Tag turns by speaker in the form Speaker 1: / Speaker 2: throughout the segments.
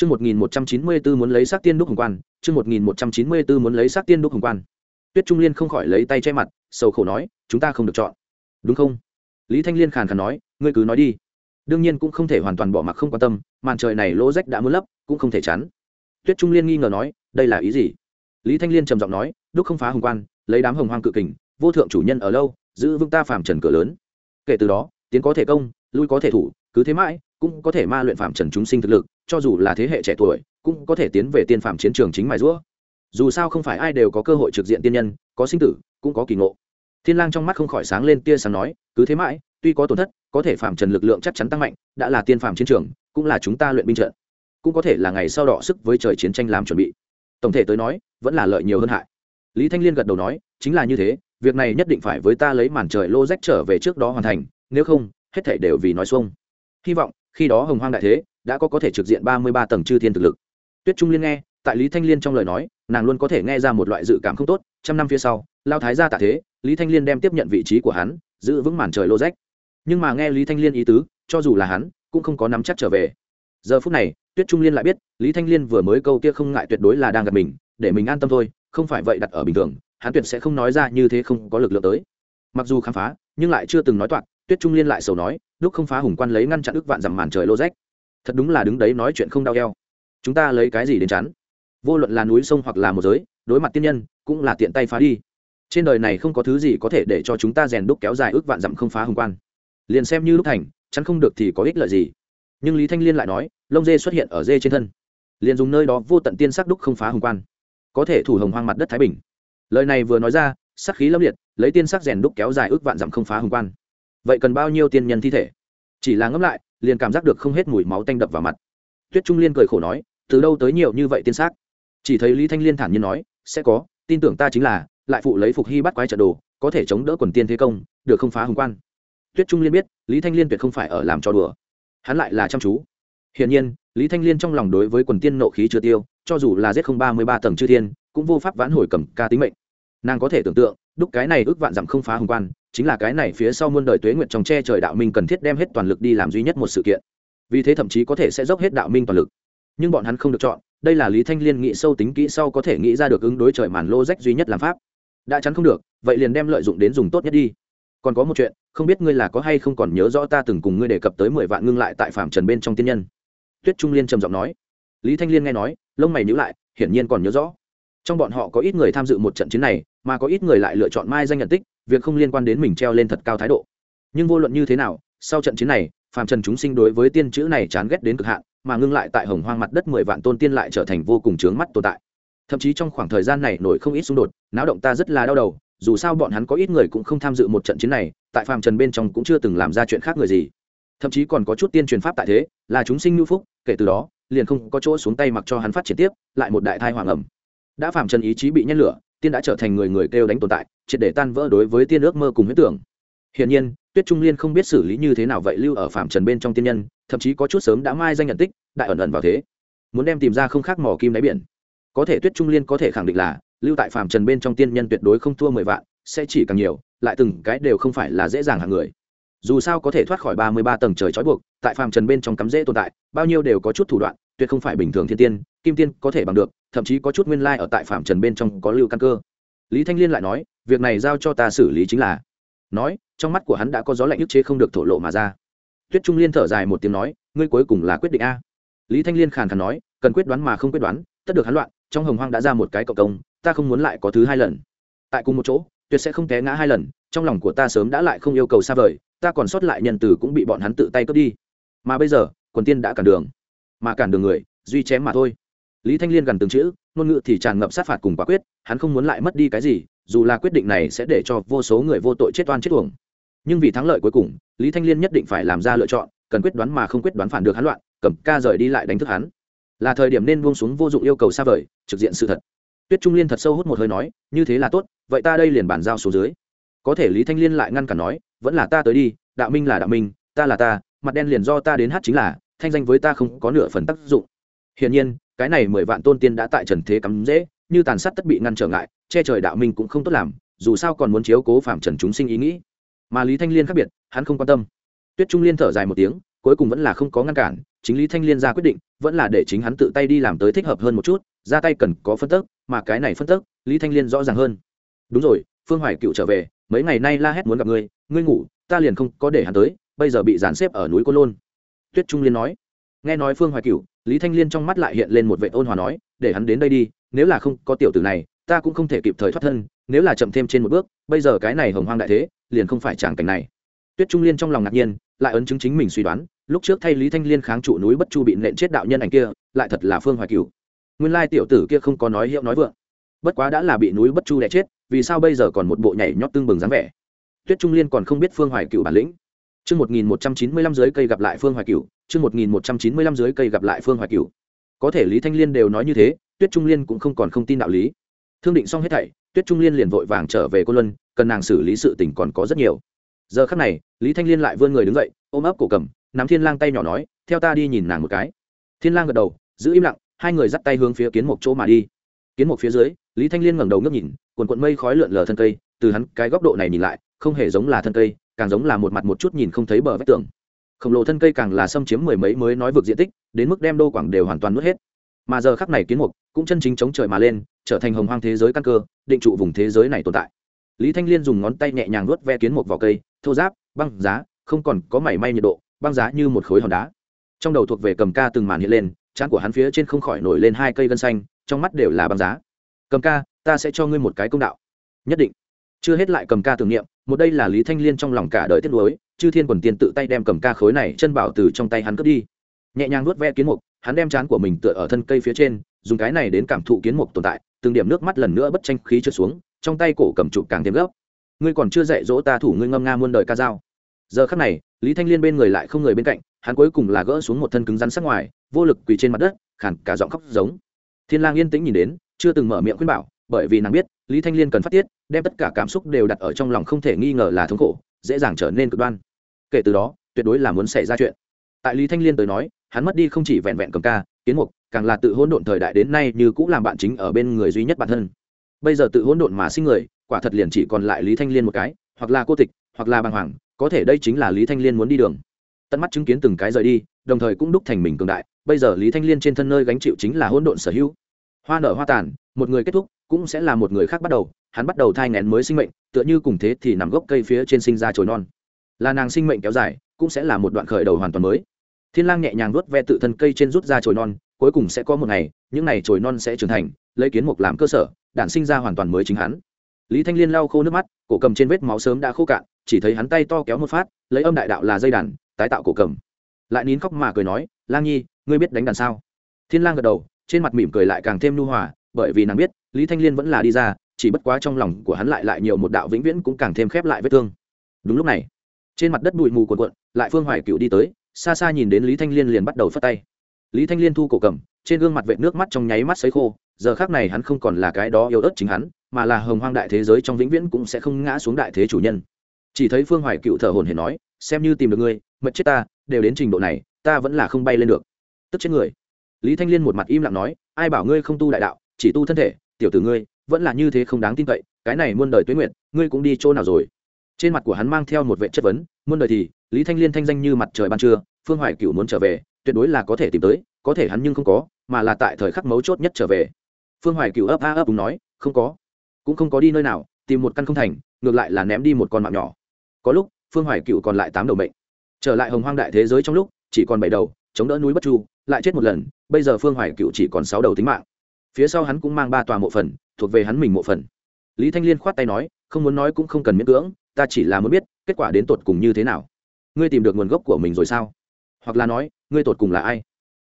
Speaker 1: Chương 1194 muốn lấy sắc tiên đúc hồng quan, chương 1194 muốn lấy sắc tiên đúc hồng quan. Tuyết Trung Liên không khỏi lấy tay che mặt, sầu khổ nói, chúng ta không được chọn. Đúng không? Lý Thanh Liên khàn khàn nói, ngươi cứ nói đi. Đương nhiên cũng không thể hoàn toàn bỏ mặc không quan tâm, màn trời này lỗ rách đã muốn lấp, cũng không thể chắn. Tuyết Trung Liên nghi ngờ nói, đây là ý gì? Lý Thanh Liên trầm giọng nói, đúc không phá hồng quan, lấy đám hồng hoang cự kình, vô thượng chủ nhân ở lâu, giữ vững ta phàm trần cửa lớn. Kể từ đó, tiến có thể công, lui có thể thủ, cứ thế mãi, cũng có thể ma luyện phạm trần chúng sinh thực lực, cho dù là thế hệ trẻ tuổi cũng có thể tiến về tiên phạm chiến trường chính mài rũa dù sao không phải ai đều có cơ hội trực diện tiên nhân có sinh tử cũng có kỳ ngộ. Thiên lang trong mắt không khỏi sáng lên tia sáng nói cứ thế mãi tuy có tổn thất có thể phạm trần lực lượng chắc chắn tăng mạnh đã là tiên phạm chiến trường cũng là chúng ta luyện binh trận. Cũng có thể là ngày sau đọ sức với trời chiến tranh làm chuẩn bị. Tổng thể tới nói vẫn là lợi nhiều hơn hại. Lý thanh liên gật đầu nói chính là như thế việc này nhất định phải với ta lấy màn trời lô rách trở về trước đó hoàn thành nếu không hết thảy đều vì nói xuông. Hy vọng khi đó hồng hoang đại thế đã có có thể trực diện ba mươi ba tầng chư thiên thực lực. Tuyết trung liên nghe, tại lý thanh liên trong lời nói, nàng luôn có thể nghe ra một loại dự cảm không tốt, trăm năm phía sau, lao thái gia tạ thế, lý thanh liên đem tiếp nhận vị trí của hắn, giữ vững màn trời lô rách. Nhưng mà nghe lý thanh liên ý tứ, cho dù là hắn, cũng không có nắm chắc trở về. Giờ phút này, tuyết trung liên lại biết, lý thanh liên vừa mới câu kia không ngại tuyệt đối là đang gặp mình, để mình an tâm thôi, không phải vậy đặt ở bình thường, hắn tuyệt sẽ không nói ra như thế không có lực lượng tới. Mặc dù khám phá, nhưng lại chưa từng nói toạc tuyết trung liên lại sầu nói lúc không phá hùng quan lấy ngăn chặn ức vạn dặm màn trời lô rách thật đúng là đứng đấy nói chuyện không đau eo. Chúng ta lấy cái gì đến chắn? Vô luận là núi sông hoặc là một giới, đối mặt tiên nhân, cũng là tiện tay phá đi. Trên đời này không có thứ gì có thể để cho chúng ta rèn đúc kéo dài ước vạn dặm không phá hùng quan. Liền xem như lúc thành, chắn không được thì có ích lợi gì. Nhưng lý thanh liên lại nói, lông dê xuất hiện ở dê trên thân. Liền dùng nơi đó vô tận tiên sắc đúc không phá hùng quan. Có thể thủ hồng hoang mặt đất thái bình. Lời này vừa nói ra, sắc khí lâm liệt, lấy tiên sắc rèn đúc kéo dài ước vạn dặm không phá hùng quan vậy cần bao nhiêu tiên nhân thi thể? Chỉ là ngẫm lại, liền cảm giác được không hết mùi máu tanh đập vào mặt. Tuyết trung liên cười khổ nói, từ đâu tới nhiều như vậy tiên xác? Chỉ thấy lý thanh liên thản nhiên nói, sẽ có, tin tưởng ta chính là, lại phụ lấy phục hy bắt quái trận đồ, có thể chống đỡ quần tiên thế công, được không phá hùng quan? Tuyết trung liên biết, lý thanh liên tuyệt không phải ở làm cho đùa. Hắn lại là chăm chú. Hiển nhiên, lý thanh liên trong lòng đối với quần tiên nộ khí chưa tiêu, cho dù là giết không ba mươi ba tầng chư thiên, cũng vô pháp vãn hồi cầm ca tính mệnh. Nàng có thể tưởng tượng, đúc cái này ước vạn dặm không phá hùng quan chính là cái này phía sau muôn đời tuế nguyện trong che trời đạo minh cần thiết đem hết toàn lực đi làm duy nhất một sự kiện. Vì thế thậm chí có thể sẽ dốc hết đạo minh toàn lực. Nhưng bọn hắn không được chọn, đây là lý thanh liên nghĩ sâu tính kỹ sau có thể nghĩ ra được ứng đối trời màn lô rách duy nhất làm pháp. Đã chắn không được, vậy liền đem lợi dụng đến dùng tốt nhất đi. Còn có một chuyện, không biết ngươi là có hay không còn nhớ rõ ta từng cùng ngươi đề cập tới mười vạn ngưng lại tại phạm trần bên trong tiên nhân. Tuyết trung liên trầm giọng nói. Lý thanh liên nghe nói, lông mày nhữ lại, hiển nhiên còn nhớ rõ. Trong bọn họ có ít người tham dự một trận chiến này, mà có ít người lại lựa chọn mai danh nhận tích việc không liên quan đến mình treo lên thật cao thái độ. Nhưng vô luận như thế nào, sau trận chiến này, phàm trần chúng sinh đối với tiên chữ này chán ghét đến cực hạn, mà ngưng lại tại hồng hoang mặt đất mười vạn tôn tiên lại trở thành vô cùng chướng mắt tồn tại. Thậm chí trong khoảng thời gian này nổi không ít xung đột, náo động ta rất là đau đầu, dù sao bọn hắn có ít người cũng không tham dự một trận chiến này, tại phàm trần bên trong cũng chưa từng làm ra chuyện khác người gì. Thậm chí còn có chút tiên truyền pháp tại thế, là chúng sinh nhu phúc, kể từ đó, liền không có chỗ xuống tay mặc cho hắn phát triển tiếp, lại một đại thai hoàng ẩm. Đã phàm trần ý chí bị nhét lửa tiên đã trở thành người người kêu đánh tồn tại, triệt để tan vỡ đối với tiên ước mơ cùng huyết tưởng. Hiển nhiên, tuyết trung liên không biết xử lý như thế nào vậy lưu ở phạm trần bên trong tiên nhân, thậm chí có chút sớm đã mai danh nhận tích, đại ẩn ẩn vào thế. Muốn đem tìm ra không khác mỏ kim đáy biển. Có thể tuyết trung liên có thể khẳng định là, lưu tại phạm trần bên trong tiên nhân tuyệt đối không thua mười vạn, sẽ chỉ càng nhiều, lại từng cái đều không phải là dễ dàng hàng người. Dù sao có thể thoát khỏi ba mươi ba tầng trời trói buộc, tại phàm trần bên trong cắm dễ tồn tại, bao nhiêu đều có chút thủ đoạn tuyệt không phải bình thường thiên tiên, kim tiên có thể bằng được, thậm chí có chút nguyên lai ở tại phạm trần bên trong có lưu căn cơ. Lý thanh liên lại nói, việc này giao cho ta xử lý chính là. Nói, trong mắt của hắn đã có gió lạnh ức chế không được thổ lộ mà ra. Tuyết trung liên thở dài một tiếng nói, ngươi cuối cùng là quyết định a. Lý thanh liên khàn khàn nói, cần quyết đoán mà không quyết đoán, tất được hắn loạn, trong hồng hoang đã ra một cái cộng công, ta không muốn lại có thứ hai lần. Tại cùng một chỗ, tuyệt sẽ không té ngã hai lần, trong lòng của ta sớm đã lại không yêu cầu xa vời, ta còn sót lại nhân từ cũng bị bọn hắn tự tay cướp đi. Mà bây giờ, quần tiên đã cản đường mà cản đường người, duy chém mà thôi. Lý thanh liên gần từng chữ, ngôn ngữ thì tràn ngập sát phạt cùng quả quyết, hắn không muốn lại mất đi cái gì, dù là quyết định này sẽ để cho vô số người vô tội chết oan chết tuồng nhưng vì thắng lợi cuối cùng, lý thanh liên nhất định phải làm ra lựa chọn, cần quyết đoán mà không quyết đoán phản được hắn loạn, cầm ca rời đi lại đánh thức hắn. Là thời điểm nên buông xuống vô dụng yêu cầu xa vời, trực diện sự thật. Tuyết trung liên thật sâu hút một hơi nói, như thế là tốt, vậy ta đây liền bàn giao số dưới. Có thể lý thanh liên lại ngăn cản nói, vẫn là ta tới đi, đạo minh là đạo minh, ta là ta, mặt đen liền do ta đến hát chính là thanh danh với ta không có nửa phần tác dụng. Hiển nhiên, cái này mười vạn tôn tiên đã tại trần thế cắm dễ, như tàn sát tất bị ngăn trở ngại, che trời đạo minh cũng không tốt làm, dù sao còn muốn chiếu cố phạm trần chúng sinh ý nghĩ. Mà lý thanh liên khác biệt, hắn không quan tâm. Tuyết trung liên thở dài một tiếng, cuối cùng vẫn là không có ngăn cản, chính lý thanh liên ra quyết định, vẫn là để chính hắn tự tay đi làm tới thích hợp hơn một chút, ra tay cần có phân tức, mà cái này phân tức, lý thanh liên rõ ràng hơn. Đúng rồi, phương hoài cựu trở về, mấy ngày nay la hét muốn gặp ngươi ngươi ngủ, ta liền không có để hắn tới, bây giờ bị dàn xếp ở núi cô lôn tuyết trung liên nói. Nghe nói phương hoài cựu lý thanh liên trong mắt lại hiện lên một vệ ôn hòa nói, để hắn đến đây đi, nếu là không có tiểu tử này, ta cũng không thể kịp thời thoát thân, nếu là chậm thêm trên một bước, bây giờ cái này hồng hoang đại thế, liền không phải tràng cảnh này. Tuyết trung liên trong lòng ngạc nhiên, lại ấn chứng chính mình suy đoán, lúc trước thay lý thanh liên kháng trụ núi bất chu bị nện chết đạo nhân ảnh kia, lại thật là phương hoài cửu. Nguyên lai tiểu tử kia không có nói hiệu nói vượng. Bất quá đã là bị núi bất chu đẻ chết, vì sao bây giờ còn một bộ nhảy nhót tương bừng dáng vẻ? Tuyết trung liên còn không biết phương hoài cửu bản lĩnh. Chương 1195 dưới cây gặp lại Phương Hoài Cửu, chương 1195 dưới cây gặp lại Phương Hoài Cửu. Có thể Lý Thanh Liên đều nói như thế, Tuyết Trung Liên cũng không còn không tin đạo lý. Thương định xong hết thảy, Tuyết Trung Liên liền vội vàng trở về Cô Luân, cần nàng xử lý sự tình còn có rất nhiều. Giờ khắc này, Lý Thanh Liên lại vươn người đứng dậy, ôm ấp cổ cầm, nắm Thiên Lang tay nhỏ nói, "Theo ta đi nhìn nàng một cái." Thiên Lang gật đầu, giữ im lặng, hai người dắt tay hướng phía kiến mục chỗ mà đi. Kiến mục phía dưới, Lý Thanh Liên ngẩng đầu ngước nhìn, cuồn cuộn mây khói lượn lờ thân cây, từ hắn cái góc độ này nhìn lại, không hề giống là thân cây, càng giống là một mặt một chút nhìn không thấy bờ vách tường. Khổng lồ thân cây càng là xâm chiếm mười mấy mới nói vượt diện tích, đến mức đem đô quảng đều hoàn toàn nuốt hết. Mà giờ khắc này kiến mục cũng chân chính chống trời mà lên, trở thành hồng hoang thế giới căn cơ, định trụ vùng thế giới này tồn tại. Lý thanh liên dùng ngón tay nhẹ nhàng nuốt ve kiến mục vào cây, thô giáp, băng giá, không còn có mảy may nhiệt độ, băng giá như một khối hòn đá. Trong đầu thuộc về cầm ca từng màn hiện lên, trán của hắn phía trên không khỏi nổi lên hai cây gân xanh, trong mắt đều là băng giá. Cầm ca, ta sẽ cho ngươi một cái công đạo. Nhất định. Chưa hết lại cầm ca tưởng niệm một đây là lý thanh liên trong lòng cả đời tiết lối chư thiên quần tiên tự tay đem cầm ca khối này chân bảo từ trong tay hắn cướp đi. Nhẹ nhàng nuốt ve kiến mục, hắn đem chán của mình tựa ở thân cây phía trên, dùng cái này đến cảm thụ kiến mục tồn tại, từng điểm nước mắt lần nữa bất tranh khí trượt xuống, trong tay cổ cầm trụ càng thêm gấp. Ngươi còn chưa dạy dỗ ta thủ ngươi ngâm nga muôn đời ca dao. Giờ khắc này, lý thanh liên bên người lại không người bên cạnh, hắn cuối cùng là gỡ xuống một thân cứng rắn sắc ngoài, vô lực quỳ trên mặt đất khản cả giọng khóc giống. Thiên lang yên tĩnh nhìn đến, chưa từng mở miệng khuyên bảo bởi vì nàng biết, lý thanh liên cần phát tiết, đem tất cả cảm xúc đều đặt ở trong lòng không thể nghi ngờ là thống khổ, dễ dàng trở nên cực đoan. Kể từ đó, tuyệt đối là muốn xảy ra chuyện. Tại lý thanh liên tới nói, hắn mất đi không chỉ vẹn vẹn cầm ca, kiến mục, càng là tự hỗn độn thời đại đến nay như cũng làm bạn chính ở bên người duy nhất bản thân. Bây giờ tự hỗn độn mà sinh người, quả thật liền chỉ còn lại lý thanh liên một cái, hoặc là cô tịch, hoặc là bàng hoàng, có thể đây chính là lý thanh liên muốn đi đường. Tận mắt chứng kiến từng cái rời đi, đồng thời cũng đúc thành mình cường đại, bây giờ lý thanh liên trên thân nơi gánh chịu chính là hỗn độn sở hữu. Hoa nở hoa tàn một người kết thúc cũng sẽ là một người khác bắt đầu, hắn bắt đầu thai ngén mới sinh mệnh, tựa như cùng thế thì nằm gốc cây phía trên sinh ra chồi non. Là nàng sinh mệnh kéo dài, cũng sẽ là một đoạn khởi đầu hoàn toàn mới. Thiên lang nhẹ nhàng vuốt ve tự thân cây trên rút ra chồi non, cuối cùng sẽ có một ngày, những này chồi non sẽ trưởng thành, lấy kiến mục làm cơ sở, đản sinh ra hoàn toàn mới chính hắn. Lý thanh liên lau khô nước mắt, cổ cầm trên vết máu sớm đã khô cạn, chỉ thấy hắn tay to kéo một phát, lấy âm đại đạo là dây đàn, tái tạo cổ cầm. Lại nín khóc mà cười nói, lang nhi, ngươi biết đánh đàn sao? Thiên lang gật đầu, trên mặt mỉm cười lại càng thêm nhu hòa bởi vì nàng biết, lý thanh liên vẫn là đi ra, chỉ bất quá trong lòng của hắn lại lại nhiều một đạo vĩnh viễn cũng càng thêm khép lại vết thương. Đúng lúc này, trên mặt đất bụi mù cuộn cuộn, lại phương hoài cựu đi tới, xa xa nhìn đến lý thanh liên liền bắt đầu phất tay. Lý thanh liên thu cổ cầm, trên gương mặt vệ nước mắt trong nháy mắt sấy khô, giờ khác này hắn không còn là cái đó yêu ớt chính hắn, mà là hồng hoang đại thế giới trong vĩnh viễn cũng sẽ không ngã xuống đại thế chủ nhân. Chỉ thấy phương hoài cựu thở hồn hển nói, xem như tìm được ngươi mật chết ta, đều đến trình độ này, ta vẫn là không bay lên được. Tức chết người. Lý thanh liên một mặt im lặng nói, ai bảo ngươi không tu đại đạo chỉ tu thân thể, tiểu tử ngươi, vẫn là như thế không đáng tin cậy, cái này muôn đời tuế nguyện ngươi cũng đi chỗ nào rồi? Trên mặt của hắn mang theo một vệ chất vấn, muôn đời thì, lý thanh liên thanh danh như mặt trời ban trưa, phương hoài cựu muốn trở về, tuyệt đối là có thể tìm tới, có thể hắn nhưng không có, mà là tại thời khắc mấu chốt nhất trở về. Phương hoài cựu ấp a ấp đúng nói, không có. Cũng không có đi nơi nào, tìm một căn không thành, ngược lại là ném đi một con mạng nhỏ. Có lúc, phương hoài cựu còn lại tám đầu mệnh. Trở lại hồng hoang đại thế giới trong lúc, chỉ còn bảy đầu, chống đỡ núi bất chu, lại chết một lần, bây giờ phương hoài cựu chỉ còn sáu đầu tính mạng phía sau hắn cũng mang ba tòa mộ phần, thuộc về hắn mình mộ phần. Lý thanh liên khoát tay nói, không muốn nói cũng không cần miễn cưỡng, ta chỉ là muốn biết, kết quả đến tột cùng như thế nào? Ngươi tìm được nguồn gốc của mình rồi sao? Hoặc là nói, ngươi tột cùng là ai?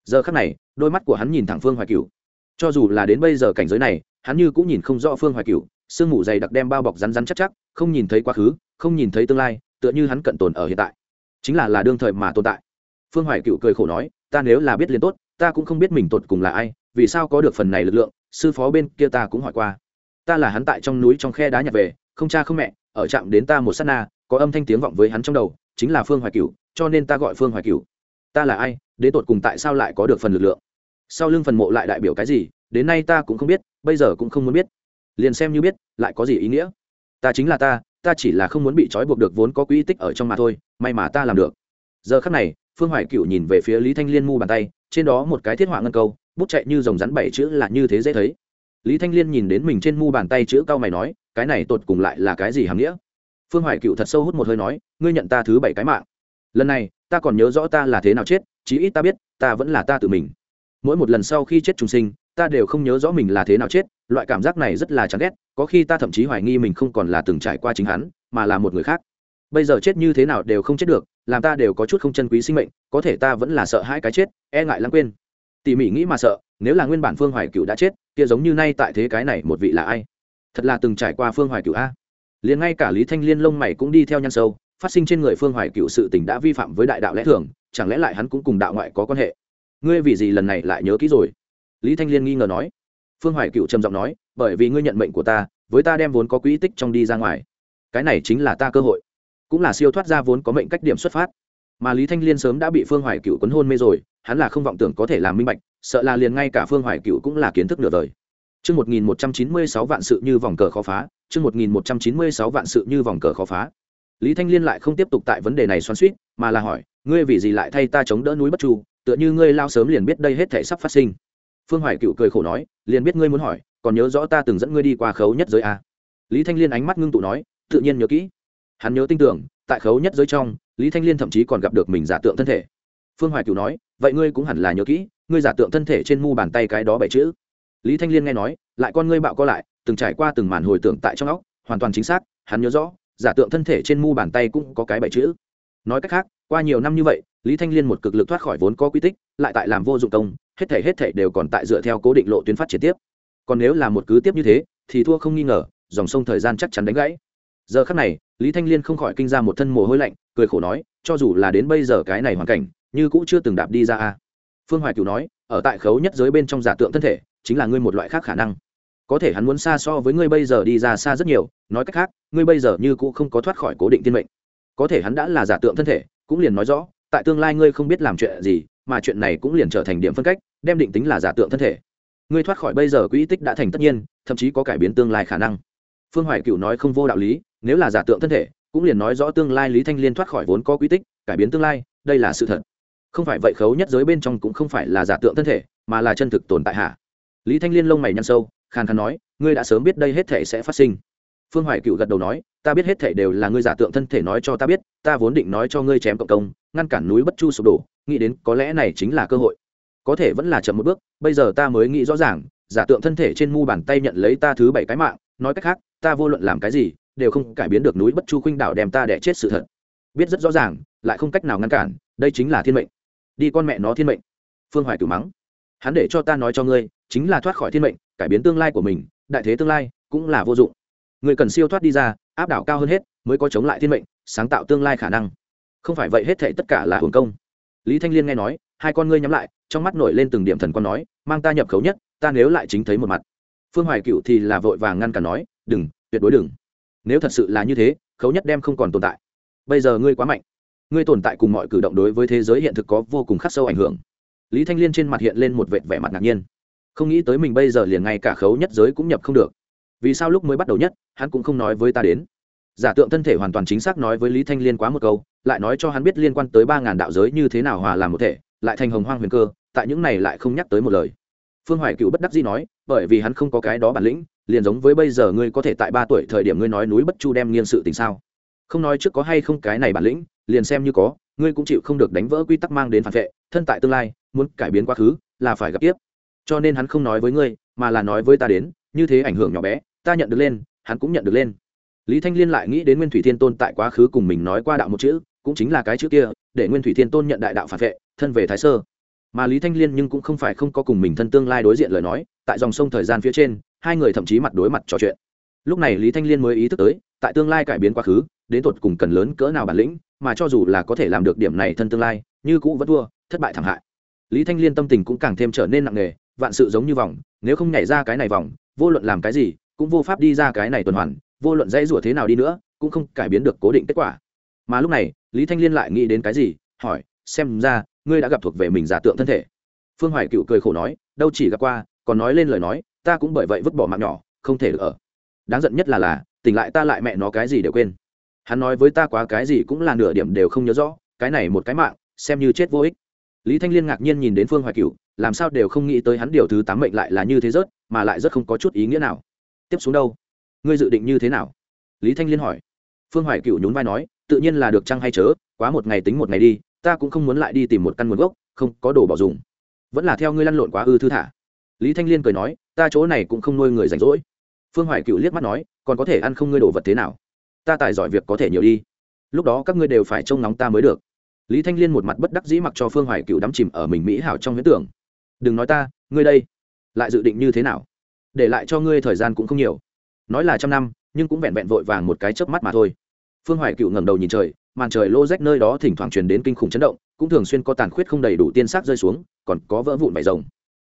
Speaker 1: Giờ khắc này, đôi mắt của hắn nhìn thẳng phương hoài cửu. Cho dù là đến bây giờ cảnh giới này, hắn như cũng nhìn không rõ phương hoài cửu, sương mù dày đặc đem bao bọc rắn rắn chắc chắc, không nhìn thấy quá khứ, không nhìn thấy tương lai, tựa như hắn cận tồn ở hiện tại. Chính là là đương thời mà tồn tại. Phương hoài cựu cười khổ nói, ta nếu là biết liền tốt, ta cũng không biết mình tột cùng là ai vì sao có được phần này lực lượng, sư phó bên kia ta cũng hỏi qua. Ta là hắn tại trong núi trong khe đá nhặt về, không cha không mẹ, ở chạm đến ta một s á t na, có âm thanh tiếng vọng với hắn trong đầu, chính là phương hoài cửu, cho nên ta gọi phương hoài cửu. Ta là ai đến tột cùng tại sao lại có được phần lực lượng? Sau lưng phần mộ lại đại biểu cái gì, đến nay ta cũng không biết, bây giờ cũng không muốn biết. Liền xem như biết, lại có gì ý nghĩa? Ta chính là ta ta chỉ là không muốn bị trói buộc được vốn có quỹ tích ở trong mà thôi, may mà ta làm được. Giờ khắc này, phương hoài cựu nhìn về phía lý thanh liên mu bàn tay, trên đó một cái thiết họa ngân câu bút chạy như dòng rắn bảy chữ là như thế dễ thấy. Lý thanh liên nhìn đến mình trên mu bàn tay chữ cao mày nói, cái này tột cùng lại là cái gì hàm nghĩa? Phương hoài cựu thật sâu hút một hơi nói, ngươi nhận ta thứ bảy cái mạng. Lần này, ta còn nhớ rõ ta là thế nào chết, chí ít ta biết, ta vẫn là ta tự mình. Mỗi một lần sau khi chết trùng sinh, ta đều không nhớ rõ mình là thế nào chết, loại cảm giác này rất là chán ghét, có khi ta thậm chí hoài nghi mình không còn là từng trải qua chính hắn, mà là một người khác. Bây giờ chết như thế nào đều không chết được, làm ta đều có chút không chân quý sinh mệnh, có thể ta vẫn là sợ hai cái chết e ngại lãng quên tỉ mỉ nghĩ mà sợ, nếu là nguyên bản phương hoài cựu đã chết, kia giống như nay tại thế cái này một vị là ai? Thật là từng trải qua phương hoài cựu a. Liền ngay cả lý thanh liên lông mày cũng đi theo nhăn sâu, phát sinh trên người phương hoài cựu sự tình đã vi phạm với đại đạo lẽ thường, chẳng lẽ lại hắn cũng cùng đạo ngoại có quan hệ? Ngươi vì gì lần này lại nhớ kỹ rồi? Lý thanh liên nghi ngờ nói. Phương hoài cựu trầm giọng nói, bởi vì ngươi nhận mệnh của ta, với ta đem vốn có quỹ tích trong đi ra ngoài. Cái này chính là ta cơ hội. Cũng là siêu thoát ra vốn có mệnh cách điểm xuất phát. Mà lý thanh liên sớm đã bị phương hoài cựu quấn hôn mê rồi hắn là không vọng tưởng có thể làm minh bạch sợ là liền ngay cả phương hoài cựu cũng là kiến thức nửa đời Chương 1196 vạn sự như vòng cờ khó phá, chương 1196 vạn sự như vòng cờ khó phá. Lý Thanh Liên lại không tiếp tục tại vấn đề này xoắn xuýt, mà là hỏi, ngươi vì gì lại thay ta chống đỡ núi bất chu, tựa như ngươi lao sớm liền biết đây hết thảy sắp phát sinh. Phương Hoài Cựu cười khổ nói, liền biết ngươi muốn hỏi, còn nhớ rõ ta từng dẫn ngươi đi qua khấu nhất giới à? Lý Thanh Liên ánh mắt ngưng tụ nói, tự nhiên nhớ kỹ. Hắn nhớ tin tưởng, tại khấu nhất giới trong, Lý Thanh Liên thậm chí còn gặp được mình giả tượng thân thể. Phương Hoài Cựu nói, vậy ngươi cũng hẳn là nhớ kỹ, ngươi giả tượng thân thể trên mu bàn tay cái đó bảy chữ. Lý thanh liên nghe nói lại con ngươi bạo co lại từng trải qua từng màn hồi tưởng tại trong óc hoàn toàn chính xác hắn nhớ rõ giả tượng thân thể trên mu bàn tay cũng có cái bảy chữ. Nói cách khác qua nhiều năm như vậy lý thanh liên một cực lực thoát khỏi vốn có quy tích lại tại làm vô dụng công hết thể hết thể đều còn tại dựa theo cố định lộ tuyến phát triển tiếp. Còn nếu là một cứ tiếp như thế thì thua không nghi ngờ dòng sông thời gian chắc chắn đánh gãy. Giờ khắc này lý thanh liên không khỏi kinh ra một thân mồ hôi lạnh cười khổ nói cho dù là đến bây giờ cái này hoàn cảnh như cũng chưa từng đạp đi ra a. Phương hoài cửu nói, ở tại khấu nhất giới bên trong giả tượng thân thể, chính là ngươi một loại khác khả năng. Có thể hắn muốn xa so với ngươi bây giờ đi ra xa rất nhiều, nói cách khác, ngươi bây giờ như cũng không có thoát khỏi cố định tiên mệnh. Có thể hắn đã là giả tượng thân thể, cũng liền nói rõ, tại tương lai ngươi không biết làm chuyện gì, mà chuyện này cũng liền trở thành điểm phân cách, đem định tính là giả tượng thân thể. Ngươi thoát khỏi bây giờ quỹ tích đã thành tất nhiên, thậm chí có cải biến tương lai khả năng. Phương hoài cựu nói không vô đạo lý, nếu là giả tượng thân thể, cũng liền nói rõ tương lai lý thanh liên thoát khỏi vốn có quỹ tích, cải biến tương lai, đây là sự thật không phải vậy khấu nhất giới bên trong cũng không phải là giả tượng thân thể, mà là chân thực tồn tại hả? lý thanh liên lông mày nhăn sâu, khàn khàn nói, ngươi đã sớm biết đây hết thể sẽ phát sinh. Phương hoài cựu gật đầu nói, ta biết hết thể đều là ngươi giả tượng thân thể nói cho ta biết, ta vốn định nói cho ngươi chém cộng công, ngăn cản núi bất chu sụp đổ, nghĩ đến có lẽ này chính là cơ hội. Có thể vẫn là chậm một bước, bây giờ ta mới nghĩ rõ ràng, giả tượng thân thể trên mu bàn tay nhận lấy ta thứ bảy cái mạng, nói cách khác, ta vô luận làm cái gì, đều không cải biến được núi bất chu khuynh đảo đem ta đẻ chết sự thật. Biết rất rõ ràng, lại không cách nào ngăn cản, đây chính là thiên mệnh đi con mẹ nó thiên mệnh. Phương hoài cửu mắng. Hắn để cho ta nói cho ngươi, chính là thoát khỏi thiên mệnh, cải biến tương lai của mình, đại thế tương lai cũng là vô dụng. Người cần siêu thoát đi ra, áp đảo cao hơn hết, mới có chống lại thiên mệnh, sáng tạo tương lai khả năng. Không phải vậy hết thệ tất cả là hưởng công. Lý thanh liên nghe nói, hai con ngươi nhắm lại, trong mắt nổi lên từng điểm thần con nói, mang ta nhập khấu nhất, ta nếu lại chính thấy một mặt. Phương hoài cựu thì là vội vàng ngăn cản nói, đừng, tuyệt đối đừng. Nếu thật sự là như thế, khấu nhất đem không còn tồn tại. Bây giờ ngươi quá mạnh ngươi tồn tại cùng mọi cử động đối với thế giới hiện thực có vô cùng khắc sâu ảnh hưởng. Lý thanh liên trên mặt hiện lên một vệt vẻ mặt ngạc nhiên. Không nghĩ tới mình bây giờ liền ngay cả khấu nhất giới cũng nhập không được. Vì sao lúc mới bắt đầu nhất, hắn cũng không nói với ta đến. Giả tượng thân thể hoàn toàn chính xác nói với lý thanh liên quá một câu, lại nói cho hắn biết liên quan tới ba ngàn đạo giới như thế nào hòa làm một thể, lại thành hồng hoang huyền cơ, tại những này lại không nhắc tới một lời. Phương hoài cựu bất đắc dĩ nói, bởi vì hắn không có cái đó bản lĩnh, liền giống với bây giờ ngươi có thể tại ba tuổi thời điểm ngươi nói núi bất chu đem nghiên sự tình sao? Không nói trước có hay không cái này bản lĩnh liền xem như có, ngươi cũng chịu không được đánh vỡ quy tắc mang đến phản vệ, thân tại tương lai, muốn cải biến quá khứ, là phải gặp tiếp. Cho nên hắn không nói với ngươi, mà là nói với ta đến, như thế ảnh hưởng nhỏ bé, ta nhận được lên, hắn cũng nhận được lên. Lý thanh liên lại nghĩ đến nguyên thủy thiên tôn tại quá khứ cùng mình nói qua đạo một chữ, cũng chính là cái chữ kia, để nguyên thủy thiên tôn nhận đại đạo phản vệ, thân về thái sơ. Mà lý thanh liên nhưng cũng không phải không có cùng mình thân tương lai đối diện lời nói, tại dòng sông thời gian phía trên, hai người thậm chí mặt đối mặt trò chuyện. Lúc này lý thanh liên mới ý thức tới, tại tương lai cải biến quá khứ đến tột cùng cần lớn cỡ nào bản lĩnh, mà cho dù là có thể làm được điểm này thân tương lai, như cũ vẫn thua, thất bại thảm hại. Lý thanh liên tâm tình cũng càng thêm trở nên nặng nề, vạn sự giống như vòng, nếu không nhảy ra cái này vòng, vô luận làm cái gì, cũng vô pháp đi ra cái này tuần hoàn, vô luận dãy rủa thế nào đi nữa, cũng không cải biến được cố định kết quả. Mà lúc này, lý thanh liên lại nghĩ đến cái gì, hỏi, xem ra, ngươi đã gặp thuộc về mình giả tượng thân thể. Phương hoài cựu cười khổ nói, đâu chỉ gặp qua, còn nói lên lời nói, ta cũng bởi vậy vứt bỏ mạng nhỏ, không thể được ở. Đáng giận nhất là là, tỉnh lại ta lại mẹ nó cái gì đều quên hắn nói với ta quá cái gì cũng là nửa điểm đều không nhớ rõ, cái này một cái mạng, xem như chết vô ích. Lý thanh liên ngạc nhiên nhìn đến phương hoài cựu làm sao đều không nghĩ tới hắn điều thứ tám mệnh lại là như thế rớt, mà lại rất không có chút ý nghĩa nào. Tiếp xuống đâu? Ngươi dự định như thế nào? Lý thanh liên hỏi. Phương hoài cựu nhún vai nói, tự nhiên là được chăng hay chớ, quá một ngày tính một ngày đi, ta cũng không muốn lại đi tìm một căn nguồn gốc, không có đồ bỏ dùng. Vẫn là theo ngươi lăn lộn quá ư thư thả. Lý thanh liên cười nói, ta chỗ này cũng không nuôi người rảnh rỗi. Phương hoài cựu liếc mắt nói, còn có thể ăn không ngươi đồ vật thế nào? Ta tài giỏi việc có thể nhiều đi. Lúc đó các ngươi đều phải trông nóng ta mới được. Lý thanh liên một mặt bất đắc dĩ mặc cho phương hoài cựu đắm chìm ở mình mỹ hảo trong huyễn tưởng. Đừng nói ta, ngươi đây, lại dự định như thế nào? Để lại cho ngươi thời gian cũng không nhiều. Nói là trăm năm, nhưng cũng vẹn vẹn vội vàng một cái chớp mắt mà thôi. Phương hoài cựu ngẩng đầu nhìn trời, màn trời lô rách nơi đó thỉnh thoảng truyền đến kinh khủng chấn động, cũng thường xuyên có tàn khuyết không đầy đủ tiên sắc rơi xuống, còn có vỡ vụn vải rồng.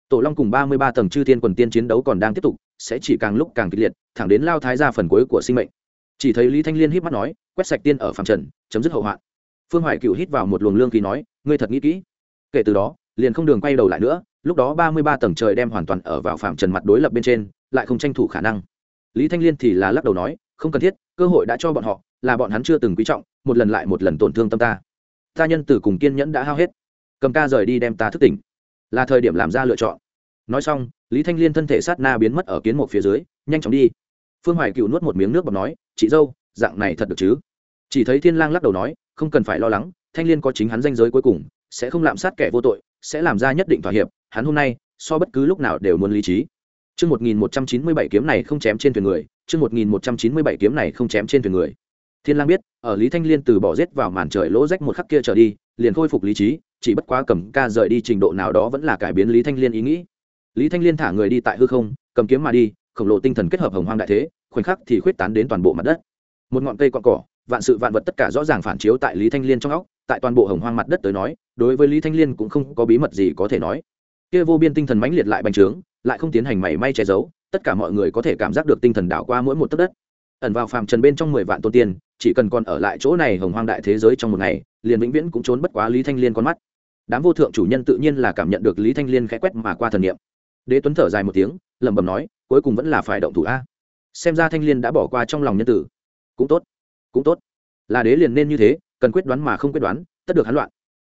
Speaker 1: Tổ long cùng ba mươi ba tầng chư thiên quần tiên chiến đấu còn đang tiếp tục, sẽ chỉ càng lúc càng kịch liệt, thẳng đến lao thái ra phần cuối của sinh mệnh chỉ thấy lý thanh liên hít mắt nói, quét sạch tiên ở phạm trần, chấm dứt hậu hoạn. Phương hoài cựu hít vào một luồng lương khí nói, ngươi thật nghĩ kỹ. Kể từ đó, liền không đường quay đầu lại nữa, lúc đó ba mươi ba tầng trời đem hoàn toàn ở vào phạm trần mặt đối lập bên trên, lại không tranh thủ khả năng. Lý thanh liên thì là lắc đầu nói, không cần thiết, cơ hội đã cho bọn họ, là bọn hắn chưa từng quý trọng, một lần lại một lần tổn thương tâm ta. Ta nhân từ cùng kiên nhẫn đã hao hết. Cầm ca rời đi đem ta thức tỉnh. Là thời điểm làm ra lựa chọn. Nói xong, lý thanh liên thân thể sát na biến mất ở kiến một phía dưới, nhanh chóng đi. Phương hoài cựu nuốt một miếng nước bọc nói chị dâu dạng này thật được chứ chỉ thấy thiên lang lắc đầu nói không cần phải lo lắng thanh liên có chính hắn danh giới cuối cùng sẽ không lạm sát kẻ vô tội sẽ làm ra nhất định thỏa hiệp hắn hôm nay so bất cứ lúc nào đều muốn lý trí Chương 1197 kiếm này không chém trên thuyền người, chương 1197 kiếm này không chém trên thuyền người. Thiên Lang biết, ở Lý Thanh Liên từ bỏ giết vào màn trời lỗ rách một khắc kia trở đi, liền khôi phục lý trí, chỉ bất quá cầm ca rời đi trình độ nào đó vẫn là cải biến Lý Thanh Liên ý nghĩ. Lý Thanh Liên thả người đi tại hư không, cầm kiếm mà đi, khổng lồ tinh thần kết hợp hồng hoang đại thế, khoảnh khắc thì khuyết tán đến toàn bộ mặt đất. Một ngọn cây cọn cỏ, vạn sự vạn vật tất cả rõ ràng phản chiếu tại Lý Thanh Liên trong óc, tại toàn bộ hồng hoang mặt đất tới nói, đối với Lý Thanh Liên cũng không có bí mật gì có thể nói. Kia vô biên tinh thần mãnh liệt lại bành trướng, lại không tiến hành mảy may che giấu tất cả mọi người có thể cảm giác được tinh thần đảo qua mỗi một tấc đất ẩn vào phàm trần bên trong mười vạn tôn tiên chỉ cần còn ở lại chỗ này hồng hoang đại thế giới trong một ngày liền vĩnh viễn cũng trốn bất quá lý thanh liên con mắt đám vô thượng chủ nhân tự nhiên là cảm nhận được lý thanh liên khẽ quét mà qua thần niệm đế tuấn thở dài một tiếng lẩm bẩm nói cuối cùng vẫn là phải động thủ a xem ra thanh liên đã bỏ qua trong lòng nhân tử. Cũng tốt cũng tốt. Là đế liền nên như thế, cần quyết đoán mà không quyết đoán, tất được hắn loạn.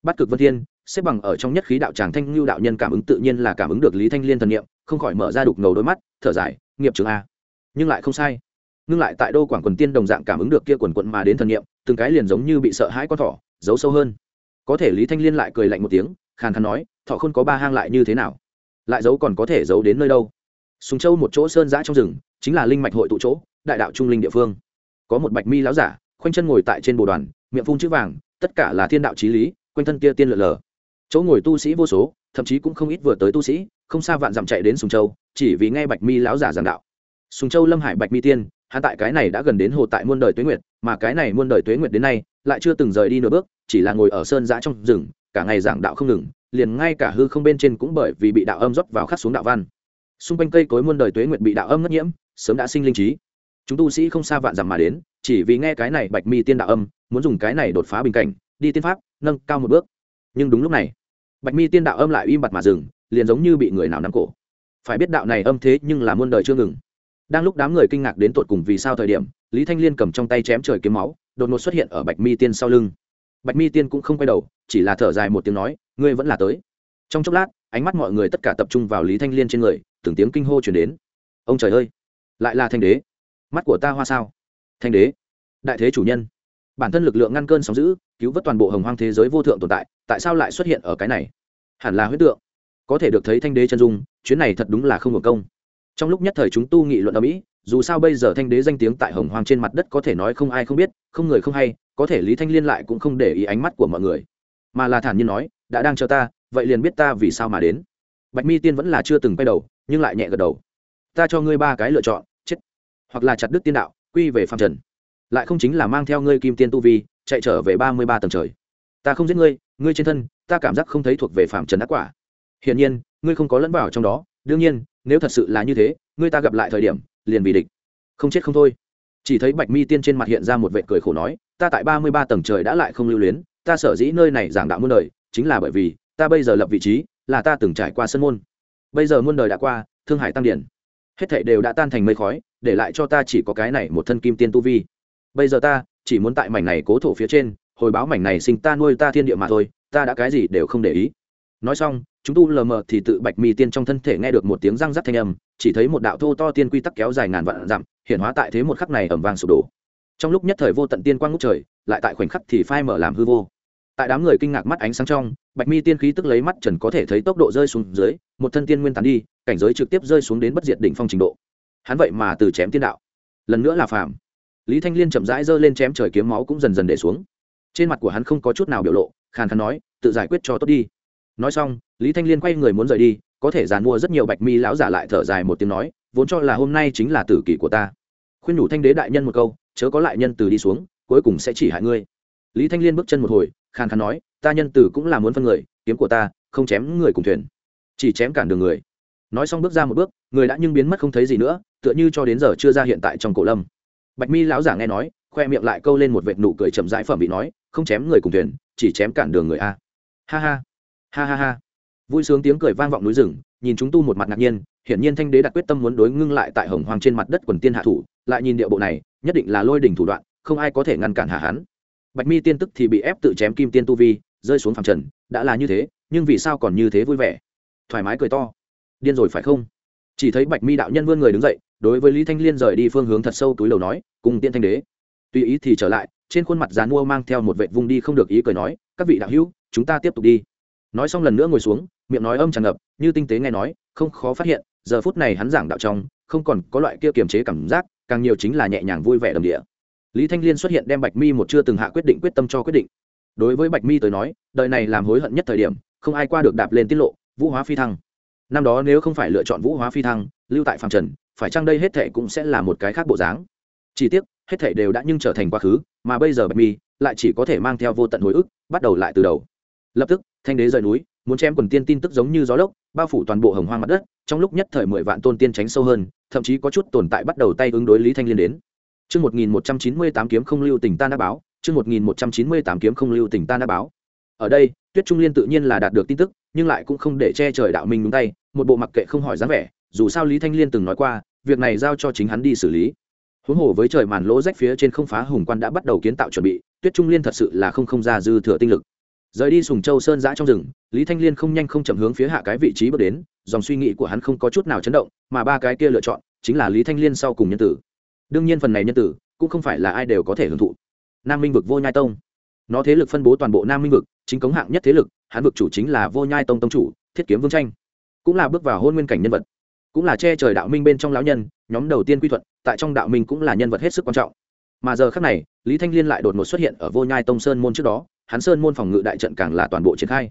Speaker 1: Bắt cực vân thiên, xếp bằng ở trong nhất khí đạo tràng thanh lưu đạo nhân cảm ứng tự nhiên là cảm ứng được lý thanh liên thần niệm, không khỏi mở ra đục ngầu đôi mắt, thở dài, nghiệp trường a, nhưng lại không sai. Ngưng lại tại đô quảng quần tiên đồng dạng cảm ứng được kia quần quận mà đến thần niệm, từng cái liền giống như bị sợ hãi con thỏ, giấu sâu hơn. Có thể lý thanh liên lại cười lạnh một tiếng, khàn khàn nói, thọ không có ba hang lại như thế nào? Lại giấu còn có thể giấu đến nơi đâu? Sùng châu một chỗ sơn giã trong rừng, chính là linh mạch hội tụ chỗ, đại đạo trung linh địa phương. Có một bạch mi láo giả, khoanh chân ngồi tại trên bồ đoàn, miệng phun chữ vàng, tất cả là thiên đạo trí lý, quanh thân kia tiên lượn lờ. Chỗ ngồi tu sĩ vô số, thậm chí cũng không ít vừa tới tu sĩ, không xa vạn dặm chạy đến sùng châu, chỉ vì nghe bạch mi lão giả giảng đạo. Sùng châu lâm hải bạch mi tiên, hắn tại cái này đã gần đến hồ tại muôn đời tuế nguyệt, mà cái này muôn đời tuế nguyệt đến nay, lại chưa từng rời đi nửa bước, chỉ là ngồi ở sơn giã trong rừng, cả ngày giảng đạo không ngừng, liền ngay cả hư không bên trên cũng bởi vì bị đạo âm dốc vào khắc xuống đạo văn xung quanh cây cối muôn đời tuế nguyệt bị đạo âm ngất nhiễm, sớm đã sinh linh trí. Chúng tu sĩ không xa vạn dặm mà đến, chỉ vì nghe cái này bạch mi tiên đạo âm, muốn dùng cái này đột phá bình cảnh, đi tiên pháp, nâng cao một bước. Nhưng đúng lúc này, bạch mi tiên đạo âm lại im bặt mà dừng, liền giống như bị người nào nắm cổ. Phải biết đạo này âm thế nhưng là muôn đời chưa ngừng. Đang lúc đám người kinh ngạc đến tột cùng vì sao thời điểm, lý thanh liên cầm trong tay chém trời kiếm máu, đột ngột xuất hiện ở bạch mi tiên sau lưng. Bạch mi tiên cũng không quay đầu, chỉ là thở dài một tiếng nói, ngươi vẫn là tới. Trong chốc lát, ánh mắt mọi người tất cả tập trung vào lý thanh liên trên người từng tiếng kinh hô chuyển đến. Ông trời ơi, lại là thanh đế. Mắt của ta hoa sao? Thanh đế, đại thế chủ nhân. Bản thân lực lượng ngăn cơn sóng giữ cứu vớt toàn bộ hồng hoang thế giới vô thượng tồn tại tại sao lại xuất hiện ở cái này? Hẳn là huyết tượng. Có thể được thấy thanh đế chân dung, chuyến này thật đúng là không hưởng công. Trong lúc nhất thời chúng tu nghị luận ở mỹ, dù sao bây giờ thanh đế danh tiếng tại hồng hoang trên mặt đất có thể nói không ai không biết, không người không hay, có thể lý thanh liên lại cũng không để ý ánh mắt của mọi người. Mà là thản nhiên nói, đã đang chờ ta, vậy liền biết ta vì sao mà đến bạch mi tiên vẫn là chưa từng quay đầu, nhưng lại nhẹ gật đầu. Ta cho ngươi ba cái lựa chọn, chết. Hoặc là chặt đứt tiên đạo, quy về phạm trần. Lại không chính là mang theo ngươi kim tiên tu vi, chạy trở về ba mươi ba tầng trời. Ta không giết ngươi ngươi trên thân, ta cảm giác không thấy thuộc về phạm trần ác quả. Hiển nhiên, ngươi không có lẫn vào trong đó. Đương nhiên, nếu thật sự là như thế, ngươi ta gặp lại thời điểm, liền vì địch. Không chết không thôi. Chỉ thấy bạch mi tiên trên mặt hiện ra một vệ cười khổ nói, ta tại ba mươi ba tầng trời đã lại không lưu luyến, ta sở dĩ nơi này giảng đạo muôn đời, chính là bởi vì, ta bây giờ lập vị trí là ta từng trải qua sân môn. Bây giờ muôn đời đã qua, thương hải tăng điển. Hết thảy đều đã tan thành mây khói, để lại cho ta chỉ có cái này một thân kim tiên tu vi. Bây giờ ta chỉ muốn tại mảnh này cố thổ phía trên, hồi báo mảnh này sinh ta nuôi ta thiên địa mà thôi, ta đã cái gì đều không để ý. Nói xong, chúng tu lờ mờ thì tự bạch mi tiên trong thân thể nghe được một tiếng răng rắc thanh âm, chỉ thấy một đạo thô to tiên quy tắc kéo dài ngàn vạn dặm, hiện hóa tại thế một khắc này ẩm vàng sụp đổ. Trong lúc nhất thời vô tận tiên quang ngút trời, lại tại khoảnh khắc thì phai mở làm hư vô tại đám người kinh ngạc mắt ánh sáng trong, bạch mi tiên khí tức lấy mắt trần có thể thấy tốc độ rơi xuống dưới, một thân tiên nguyên tán đi, cảnh giới trực tiếp rơi xuống đến bất diệt đỉnh phong trình độ. Hắn vậy mà từ chém tiên đạo. Lần nữa là phàm. Lý thanh liên chậm rãi giơ lên chém trời kiếm máu cũng dần dần để xuống. Trên mặt của hắn không có chút nào biểu lộ, khàn khàn nói, tự giải quyết cho tốt đi. Nói xong, lý thanh liên quay người muốn rời đi, có thể giàn mua rất nhiều bạch mi lão giả lại thở dài một tiếng nói, vốn cho là hôm nay chính là tử kỷ của ta. Khuyên nhủ thanh đế đại nhân một câu, chớ có lại nhân từ đi xuống, cuối cùng sẽ chỉ hại ngươi. Lý thanh liên bước chân một hồi khàn khàn nói, ta nhân từ cũng là muốn phân người, kiếm của ta, không chém người cùng thuyền, chỉ chém cản đường người. Nói xong bước ra một bước, người đã nhưng biến mất không thấy gì nữa, tựa như cho đến giờ chưa ra hiện tại trong cổ lâm. Bạch mi lão giả nghe nói, khoe miệng lại câu lên một vệt nụ cười chậm rãi phẩm bị nói, không chém người cùng thuyền, chỉ chém cản đường người a. Ha ha ha ha ha. Vui sướng tiếng cười vang vọng núi rừng, nhìn chúng tu một mặt ngạc nhiên, hiển nhiên thanh đế đặt quyết tâm muốn đối ngưng lại tại hồng hoàng trên mặt đất quần tiên hạ thủ, lại nhìn địa bộ này, nhất định là lôi đỉnh thủ đoạn, không ai có thể ngăn cản hạ hắn bạch mi tiên tức thì bị ép tự chém kim tiên tu vi, rơi xuống phẳng trần, đã là như thế, nhưng vì sao còn như thế vui vẻ? Thoải mái cười to. Điên rồi phải không? Chỉ thấy bạch mi đạo nhân vươn người đứng dậy, đối với lý thanh liên rời đi phương hướng thật sâu túi lầu nói, cùng tiên thanh đế. Tùy ý thì trở lại, trên khuôn mặt dàn mua mang theo một vệ vung đi không được ý cười nói, các vị đạo hữu, chúng ta tiếp tục đi. Nói xong lần nữa ngồi xuống, miệng nói âm tràn ngập, như tinh tế nghe nói, không khó phát hiện, giờ phút này hắn giảng đạo trong, không còn có loại kia kiềm chế cảm giác, càng nhiều chính là nhẹ nhàng vui vẻ đầm địa lý thanh liên xuất hiện đem bạch mi một chưa từng hạ quyết định quyết tâm cho quyết định. Đối với bạch mi tới nói, đời này làm hối hận nhất thời điểm, không ai qua được đạp lên tiết lộ, vũ hóa phi thăng. Năm đó nếu không phải lựa chọn vũ hóa phi thăng, lưu tại phạm trần, phải chăng đây hết thệ cũng sẽ là một cái khác bộ dáng? Chỉ tiếc, hết thệ đều đã nhưng trở thành quá khứ, mà bây giờ bạch mi lại chỉ có thể mang theo vô tận hồi ức, bắt đầu lại từ đầu. Lập tức, thanh đế rời núi, muốn chém quần tiên tin tức giống như gió lốc, bao phủ toàn bộ hồng hoang mặt đất, trong lúc nhất thời mười vạn tôn tiên tránh sâu hơn, thậm chí có chút tồn tại bắt đầu tay ứng đối lý thanh liên đến. Chương 1198 kiếm không lưu tình ta đã báo, chương 1198 kiếm không lưu tình ta đã báo. Ở đây, Tuyết Trung Liên tự nhiên là đạt được tin tức, nhưng lại cũng không để che trời đạo minh đúng tay, một bộ mặc kệ không hỏi dáng vẻ, dù sao Lý Thanh Liên từng nói qua, việc này giao cho chính hắn đi xử lý. Huống hồ với trời màn lỗ rách phía trên không phá hùng quan đã bắt đầu kiến tạo chuẩn bị, Tuyết Trung Liên thật sự là không không ra dư thừa tinh lực. Rời đi Sùng Châu Sơn giã trong rừng, Lý Thanh Liên không nhanh không chậm hướng phía hạ cái vị trí bước đến, dòng suy nghĩ của hắn không có chút nào chấn động, mà ba cái kia lựa chọn chính là Lý Thanh Liên sau cùng nhân tử đương nhiên phần này nhân tử cũng không phải là ai đều có thể hưởng thụ. Nam minh vực vô nhai tông. Nó thế lực phân bố toàn bộ nam minh vực, chính cống hạng nhất thế lực hãn vực chủ chính là vô nhai tông tông chủ, thiết kiếm vương tranh. Cũng là bước vào hôn nguyên cảnh nhân vật. Cũng là che trời đạo minh bên trong lão nhân, nhóm đầu tiên quy thuận, tại trong đạo minh cũng là nhân vật hết sức quan trọng. Mà giờ khác này, lý thanh liên lại đột ngột xuất hiện ở vô nhai tông sơn môn trước đó, hắn sơn môn phòng ngự đại trận càng là toàn bộ triển khai.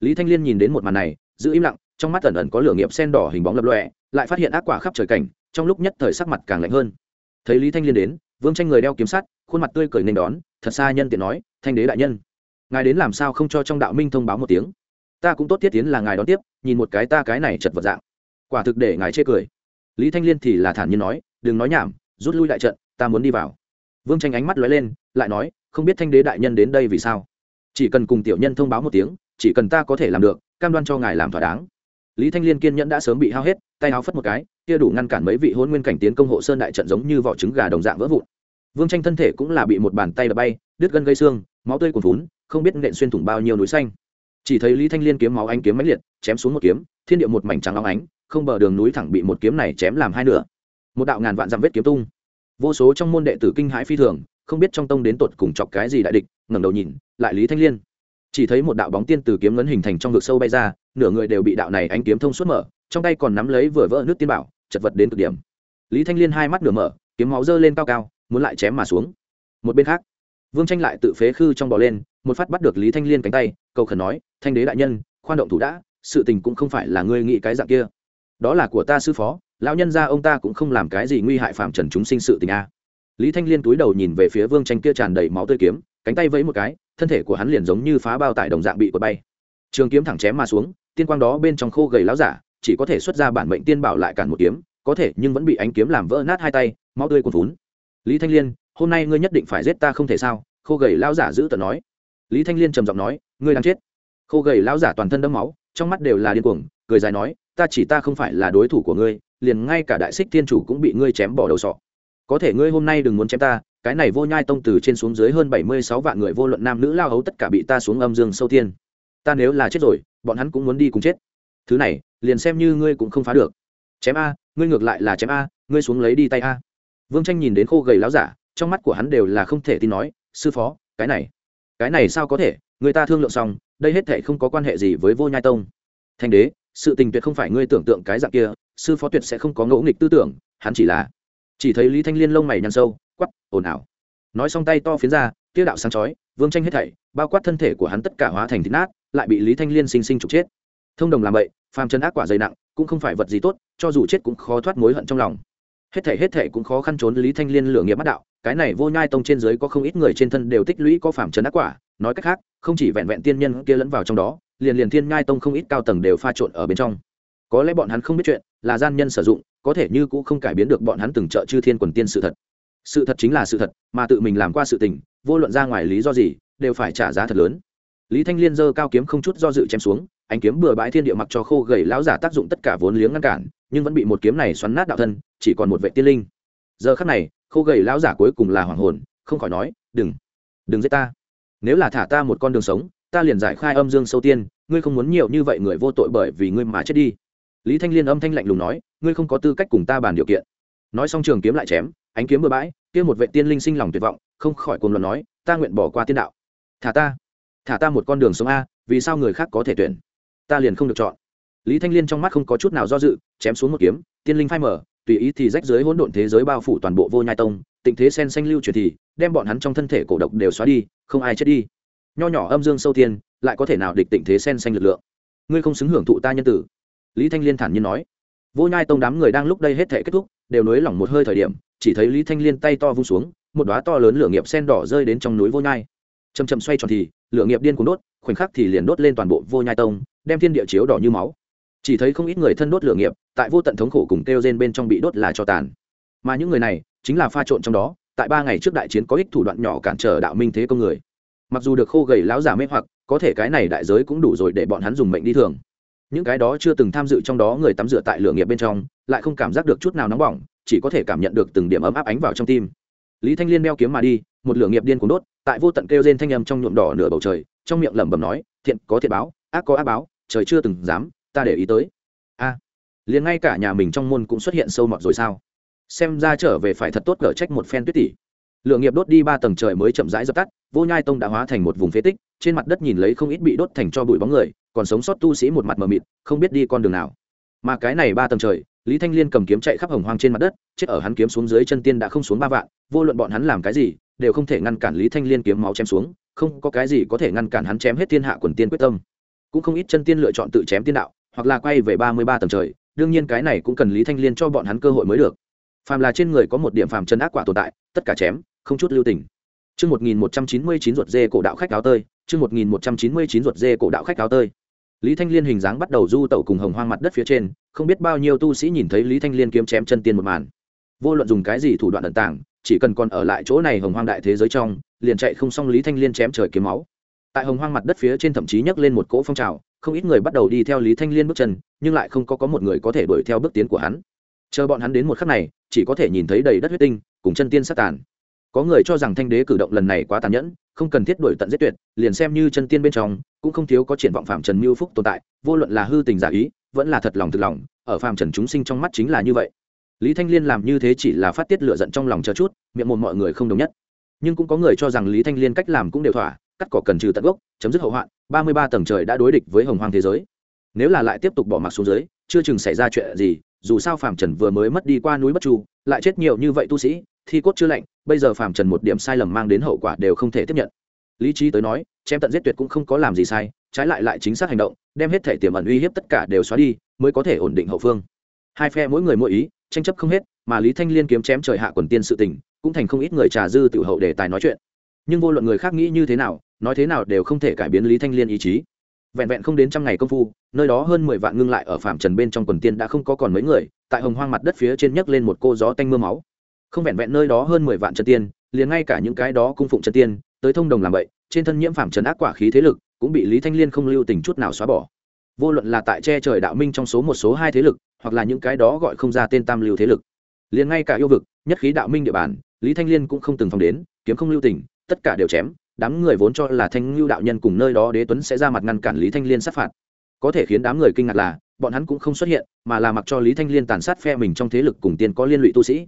Speaker 1: Lý thanh liên nhìn đến một màn này, giữ im lặng, trong mắt ẩn ẩn có lửa nghiệp sen đỏ hình bóng lập lọe lại phát hiện ác quả khắp trời cảnh, trong lúc nhất thời sắc mặt càng lạnh hơn thấy lý thanh liên đến, vương tranh người đeo kiếm sắt, khuôn mặt tươi cười nên đón, thật xa nhân tiện nói, thanh đế đại nhân, ngài đến làm sao không cho trong đạo minh thông báo một tiếng? Ta cũng tốt thiết tiến là ngài đón tiếp, nhìn một cái ta cái này chật vật dạng. Quả thực để ngài chê cười. Lý thanh liên thì là thản nhiên nói, đừng nói nhảm, rút lui đại trận, ta muốn đi vào. Vương tranh ánh mắt lóe lên, lại nói, không biết thanh đế đại nhân đến đây vì sao? Chỉ cần cùng tiểu nhân thông báo một tiếng, chỉ cần ta có thể làm được, cam đoan cho ngài làm thỏa đáng lý thanh liên kiên nhẫn đã sớm bị hao hết, tay áo phất một cái, kia đủ ngăn cản mấy vị hôn nguyên cảnh tiến công hộ sơn đại trận giống như vỏ trứng gà đồng dạng vỡ vụn. Vương tranh thân thể cũng là bị một bàn tay đập bay, đứt gân gây xương, máu tươi cuồn vún không biết nện xuyên thủng bao nhiêu núi xanh. Chỉ thấy lý thanh liên kiếm máu anh kiếm mãnh liệt, chém xuống một kiếm, thiên địa một mảnh trắng óng ánh, không bờ đường núi thẳng bị một kiếm này chém làm hai nửa. Một đạo ngàn vạn dặm vết kiếm tung. Vô số trong môn đệ tử kinh hãi phi thường, không biết trong tông đến tột cùng chọc cái gì đại địch, ngẩng đầu nhìn, lại lý thanh liên. Chỉ thấy một đạo bóng tiên từ kiếm ngấn hình thành trong vực sâu bay ra nửa người đều bị đạo này ánh kiếm thông suốt mở, trong tay còn nắm lấy vừa vỡ nước tiên bảo, chật vật đến cực điểm. Lý thanh liên hai mắt nửa mở, kiếm máu dơ lên cao cao, muốn lại chém mà xuống. Một bên khác, vương tranh lại tự phế khư trong bò lên, một phát bắt được lý thanh liên cánh tay, cầu khẩn nói, thanh đế đại nhân, khoan động thủ đã, sự tình cũng không phải là ngươi nghĩ cái dạng kia. Đó là của ta sư phó, lão nhân gia ông ta cũng không làm cái gì nguy hại phạm trần chúng sinh sự tình a. Lý thanh liên túi đầu nhìn về phía vương tranh kia tràn đầy máu tươi kiếm, cánh tay vẫy một cái, thân thể của hắn liền giống như phá bao tải đồng dạng bị quật bay. Trường kiếm thẳng chém mà xuống tiên quang đó bên trong khô gầy láo giả, chỉ có thể xuất ra bản mệnh tiên bảo lại cản một kiếm, có thể, nhưng vẫn bị ánh kiếm làm vỡ nát hai tay, máu tươi cuồn vốn. lý thanh liên, hôm nay ngươi nhất định phải giết ta không thể sao? Khô gầy lao giả giữ tận nói. Lý thanh liên trầm giọng nói, ngươi đang chết. Khô gầy lao giả toàn thân đẫm máu, trong mắt đều là điên cuồng, cười dài nói, ta chỉ ta không phải là đối thủ của ngươi, liền ngay cả đại xích thiên chủ cũng bị ngươi chém bỏ đầu sọ. Có thể ngươi hôm nay đừng muốn chém ta, cái này vô nhai tông từ trên xuống dưới hơn bảy mươi sáu vạn người vô luận nam nữ lao hấu tất cả bị ta xuống âm dương sâu thiên ta nếu là chết rồi, bọn hắn cũng muốn đi cùng chết. Thứ này, liền xem như ngươi cũng không phá được. Chém a, ngươi ngược lại là chém a, ngươi xuống lấy đi tay a. Vương tranh nhìn đến khô gầy láo giả, trong mắt của hắn đều là không thể tin nói, sư phó, cái này cái này sao có thể? Người ta thương lượng xong, đây hết thể không có quan hệ gì với vô nhai tông. Thành đế, sự tình tuyệt không phải ngươi tưởng tượng cái dạng kia, sư phó tuyệt sẽ không có ngẫu nghịch tư tưởng, hắn chỉ là, chỉ thấy lý thanh liên lông mày nhăn sâu quắp ồn ào. Nói xong tay to phiến ra tiêu đạo sáng chói, vương tranh hết thảy, bao quát thân thể của hắn tất cả hóa thành thịt nát lại bị lý thanh liên sinh sinh trục chết. Thông đồng làm vậy, phàm chân ác quả dày nặng, cũng không phải vật gì tốt, cho dù chết cũng khó thoát mối hận trong lòng. Hết thể hết thể cũng khó khăn trốn lý thanh liên lửa nghiệp bắt đạo, cái này vô nhai tông trên dưới có không ít người trên thân đều tích lũy có phàm trần ác quả, nói cách khác, không chỉ vẹn vẹn tiên nhân kia lẫn vào trong đó, liền liền thiên nhai tông không ít cao tầng đều pha trộn ở bên trong. Có lẽ bọn hắn không biết chuyện, là gian nhân sử dụng, có thể như cũng không cải biến được bọn hắn từng trợ chư thiên quần tiên sự thật. Sự thật chính là sự thật, mà tự mình làm qua sự tình, vô luận ra ngoài lý do gì, đều phải trả giá thật lớn lý thanh liên giơ cao kiếm không chút do dự chém xuống anh kiếm bừa bãi thiên địa mặc cho khô gầy lão giả tác dụng tất cả vốn liếng ngăn cản, nhưng vẫn bị một kiếm này xoắn nát đạo thân, chỉ còn một vệ tiên linh. Giờ khắc này, khô gầy lão giả cuối cùng là hoàng hồn, không khỏi nói, đừng đừng giết ta. Nếu là thả ta một con đường sống, ta liền giải khai âm dương sâu tiên, ngươi không muốn nhiều như vậy người vô tội bởi vì ngươi mà chết đi. Lý thanh liên âm thanh lạnh lùng nói, ngươi không có tư cách cùng ta bàn điều kiện. Nói xong trường kiếm lại chém, ánh kiếm bừa bãi, kia một vệ tiên linh sinh lòng tuyệt vọng, không khỏi cuồng luận nói, ta nguyện bỏ qua tiên đạo. Thả ta thả ta một con đường sống a, vì sao người khác có thể tuyển? Ta liền không được chọn. Lý thanh liên trong mắt không có chút nào do dự, chém xuống một kiếm, tiên linh phai mở tùy ý thì rách giới hỗn độn thế giới bao phủ toàn bộ vô nhai tông tình thế sen xanh lưu truyền thì, đem bọn hắn trong thân thể cổ độc đều xóa đi, không ai chết đi. Nho nhỏ âm dương sâu tiên, lại có thể nào địch tình thế sen xanh lực lượng? Ngươi không xứng hưởng thụ ta nhân tử. Lý thanh liên thản nhiên nói. Vô nhai tông đám người đang lúc đây hết thể kết thúc, đều nới lỏng một hơi thời điểm, chỉ thấy lý thanh liên tay to vung xuống, một đoá to lớn lửa nghiệp sen đỏ rơi đến trong núi vô nhai. Chầm chầm xoay tròn thì lửa nghiệp điên cuốn đốt, khoảnh khắc thì liền đốt lên toàn bộ vô nhai tông, đem thiên địa chiếu đỏ như máu. Chỉ thấy không ít người thân đốt lửa nghiệp, tại vô tận thống khổ cùng kêu rên bên trong bị đốt là cho tàn. Mà những người này, chính là pha trộn trong đó, tại ba ngày trước đại chiến có ích thủ đoạn nhỏ cản trở đạo minh thế công người. Mặc dù được khô gầy láo giả mê hoặc, có thể cái này đại giới cũng đủ rồi để bọn hắn dùng mệnh đi thường. Những cái đó chưa từng tham dự trong đó người tắm rửa tại lửa nghiệp bên trong, lại không cảm giác được chút nào nóng bỏng, chỉ có thể cảm nhận được từng điểm ấm áp ánh vào trong tim. Lý thanh liên đeo kiếm mà đi một lửa nghiệp điên cuồng đốt, tại vô tận kêu rên thanh âm trong nhuộm đỏ nửa bầu trời, trong miệng lẩm bẩm nói, thiện, có thiện báo, ác có ác báo, trời chưa từng dám, ta để ý tới. A, liền ngay cả nhà mình trong môn cũng xuất hiện sâu mọt rồi sao? Xem ra trở về phải thật tốt gỡ trách một phen tuyết tỷ lượng nghiệp đốt đi ba tầng trời mới chậm rãi dập tắt, vô nhai tông đã hóa thành một vùng phế tích, trên mặt đất nhìn lấy không ít bị đốt thành cho bụi bóng người, còn sống sót tu sĩ một mặt mờ mịt, không biết đi con đường nào. Mà cái này ba tầng trời, lý thanh liên cầm kiếm chạy khắp hồng hoang trên mặt đất, chết ở hắn kiếm xuống dưới chân tiên đã không xuống ba vạn, vô luận bọn hắn làm cái gì đều không thể ngăn cản lý thanh liên kiếm máu chém xuống không có cái gì có thể ngăn cản hắn chém hết thiên hạ quần tiên quyết tâm cũng không ít chân tiên lựa chọn tự chém tiên đạo hoặc là quay về ba mươi ba tầng trời đương nhiên cái này cũng cần lý thanh liên cho bọn hắn cơ hội mới được phàm là trên người có một điểm phàm chân ác quả tồn tại tất cả chém không chút lưu tình Chương 1199 ruột dê cổ đạo khách áo tơi, chương 1199 ruột dê cổ đạo khách áo tơi. Lý Thanh Liên hình dáng bắt đầu du tẩu cùng hồng hoang mặt đất phía trên, không biết bao nhiêu tu sĩ nhìn thấy Lý Thanh Liên kiếm chém chân tiên một màn. Vô luận dùng cái gì thủ đoạn ẩn tàng, chỉ cần còn ở lại chỗ này hồng hoang đại thế giới trong, liền chạy không xong Lý Thanh Liên chém trời kiếm máu. Tại hồng hoang mặt đất phía trên thậm chí nhấc lên một cỗ phong trào, không ít người bắt đầu đi theo Lý Thanh Liên bước chân, nhưng lại không có có một người có thể đuổi theo bước tiến của hắn. Chờ bọn hắn đến một khắc này, chỉ có thể nhìn thấy đầy đất huyết tinh, cùng chân tiên sát tàn có người cho rằng thanh đế cử động lần này quá tàn nhẫn không cần thiết đuổi tận giết tuyệt liền xem như chân tiên bên trong cũng không thiếu có triển vọng phạm trần mưu phúc tồn tại vô luận là hư tình giả ý vẫn là thật lòng thực lòng ở phạm trần chúng sinh trong mắt chính là như vậy lý thanh liên làm như thế chỉ là phát tiết lựa giận trong lòng chờ chút, miệng mồm mọi người không đồng nhất. Nhưng cũng có người cho rằng lý thanh liên cách làm cũng đều thỏa, cắt cỏ cần trừ tận gốc, chấm dứt hậu hoạn, ba mươi ba tầng trời đã đối địch với hồng hoàng thế giới. Nếu là lại tiếp tục bỏ mặc xuống dưới, chưa chừng xảy ra chuyện gì, dù sao phạm trần vừa mới mất đi qua núi bất chu, lại chết nhiều như vậy tu sĩ, thi cốt chưa lạnh, bây giờ Phạm trần một điểm sai lầm mang đến hậu quả đều không thể tiếp nhận. Lý trí tới nói, chém tận giết tuyệt cũng không có làm gì sai, trái lại lại chính xác hành động, đem hết thể tiềm ẩn uy hiếp tất cả đều xóa đi, mới có thể ổn định hậu phương. Hai phe mỗi người mỗi ý tranh chấp không hết, mà lý thanh liên kiếm chém trời hạ quần tiên sự tình, cũng thành không ít người trà dư tự hậu để tài nói chuyện. Nhưng vô luận người khác nghĩ như thế nào, nói thế nào đều không thể cải biến lý thanh liên ý chí. Vẹn vẹn không đến trăm ngày công phu, nơi đó hơn mười vạn ngưng lại ở phạm trần bên trong quần tiên đã không có còn mấy người, tại hồng hoang mặt đất phía trên nhấc lên một cô gió tanh mưa máu. Không vẹn vẹn nơi đó hơn mười vạn chân tiên, liền ngay cả những cái đó cung phụng chân tiên, tới thông đồng làm vậy trên thân nhiễm phạm trần ác quả khí thế lực, cũng bị lý thanh liên không lưu tình chút nào xóa bỏ. Vô luận là tại che trời đạo minh trong số một số hai thế lực hoặc là những cái đó gọi không ra tên tam lưu thế lực. Liền ngay cả yêu vực, nhất khí đạo minh địa bàn, lý thanh liên cũng không từng phòng đến, kiếm không lưu tình, tất cả đều chém, đám người vốn cho là thanh lưu đạo nhân cùng nơi đó đế tuấn sẽ ra mặt ngăn cản lý thanh liên sát phạt. Có thể khiến đám người kinh ngạc là, bọn hắn cũng không xuất hiện, mà là mặc cho lý thanh liên tàn sát phe mình trong thế lực cùng tiên có liên lụy tu sĩ.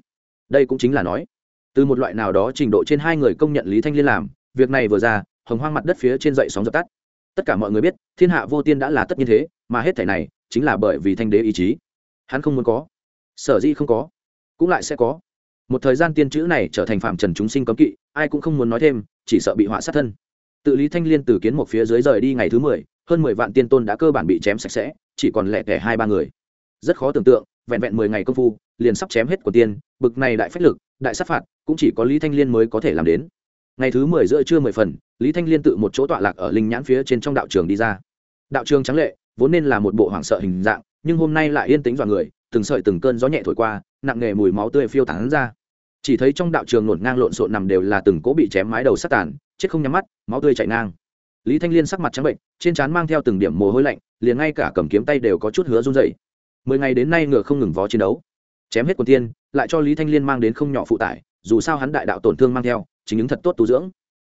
Speaker 1: Đây cũng chính là nói, từ một loại nào đó trình độ trên hai người công nhận lý thanh liên làm, việc này vừa ra, hồng hoang mặt đất phía trên dậy sóng dập tắt. Tất cả mọi người biết, thiên hạ vô tiên đã là tất nhiên thế, mà hết thể này chính là bởi vì thanh đế ý chí hắn không muốn có. Sở di không có, cũng lại sẽ có. Một thời gian tiên chữ này trở thành phạm trần chúng sinh cấm kỵ, ai cũng không muốn nói thêm, chỉ sợ bị họa sát thân. Tự lý thanh liên từ kiến một phía dưới rời đi ngày thứ mười, hơn mười vạn tiên tôn đã cơ bản bị chém sạch sẽ, chỉ còn lẻ tẻ hai ba người. Rất khó tưởng tượng, vẹn vẹn mười ngày công phu, liền sắp chém hết của tiên, bực này đại phách lực, đại sát phạt, cũng chỉ có lý thanh liên mới có thể làm đến. Ngày thứ mười giữa trưa mười phần, lý thanh liên tự một chỗ tọa lạc ở linh nhãn phía trên trong đạo trường đi ra. Đạo trường trắng lệ, vốn nên là một bộ hoảng sợ hình dạng nhưng hôm nay lại yên tĩnh dọa người, từng sợi từng cơn gió nhẹ thổi qua, nặng nghề mùi máu tươi phiêu tán ra. Chỉ thấy trong đạo trường nổn ngang lộn xộn nằm đều là từng cỗ bị chém mái đầu sát tàn, chết không nhắm mắt, máu tươi chảy ngang. Lý thanh liên sắc mặt trắng bệnh, trên trán mang theo từng điểm mồ hôi lạnh, liền ngay cả cầm kiếm tay đều có chút hứa run dậy mười ngày đến nay ngựa không ngừng vó chiến đấu. Chém hết quần tiên, lại cho lý thanh liên mang đến không nhỏ phụ tải, dù sao hắn đại đạo tổn thương mang theo, chính ứng thật tốt tu dưỡng.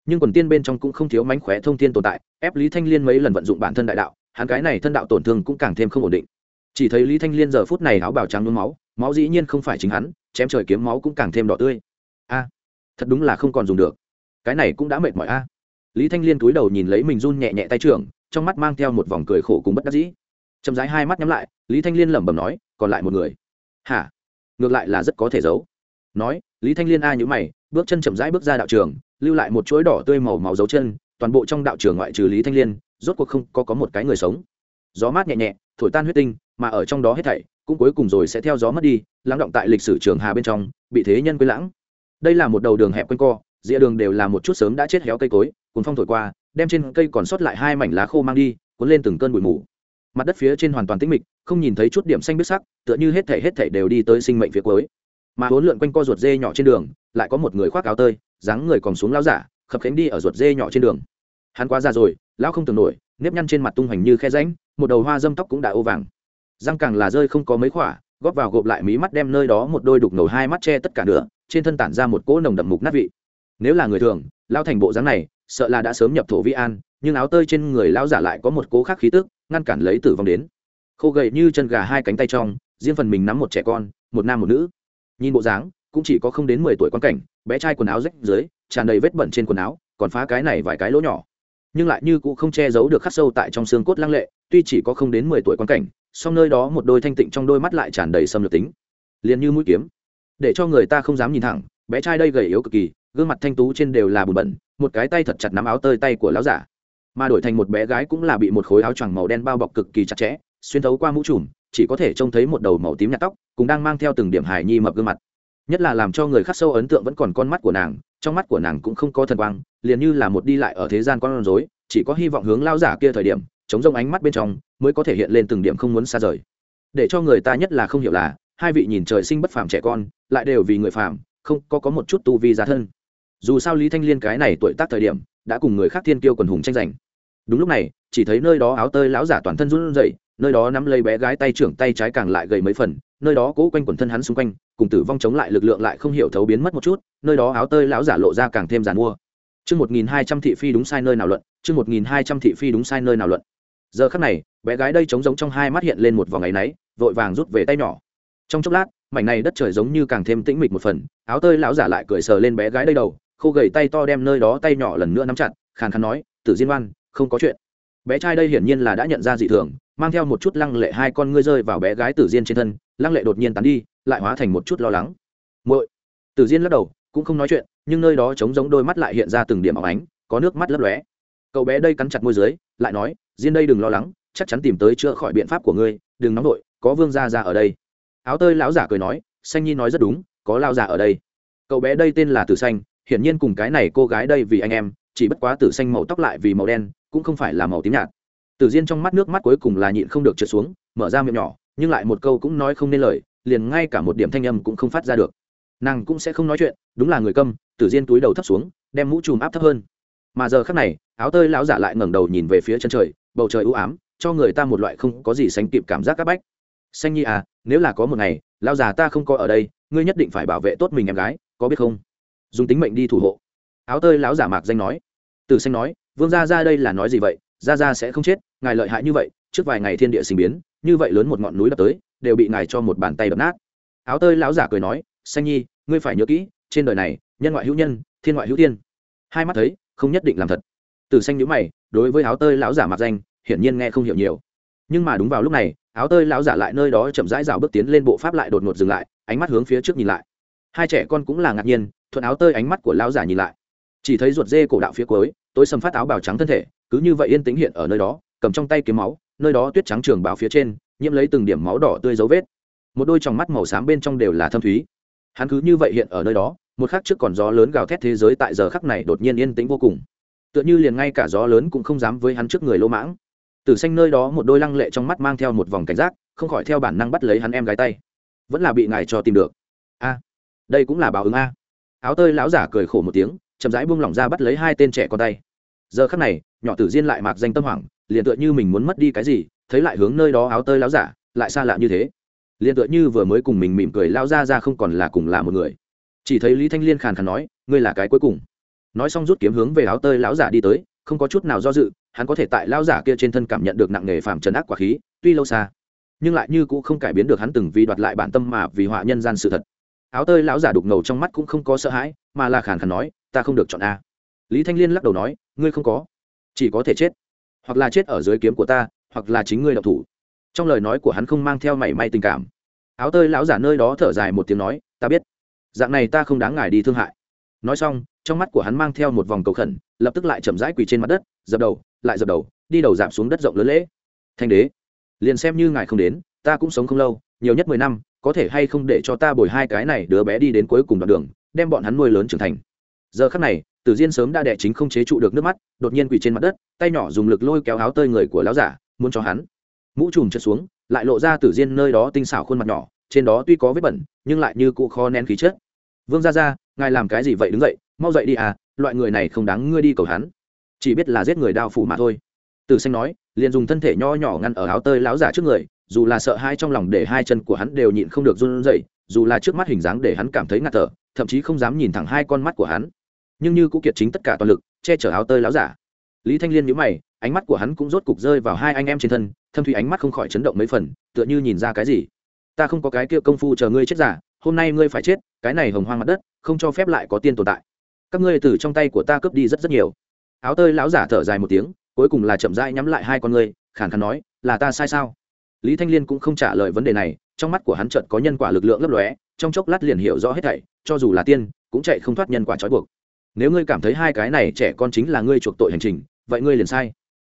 Speaker 1: Nhưng quần tiên bên trong cũng không thiếu mánh khóe thông tiên tồn tại, ép lý thanh liên mấy lần vận dụng bản thân đại đạo, hắn cái này thân đạo tổn thương cũng càng thêm không ổn định chỉ thấy lý thanh liên giờ phút này áo bào trắng nhuốm máu máu dĩ nhiên không phải chính hắn chém trời kiếm máu cũng càng thêm đỏ tươi. A thật đúng là không còn dùng được. Cái này cũng đã mệt mỏi a. Lý thanh liên cúi đầu nhìn lấy mình run nhẹ nhẹ tay trưởng trong mắt mang theo một vòng cười khổ cùng bất đắc dĩ. Chậm rãi hai mắt nhắm lại lý thanh liên lẩm bẩm nói còn lại một người? Hả? Ngược lại là rất có thể giấu. Nói lý thanh liên a nhữ mày bước chân chậm rãi bước ra đạo trường lưu lại một chuỗi đỏ tươi màu màu dấu chân toàn bộ trong đạo trường ngoại trừ lý thanh liên rốt cuộc không có, có một cái người sống. Gió mát nhẹ nhẹ thổi tan huyết tinh mà ở trong đó hết thảy, cũng cuối cùng rồi sẽ theo gió mất đi, lắng động tại lịch sử trường hà bên trong, bị thế nhân quên lãng. Đây là một đầu đường hẹp quanh co, rìa đường đều là một chút sớm đã chết héo cây cối, cuốn phong thổi qua, đem trên cây còn sót lại hai mảnh lá khô mang đi, cuốn lên từng cơn bụi mù. Mặt đất phía trên hoàn toàn tĩnh mịch, không nhìn thấy chút điểm xanh biết sắc, tựa như hết thảy hết thảy đều đi tới sinh mệnh phía cuối. Mà huấn lượn quanh co ruột dê nhỏ trên đường, lại có một người khoác áo tơi, dáng người còn xuống lao giả, khập khánh đi ở ruột dê nhỏ trên đường. Hắn quá già rồi, lão không tưởng nổi, nếp nhăn trên mặt tung hoành như khe ránh một đầu hoa dâm tóc cũng đã ô vàng răng càng là rơi không có mấy khỏa, góp vào gộp lại mí mắt đem nơi đó một đôi đục ngầu hai mắt che tất cả nữa trên thân tản ra một cỗ nồng đậm mục nát vị. Nếu là người thường lao thành bộ dáng này, sợ là đã sớm nhập thổ vi an, nhưng áo tơi trên người lao giả lại có một cố khác khí tức, ngăn cản lấy tử vong đến. Khô gầy như chân gà hai cánh tay trong, riêng phần mình nắm một trẻ con, một nam một nữ. Nhìn bộ dáng, cũng chỉ có không đến mười tuổi quan cảnh, bé trai quần áo rách dưới, tràn đầy vết bẩn trên quần áo, còn phá cái này vài cái lỗ nhỏ. Nhưng lại như cũng không che giấu được khắc sâu tại trong xương cốt lăng lệ, tuy chỉ có không đến mười tuổi quan cảnh song nơi đó một đôi thanh tịnh trong đôi mắt lại tràn đầy xâm lược tính. Liền như mũi kiếm. Để cho người ta không dám nhìn thẳng, bé trai đây gầy yếu cực kỳ, gương mặt thanh tú trên đều là bùn bẩn, một cái tay thật chặt nắm áo tơi tay của lão giả. Mà đổi thành một bé gái cũng là bị một khối áo choàng màu đen bao bọc cực kỳ chặt chẽ, xuyên thấu qua mũ trùm, chỉ có thể trông thấy một đầu màu tím nhạt tóc, cũng đang mang theo từng điểm hài nhi mập gương mặt. Nhất là làm cho người khắc sâu ấn tượng vẫn còn con mắt của nàng, trong mắt của nàng cũng không có thần quang, liền như là một đi lại ở thế gian con rối, chỉ có hy vọng hướng lao giả kia thời điểm, chống rông ánh mắt bên trong mới có thể hiện lên từng điểm không muốn xa rời. Để cho người ta nhất là không hiểu là hai vị nhìn trời sinh bất phàm trẻ con lại đều vì người phàm không có có một chút tu vi giá thân. Dù sao lý thanh liên cái này tuổi tác thời điểm đã cùng người khác thiên kiêu quần hùng tranh giành. Đúng lúc này chỉ thấy nơi đó áo tơi lão giả toàn thân run rẩy nơi đó nắm lấy bé gái tay trưởng tay trái càng lại gầy mấy phần nơi đó cố quanh quần thân hắn xung quanh cùng tử vong chống lại lực lượng lại không hiểu thấu biến mất một chút nơi đó áo tơi lão giả lộ ra càng thêm giàn mua. Chương 1200 thị phi đúng sai nơi nào luận, chương 1200 thị phi đúng sai nơi nào luận. Giờ khắc này, bé gái đây trống giống trong hai mắt hiện lên một vòng áy náy, vội vàng rút về tay nhỏ. Trong chốc lát, mảnh này đất trời giống như càng thêm tĩnh mịch một phần, áo tơi lão giả lại cười sờ lên bé gái đây đầu, khô gầy tay to đem nơi đó tay nhỏ lần nữa nắm chặt, khàn khàn nói, "Tử Diên Văn, không có chuyện." Bé trai đây hiển nhiên là đã nhận ra dị thường, mang theo một chút lăng lệ hai con ngươi rơi vào bé gái Tử Diên trên thân, lăng lệ đột nhiên tán đi, lại hóa thành một chút lo lắng. "Muội." Tử Diên lắc đầu, cũng không nói chuyện, nhưng nơi đó trống giống đôi mắt lại hiện ra từng điểm óng ánh có nước mắt lấp lóe cậu bé đây cắn chặt môi dưới lại nói, diên đây đừng lo lắng, chắc chắn tìm tới chữa khỏi biện pháp của ngươi, đừng nóng vội, có vương gia ra ở đây. Áo tơi lão giả cười nói, xanh nhi nói rất đúng, có lao giả ở đây. Cậu bé đây tên là tử xanh, hiển nhiên cùng cái này cô gái đây vì anh em, chỉ bất quá tử xanh màu tóc lại vì màu đen, cũng không phải là màu tím nhạt. Tử diên trong mắt nước mắt cuối cùng là nhịn không được trượt xuống, mở ra miệng nhỏ, nhưng lại một câu cũng nói không nên lời, liền ngay cả một điểm thanh âm cũng không phát ra được. Nàng cũng sẽ không nói chuyện, đúng là người câm, tử diên túi đầu thấp xuống, đem mũ chùm áp thấp hơn mà giờ khắc này áo tơi lão giả lại ngẩng đầu nhìn về phía chân trời bầu trời ưu ám cho người ta một loại không có gì sánh kịp cảm giác áp bách. Xanh nhi à nếu là có một ngày lão già ta không có ở đây ngươi nhất định phải bảo vệ tốt mình em gái có biết không? Dùng tính mệnh đi thủ hộ. Áo tơi lão giả mạc danh nói. Tử xanh nói vương gia ra đây là nói gì vậy? Gia gia sẽ không chết ngài lợi hại như vậy trước vài ngày thiên địa sinh biến như vậy lớn một ngọn núi đập tới đều bị ngài cho một bàn tay đập nát. Áo tơi lão giả cười nói xanh nhi ngươi phải nhớ kỹ trên đời này nhân ngoại hữu nhân thiên ngoại hữu tiên, hai mắt thấy không nhất định làm thật. Từ xanh nhữ mày, đối với áo tơi lão giả mặc danh, hiển nhiên nghe không hiểu nhiều. Nhưng mà đúng vào lúc này, áo tơi lão giả lại nơi đó chậm rãi rào bước tiến lên bộ pháp lại đột ngột dừng lại, ánh mắt hướng phía trước nhìn lại. Hai trẻ con cũng là ngạc nhiên, thuận áo tơi ánh mắt của lão giả nhìn lại. Chỉ thấy ruột dê cổ đạo phía cuối, tối sầm phát áo bào trắng thân thể, cứ như vậy yên tĩnh hiện ở nơi đó, cầm trong tay kiếm máu, nơi đó tuyết trắng trường bào phía trên, nhiễm lấy từng điểm máu đỏ tươi dấu vết. Một đôi tròng mắt màu xám bên trong đều là thâm thúy. Hắn cứ như vậy hiện ở nơi đó một khắc trước còn gió lớn gào thét thế giới tại giờ khắc này đột nhiên yên tĩnh vô cùng. Tựa như liền ngay cả gió lớn cũng không dám với hắn trước người lỗ mãng. Tử xanh nơi đó một đôi lăng lệ trong mắt mang theo một vòng cảnh giác, không khỏi theo bản năng bắt lấy hắn em gái tay. Vẫn là bị ngài cho tìm được. A, đây cũng là báo ứng a. Áo tơi lão giả cười khổ một tiếng, chậm rãi buông lỏng ra bắt lấy hai tên trẻ con tay. Giờ khắc này, nhỏ tử diên lại mạc danh tâm hoảng, liền tựa như mình muốn mất đi cái gì, thấy lại hướng nơi đó áo tơi lão giả, lại xa lạ như thế. Liền tựa như vừa mới cùng mình mỉm cười lao ra ra không còn là cùng là một người chỉ thấy lý thanh liên khàn khàn nói, ngươi là cái cuối cùng. Nói xong rút kiếm hướng về áo tơi lão giả đi tới, không có chút nào do dự, hắn có thể tại lão giả kia trên thân cảm nhận được nặng nề phàm trần ác quả khí, tuy lâu xa, nhưng lại như cũng không cải biến được hắn từng vì đoạt lại bản tâm mà vì họa nhân gian sự thật. Áo tơi lão giả đục ngầu trong mắt cũng không có sợ hãi, mà là khàn khàn nói, ta không được chọn a. Lý thanh liên lắc đầu nói, ngươi không có, chỉ có thể chết, hoặc là chết ở dưới kiếm của ta, hoặc là chính ngươi độc thủ. Trong lời nói của hắn không mang theo mảy may tình cảm. Áo tơi lão giả nơi đó thở dài một tiếng nói, ta biết dạng này ta không đáng ngài đi thương hại. Nói xong, trong mắt của hắn mang theo một vòng cầu khẩn, lập tức lại chậm rãi quỳ trên mặt đất, dập đầu, lại dập đầu, đi đầu giảm xuống đất rộng lớn lễ. Thanh đế, liền xem như ngài không đến, ta cũng sống không lâu, nhiều nhất mười năm, có thể hay không để cho ta bồi hai cái này đứa bé đi đến cuối cùng đoạn đường, đem bọn hắn nuôi lớn trưởng thành. Giờ khắc này, tử diên sớm đã đẻ chính không chế trụ được nước mắt, đột nhiên quỳ trên mặt đất, tay nhỏ dùng lực lôi kéo áo tơi người của lão giả, muốn cho hắn. Mũ trùm trượt xuống, lại lộ ra tử diên nơi đó tinh xảo khuôn mặt nhỏ, trên đó tuy có vết bẩn, nhưng lại như cụ kho nén khí chết vương ra ra ngài làm cái gì vậy đứng dậy, mau dậy đi à loại người này không đáng ngươi đi cầu hắn. Chỉ biết là giết người đao phủ mà thôi. Tử xanh nói, liền dùng thân thể nho nhỏ ngăn ở áo tơi láo giả trước người, dù là sợ hai trong lòng để hai chân của hắn đều nhịn không được run rẩy, dù là trước mắt hình dáng để hắn cảm thấy ngạt thở, thậm chí không dám nhìn thẳng hai con mắt của hắn. Nhưng như cũ kiệt chính tất cả toàn lực, che chở áo tơi láo giả. Lý thanh liên nhíu mày, ánh mắt của hắn cũng rốt cục rơi vào hai anh em trên thân, thâm thủy ánh mắt không khỏi chấn động mấy phần, tựa như nhìn ra cái gì. Ta không có cái kia công phu chờ ngươi chết giả hôm nay ngươi phải chết, cái này hồng hoang mặt đất, không cho phép lại có tiên tồn tại. Các ngươi từ trong tay của ta cướp đi rất rất nhiều. Áo tơi lão giả thở dài một tiếng, cuối cùng là chậm rãi nhắm lại hai con ngươi, khàn khàn nói, là ta sai sao? Lý thanh liên cũng không trả lời vấn đề này, trong mắt của hắn chợt có nhân quả lực lượng lấp lóe, trong chốc lát liền hiểu rõ hết thảy, cho dù là tiên, cũng chạy không thoát nhân quả trói buộc. Nếu ngươi cảm thấy hai cái này trẻ con chính là ngươi chuộc tội hành trình, vậy ngươi liền sai.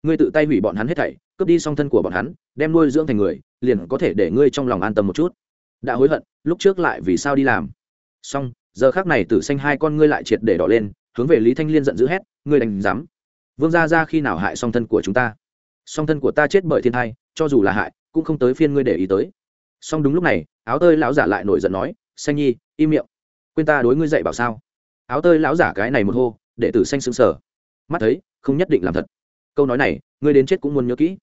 Speaker 1: Ngươi tự tay hủy bọn hắn hết thảy, cướp đi song thân của bọn hắn, đem nuôi dưỡng thành người, liền có thể để ngươi trong lòng an tâm một chút đã hối hận, lúc trước lại vì sao đi làm. Xong, giờ khác này tử xanh hai con ngươi lại triệt để đỏ lên, hướng về lý thanh liên giận dữ hét, ngươi đành dám vương gia ra khi nào hại song thân của chúng ta? Song thân của ta chết bởi thiên thai, cho dù là hại, cũng không tới phiên ngươi để ý tới. Song đúng lúc này, áo tơi lão giả lại nổi giận nói, xanh nhi, im miệng. Quên ta đối ngươi dạy bảo sao? Áo tơi lão giả cái này một hô, để tử xanh xứng sở mắt thấy, không nhất định làm thật. Câu nói này, ngươi đến chết cũng muốn nhớ kỹ.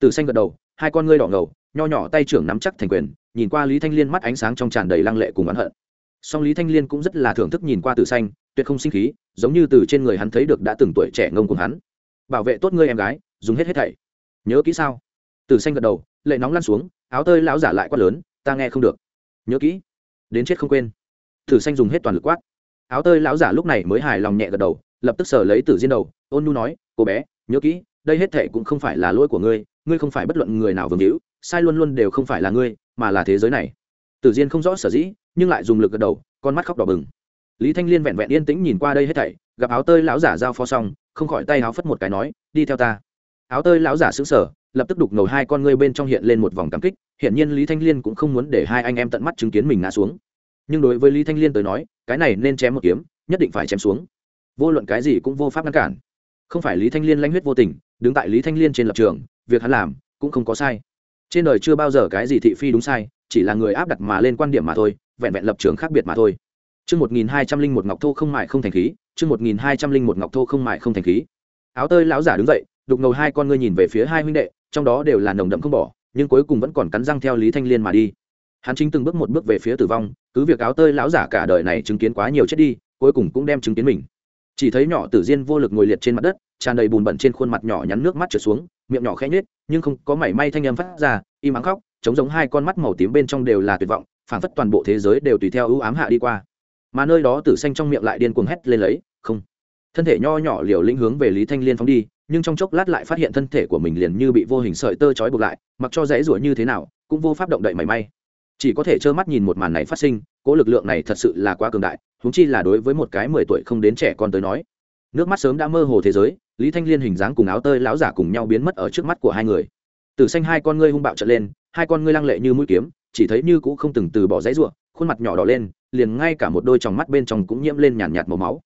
Speaker 1: Tử xanh gật đầu, hai con ngươi đỏ ngầu nho nhỏ tay trưởng nắm chắc thành quyền, nhìn qua lý thanh liên mắt ánh sáng trong tràn đầy lăng lệ cùng oán hận. Song lý thanh liên cũng rất là thưởng thức nhìn qua từ xanh, tuyệt không sinh khí, giống như từ trên người hắn thấy được đã từng tuổi trẻ ngông cùng hắn. Bảo vệ tốt ngươi em gái, dùng hết hết thảy. Nhớ kỹ sao? Từ xanh gật đầu, lệ nóng lăn xuống, áo tơi lão giả lại quát lớn, ta nghe không được. Nhớ kỹ. Đến chết không quên. Tử xanh dùng hết toàn lực quát. Áo tơi lão giả lúc này mới hài lòng nhẹ gật đầu, lập tức sở lấy tử diên đầu, ôn nhu nói, cô bé, nhớ kỹ, đây hết thệ cũng không phải là lỗi của ngươi ngươi không phải bất luận người nào vương hữu sai luôn luôn đều không phải là ngươi, mà là thế giới này. Tử diên không rõ sở dĩ, nhưng lại dùng lực gật đầu, con mắt khóc đỏ bừng. Lý thanh liên vẹn vẹn yên tĩnh nhìn qua đây hết thảy, gặp áo tơi lão giả giao phó xong, không khỏi tay áo phất một cái nói, đi theo ta. Áo tơi lão giả xứng sở lập tức đục ngầu hai con ngươi bên trong hiện lên một vòng cảm kích hiện nhiên lý thanh liên cũng không muốn để hai anh em tận mắt chứng kiến mình ngã xuống. Nhưng đối với lý thanh liên tới nói, cái này nên chém một kiếm, nhất định phải chém xuống. Vô luận cái gì cũng vô pháp ngăn cản. Không phải lý thanh liên lanh huyết vô tình, đứng tại lý thanh liên trên lập trường, việc hắn làm cũng không có sai trên đời chưa bao giờ cái gì thị phi đúng sai chỉ là người áp đặt mà lên quan điểm mà thôi vẹn vẹn lập trường khác biệt mà thôi Chương 1201 ngọc thô không mại không thành khí, chương 1201 ngọc thô không mại không thành khí. Áo tơi lão giả đứng dậy, đục ngầu hai con ngươi nhìn về phía hai huynh đệ, trong đó đều là nồng đậm không bỏ, nhưng cuối cùng vẫn còn cắn răng theo Lý Thanh Liên mà đi. Hắn chính từng bước một bước về phía tử vong, cứ việc áo tơi lão giả cả đời này chứng kiến quá nhiều chết đi, cuối cùng cũng đem chứng kiến mình chỉ thấy nhỏ tử diên vô lực ngồi liệt trên mặt đất, tràn đầy bùn bẩn trên khuôn mặt nhỏ nhắn nước mắt trượt xuống, miệng nhỏ khẽ nhếch, nhưng không có mảy may thanh âm phát ra, im ắng khóc chống giống hai con mắt màu tím bên trong đều là tuyệt vọng, phảng phất toàn bộ thế giới đều tùy theo ưu ám hạ đi qua. Mà nơi đó tử xanh trong miệng lại điên cuồng hét lên lấy, không. Thân thể nho nhỏ liều lĩnh hướng về lý thanh liên phóng đi, nhưng trong chốc lát lại phát hiện thân thể của mình liền như bị vô hình sợi tơ trói buộc lại, mặc cho dãy rủa như thế nào, cũng vô pháp động đậy mảy may. Chỉ có thể trơ mắt nhìn một màn này phát sinh cỗ lực lượng này thật sự là quá cường đại huống chi là đối với một cái mười tuổi không đến trẻ con tới nói. Nước mắt sớm đã mơ hồ thế giới lý thanh liên hình dáng cùng áo tơi lão giả cùng nhau biến mất ở trước mắt của hai người. Từ xanh hai con ngươi hung bạo trở lên hai con ngươi lăng lệ như mũi kiếm chỉ thấy như cũ không từng từ bỏ dãy ruộng khuôn mặt nhỏ đỏ lên liền ngay cả một đôi tròng mắt bên trong cũng nhiễm lên nhàn nhạt, nhạt màu máu.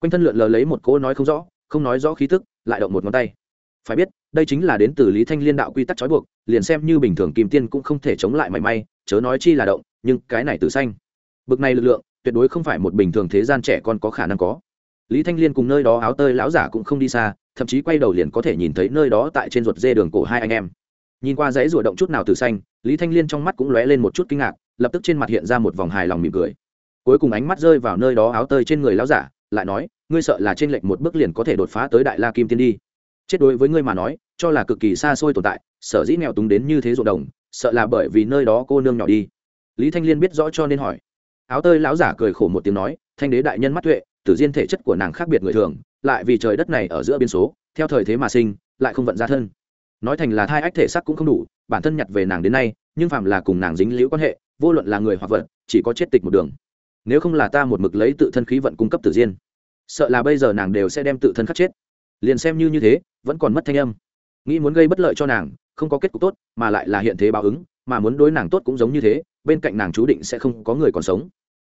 Speaker 1: Quanh thân lượn lờ lấy một cỗ nói không rõ không nói rõ khí tức lại động một ngón tay. Phải biết đây chính là đến từ lý thanh liên đạo quy tắc trói buộc liền xem như bình thường kim tiên cũng không thể chống lại mảy may chớ nói chi là động nhưng cái này từ xanh. Bực này lực lượng tuyệt đối không phải một bình thường thế gian trẻ con có khả năng có. Lý thanh liên cùng nơi đó áo tơi lão giả cũng không đi xa, thậm chí quay đầu liền có thể nhìn thấy nơi đó tại trên ruột dê đường cổ hai anh em. Nhìn qua dãy ruột động chút nào từ xanh, lý thanh liên trong mắt cũng lóe lên một chút kinh ngạc, lập tức trên mặt hiện ra một vòng hài lòng mỉm cười. Cuối cùng ánh mắt rơi vào nơi đó áo tơi trên người lão giả, lại nói, ngươi sợ là trên lệnh một bước liền có thể đột phá tới đại la kim tiên đi. Chết đối với ngươi mà nói, cho là cực kỳ xa xôi tồn tại, sở dĩ nghèo túng đến như thế ruộng đồng sợ là bởi vì nơi đó cô nương nhỏ đi. Lý thanh liên biết rõ cho nên hỏi áo tơi lão giả cười khổ một tiếng nói, thanh đế đại nhân mắt tuệ, tử diên thể chất của nàng khác biệt người thường, lại vì trời đất này ở giữa biên số, theo thời thế mà sinh, lại không vận ra thân. Nói thành là thai ách thể sắc cũng không đủ, bản thân nhặt về nàng đến nay, nhưng phạm là cùng nàng dính liễu quan hệ, vô luận là người hoặc vật, chỉ có chết tịch một đường. Nếu không là ta một mực lấy tự thân khí vận cung cấp tử diên, sợ là bây giờ nàng đều sẽ đem tự thân khắc chết. Liền xem như như thế, vẫn còn mất thanh âm. Nghĩ muốn gây bất lợi cho nàng, không có kết cục tốt, mà lại là hiện thế báo ứng mà muốn đối nàng tốt cũng giống như thế, bên cạnh nàng chú định sẽ không có người còn sống.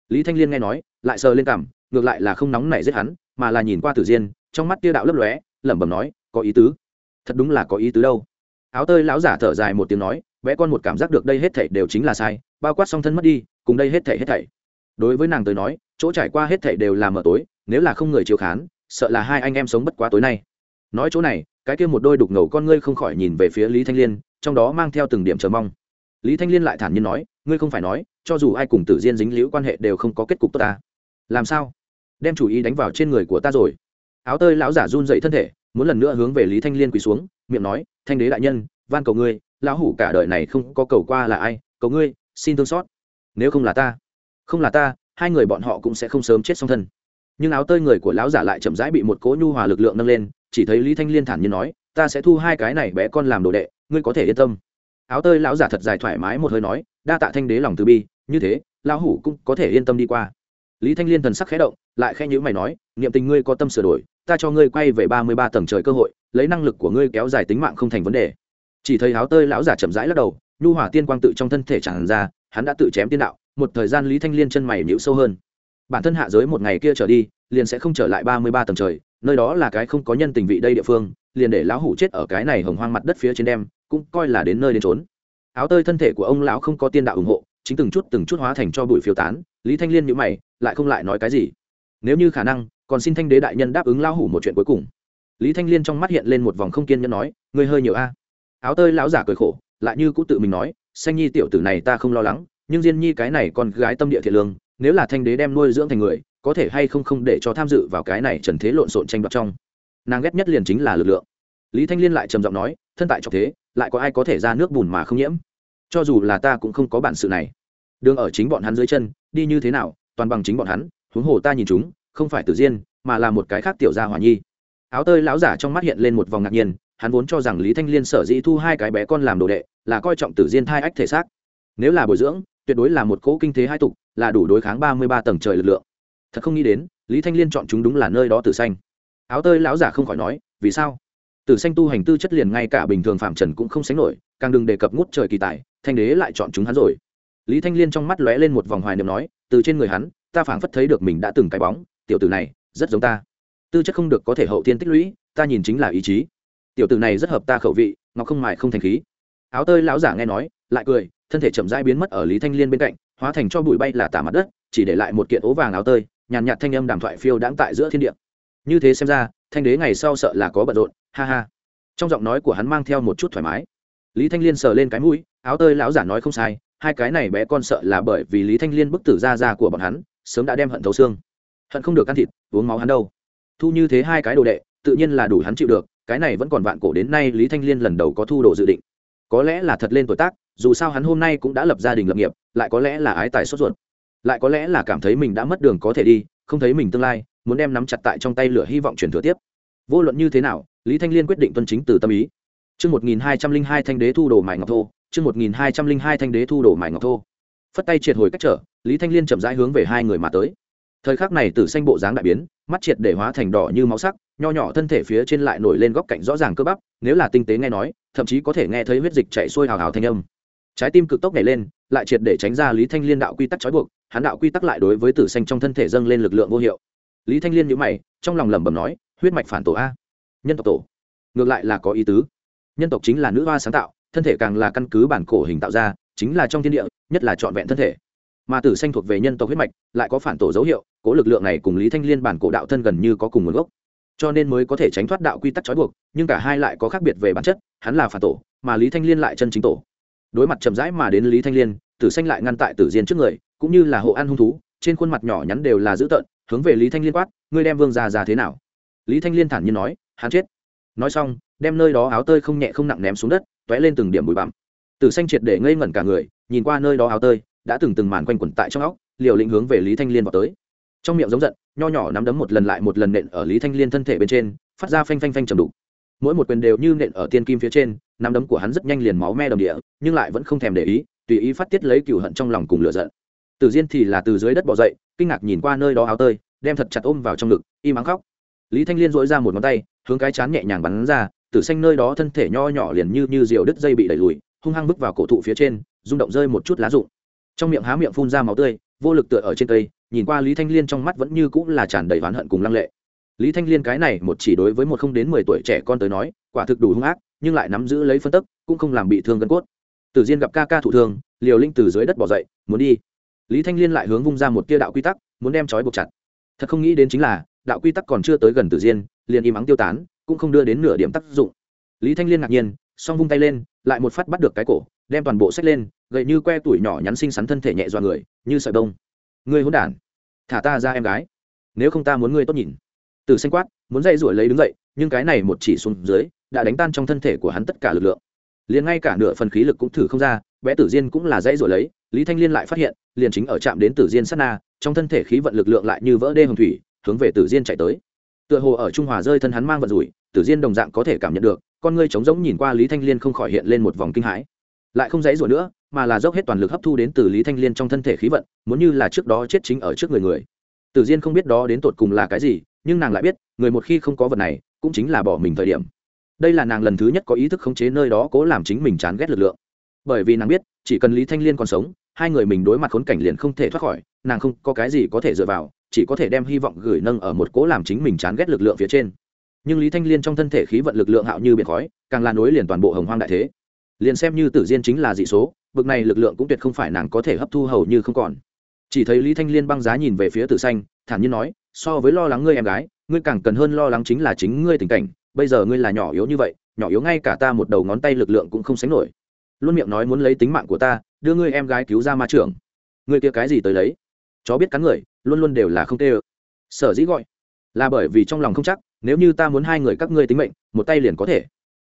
Speaker 1: Lý thanh liên nghe nói, lại sờ lên cảm ngược lại là không nóng nảy giết hắn, mà là nhìn qua tử diên, trong mắt tia đạo lấp lóe, lẩm bẩm nói, có ý tứ. Thật đúng là có ý tứ đâu. Áo tơi lão giả thở dài một tiếng nói vẽ con một cảm giác được đây hết thảy đều chính là sai, bao quát song thân mất đi, cùng đây hết thảy hết thảy. Đối với nàng tới nói, chỗ trải qua hết thảy đều là mở tối, nếu là không người chiếu khán, sợ là hai anh em sống bất quá tối nay. Nói chỗ này, cái kia một đôi đục ngầu con ngươi không khỏi nhìn về phía lý thanh liên, trong đó mang theo từng điểm chờ mong lý thanh liên lại thản nhiên nói, ngươi không phải nói, cho dù ai cùng tử diên dính liễu quan hệ đều không có kết cục tốt ta. Làm sao? Đem chủ ý đánh vào trên người của ta rồi. Áo tơi lão giả run dậy thân thể, muốn lần nữa hướng về lý thanh liên quỳ xuống, miệng nói, thanh đế đại nhân, van cầu ngươi, lão hủ cả đời này không có cầu qua là ai, cầu ngươi, xin thương xót. Nếu không là ta, không là ta, hai người bọn họ cũng sẽ không sớm chết song thân. Nhưng áo tơi người của lão giả lại chậm rãi bị một cỗ nhu hòa lực lượng nâng lên, chỉ thấy lý thanh liên thản nhiên nói, ta sẽ thu hai cái này bé con làm đồ đệ, ngươi có thể yên tâm áo tơi lão giả thật dài thoải mái một hơi nói, đa tạ thanh đế lòng từ bi, như thế, lão hủ cũng có thể yên tâm đi qua. Lý thanh liên thần sắc khẽ động, lại khẽ nhữ mày nói, niệm tình ngươi có tâm sửa đổi, ta cho ngươi quay về ba mươi ba tầng trời cơ hội, lấy năng lực của ngươi kéo dài tính mạng không thành vấn đề. Chỉ thấy áo tơi lão giả chậm rãi lắc đầu, nhu hỏa tiên quang tự trong thân thể tràn ra, hắn đã tự chém tiên đạo, một thời gian lý thanh liên chân mày nhịu sâu hơn. Bản thân hạ giới một ngày kia trở đi, liền sẽ không trở lại ba mươi ba tầng trời, nơi đó là cái không có nhân tình vị đây địa phương liền để lão hủ chết ở cái này hồng hoang mặt đất phía trên đem, cũng coi là đến nơi đến trốn áo tơi thân thể của ông lão không có tiên đạo ủng hộ, chính từng chút từng chút hóa thành cho bụi phiêu tán, lý thanh liên nhữ mày, lại không lại nói cái gì. Nếu như khả năng, còn xin thanh đế đại nhân đáp ứng lão hủ một chuyện cuối cùng. Lý thanh liên trong mắt hiện lên một vòng không kiên nhẫn nói, ngươi hơi nhiều a. Áo tơi lão giả cười khổ, lại như cũng tự mình nói, xanh nhi tiểu tử này ta không lo lắng, nhưng diên nhi cái này còn gái tâm địa thiện lương, nếu là thanh đế đem nuôi dưỡng thành người, có thể hay không không để cho tham dự vào cái này trần thế lộn xộn tranh đoạt trong nàng ghét nhất liền chính là lực lượng. Lý thanh liên lại trầm giọng nói, thân tại trọng thế, lại có ai có thể ra nước bùn mà không nhiễm? Cho dù là ta cũng không có bản sự này. Đường ở chính bọn hắn dưới chân, đi như thế nào, toàn bằng chính bọn hắn, huống hồ ta nhìn chúng, không phải tự diên, mà là một cái khác tiểu gia hỏa nhi. Áo tơi lão giả trong mắt hiện lên một vòng ngạc nhiên, hắn vốn cho rằng lý thanh liên sở dĩ thu hai cái bé con làm đồ đệ, là coi trọng tử diên thai ách thể xác. Nếu là bồi dưỡng, tuyệt đối là một cỗ kinh thế hai tục, là đủ đối kháng ba mươi ba tầng trời lực lượng. Thật không nghĩ đến, lý thanh liên chọn chúng đúng là nơi đó tử xanh áo tơi lão giả không khỏi nói, vì sao? Tử xanh tu hành tư chất liền ngay cả bình thường phạm trần cũng không sánh nổi, càng đừng đề cập ngút trời kỳ tài, thanh đế lại chọn chúng hắn rồi. Lý thanh liên trong mắt lóe lên một vòng hoài niệm nói, từ trên người hắn, ta phảng phất thấy được mình đã từng cái bóng, tiểu tử này, rất giống ta. Tư chất không được có thể hậu thiên tích lũy, ta nhìn chính là ý chí. Tiểu tử này rất hợp ta khẩu vị, ngọc không mài không thành khí. Áo tơi lão giả nghe nói, lại cười, thân thể chậm rãi biến mất ở lý thanh liên bên cạnh, hóa thành cho bụi bay là tả mặt đất, chỉ để lại một kiện ố vàng áo tơi, nhàn nhạt thanh âm đàm thoại phiêu đãng tại giữa thiên địa như thế xem ra, thanh đế ngày sau sợ là có bận rộn, ha ha. Trong giọng nói của hắn mang theo một chút thoải mái. Lý thanh liên sờ lên cái mũi, áo tơi lão giả nói không sai, hai cái này bé con sợ là bởi vì lý thanh liên bức tử ra ra của bọn hắn, sớm đã đem hận thấu xương. Hận không được ăn thịt, uống máu hắn đâu. Thu như thế hai cái đồ đệ, tự nhiên là đủ hắn chịu được, cái này vẫn còn vạn cổ đến nay lý thanh liên lần đầu có thu đồ dự định. Có lẽ là thật lên tuổi tác, dù sao hắn hôm nay cũng đã lập gia đình lập nghiệp, lại có lẽ là ái tài sốt ruột. Lại có lẽ là cảm thấy mình đã mất đường có thể đi, không thấy mình tương lai muốn đem nắm chặt tại trong tay lửa hy vọng chuyển thừa tiếp vô luận như thế nào lý thanh liên quyết định tuân chính từ tâm ý chương 1202 thanh đế thu đồ mài ngọc thô, chương 1202 thanh đế thu đồ mài ngọc thô. Phất tay triệt hồi cách trở, Lý Thanh Liên chậm rãi hướng về hai người mà tới. Thời khắc này tử xanh bộ dáng đại biến, mắt triệt để hóa thành đỏ như máu sắc, nho nhỏ thân thể phía trên lại nổi lên góc cạnh rõ ràng cơ bắp, nếu là tinh tế nghe nói, thậm chí có thể nghe thấy huyết dịch chảy xuôi hào hào thanh âm. Trái tim cực tốc nhảy lên, lại triệt để tránh ra Lý Thanh Liên đạo quy tắc trói buộc, hắn đạo quy tắc lại đối với tử xanh trong thân thể dâng lên lực lượng vô hiệu. Lý Thanh Liên nhíu mày, trong lòng lẩm bẩm nói, huyết mạch phản tổ a, nhân tộc tổ. Ngược lại là có ý tứ. Nhân tộc chính là nữ hoa sáng tạo thân thể càng là căn cứ bản cổ hình tạo ra chính là trong thiên địa nhất là trọn vẹn thân thể. Mà tử xanh thuộc về nhân tộc huyết mạch lại có phản tổ dấu hiệu cố lực lượng này cùng lý thanh liên bản cổ đạo thân gần như có cùng nguồn gốc. Cho nên mới có thể tránh thoát đạo quy tắc trói buộc nhưng cả hai lại có khác biệt về bản chất hắn là phản tổ mà lý thanh liên lại chân chính tổ. Đối mặt chậm rãi mà đến lý thanh liên tử xanh lại ngăn tại tử diên trước người cũng như là hộ ăn hung thú trên khuôn mặt nhỏ nhắn đều là dữ tợn hướng về lý thanh liên quát, ngươi đem vương ra ra thế nào? Lý thanh liên thản nhiên nói, hắn chết. Nói xong, đem nơi đó áo tơi không nhẹ không nặng ném xuống đất t ó é lên từng điểm bụi bặm. Tử xanh triệt để ngây ngẩn cả người, nhìn qua nơi đó áo tơi, đã từng từng màn quanh quẩn tại trong óc, liều lĩnh hướng về lý thanh liên vào tới. Trong miệng giống giận, nho nhỏ nắm đấm một lần lại một lần nện ở lý thanh liên thân thể bên trên, phát ra phanh phanh phanh trầm đục. Mỗi một quyền đều như nện ở tiên kim phía trên, nắm đấm của hắn rất nhanh liền máu me đồng địa, nhưng lại vẫn không thèm để ý, tùy ý phát tiết lấy cựu hận trong lòng cùng lửa giận. Tử diên thì là từ dưới đất bỏ dậy kinh ngạc nhìn qua nơi đó áo tơi, đem thật chặt ôm vào trong ngực, im ắng khóc. Lý thanh liên dỗi ra một ngón tay, hướng cái chán nhẹ nhàng bắn ra, tử xanh nơi đó thân thể nho nhỏ liền như như diều đứt dây bị đẩy lùi, hung hăng bước vào cổ thụ phía trên, rung động rơi một chút lá rụng. Trong miệng há miệng phun ra máu tươi, vô lực tựa ở trên cây, nhìn qua lý thanh liên trong mắt vẫn như cũng là tràn đầy oán hận cùng lăng lệ. Lý thanh liên cái này một chỉ đối với một không đến mười tuổi trẻ con tới nói, quả thực đủ hung ác, nhưng lại nắm giữ lấy phân tức, cũng không làm bị thương gân cốt. Tử diên gặp ca ca thụ thương, liều linh từ dưới đất bỏ dậy, muốn đi lý thanh liên lại hướng vung ra một tia đạo quy tắc, muốn đem trói buộc chặt. Thật không nghĩ đến chính là, đạo quy tắc còn chưa tới gần tử diên, liền im ắng tiêu tán, cũng không đưa đến nửa điểm tác dụng. Lý thanh liên ngạc nhiên, song vung tay lên, lại một phát bắt được cái cổ, đem toàn bộ sách lên, gậy như que tuổi nhỏ nhắn xinh xắn thân thể nhẹ dọa người, như sợi bông. Ngươi hôn đản, thả ta ra em gái. Nếu không ta muốn ngươi tốt nhìn. Từ xanh quát, muốn dậy rủi lấy đứng dậy, nhưng cái này một chỉ xuống dưới, đã đánh tan trong thân thể của hắn tất cả lực lượng. Liền ngay cả nửa phần khí lực cũng thử không ra, bé tử diên cũng là dãy rồi lấy lý thanh liên lại phát hiện, liền chính ở trạm đến tử diên sát na, trong thân thể khí vận lực lượng lại như vỡ đê hồng thủy, hướng về tử diên chạy tới. Tựa hồ ở trung hòa rơi thân hắn mang vận rủi, tử diên đồng dạng có thể cảm nhận được, con ngươi trống rỗng nhìn qua lý thanh liên không khỏi hiện lên một vòng kinh hãi. Lại không dãy rủa nữa, mà là dốc hết toàn lực hấp thu đến từ lý thanh liên trong thân thể khí vận, muốn như là trước đó chết chính ở trước người người. Tử diên không biết đó đến tột cùng là cái gì, nhưng nàng lại biết, người một khi không có vật này, cũng chính là bỏ mình thời điểm. Đây là nàng lần thứ nhất có ý thức khống chế nơi đó cố làm chính mình chán ghét lực lượng. Bởi vì nàng biết chỉ cần lý thanh liên còn sống, hai người mình đối mặt khốn cảnh liền không thể thoát khỏi, nàng không có cái gì có thể dựa vào, chỉ có thể đem hy vọng gửi nâng ở một cố làm chính mình chán ghét lực lượng phía trên. Nhưng lý thanh liên trong thân thể khí vận lực lượng hạo như biển khói, càng là nối liền toàn bộ hồng hoang đại thế. Liền xem như tử diên chính là dị số, bực này lực lượng cũng tuyệt không phải nàng có thể hấp thu hầu như không còn. Chỉ thấy lý thanh liên băng giá nhìn về phía tử xanh, thản nhiên nói, so với lo lắng ngươi em gái, ngươi càng cần hơn lo lắng chính là chính ngươi tình cảnh. Bây giờ ngươi là nhỏ yếu như vậy, nhỏ yếu ngay cả ta một đầu ngón tay lực lượng cũng không sánh nổi luôn miệng nói muốn lấy tính mạng của ta, đưa ngươi em gái cứu ra ma trưởng. Ngươi kia cái gì tới lấy? Chó biết cắn người, luôn luôn đều là không tê ơ. Sở dĩ gọi, là bởi vì trong lòng không chắc, nếu như ta muốn hai người các ngươi tính mệnh, một tay liền có thể.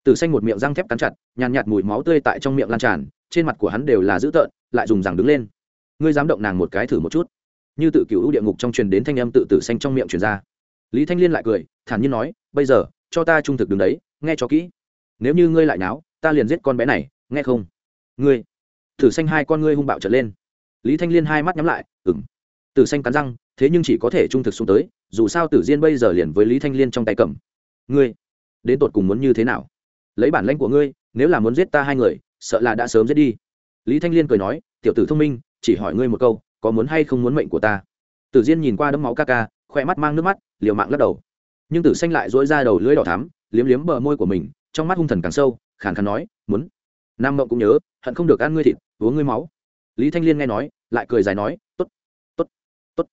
Speaker 1: Từ xanh một miệng răng thép cắn chặt, nhàn nhạt mùi máu tươi tại trong miệng lan tràn, trên mặt của hắn đều là dữ tợn, lại dùng rằng đứng lên. Ngươi dám động nàng một cái thử một chút. Như tự cựu địa ngục trong truyền đến thanh âm tự tử xanh trong miệng truyền ra. Lý thanh liên lại cười, thản nhiên nói, bây giờ, cho ta trung thực đứng đấy, nghe cho kỹ. Nếu như ngươi lại náo, ta liền giết con bé này nghe không? Ngươi. Tử xanh hai con ngươi hung bạo trở lên. Lý thanh liên hai mắt nhắm lại ừng tử xanh cắn răng, thế nhưng chỉ có thể trung thực xuống tới, dù sao tử diên bây giờ liền với lý thanh liên trong tay cầm. Ngươi, đến tột cùng muốn như thế nào? Lấy bản lãnh của ngươi, nếu là muốn giết ta hai người, sợ là đã sớm giết đi. Lý thanh liên cười nói, tiểu tử thông minh, chỉ hỏi ngươi một câu, có muốn hay không muốn mệnh của ta? Tử diên nhìn qua đấm máu ca ca khoe mắt mang nước mắt, liều mạng lắc đầu. Nhưng tử xanh lại dỗi ra đầu lưỡi đỏ thắm, liếm liếm bờ môi của mình, trong mắt hung thần càng sâu, khàn khàn nói, muốn nam mộng cũng nhớ, hận không được ăn ngươi thịt, uống ngươi máu. Lý thanh liên nghe nói, lại cười dài nói t ố t t ố t t ố t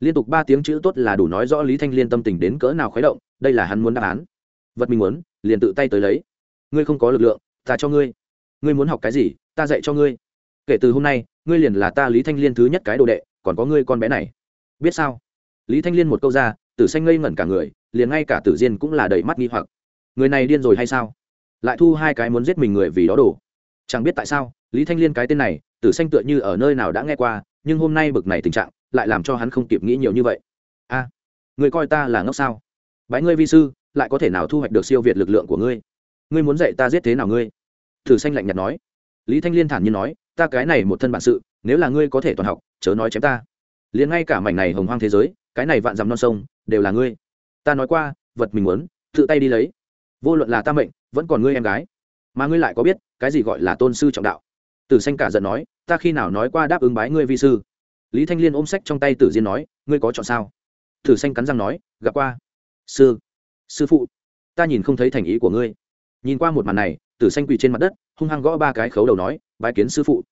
Speaker 1: liên tục ba tiếng chữ tốt là đủ nói rõ lý thanh liên tâm tình đến cỡ nào khuấy động, đây là hắn muốn đáp án. Vật mình muốn, liền tự tay tới lấy. Ngươi không có lực lượng, ta cho ngươi. Ngươi muốn học cái gì, ta dạy cho ngươi. Kể từ hôm nay, ngươi liền là ta lý thanh liên thứ nhất cái đồ đệ, còn có ngươi con bé này. Biết sao? Lý thanh liên một câu ra, tử xanh ngây ngẩn cả người, liền ngay cả tử diên cũng là đầy mắt nghi hoặc. Người này điên rồi hay sao? Lại thu hai cái muốn giết mình người vì đó đổ chẳng biết tại sao, lý thanh liên cái tên này, tử xanh tựa như ở nơi nào đã nghe qua, nhưng hôm nay bực này tình trạng, lại làm cho hắn không kịp nghĩ nhiều như vậy. A, người coi ta là ngốc sao? Bái ngươi vi sư, lại có thể nào thu hoạch được siêu việt lực lượng của ngươi? Ngươi muốn dạy ta giết thế nào ngươi? Tử xanh lạnh nhạt nói. Lý thanh liên thản nhiên nói, ta cái này một thân bản sự, nếu là ngươi có thể toàn học, chớ nói chém ta. Liền ngay cả mảnh này hồng hoang thế giới, cái này vạn dằm non sông, đều là ngươi. Ta nói qua, vật mình muốn, tự tay đi lấy. Vô luận là ta mệnh, vẫn còn ngươi em gái mà ngươi lại có biết cái gì gọi là tôn sư trọng đạo? Tử xanh cả giận nói, ta khi nào nói qua đáp ứng bái ngươi vi sư? Lý thanh liên ôm sách trong tay tử diên nói, ngươi có chọn sao? Tử xanh cắn răng nói, gặp qua. Sư sư phụ, ta nhìn không thấy thành ý của ngươi. Nhìn qua một màn này, tử xanh quỳ trên mặt đất, hung hăng gõ ba cái khấu đầu nói, bái kiến sư phụ.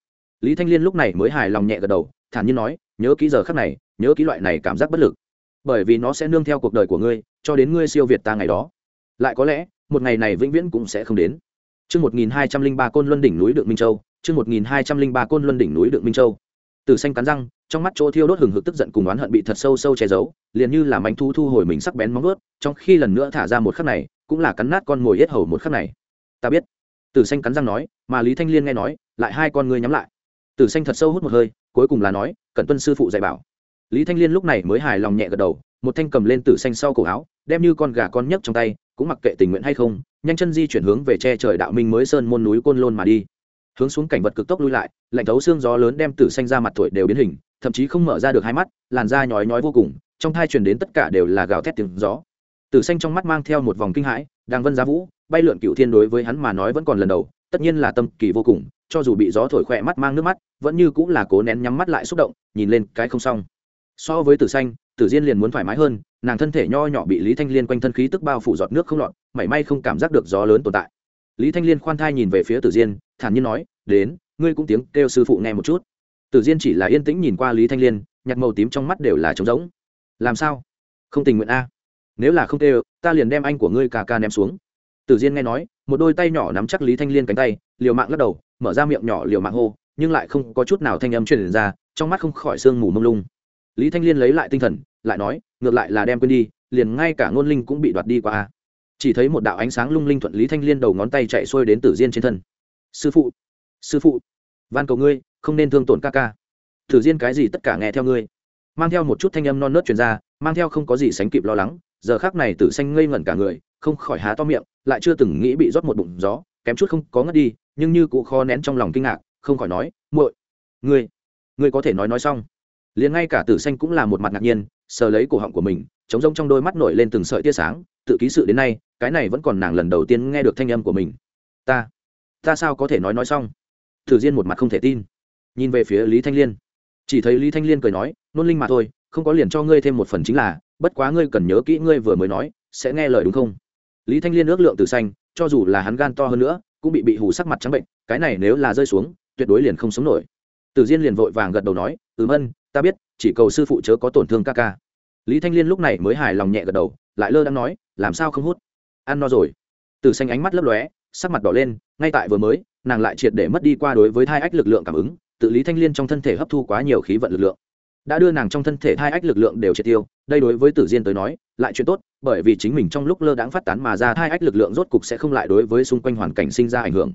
Speaker 1: Lý thanh liên lúc này mới hài lòng nhẹ gật đầu, thản nhiên nói, nhớ kỹ giờ khắc này, nhớ kỹ loại này cảm giác bất lực. Bởi vì nó sẽ nương theo cuộc đời của ngươi, cho đến ngươi siêu việt ta ngày đó. Lại có lẽ, một ngày này vĩnh viễn cũng sẽ không đến. Chương 1203 côn luân đỉnh núi Đượng Minh Châu, chương 1203 côn luân đỉnh núi Đượng Minh Châu. Từ xanh cắn răng, trong mắt chỗ thiêu đốt hừng hực tức giận cùng oán hận bị thật sâu sâu che giấu, liền như là mánh thú thu hồi mình sắc bén móng vuốt, trong khi lần nữa thả ra một khắc này, cũng là cắn nát con mồi yết hầu một khắc này. Ta biết. Từ xanh cắn răng nói, mà Lý Thanh Liên nghe nói, lại hai con ngươi nhắm lại. Từ xanh thật sâu hút một hơi, cuối cùng là nói, cần tuân sư phụ dạy bảo. Lý Thanh Liên lúc này mới hài lòng nhẹ gật đầu, một thanh cầm lên tử xanh sau cổ áo, đem như con gà con nhấc trong tay, cũng mặc kệ tình nguyện hay không nhanh chân di chuyển hướng về che trời đạo minh mới sơn môn núi côn lôn mà đi. Hướng xuống cảnh vật cực tốc lui lại, lạnh thấu xương gió lớn đem tử xanh ra mặt tuổi đều biến hình, thậm chí không mở ra được hai mắt, làn da nhói nhói vô cùng, trong thai truyền đến tất cả đều là gào thét tiếng gió. Tử xanh trong mắt mang theo một vòng kinh hãi, đang vân giá vũ, bay lượn cựu thiên đối với hắn mà nói vẫn còn lần đầu, tất nhiên là tâm kỳ vô cùng, cho dù bị gió thổi khỏe mắt mang nước mắt, vẫn như cũng là cố nén nhắm mắt lại xúc động, nhìn lên cái không xong. So với tử xanh, tử diên liền muốn thoải mái hơn nàng thân thể nho nhỏ bị lý thanh liên quanh thân khí tức bao phủ giọt nước không lọt, mảy may không cảm giác được gió lớn tồn tại. Lý thanh liên khoan thai nhìn về phía tử diên, thản nhiên nói, đến, ngươi cũng tiếng kêu sư phụ nghe một chút. Tử diên chỉ là yên tĩnh nhìn qua lý thanh liên nhặt màu tím trong mắt đều là trống rỗng. Làm sao? Không tình nguyện a. Nếu là không kêu, ta liền đem anh của ngươi cà ca ném xuống. Tử diên nghe nói, một đôi tay nhỏ nắm chắc lý thanh liên cánh tay, liều mạng lắc đầu, mở ra miệng nhỏ liều mạng hô, nhưng lại không có chút nào thanh âm truyền ra, trong mắt không khỏi sương mù mông lung lý thanh liên lấy lại tinh thần, lại nói, ngược lại là đem quên đi, liền ngay cả ngôn linh cũng bị đoạt đi qua. Chỉ thấy một đạo ánh sáng lung linh thuận lý thanh liên đầu ngón tay chạy xuôi đến tử diên trên thân. Sư phụ sư phụ, van cầu ngươi, không nên thương tổn ca ca. Tử diên cái gì tất cả nghe theo ngươi. Mang theo một chút thanh âm non nớt truyền ra, mang theo không có gì sánh kịp lo lắng, giờ khác này tử xanh ngây ngẩn cả người, không khỏi há to miệng, lại chưa từng nghĩ bị rót một bụng gió, kém chút không có ngất đi, nhưng như cụ kho nén trong lòng kinh ngạc, không khỏi nói, muội, ngươi ngươi có thể nói nói xong liền ngay cả tử xanh cũng là một mặt ngạc nhiên, sờ lấy cổ họng của mình chống rông trong đôi mắt nổi lên từng sợi tia sáng, tự ký sự đến nay, cái này vẫn còn nàng lần đầu tiên nghe được thanh âm của mình. Ta ta sao có thể nói nói xong? Thử diên một mặt không thể tin. Nhìn về phía lý thanh liên. Chỉ thấy lý thanh liên cười nói, nôn linh mà thôi, không có liền cho ngươi thêm một phần chính là, bất quá ngươi cần nhớ kỹ ngươi vừa mới nói, sẽ nghe lời đúng không? Lý thanh liên ước lượng từ xanh, cho dù là hắn gan to hơn nữa, cũng bị bị hù sắc mặt trắng bệnh, cái này nếu là rơi xuống, tuyệt đối liền không sống nổi tử diên liền vội vàng gật đầu nói, ừm, ân, ta biết, chỉ cầu sư phụ chớ có tổn thương ca ca. Lý thanh liên lúc này mới hài lòng nhẹ gật đầu, lại lơ đang nói, làm sao không hút? Ăn no rồi. Tử xanh ánh mắt lấp lóe, sắc mặt đỏ lên, ngay tại vừa mới, nàng lại triệt để mất đi qua đối với thai ách lực lượng cảm ứng, tự lý thanh liên trong thân thể hấp thu quá nhiều khí vận lực lượng. Đã đưa nàng trong thân thể thai ách lực lượng đều triệt tiêu, đây đối với tử diên tới nói, lại chuyện tốt, bởi vì chính mình trong lúc lơ đãng phát tán mà ra thai ách lực lượng rốt cục sẽ không lại đối với xung quanh hoàn cảnh sinh ra ảnh hưởng.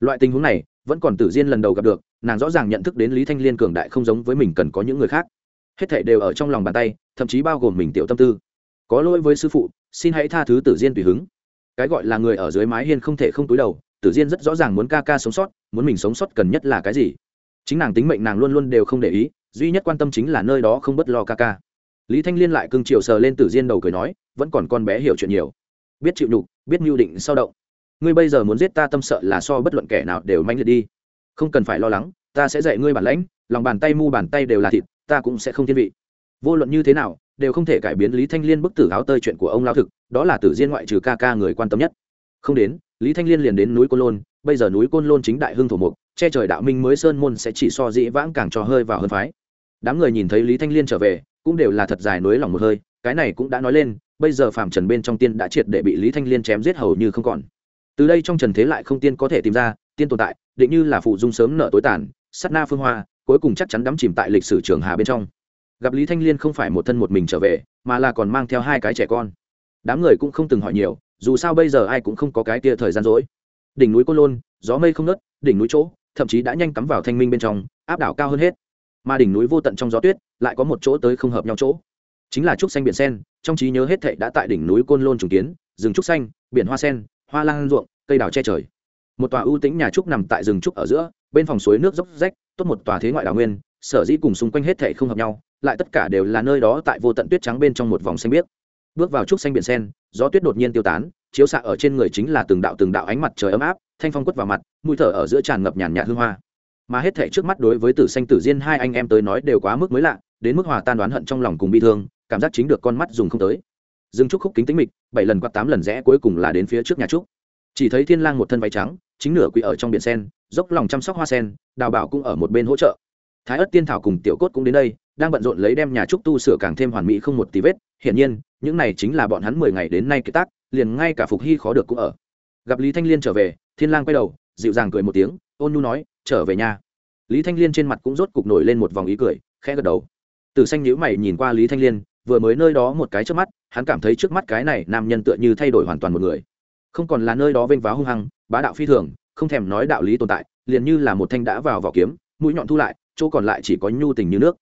Speaker 1: Loại tình huống này, vẫn còn tử diên lần đầu gặp được nàng rõ ràng nhận thức đến lý thanh liên cường đại không giống với mình cần có những người khác. Hết thảy đều ở trong lòng bàn tay, thậm chí bao gồm mình tiểu tâm tư. Có lỗi với sư phụ, xin hãy tha thứ tử diên tùy hứng. Cái gọi là người ở dưới mái hiên không thể không túi đầu, tử diên rất rõ ràng muốn ca ca sống sót, muốn mình sống sót cần nhất là cái gì. Chính nàng tính mệnh nàng luôn luôn đều không để ý, duy nhất quan tâm chính là nơi đó không bất lo ca ca. Lý thanh liên lại cưng chiều sờ lên tử diên đầu cười nói, vẫn còn con bé hiểu chuyện nhiều. Biết chịu nhục, biết mưu định sao động. Ngươi bây giờ muốn giết ta tâm sợ là so bất luận kẻ nào đều manh liệt đi không cần phải lo lắng, ta sẽ dạy ngươi bản lãnh, lòng bàn tay mu bàn tay đều là thịt, ta cũng sẽ không thiên vị. Vô luận như thế nào, đều không thể cải biến lý thanh liên bức tử áo tơi chuyện của ông lao thực, đó là tử diên ngoại trừ ca ca người quan tâm nhất. Không đến, lý thanh liên liền đến núi côn lôn, bây giờ núi côn lôn chính đại hưng thổ mục, che trời đạo minh mới sơn môn sẽ chỉ so dĩ vãng càng cho hơi vào hơn phái. Đám người nhìn thấy lý thanh liên trở về, cũng đều là thật dài nối lòng một hơi, cái này cũng đã nói lên, bây giờ phàm trần bên trong tiên đã triệt để bị lý thanh liên chém giết hầu như không còn. Từ đây trong trần thế lại không tiên có thể tìm ra tiên tồn tại, định như là phụ dung sớm nợ tối tàn sắt na phương hoa, cuối cùng chắc chắn đắm chìm tại lịch sử trường hà bên trong. Gặp lý thanh liên không phải một thân một mình trở về, mà là còn mang theo hai cái trẻ con. Đám người cũng không từng hỏi nhiều, dù sao bây giờ ai cũng không có cái kia thời gian rỗi. Đỉnh núi côn lôn, gió mây không nớt đỉnh núi chỗ, thậm chí đã nhanh cắm vào thanh minh bên trong, áp đảo cao hơn hết. Mà đỉnh núi vô tận trong gió tuyết, lại có một chỗ tới không hợp nhau chỗ. Chính là trúc xanh biển sen, trong trí nhớ hết thệ đã tại đỉnh núi côn lôn trùng kiến, rừng trúc xanh, biển hoa sen, hoa lan ruộng, cây đào che trời một tòa ưu tĩnh nhà trúc nằm tại rừng trúc ở giữa, bên phòng suối nước dốc rách, tốt một tòa thế ngoại đào nguyên, sở dĩ cùng xung quanh hết thể không hợp nhau, lại tất cả đều là nơi đó tại vô tận tuyết trắng bên trong một vòng xanh biếc. Bước vào trúc xanh biển sen, gió tuyết đột nhiên tiêu tán, chiếu xạ ở trên người chính là từng đạo từng đạo ánh mặt trời ấm áp, thanh phong quất vào mặt, mũi thở ở giữa tràn ngập nhàn nhạt hương hoa. Mà hết thảy trước mắt đối với tử xanh tử diên hai anh em tới nói đều quá mức mới lạ, đến mức hòa tan đoán hận trong lòng cùng bi thương, cảm giác chính được con mắt dùng không tới. Dương trúc khúc kính tính mịch, bảy lần quát tám lần rẽ cuối cùng là đến phía trước nhà trúc chỉ thấy thiên lang một thân váy trắng, chính nửa quỳ ở trong biển sen, dốc lòng chăm sóc hoa sen, đào bảo cũng ở một bên hỗ trợ. Thái ất tiên thảo cùng tiểu cốt cũng đến đây, đang bận rộn lấy đem nhà trúc tu sửa càng thêm hoàn mỹ không một tí vết. Hiển nhiên, những này chính là bọn hắn mười ngày đến nay kết tác, liền ngay cả phục hy khó được cũng ở. Gặp lý thanh liên trở về, thiên lang quay đầu, dịu dàng cười một tiếng, ôn nhu nói, trở về nhà. Lý thanh liên trên mặt cũng rốt cục nổi lên một vòng ý cười, khẽ gật đầu. Từ xanh nhíu mày nhìn qua lý thanh liên, vừa mới nơi đó một cái trước mắt, hắn cảm thấy trước mắt cái này nam nhân tựa như thay đổi hoàn toàn một người không còn là nơi đó vênh váo hung hăng bá đạo phi thường không thèm nói đạo lý tồn tại liền như là một thanh đã vào vỏ kiếm mũi nhọn thu lại chỗ còn lại chỉ có nhu tình như nước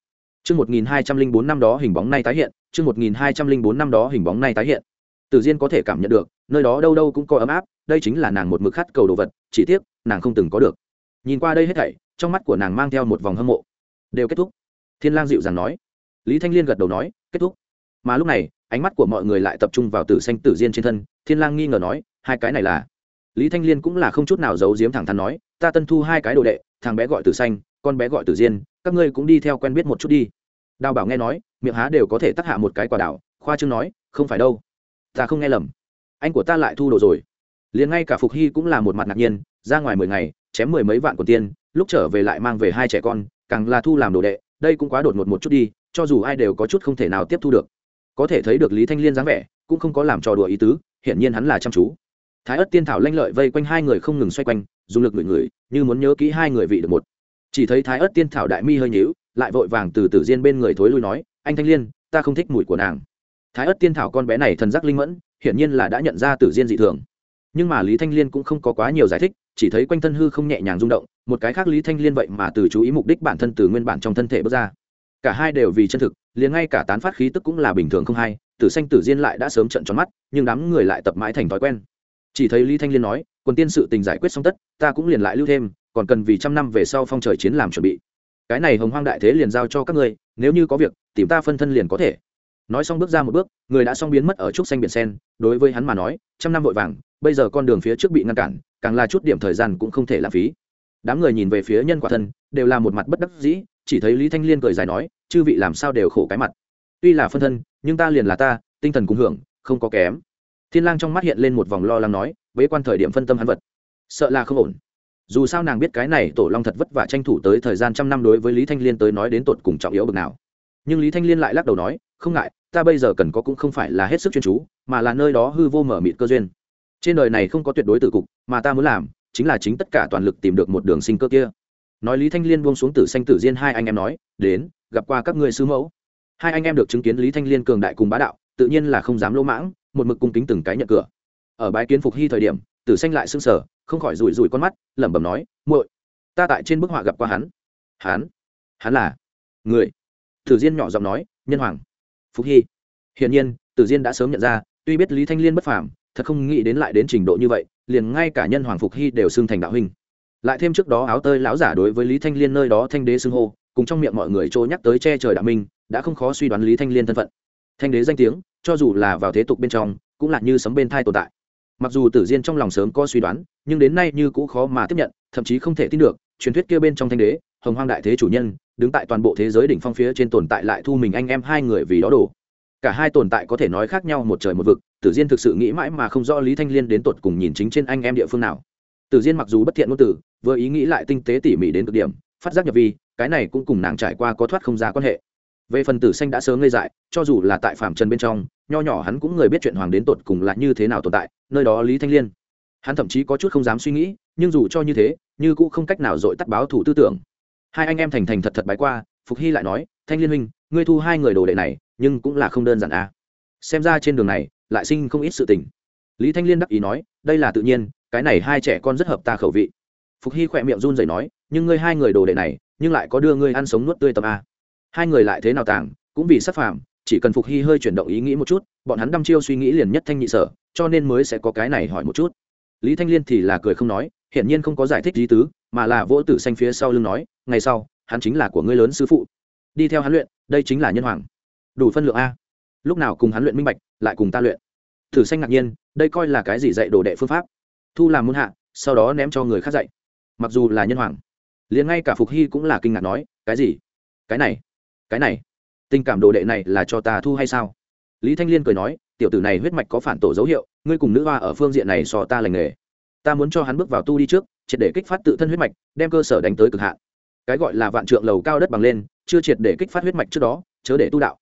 Speaker 1: Trước 1204 năm đó hình bóng nay tái hiện, trước 1204 năm đó hình bóng nay tái hiện. Tử Diên có thể cảm nhận được, nơi đó đâu đâu cũng có ấm áp, đây chính là nàng một mực khát cầu đồ vật, chỉ tiếc, nàng không từng có được. Nhìn qua đây hết thảy, trong mắt của nàng mang theo một vòng hâm mộ. Đều kết thúc. Thiên Lang dịu dàng nói. Lý Thanh Liên gật đầu nói, kết thúc. Mà lúc này, ánh mắt của mọi người lại tập trung vào Tử Xanh Tử Diên trên thân, Thiên Lang nghi ngờ nói, hai cái này là? Lý Thanh Liên cũng là không chút nào giấu giếm thẳng thắn nói, ta tân thu hai cái đồ đệ, thằng bé gọi Tử Xanh, con bé gọi Tử Diên, các ngươi cũng đi theo quen biết một chút đi. Đào bảo nghe nói miệng há đều có thể tắc hạ một cái quả đảo khoa trương nói không phải đâu ta không nghe lầm. Anh của ta lại thu đồ rồi. Liền ngay cả phục hy cũng là một mặt ngạc nhiên ra ngoài mười ngày chém mười mấy vạn của tiên lúc trở về lại mang về hai trẻ con càng là thu làm đồ đệ đây cũng quá đột ngột một chút đi cho dù ai đều có chút không thể nào tiếp thu được. Có thể thấy được lý thanh liên dáng vẻ cũng không có làm trò đùa ý tứ hiển nhiên hắn là chăm chú thái ớt tiên thảo lanh lợi vây quanh hai người không ngừng xoay quanh, dùng lực ngửi ngửi, như muốn nhớ kỹ hai người vị được một. Chỉ thấy thái ớt tiên thảo đại mi hơi nhíu, lại vội vàng từ tử diên bên người thối lui nói, anh thanh liên, ta không thích mùi của nàng. Thái ớt tiên thảo con bé này thần giác linh mẫn, hiển nhiên là đã nhận ra tử diên dị thường. Nhưng mà lý thanh liên cũng không có quá nhiều giải thích, chỉ thấy quanh thân hư không nhẹ nhàng rung động, một cái khác lý thanh liên vậy mà từ chú ý mục đích bản thân từ nguyên bản trong thân thể bước ra. Cả hai đều vì chân thực, liền ngay cả tán phát khí tức cũng là bình thường không hay, tử xanh tử diên lại đã sớm trận tròn mắt, nhưng đám người lại tập mãi thành thói quen chỉ thấy lý thanh liên nói, quần tiên sự tình giải quyết xong tất, ta cũng liền lại lưu thêm, còn cần vì trăm năm về sau phong trời chiến làm chuẩn bị. Cái này hồng hoang đại thế liền giao cho các ngươi, nếu như có việc, tìm ta phân thân liền có thể. Nói xong bước ra một bước, người đã xong biến mất ở trúc xanh biển sen, đối với hắn mà nói, trăm năm vội vàng, bây giờ con đường phía trước bị ngăn cản, càng là chút điểm thời gian cũng không thể lãng phí. Đám người nhìn về phía nhân quả thân, đều là một mặt bất đắc dĩ, chỉ thấy lý thanh liên cười dài nói, chư vị làm sao đều khổ cái mặt. Tuy là phân thân, nhưng ta liền là ta, tinh thần cùng hưởng, không có kém thiên lang trong mắt hiện lên một vòng lo lắng nói với quan thời điểm phân tâm hắn vật, sợ là không ổn. Dù sao nàng biết cái này tổ long thật vất vả tranh thủ tới thời gian trăm năm đối với lý thanh liên tới nói đến tột cùng trọng yếu bực nào. Nhưng lý thanh liên lại lắc đầu nói, không ngại, ta bây giờ cần có cũng không phải là hết sức chuyên chú, mà là nơi đó hư vô mở mịt cơ duyên. Trên đời này không có tuyệt đối tự cục, mà ta muốn làm chính là chính tất cả toàn lực tìm được một đường sinh cơ kia. Nói lý thanh liên buông xuống tử xanh tử diên hai anh em nói, đến, gặp qua các ngươi sư mẫu. Hai anh em được chứng kiến lý thanh liên cường đại cùng bá đạo, tự nhiên là không dám lỗ mãng một mực cung kính từng cái nhận cửa. Ở bãi kiến phục hy thời điểm, tử xanh lại sưng sở không khỏi rủi rủi con mắt, lẩm bẩm nói, muội, ta tại trên bức họa gặp qua hắn. Hắn? Hắn là? Người. Tử diên nhỏ giọng nói, nhân hoàng. Phục hy. Hiển nhiên, tử diên đã sớm nhận ra, tuy biết lý thanh liên bất phàm, thật không nghĩ đến lại đến trình độ như vậy, liền ngay cả nhân hoàng phục hy đều xưng thành đạo huynh. Lại thêm trước đó áo tơi lão giả đối với lý thanh liên nơi đó thanh đế xưng hô, cùng trong miệng mọi người trôi nhắc tới che trời đạo minh, đã không khó suy đoán lý thanh liên thân phận thanh đế danh tiếng, cho dù là vào thế tục bên trong, cũng là như sấm bên thai tồn tại. Mặc dù tử diên trong lòng sớm có suy đoán, nhưng đến nay như cũ khó mà tiếp nhận, thậm chí không thể tin được, truyền thuyết kia bên trong thanh đế, hồng hoang đại thế chủ nhân, đứng tại toàn bộ thế giới đỉnh phong phía trên tồn tại lại thu mình anh em hai người vì đó đổ. Cả hai tồn tại có thể nói khác nhau một trời một vực, tử diên thực sự nghĩ mãi mà không rõ lý thanh liên đến tột cùng nhìn chính trên anh em địa phương nào. Tử diên mặc dù bất thiện ngôn tử vừa ý nghĩ lại tinh tế tỉ mỉ đến cực điểm, phát giác nhập vi, cái này cũng cùng nàng trải qua có thoát không ra quan hệ về phần tử xanh đã sớm ngây dại, cho dù là tại phạm trần bên trong, nho nhỏ hắn cũng người biết chuyện hoàng đến tột cùng là như thế nào tồn tại, nơi đó lý thanh liên. Hắn thậm chí có chút không dám suy nghĩ, nhưng dù cho như thế, như cũng không cách nào dội tắt báo thủ tư tưởng. Hai anh em thành thành thật thật bái qua, phục hy lại nói, thanh liên minh ngươi thu hai người đồ đệ này, nhưng cũng là không đơn giản à. Xem ra trên đường này, lại sinh không ít sự tình. Lý thanh liên đắc ý nói, đây là tự nhiên, cái này hai trẻ con rất hợp ta khẩu vị. Phục hy khỏe miệng run rẩy nói, nhưng ngươi hai người đồ đệ này, nhưng lại có đưa ngươi ăn sống nuốt tươi tầm a hai người lại thế nào tàng, cũng vì sắc phàm, chỉ cần phục hy hơi chuyển động ý nghĩ một chút, bọn hắn đăm chiêu suy nghĩ liền nhất thanh nhị sở, cho nên mới sẽ có cái này hỏi một chút. Lý thanh liên thì là cười không nói, hiển nhiên không có giải thích lý tứ, mà là vỗ tử xanh phía sau lưng nói, ngày sau, hắn chính là của ngươi lớn sư phụ. Đi theo hắn luyện, đây chính là nhân hoàng. Đủ phân lượng a. Lúc nào cùng hắn luyện minh bạch, lại cùng ta luyện. Thử xanh ngạc nhiên, đây coi là cái gì dạy đồ đệ phương pháp? Thu làm môn hạ, sau đó ném cho người khác dạy. Mặc dù là nhân hoàng, liền ngay cả phục hy cũng là kinh ngạc nói, cái gì? Cái này? Cái này, tình cảm đồ đệ này là cho ta thu hay sao? Lý thanh liên cười nói, tiểu tử này huyết mạch có phản tổ dấu hiệu, ngươi cùng nữ hoa ở phương diện này so ta lành nghề. Ta muốn cho hắn bước vào tu đi trước, triệt để kích phát tự thân huyết mạch, đem cơ sở đánh tới cực hạn. Cái gọi là vạn trượng lầu cao đất bằng lên, chưa triệt để kích phát huyết mạch trước đó, chớ để tu đạo.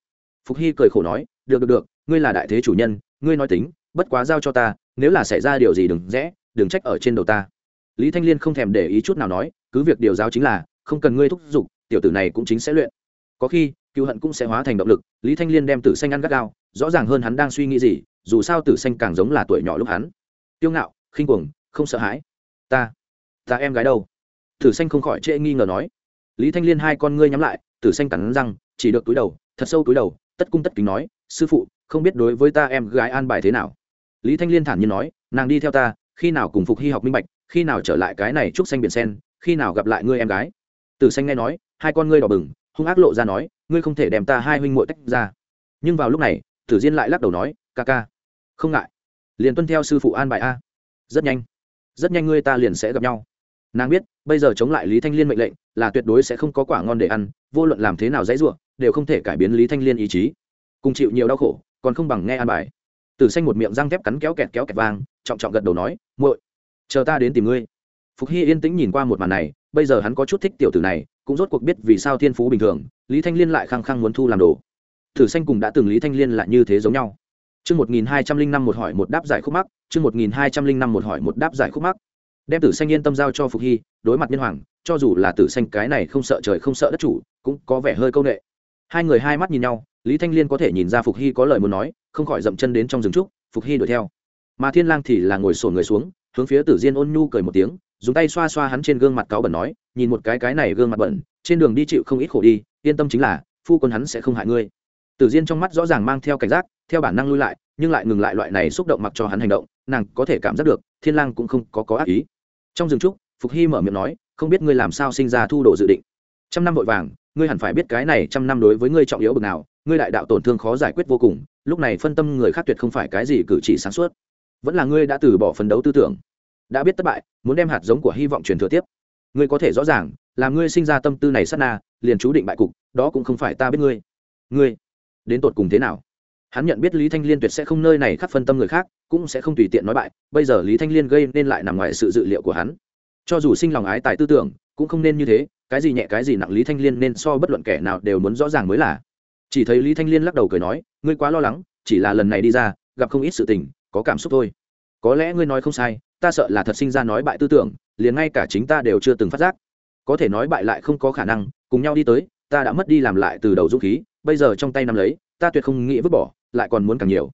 Speaker 1: Phục hy cười khổ nói, được được được, ngươi là đại thế chủ nhân, ngươi nói tính, bất quá giao cho ta, nếu là xảy ra điều gì đừng rẽ, đừng trách ở trên đầu ta. Lý thanh liên không thèm để ý chút nào nói, cứ việc điều giáo chính là, không cần ngươi thúc giục, tiểu tử này cũng chính sẽ luyện có khi, cựu hận cũng sẽ hóa thành động lực, lý thanh liên đem tử xanh ăn gắt gao, rõ ràng hơn hắn đang suy nghĩ gì, dù sao tử xanh càng giống là tuổi nhỏ lúc hắn. Tiêu ngạo, khinh cuồng, không sợ hãi. Ta ta em gái đâu? Tử xanh không khỏi trễ nghi ngờ nói. Lý thanh liên hai con ngươi nhắm lại, tử xanh cắn răng, chỉ được túi đầu, thật sâu túi đầu, tất cung tất kính nói, sư phụ, không biết đối với ta em gái an bài thế nào? Lý thanh liên thản nhiên nói, nàng đi theo ta, khi nào cùng phục hy học minh bạch, khi nào trở lại cái này trúc xanh biển sen, khi nào gặp lại ngươi em gái? Tử xanh nghe nói, hai con ngươi đỏ bừng hung ác lộ ra nói, ngươi không thể đem ta hai huynh muội tách ra. Nhưng vào lúc này, tử diên lại lắc đầu nói, ca ca, không ngại. Liền tuân theo sư phụ an bài a. Rất nhanh. Rất nhanh ngươi ta liền sẽ gặp nhau. Nàng biết, bây giờ chống lại lý thanh liên mệnh lệnh, là tuyệt đối sẽ không có quả ngon để ăn, vô luận làm thế nào dãy ruộng đều không thể cải biến lý thanh liên ý chí. Cùng chịu nhiều đau khổ, còn không bằng nghe an bài. Tử xanh một miệng răng thép cắn kéo kẹt kéo kẹt vang, trọng trọng gật đầu nói, muội, chờ ta đến tìm ngươi phục hy yên tĩnh nhìn qua một màn này, bây giờ hắn có chút thích tiểu tử này, cũng rốt cuộc biết vì sao thiên phú bình thường, lý thanh liên lại khăng khăng muốn thu làm đồ. Thử xanh cùng đã từng lý thanh liên lại như thế giống nhau. Chương một nghìn hai trăm linh năm một hỏi một đáp giải khúc mắc, chương một nghìn hai trăm linh năm một hỏi một đáp giải khúc mắc. Đem tử xanh yên tâm giao cho phục hy, đối mặt nhân hoàng, cho dù là tử xanh cái này không sợ trời không sợ đất chủ, cũng có vẻ hơi c â u n ệ hai người hai mắt nhìn nhau, lý thanh liên có thể nhìn ra phục hy có lời muốn nói, không khỏi dậm chân đến trong rừng trúc, phục hy đuổi theo. Mà thiên lang thì là ngồi sổn người xuống, hướng phía tử diên ôn nhu cười một tiếng dùng tay xoa xoa hắn trên gương mặt cáo bẩn nói, nhìn một cái cái này gương mặt bẩn, trên đường đi chịu không ít khổ đi, yên tâm chính là, phu quân hắn sẽ không hại ngươi. Tử diên trong mắt rõ ràng mang theo cảnh giác, theo bản năng lui lại, nhưng lại ngừng lại loại này xúc động mặc cho hắn hành động, nàng có thể cảm giác được, thiên lang cũng không có có ác ý. Trong rừng trúc, phục hy mở miệng nói, không biết ngươi làm sao sinh ra thu đồ dự định. Trăm năm vội vàng, ngươi hẳn phải biết cái này trăm năm đối với ngươi trọng yếu bực nào, ngươi đại đạo tổn thương khó giải quyết vô cùng, lúc này phân tâm người khác tuyệt không phải cái gì cử chỉ sáng suốt. Vẫn là ngươi đã từ bỏ phấn đấu tư tưởng đã biết thất bại, muốn đem hạt giống của hy vọng truyền thừa tiếp. Ngươi có thể rõ ràng, là ngươi sinh ra tâm tư này sát na, liền chú định bại cục, đó cũng không phải ta biết ngươi. Ngươi, đến tột cùng thế nào? Hắn nhận biết lý thanh liên tuyệt sẽ không nơi này khắc phân tâm người khác, cũng sẽ không tùy tiện nói bại, bây giờ lý thanh liên gây nên lại nằm ngoài sự dự liệu của hắn. Cho dù sinh lòng ái tài tư tưởng, cũng không nên như thế, cái gì nhẹ cái gì nặng lý thanh liên nên so bất luận kẻ nào đều muốn rõ ràng mới là. Chỉ thấy lý thanh liên lắc đầu cười nói, ngươi quá lo lắng, chỉ là lần này đi ra, gặp không ít sự tình, có cảm xúc thôi. Có lẽ ngươi nói không sai ta sợ là thật sinh ra nói bại tư tưởng, liền ngay cả chính ta đều chưa từng phát giác. Có thể nói bại lại không có khả năng, cùng nhau đi tới, ta đã mất đi làm lại từ đầu dũng khí, bây giờ trong tay nắm lấy, ta tuyệt không nghĩ vứt bỏ, lại còn muốn càng nhiều.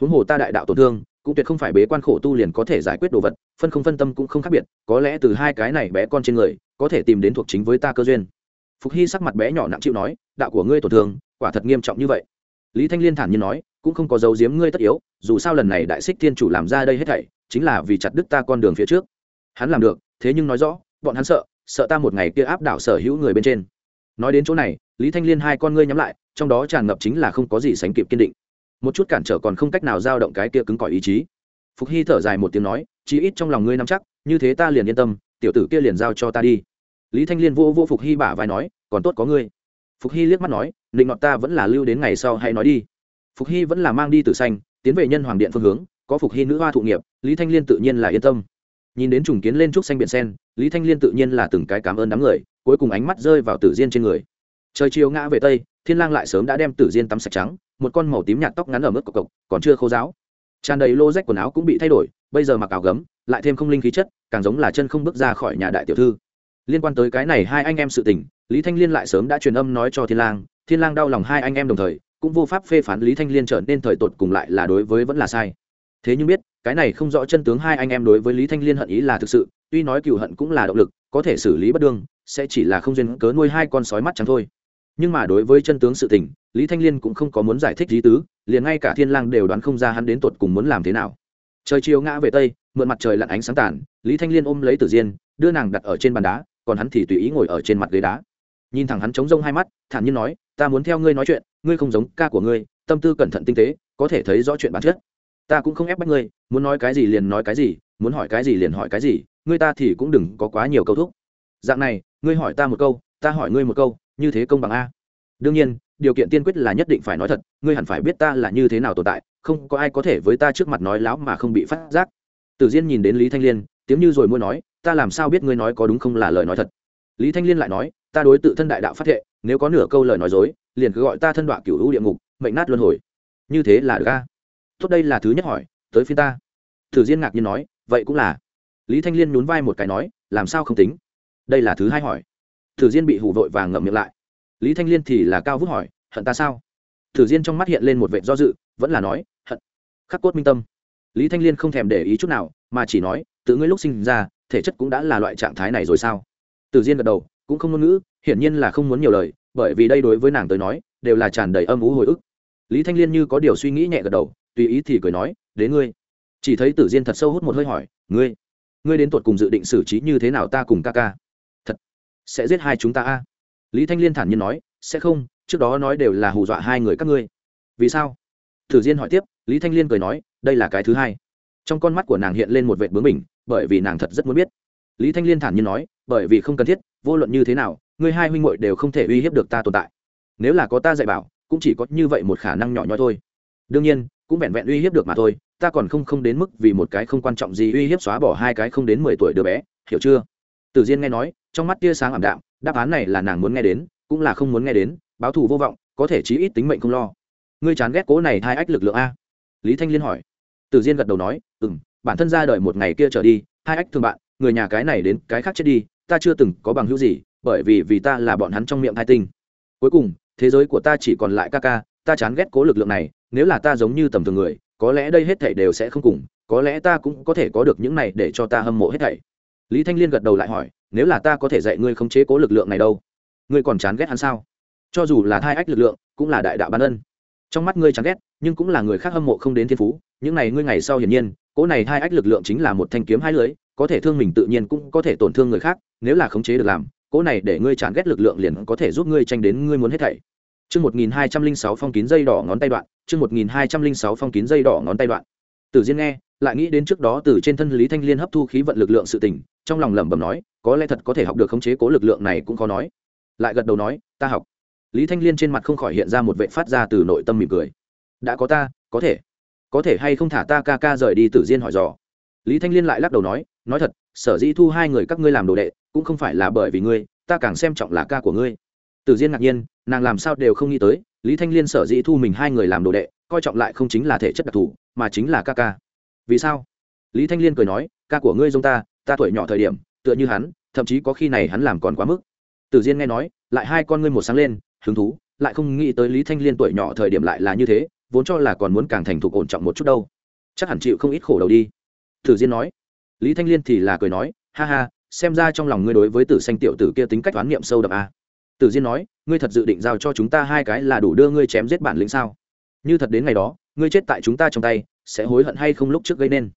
Speaker 1: Huống hồ ta đại đạo tổn thương, cũng tuyệt không phải bế quan khổ tu liền có thể giải quyết đồ vật, phân không phân tâm cũng không khác biệt, có lẽ từ hai cái này bé con trên người, có thể tìm đến thuộc chính với ta cơ duyên. Phục hy sắc mặt bé nhỏ nặng chịu nói, đạo của ngươi tổn thương, quả thật nghiêm trọng như vậy. Lý thanh liên thản nhiên nói, cũng không có dấu giếm ngươi tất yếu, dù sao lần này đại xích thiên chủ làm ra đây hết thảy chính là vì chặt đứt ta con đường phía trước. Hắn làm được, thế nhưng nói rõ, bọn hắn sợ sợ ta một ngày kia áp đảo sở hữu người bên trên. Nói đến chỗ này, lý thanh liên hai con ngươi nhắm lại, trong đó tràn ngập chính là không có gì sánh kịp kiên định. Một chút cản trở còn không cách nào giao động cái kia cứng cỏi ý chí. Phục hy thở dài một tiếng nói, chí ít trong lòng ngươi nắm chắc, như thế ta liền yên tâm, tiểu tử kia liền giao cho ta đi. Lý thanh liên vô vô phục hy bả vai nói, còn tốt có ngươi. Phục hy liếc mắt nói định ngọt ta vẫn là lưu đến ngày sau hay nói đi. Phục hy vẫn là mang đi từ xanh, tiến về nhân hoàng điện phương hướng có phục hy nữ hoa thụ nghiệp, lý thanh liên tự nhiên là yên tâm. Nhìn đến trùng kiến lên trúc xanh biển sen, lý thanh liên tự nhiên là từng cái cảm ơn đám người, cuối cùng ánh mắt rơi vào tử diên trên người. Trời chiều ngã về tây, thiên lang lại sớm đã đem tử diên tắm sạch trắng, một con màu tím nhạt tóc ngắn ở mức cộc cộc, còn chưa khô giáo tràn đầy lô rách quần áo cũng bị thay đổi, bây giờ mặc áo gấm, lại thêm không linh khí chất, càng giống là chân không bước ra khỏi nhà đại tiểu thư. Liên quan tới cái này hai anh em sự tình, lý thanh liên lại sớm đã truyền âm nói cho thiên lang thiên lang đau lòng hai anh em đồng thời, cũng vô pháp phê phán lý thanh liên trở nên thời tột cùng lại là đối với vẫn là sai thế nhưng biết, cái này không rõ chân tướng hai anh em đối với lý thanh liên hận ý là thực sự, tuy nói cựu hận cũng là động lực, có thể xử lý bất đương, sẽ chỉ là không duyên cớ nuôi hai con sói mắt trắng thôi. Nhưng mà đối với chân tướng sự tình, lý thanh liên cũng không có muốn giải thích lý tứ, liền ngay cả thiên lang đều đoán không ra hắn đến tột cùng muốn làm thế nào. Trời chiều ngã về tây, mượn mặt trời lặn ánh sáng tàn, lý thanh liên ôm lấy tử diên, đưa nàng đặt ở trên bàn đá, còn hắn thì tùy ý ngồi ở trên mặt ghế đá. Nhìn thẳng hắn chống rông hai mắt, thản nhiên nói, ta muốn theo ngươi nói chuyện, ngươi không giống ca của ngươi, tâm tư cẩn thận tinh tế, có thể thấy rõ chuyện bản chất ta cũng không ép bắt ngươi, muốn nói cái gì liền nói cái gì, muốn hỏi cái gì liền hỏi cái gì, ngươi ta thì cũng đừng có quá nhiều câu thúc. Dạng này, ngươi hỏi ta một câu, ta hỏi ngươi một câu, như thế công bằng a? Đương nhiên, điều kiện tiên quyết là nhất định phải nói thật, ngươi hẳn phải biết ta là như thế nào tồn tại, không có ai có thể với ta trước mặt nói láo mà không bị phát giác. Tử diên nhìn đến lý thanh liên, tiếng như rồi muốn nói, ta làm sao biết ngươi nói có đúng không là lời nói thật? Lý thanh liên lại nói, ta đối tự thân đại đạo phát thệ, nếu có nửa câu lời nói dối, liền cứ gọi ta thân đoạn cửu hữu địa ngục, mệnh nát luân hồi. Như thế là được a? Tốt đây là thứ nhất hỏi, tới phiên ta. Thử diên ngạc nhiên nói, vậy cũng là. Lý thanh liên nhún vai một cái nói, làm sao không tính? Đây là thứ hai hỏi. Thử diên bị hụ vội và ngậm miệng lại. Lý thanh liên thì là cao vút hỏi, hận ta sao? Thử diên trong mắt hiện lên một vệ do dự, vẫn là nói, hận. Khắc cốt minh tâm. Lý thanh liên không thèm để ý chút nào, mà chỉ nói, tự ngươi lúc sinh ra, thể chất cũng đã là loại trạng thái này rồi sao? Tử diên gật đầu, cũng không ngôn ngữ, hiển nhiên là không muốn nhiều lời, bởi vì đây đối với nàng tới nói, đều là tràn đầy âm ú hồi ức. Lý thanh liên như có điều suy nghĩ nhẹ gật đầu tùy ý thì cười nói, đến ngươi. Chỉ thấy tử diên thật sâu hút một hơi hỏi, ngươi ngươi đến tột cùng dự định xử trí như thế nào ta cùng ca ca? Thật, sẽ giết hai chúng ta a. Lý thanh liên thản nhiên nói, sẽ không, trước đó nói đều là hù dọa hai người các ngươi. Vì sao? Tử diên hỏi tiếp, lý thanh liên cười nói, đây là cái thứ hai. Trong con mắt của nàng hiện lên một vệt bướng mình bởi vì nàng thật rất muốn biết. Lý thanh liên thản nhiên nói, bởi vì không cần thiết, vô luận như thế nào, ngươi hai huynh muội đều không thể uy hiếp được ta tồn tại. Nếu là có ta dạy bảo, cũng chỉ có như vậy một khả năng nhỏ nhoi thôi. Đương nhiên cũng vẹn vẹn uy hiếp được mà thôi, ta còn không không đến mức vì một cái không quan trọng gì uy hiếp xóa bỏ hai cái không đến mười tuổi đứa bé, hiểu chưa? Tử diên nghe nói, trong mắt tia sáng ảm đạm, đáp án này là nàng muốn nghe đến, cũng là không muốn nghe đến, báo thù vô vọng, có thể chí ít tính mệnh không lo. Ngươi chán ghét cố này hai ách lực lượng a? Lý thanh liên hỏi. Tử diên gật đầu nói ừ m bản thân ra đời một ngày kia trở đi, hai ách thương bạn, người nhà cái này đến cái khác chết đi, ta chưa từng có bằng hữu gì, bởi vì vì ta là bọn hắn trong miệng hai tinh. Cuối cùng, thế giới của ta chỉ còn lại ca ca, ta chán ghét cố lực lượng này nếu là ta giống như tầm thường người có lẽ đây hết thảy đều sẽ không cùng có lẽ ta cũng có thể có được những này để cho ta hâm mộ hết thảy. Lý thanh liên gật đầu lại hỏi nếu là ta có thể dạy ngươi khống chế cố lực lượng này đâu? Ngươi còn chán ghét hắn sao? Cho dù là thai ách lực lượng cũng là đại đạo ban ân. Trong mắt ngươi chán ghét nhưng cũng là người khác hâm mộ không đến thiên phú những này ngươi ngày sau hiển nhiên cố này hai ách lực lượng chính là một thanh kiếm hai lưới có thể thương mình tự nhiên cũng có thể tổn thương người khác nếu là khống chế được làm cố này để ngươi chán ghét lực lượng liền có thể giúp ngươi tranh đến ngươi muốn hết thảy. Trước 1206 phong kín dây đỏ ngón tay đoạn, chương 1206 phong kín dây đỏ ngón tay đoạn. Tử Diên nghe, lại nghĩ đến trước đó từ trên thân Lý Thanh Liên hấp thu khí vận lực lượng sự tình, trong lòng lẩm bẩm nói, có lẽ thật có thể học được khống chế cố lực lượng này cũng khó nói. Lại gật đầu nói, ta học. Lý Thanh Liên trên mặt không khỏi hiện ra một vẻ phát ra từ nội tâm mỉm cười. Đã có ta, có thể. Có thể hay không thả ta ca ca rời đi Tử Diên hỏi dò. Lý Thanh Liên lại lắc đầu nói, nói thật, sở dĩ thu hai người các ngươi làm đồ đệ, cũng không phải là bởi vì ngươi, ta càng xem trọng là ca của ngươi. Tử Diên ngạc nhiên, nàng làm sao đều không nghĩ tới lý thanh liên sở dĩ thu mình hai người làm đồ đệ, coi trọng lại không chính là thể chất đặc thù, mà chính là ca ca. Vì sao? Lý thanh liên cười nói, ca của ngươi giống ta ta tuổi nhỏ thời điểm, tựa như hắn, thậm chí có khi này hắn làm còn quá mức. Tử diên nghe nói, lại hai con ngươi một sáng lên, hứng thú, lại không nghĩ tới lý thanh liên tuổi nhỏ thời điểm lại là như thế, vốn cho là còn muốn càng thành thục ổn trọng một chút đâu. Chắc hẳn chịu không ít khổ đầu đi. Tử diên nói. Lý thanh liên thì là cười nói, ha ha, xem ra trong lòng ngươi đối với tử xanh tiểu tử kia tính cách oán niệm sâu đậm a à. tử diên nói ngươi thật dự định giao cho chúng ta hai cái là đủ đưa ngươi chém giết bản lĩnh sao? Như thật đến ngày đó, ngươi chết tại chúng ta trong tay, sẽ hối hận hay không lúc trước gây nên?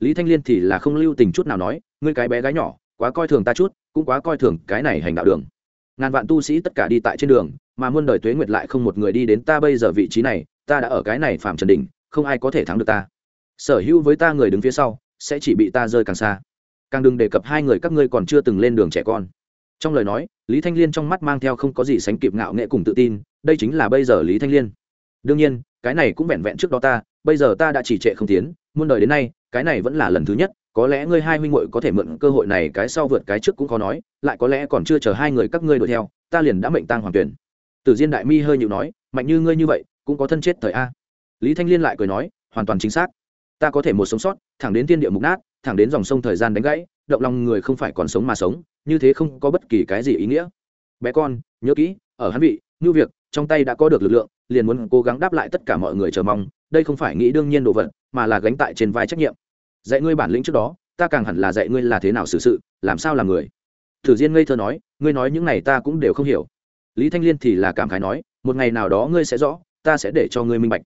Speaker 1: Lý thanh liên thì là không lưu tình chút nào nói, ngươi cái bé gái nhỏ, quá coi thường ta chút, cũng quá coi thường cái này hành đạo đường. Ngàn vạn tu sĩ tất cả đi tại trên đường, mà muôn đời tuế nguyệt lại không một người đi đến ta bây giờ vị trí này, ta đã ở cái này phạm trần đỉnh, không ai có thể thắng được ta. Sở hữu với ta người đứng phía sau, sẽ chỉ bị ta rơi càng xa. Càng đừng đề cập hai người các ngươi còn chưa từng lên đường trẻ con trong lời nói, lý thanh liên trong mắt mang theo không có gì sánh kịp ngạo nghệ cùng tự tin, đây chính là bây giờ lý thanh liên. Đương nhiên, cái này cũng vẹn vẹn trước đó ta, bây giờ ta đã chỉ trệ không tiến, muôn đời đến nay, cái này vẫn là lần thứ nhất, có lẽ ngươi hai huynh muội có thể mượn cơ hội này cái sau vượt cái trước cũng khó nói, lại có lẽ còn chưa chờ hai người các ngươi đuổi theo, ta liền đã mệnh tang hoàng tuyển. Tử diên đại mi hơi nhịu nói, mạnh như ngươi như vậy, cũng có thân chết thời a. Lý thanh liên lại cười nói, hoàn toàn chính xác. Ta có thể một sống sót, thẳng đến tiên địa mục nát, thẳng đến dòng sông thời gian đánh gãy, động lòng người không phải còn sống mà sống như thế không có bất kỳ cái gì ý nghĩa. Bé con, nhớ kỹ, ở hắn vị, như việc, trong tay đã có được lực lượng, liền muốn cố gắng đáp lại tất cả mọi người chờ mong, đây không phải nghĩ đương nhiên đồ vật, mà là gánh tại trên vai trách nhiệm. Dạy ngươi bản lĩnh trước đó, ta càng hẳn là dạy ngươi là thế nào xử sự, làm sao làm người. Thử diên ngây thơ nói, ngươi nói những này ta cũng đều không hiểu. Lý thanh liên thì là cảm khái nói, một ngày nào đó ngươi sẽ rõ, ta sẽ để cho ngươi minh bạch.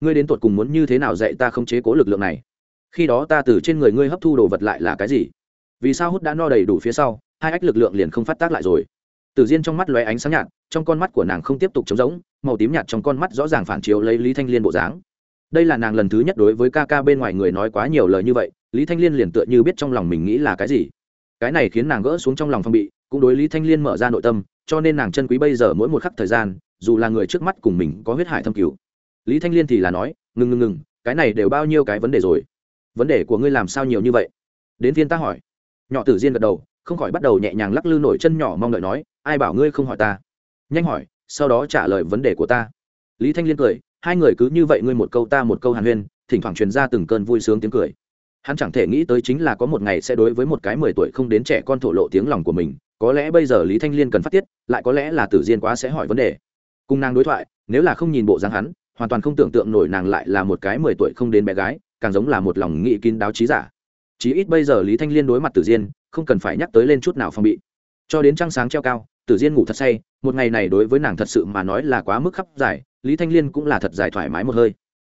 Speaker 1: Ngươi đến tột cùng muốn như thế nào dạy ta không chế cố lực lượng này? Khi đó ta từ trên người ngươi hấp thu đồ vật lại là cái gì? Vì sao hút đã no đầy đủ phía sau? Hai ách lực lượng liền không phát tác lại rồi. Tử diên trong mắt lóe ánh sáng nhạt, trong con mắt của nàng không tiếp tục trống rỗng, màu tím nhạt trong con mắt rõ ràng phản chiếu lấy lý thanh liên bộ dáng. Đây là nàng lần thứ nhất đối với ca ca bên ngoài người nói quá nhiều lời như vậy, lý thanh liên liền tựa như biết trong lòng mình nghĩ là cái gì. Cái này khiến nàng gỡ xuống trong lòng phong bị, cũng đối lý thanh liên mở ra nội tâm, cho nên nàng chân quý bây giờ mỗi một khắc thời gian, dù là người trước mắt cùng mình có huyết hải thâm cứu lý thanh liên thì là nói, ngừng ngừng ngừng, cái này đều bao nhiêu cái vấn đề rồi? Vấn đề của ngươi làm sao nhiều như vậy? Đến viên ta hỏi. Nhỏ tử diên gật đầu không khỏi bắt đầu nhẹ nhàng lắc lư nổi chân nhỏ mong đợi nói, ai bảo ngươi không hỏi ta? Nhanh hỏi, sau đó trả lời vấn đề của ta. Lý thanh liên cười, hai người cứ như vậy ngươi một câu ta một câu hàn huyên, thỉnh thoảng truyền ra từng cơn vui sướng tiếng cười. Hắn chẳng thể nghĩ tới chính là có một ngày sẽ đối với một cái mười tuổi không đến trẻ con thổ lộ tiếng lòng của mình, có lẽ bây giờ lý thanh liên cần phát tiết, lại có lẽ là tử diên quá sẽ hỏi vấn đề. Cùng nàng đối thoại, nếu là không nhìn bộ dáng hắn, hoàn toàn không tưởng tượng nổi nàng lại là một cái mười tuổi không đến bé gái, càng giống là một lòng nghị kín đáo trí giả. Chí ít bây giờ lý thanh liên đối mặt tử diên không cần phải nhắc tới lên chút nào phòng bị. Cho đến trăng sáng treo cao, tử diên ngủ thật say, một ngày này đối với nàng thật sự mà nói là quá mức khắp dài, lý thanh liên cũng là thật dài thoải mái một hơi.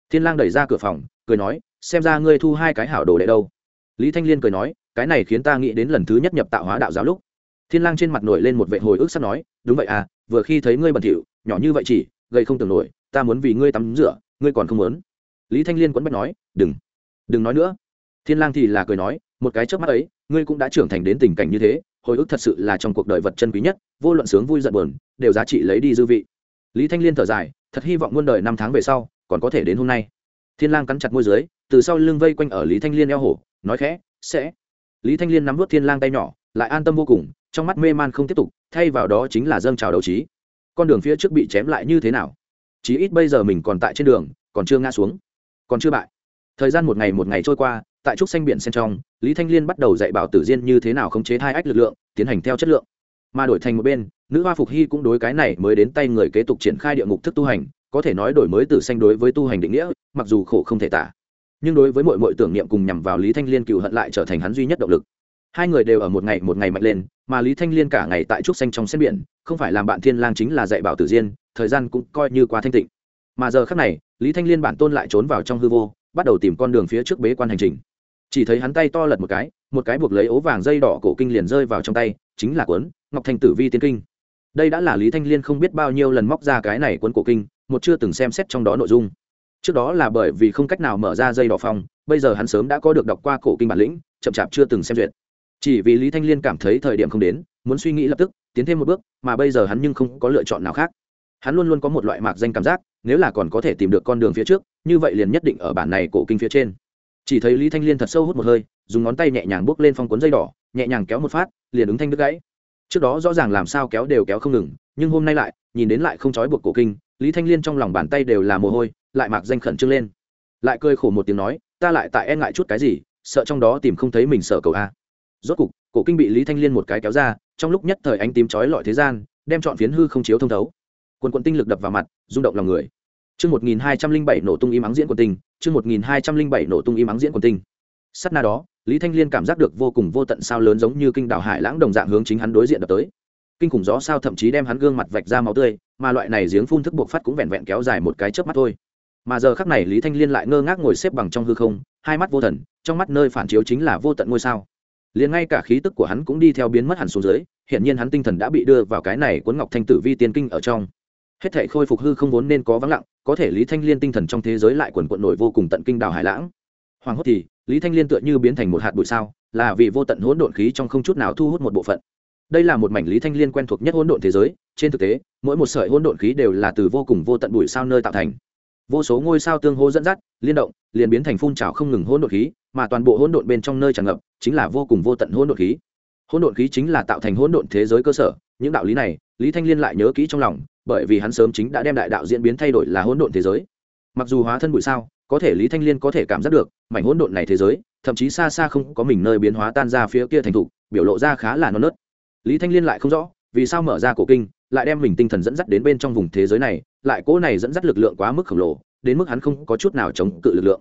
Speaker 1: Thiên lang đẩy ra cửa phòng, cười nói, xem ra ngươi thu hai cái hảo đồ đệ đâu. Lý thanh liên cười nói, cái này khiến ta nghĩ đến lần thứ nhất nhập tạo hóa đạo giáo lúc. Thiên lang trên mặt nổi lên một vệ hồi ức sắp nói, đúng vậy à vừa khi thấy ngươi bẩn thỉu, nhỏ như vậy chỉ gây không tưởng nổi, ta muốn vì ngươi tắm rửa, ngươi còn không muốn. Lý thanh liên quấn bách nói, đừng đừng nói nữa. Thiên lang thì là cười nói một cái chớp mắt ấy, ngươi cũng đã trưởng thành đến tình cảnh như thế, hồi ức thật sự là trong cuộc đời vật chân quý nhất, vô luận sướng vui giận buồn, đều giá trị lấy đi dư vị. Lý thanh liên thở dài, thật hy vọng muôn đời năm tháng về sau, còn có thể đến hôm nay. Thiên lang cắn chặt môi dưới, từ sau lưng vây quanh ở lý thanh liên eo hổ, nói khẽ, sẽ. Lý thanh liên nắm vút thiên lang tay nhỏ, lại an tâm vô cùng, trong mắt mê man không tiếp tục, thay vào đó chính là dâng trào đấu trí. Con đường phía trước bị chém lại như thế nào? Chí ít bây giờ mình còn tại trên đường, còn chưa ngã xuống, còn chưa bại. Thời gian một ngày một ngày trôi qua tại trúc xanh biển sen trong, lý thanh liên bắt đầu dạy bảo tử diên như thế nào khống chế hai ách lực lượng, tiến hành theo chất lượng. Mà đổi thành một bên, nữ hoa phục hy cũng đối cái này mới đến tay người kế tục triển khai địa ngục thức tu hành, có thể nói đổi mới tử xanh đối với tu hành định nghĩa, mặc dù khổ không thể tả. Nhưng đối với mọi mọi tưởng niệm cùng nhằm vào lý thanh liên cựu hận lại trở thành hắn duy nhất động lực. Hai người đều ở một ngày một ngày mạnh lên, mà lý thanh liên cả ngày tại trúc xanh trong sen biển, không phải làm bạn thiên lang chính là dạy bảo tử diên, thời gian cũng coi như qua thanh tịnh. Mà giờ khắc này, lý thanh liên bản tôn lại trốn vào trong hư vô, bắt đầu tìm con đường phía trước bế quan hành trình chỉ thấy hắn tay to lật một cái một cái buộc lấy ố vàng dây đỏ cổ kinh liền rơi vào trong tay chính là cuốn ngọc thanh tử vi tiên kinh. Đây đã là lý thanh liên không biết bao nhiêu lần móc ra cái này cuốn cổ kinh một chưa từng xem xét trong đó nội dung. Trước đó là bởi vì không cách nào mở ra dây đỏ phòng, bây giờ hắn sớm đã có được đọc qua cổ kinh bản lĩnh chậm chạp chưa từng xem duyệt. Chỉ vì lý thanh liên cảm thấy thời điểm không đến muốn suy nghĩ lập tức tiến thêm một bước mà bây giờ hắn nhưng không có lựa chọn nào khác. Hắn luôn luôn có một loại mạc danh cảm giác nếu là còn có thể tìm được con đường phía trước như vậy liền nhất định ở bản này cổ kinh phía trên chỉ thấy lý thanh liên thật sâu hút một hơi, dùng ngón tay nhẹ nhàng bước lên phong cuốn dây đỏ, nhẹ nhàng kéo một phát, liền ứng thanh đứt gãy. Trước đó rõ ràng làm sao kéo đều kéo không ngừng, nhưng hôm nay lại, nhìn đến lại không trói buộc cổ kinh, lý thanh liên trong lòng bàn tay đều là mồ hôi, lại mạc danh khẩn trương lên. Lại cười khổ một tiếng nói, ta lại tại e ngại chút cái gì, sợ trong đó tìm không thấy mình sợ cầu a. Rốt cục, cổ kinh bị lý thanh liên một cái kéo ra, trong lúc nhất thời ánh tím trói lọi thế gian, đem chọn phiến hư không chiếu thông thấu. Quần quận tinh lực đập vào mặt, rung động lòng người. Chương 1207 nổ tung im ắng diễn quần tinh, chương 1207 nổ tung im ắng diễn quần tinh. Sát na đó, Lý Thanh Liên cảm giác được vô cùng vô tận sao lớn giống như kinh đảo hải lãng đồng dạng hướng chính hắn đối diện đập tới. Kinh khủng gió sao thậm chí đem hắn gương mặt vạch ra máu tươi, mà loại này giếng phun thức buộc phát cũng vẹn vẹn kéo dài một cái chớp mắt thôi. Mà giờ khắc này Lý Thanh Liên lại ngơ ngác ngồi xếp bằng trong hư không, hai mắt vô thần, trong mắt nơi phản chiếu chính là vô tận ngôi sao. Liền ngay cả khí tức của hắn cũng đi theo biến mất hẳn xuống dưới, hiện nhiên hắn tinh thần đã bị đưa vào cái này cuốn ngọc thanh tử vi tiên kinh ở trong hết thể khôi phục hư không vốn nên có vắng lặng, có thể lý thanh liên tinh thần trong thế giới lại quần quận nổi vô cùng tận kinh đào hải lãng. Hoàng hốt thì, lý thanh liên tựa như biến thành một hạt bụi sao, là vì vô tận hỗn độn khí trong không chút nào thu hút một bộ phận. Đây là một mảnh lý thanh liên quen thuộc nhất hỗn độn thế giới, trên thực tế, mỗi một sợi hỗn độn khí đều là từ vô cùng vô tận bụi sao nơi tạo thành. Vô số ngôi sao tương hô dẫn dắt, liên động, liền biến thành phun trào không ngừng hỗn độn khí, mà toàn bộ hỗn độn bên trong nơi tràn ngập, chính là vô cùng vô tận hỗn độn khí. Hỗn độn khí chính là tạo thành hỗn độn thế giới cơ sở, những đạo lý này, lý thanh liên lại nhớ kỹ trong lòng bởi vì hắn sớm chính đã đem đại đạo diễn biến thay đổi là hỗn độn thế giới. Mặc dù hóa thân bụi sao, có thể lý thanh liên có thể cảm giác được, mảnh hỗn độn này thế giới, thậm chí xa xa không có mình nơi biến hóa tan ra phía kia thành thục, biểu lộ ra khá là non nớt. Lý thanh liên lại không rõ, vì sao mở ra cổ kinh, lại đem mình tinh thần dẫn dắt đến bên trong vùng thế giới này, lại cỗ này dẫn dắt lực lượng quá mức khổng lồ, đến mức hắn không có chút nào chống cự lực lượng.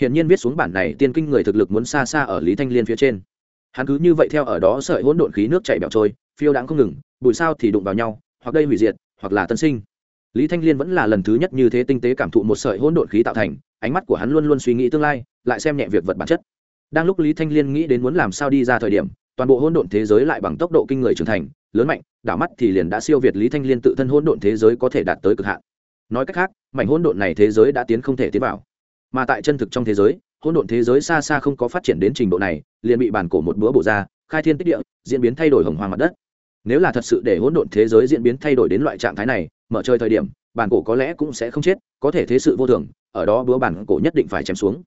Speaker 1: Hiển nhiên viết xuống bản này tiên kinh người thực lực muốn xa xa ở lý thanh liên phía trên. Hắn cứ như vậy theo ở đó sợi hỗn độn khí nước chảy bẹo trôi, phiêu đãng không ngừng, bụi sao thì đụng vào nhau, hoặc đây hủy diệt hoặc là tân sinh. Lý thanh liên vẫn là lần thứ nhất như thế tinh tế cảm thụ một sợi hỗn độn khí tạo thành, ánh mắt của hắn luôn luôn suy nghĩ tương lai, lại xem nhẹ việc vật bản chất. Đang lúc lý thanh liên nghĩ đến muốn làm sao đi ra thời điểm, toàn bộ hỗn độn thế giới lại bằng tốc độ kinh người trưởng thành, lớn mạnh, đảo mắt thì liền đã siêu việt lý thanh liên tự thân hỗn độn thế giới có thể đạt tới cực hạn. Nói cách khác, mảnh hỗn độn này thế giới đã tiến không thể tiến vào. Mà tại chân thực trong thế giới, hỗn độn thế giới xa xa không có phát triển đến trình độ này, liền bị bản cổ một búa bổ ra, khai thiên tích địa, diễn biến thay đổi hồng hoàng mặt đất nếu là thật sự để hỗn độn thế giới diễn biến thay đổi đến loại trạng thái này, mở chơi thời điểm, bản cổ có lẽ cũng sẽ không chết, có thể thế sự vô thường, ở đó búa bản cổ nhất định phải chém xuống.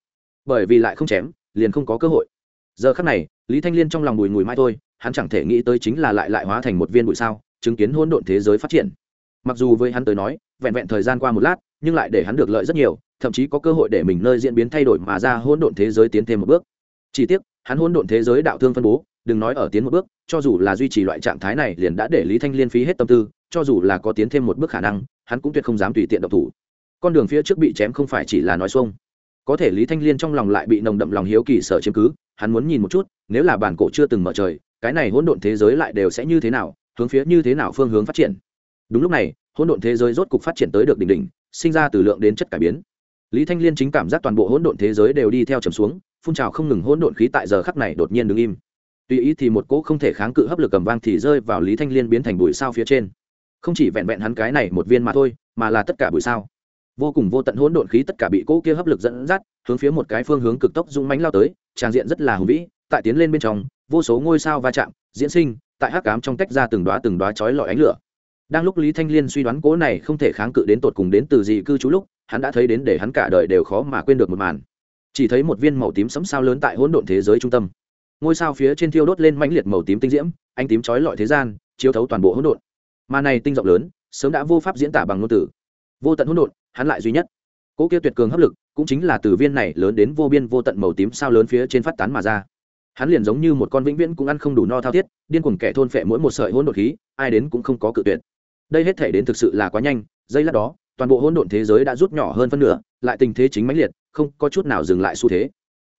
Speaker 1: Bởi vì lại không chém, liền không có cơ hội. Giờ khắc này, lý thanh liên trong lòng bùi ngùi mai thôi, hắn chẳng thể nghĩ tới chính là lại lại hóa thành một viên bụi sao, chứng kiến hỗn độn thế giới phát triển. Mặc dù với hắn tới nói, vẹn vẹn thời gian qua một lát, nhưng lại để hắn được lợi rất nhiều, thậm chí có cơ hội để mình nơi diễn biến thay đổi mà ra hỗn độn thế giới tiến thêm một bước. Chỉ tiếc, hắn hỗn độn thế giới đạo thương phân bố đừng nói ở tiến một bước, cho dù là duy trì loại trạng thái này liền đã để lý thanh liên phí hết tâm tư, cho dù là có tiến thêm một bước khả năng, hắn cũng tuyệt không dám tùy tiện độc thủ. Con đường phía trước bị chém không phải chỉ là nói xuông. Có thể lý thanh liên trong lòng lại bị nồng đậm lòng hiếu kỳ sở chiếm cứ, hắn muốn nhìn một chút, nếu là bản cổ chưa từng mở trời, cái này hỗn độn thế giới lại đều sẽ như thế nào, hướng phía như thế nào phương hướng phát triển. Đúng lúc này, hỗn độn thế giới rốt cục phát triển tới được đỉnh đỉnh, sinh ra từ lượng đến chất cải biến. Lý thanh liên chính cảm giác toàn bộ hỗn độn thế giới đều đi theo trầm xuống, phun trào không ngừng hỗn độn khí tại giờ khắc này đột nhiên đứng im tùy ý thì một cỗ không thể kháng cự hấp lực cầm vang thì rơi vào lý thanh liên biến thành bụi sao phía trên. Không chỉ vẹn vẹn hắn cái này một viên mà thôi, mà là tất cả bụi sao. Vô cùng vô tận hỗn độn khí tất cả bị cỗ kia hấp lực dẫn dắt, hướng phía một cái phương hướng cực tốc dũng mánh lao tới tràng diện rất là hùng vĩ, tại tiến lên bên trong, vô số ngôi sao va chạm, diễn sinh, tại hắc cám trong tách ra từng đoá từng đoá chói lọi ánh lửa. Đang lúc lý thanh liên suy đoán cố này không thể kháng cự đến tột cùng đến từ gì cư trú lúc, hắn đã thấy đến để hắn cả đời đều khó mà quên được một màn. Chỉ thấy một viên màu tím sấm sao lớn tại hỗn độn thế giới trung tâm ngôi sao phía trên thiêu đốt lên mãnh liệt màu tím tinh diễm anh tím chói lọi thế gian, chiếu thấu toàn bộ hỗn độn. Mà này tinh rộng lớn, sớm đã vô pháp diễn tả bằng ngôn từ. Vô tận hỗn độn, hắn lại duy nhất. Cỗ kia tuyệt cường hấp lực, cũng chính là từ viên này lớn đến vô biên vô tận màu tím sao lớn phía trên phát tán mà ra. Hắn liền giống như một con vĩnh viễn cũng ăn không đủ no thao thiết, điên cuồng kẻ thôn phệ mỗi một sợi hỗn độn khí, ai đến cũng không có cự tuyệt. Đây hết thể đến thực sự là quá nhanh, giây lát đó, toàn bộ hỗn độn thế giới đã rút nhỏ hơn phân nửa, lại tình thế chính mãnh liệt, không có chút nào dừng lại xu thế.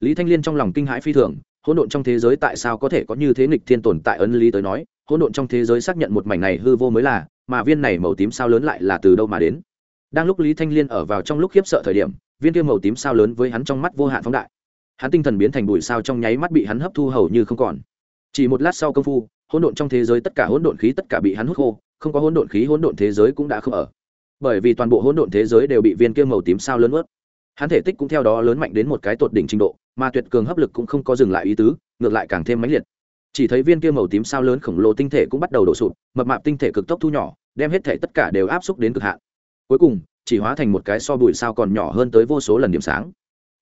Speaker 1: Lý thanh liên trong lòng kinh hãi phi thường hỗn độn trong thế giới tại sao có thể có như thế nghịch thiên tồn tại ấn lý tới nói? Hỗn độn trong thế giới xác nhận một mảnh này hư vô mới là, mà viên này màu tím sao lớn lại là từ đâu mà đến? Đang lúc lý thanh liên ở vào trong lúc khiếp sợ thời điểm, viên kia màu tím sao lớn với hắn trong mắt vô hạn phóng đại. Hắn tinh thần biến thành bụi sao trong nháy mắt bị hắn hấp thu hầu như không còn. Chỉ một lát sau công phu, hỗn độn trong thế giới tất cả hỗn độn khí tất cả bị hắn hút khô, không có hỗn độn khí hỗn độn thế giới cũng đã không ở. Bởi vì toàn bộ hỗn độn thế giới đều bị viên kia màu tím sao lớn ướt hắn thể tích cũng theo đó lớn mạnh đến một cái tột đỉnh trình độ, mà tuyệt cường hấp lực cũng không có dừng lại ý tứ, ngược lại càng thêm mãnh liệt. Chỉ thấy viên kia màu tím sao lớn khổng lồ tinh thể cũng bắt đầu đổ sụp, mập mạp tinh thể cực tốc thu nhỏ, đem hết thể tất cả đều áp xúc đến cực hạn. Cuối cùng, chỉ hóa thành một cái so bụi sao còn nhỏ hơn tới vô số lần điểm sáng.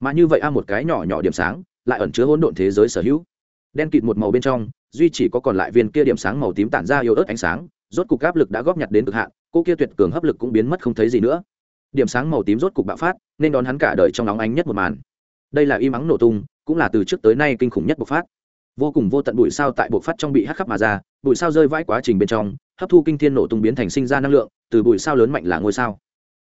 Speaker 1: Mà như vậy a, một cái nhỏ nhỏ điểm sáng, lại ẩn chứa hỗn độn thế giới sở hữu. Đen kịt một màu bên trong, duy chỉ có còn lại viên kia điểm sáng màu tím tản ra yếu ớt ánh sáng, rốt cục áp lực đã góp nhặt đến cực hạn, cô kia tuyệt cường hấp lực cũng biến mất không thấy gì nữa điểm sáng màu tím rốt cục bạo phát, nên đón hắn cả đời trong nóng ánh nhất một màn. Đây là im ắng nổ tung, cũng là từ trước tới nay kinh khủng nhất bộc phát. Vô cùng vô tận bụi sao tại bộc phát trong bị hắc khắp mà ra, bụi sao rơi vãi quá trình bên trong, hấp thu kinh thiên nổ tung biến thành sinh ra năng lượng, từ bụi sao lớn mạnh là ngôi sao.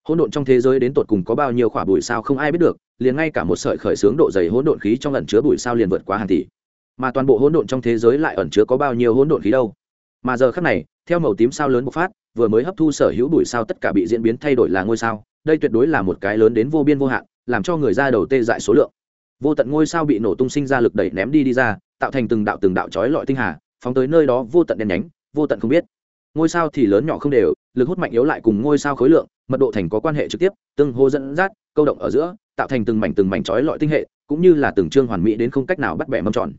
Speaker 1: Hỗn độn trong thế giới đến tột cùng có bao nhiêu quả bụi sao không ai biết được, liền ngay cả một sợi khởi xướng độ dày hỗn độn khí trong ẩn chứa bụi sao liền vượt quá hàng tỷ. Mà toàn bộ hỗn độn trong thế giới lại ẩn chứa có bao nhiêu hỗn độn khí đâu? Mà giờ khắc này, theo màu tím sao lớn bộc phát vừa mới hấp thu sở hữu bụi sao tất cả bị diễn biến thay đổi là ngôi sao, đây tuyệt đối là một cái lớn đến vô biên vô hạn, làm cho người ra đầu tê dại số lượng. Vô tận ngôi sao bị nổ tung sinh ra lực đẩy ném đi đi ra, tạo thành từng đạo từng đạo chói lọi tinh hà, phóng tới nơi đó vô tận đen nhánh, vô tận không biết. Ngôi sao thì lớn nhỏ không đều, lực hút mạnh yếu lại cùng ngôi sao khối lượng, mật độ thành có quan hệ trực tiếp, tương hô dẫn dắt, câu động ở giữa, tạo thành từng mảnh từng mảnh chói lọi tinh hệ, cũng như là từng chương hoàn mỹ đến không cách nào bắt bẻ mâm tròn.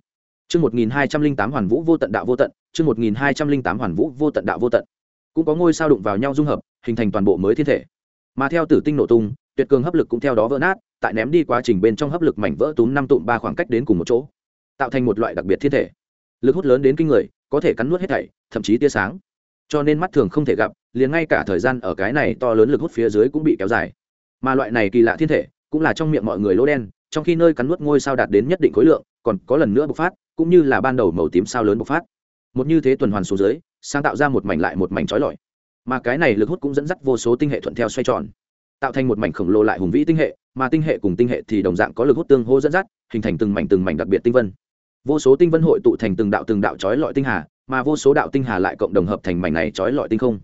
Speaker 1: Chương một nghìn hai trăm linh tám hoàn vũ vô tận đạo vô tận, chương một nghìn hai trăm linh tám hoàn vũ vô tận đạo vô tận cũng có ngôi sao đụng vào nhau dung hợp, hình thành toàn bộ mới thiên thể. Mà theo tử tinh nổ tung, tuyệt cường hấp lực cũng theo đó vỡ nát, tại ném đi quá trình bên trong hấp lực mảnh vỡ túm năm tụm ba khoảng cách đến cùng một chỗ, tạo thành một loại đặc biệt thiên thể. Lực hút lớn đến kinh người, có thể cắn nuốt hết thảy, thậm chí tia sáng. Cho nên mắt thường không thể gặp, liền ngay cả thời gian ở cái này to lớn lực hút phía dưới cũng bị kéo dài. Mà loại này kỳ lạ thiên thể, cũng là trong miệng mọi người lỗ đen, trong khi nơi cắn nuốt ngôi sao đạt đến nhất định khối lượng, còn có lần nữa bộc phát, cũng như là ban đầu màu tím sao lớn bộc phát. Một như thế tuần hoàn số dưới sáng tạo ra một mảnh lại một mảnh trói lọi. Mà cái này lực hút cũng dẫn dắt vô số tinh hệ thuận theo xoay tròn, tạo thành một mảnh khổng lồ lại hùng vĩ tinh hệ, mà tinh hệ cùng tinh hệ thì đồng dạng có lực hút tương hô dẫn dắt, hình thành từng mảnh từng mảnh đặc biệt tinh vân. Vô số tinh vân hội tụ thành từng đạo từng đạo trói lọi tinh hà, mà vô số đạo tinh hà lại cộng đồng hợp thành mảnh này trói lọi tinh không.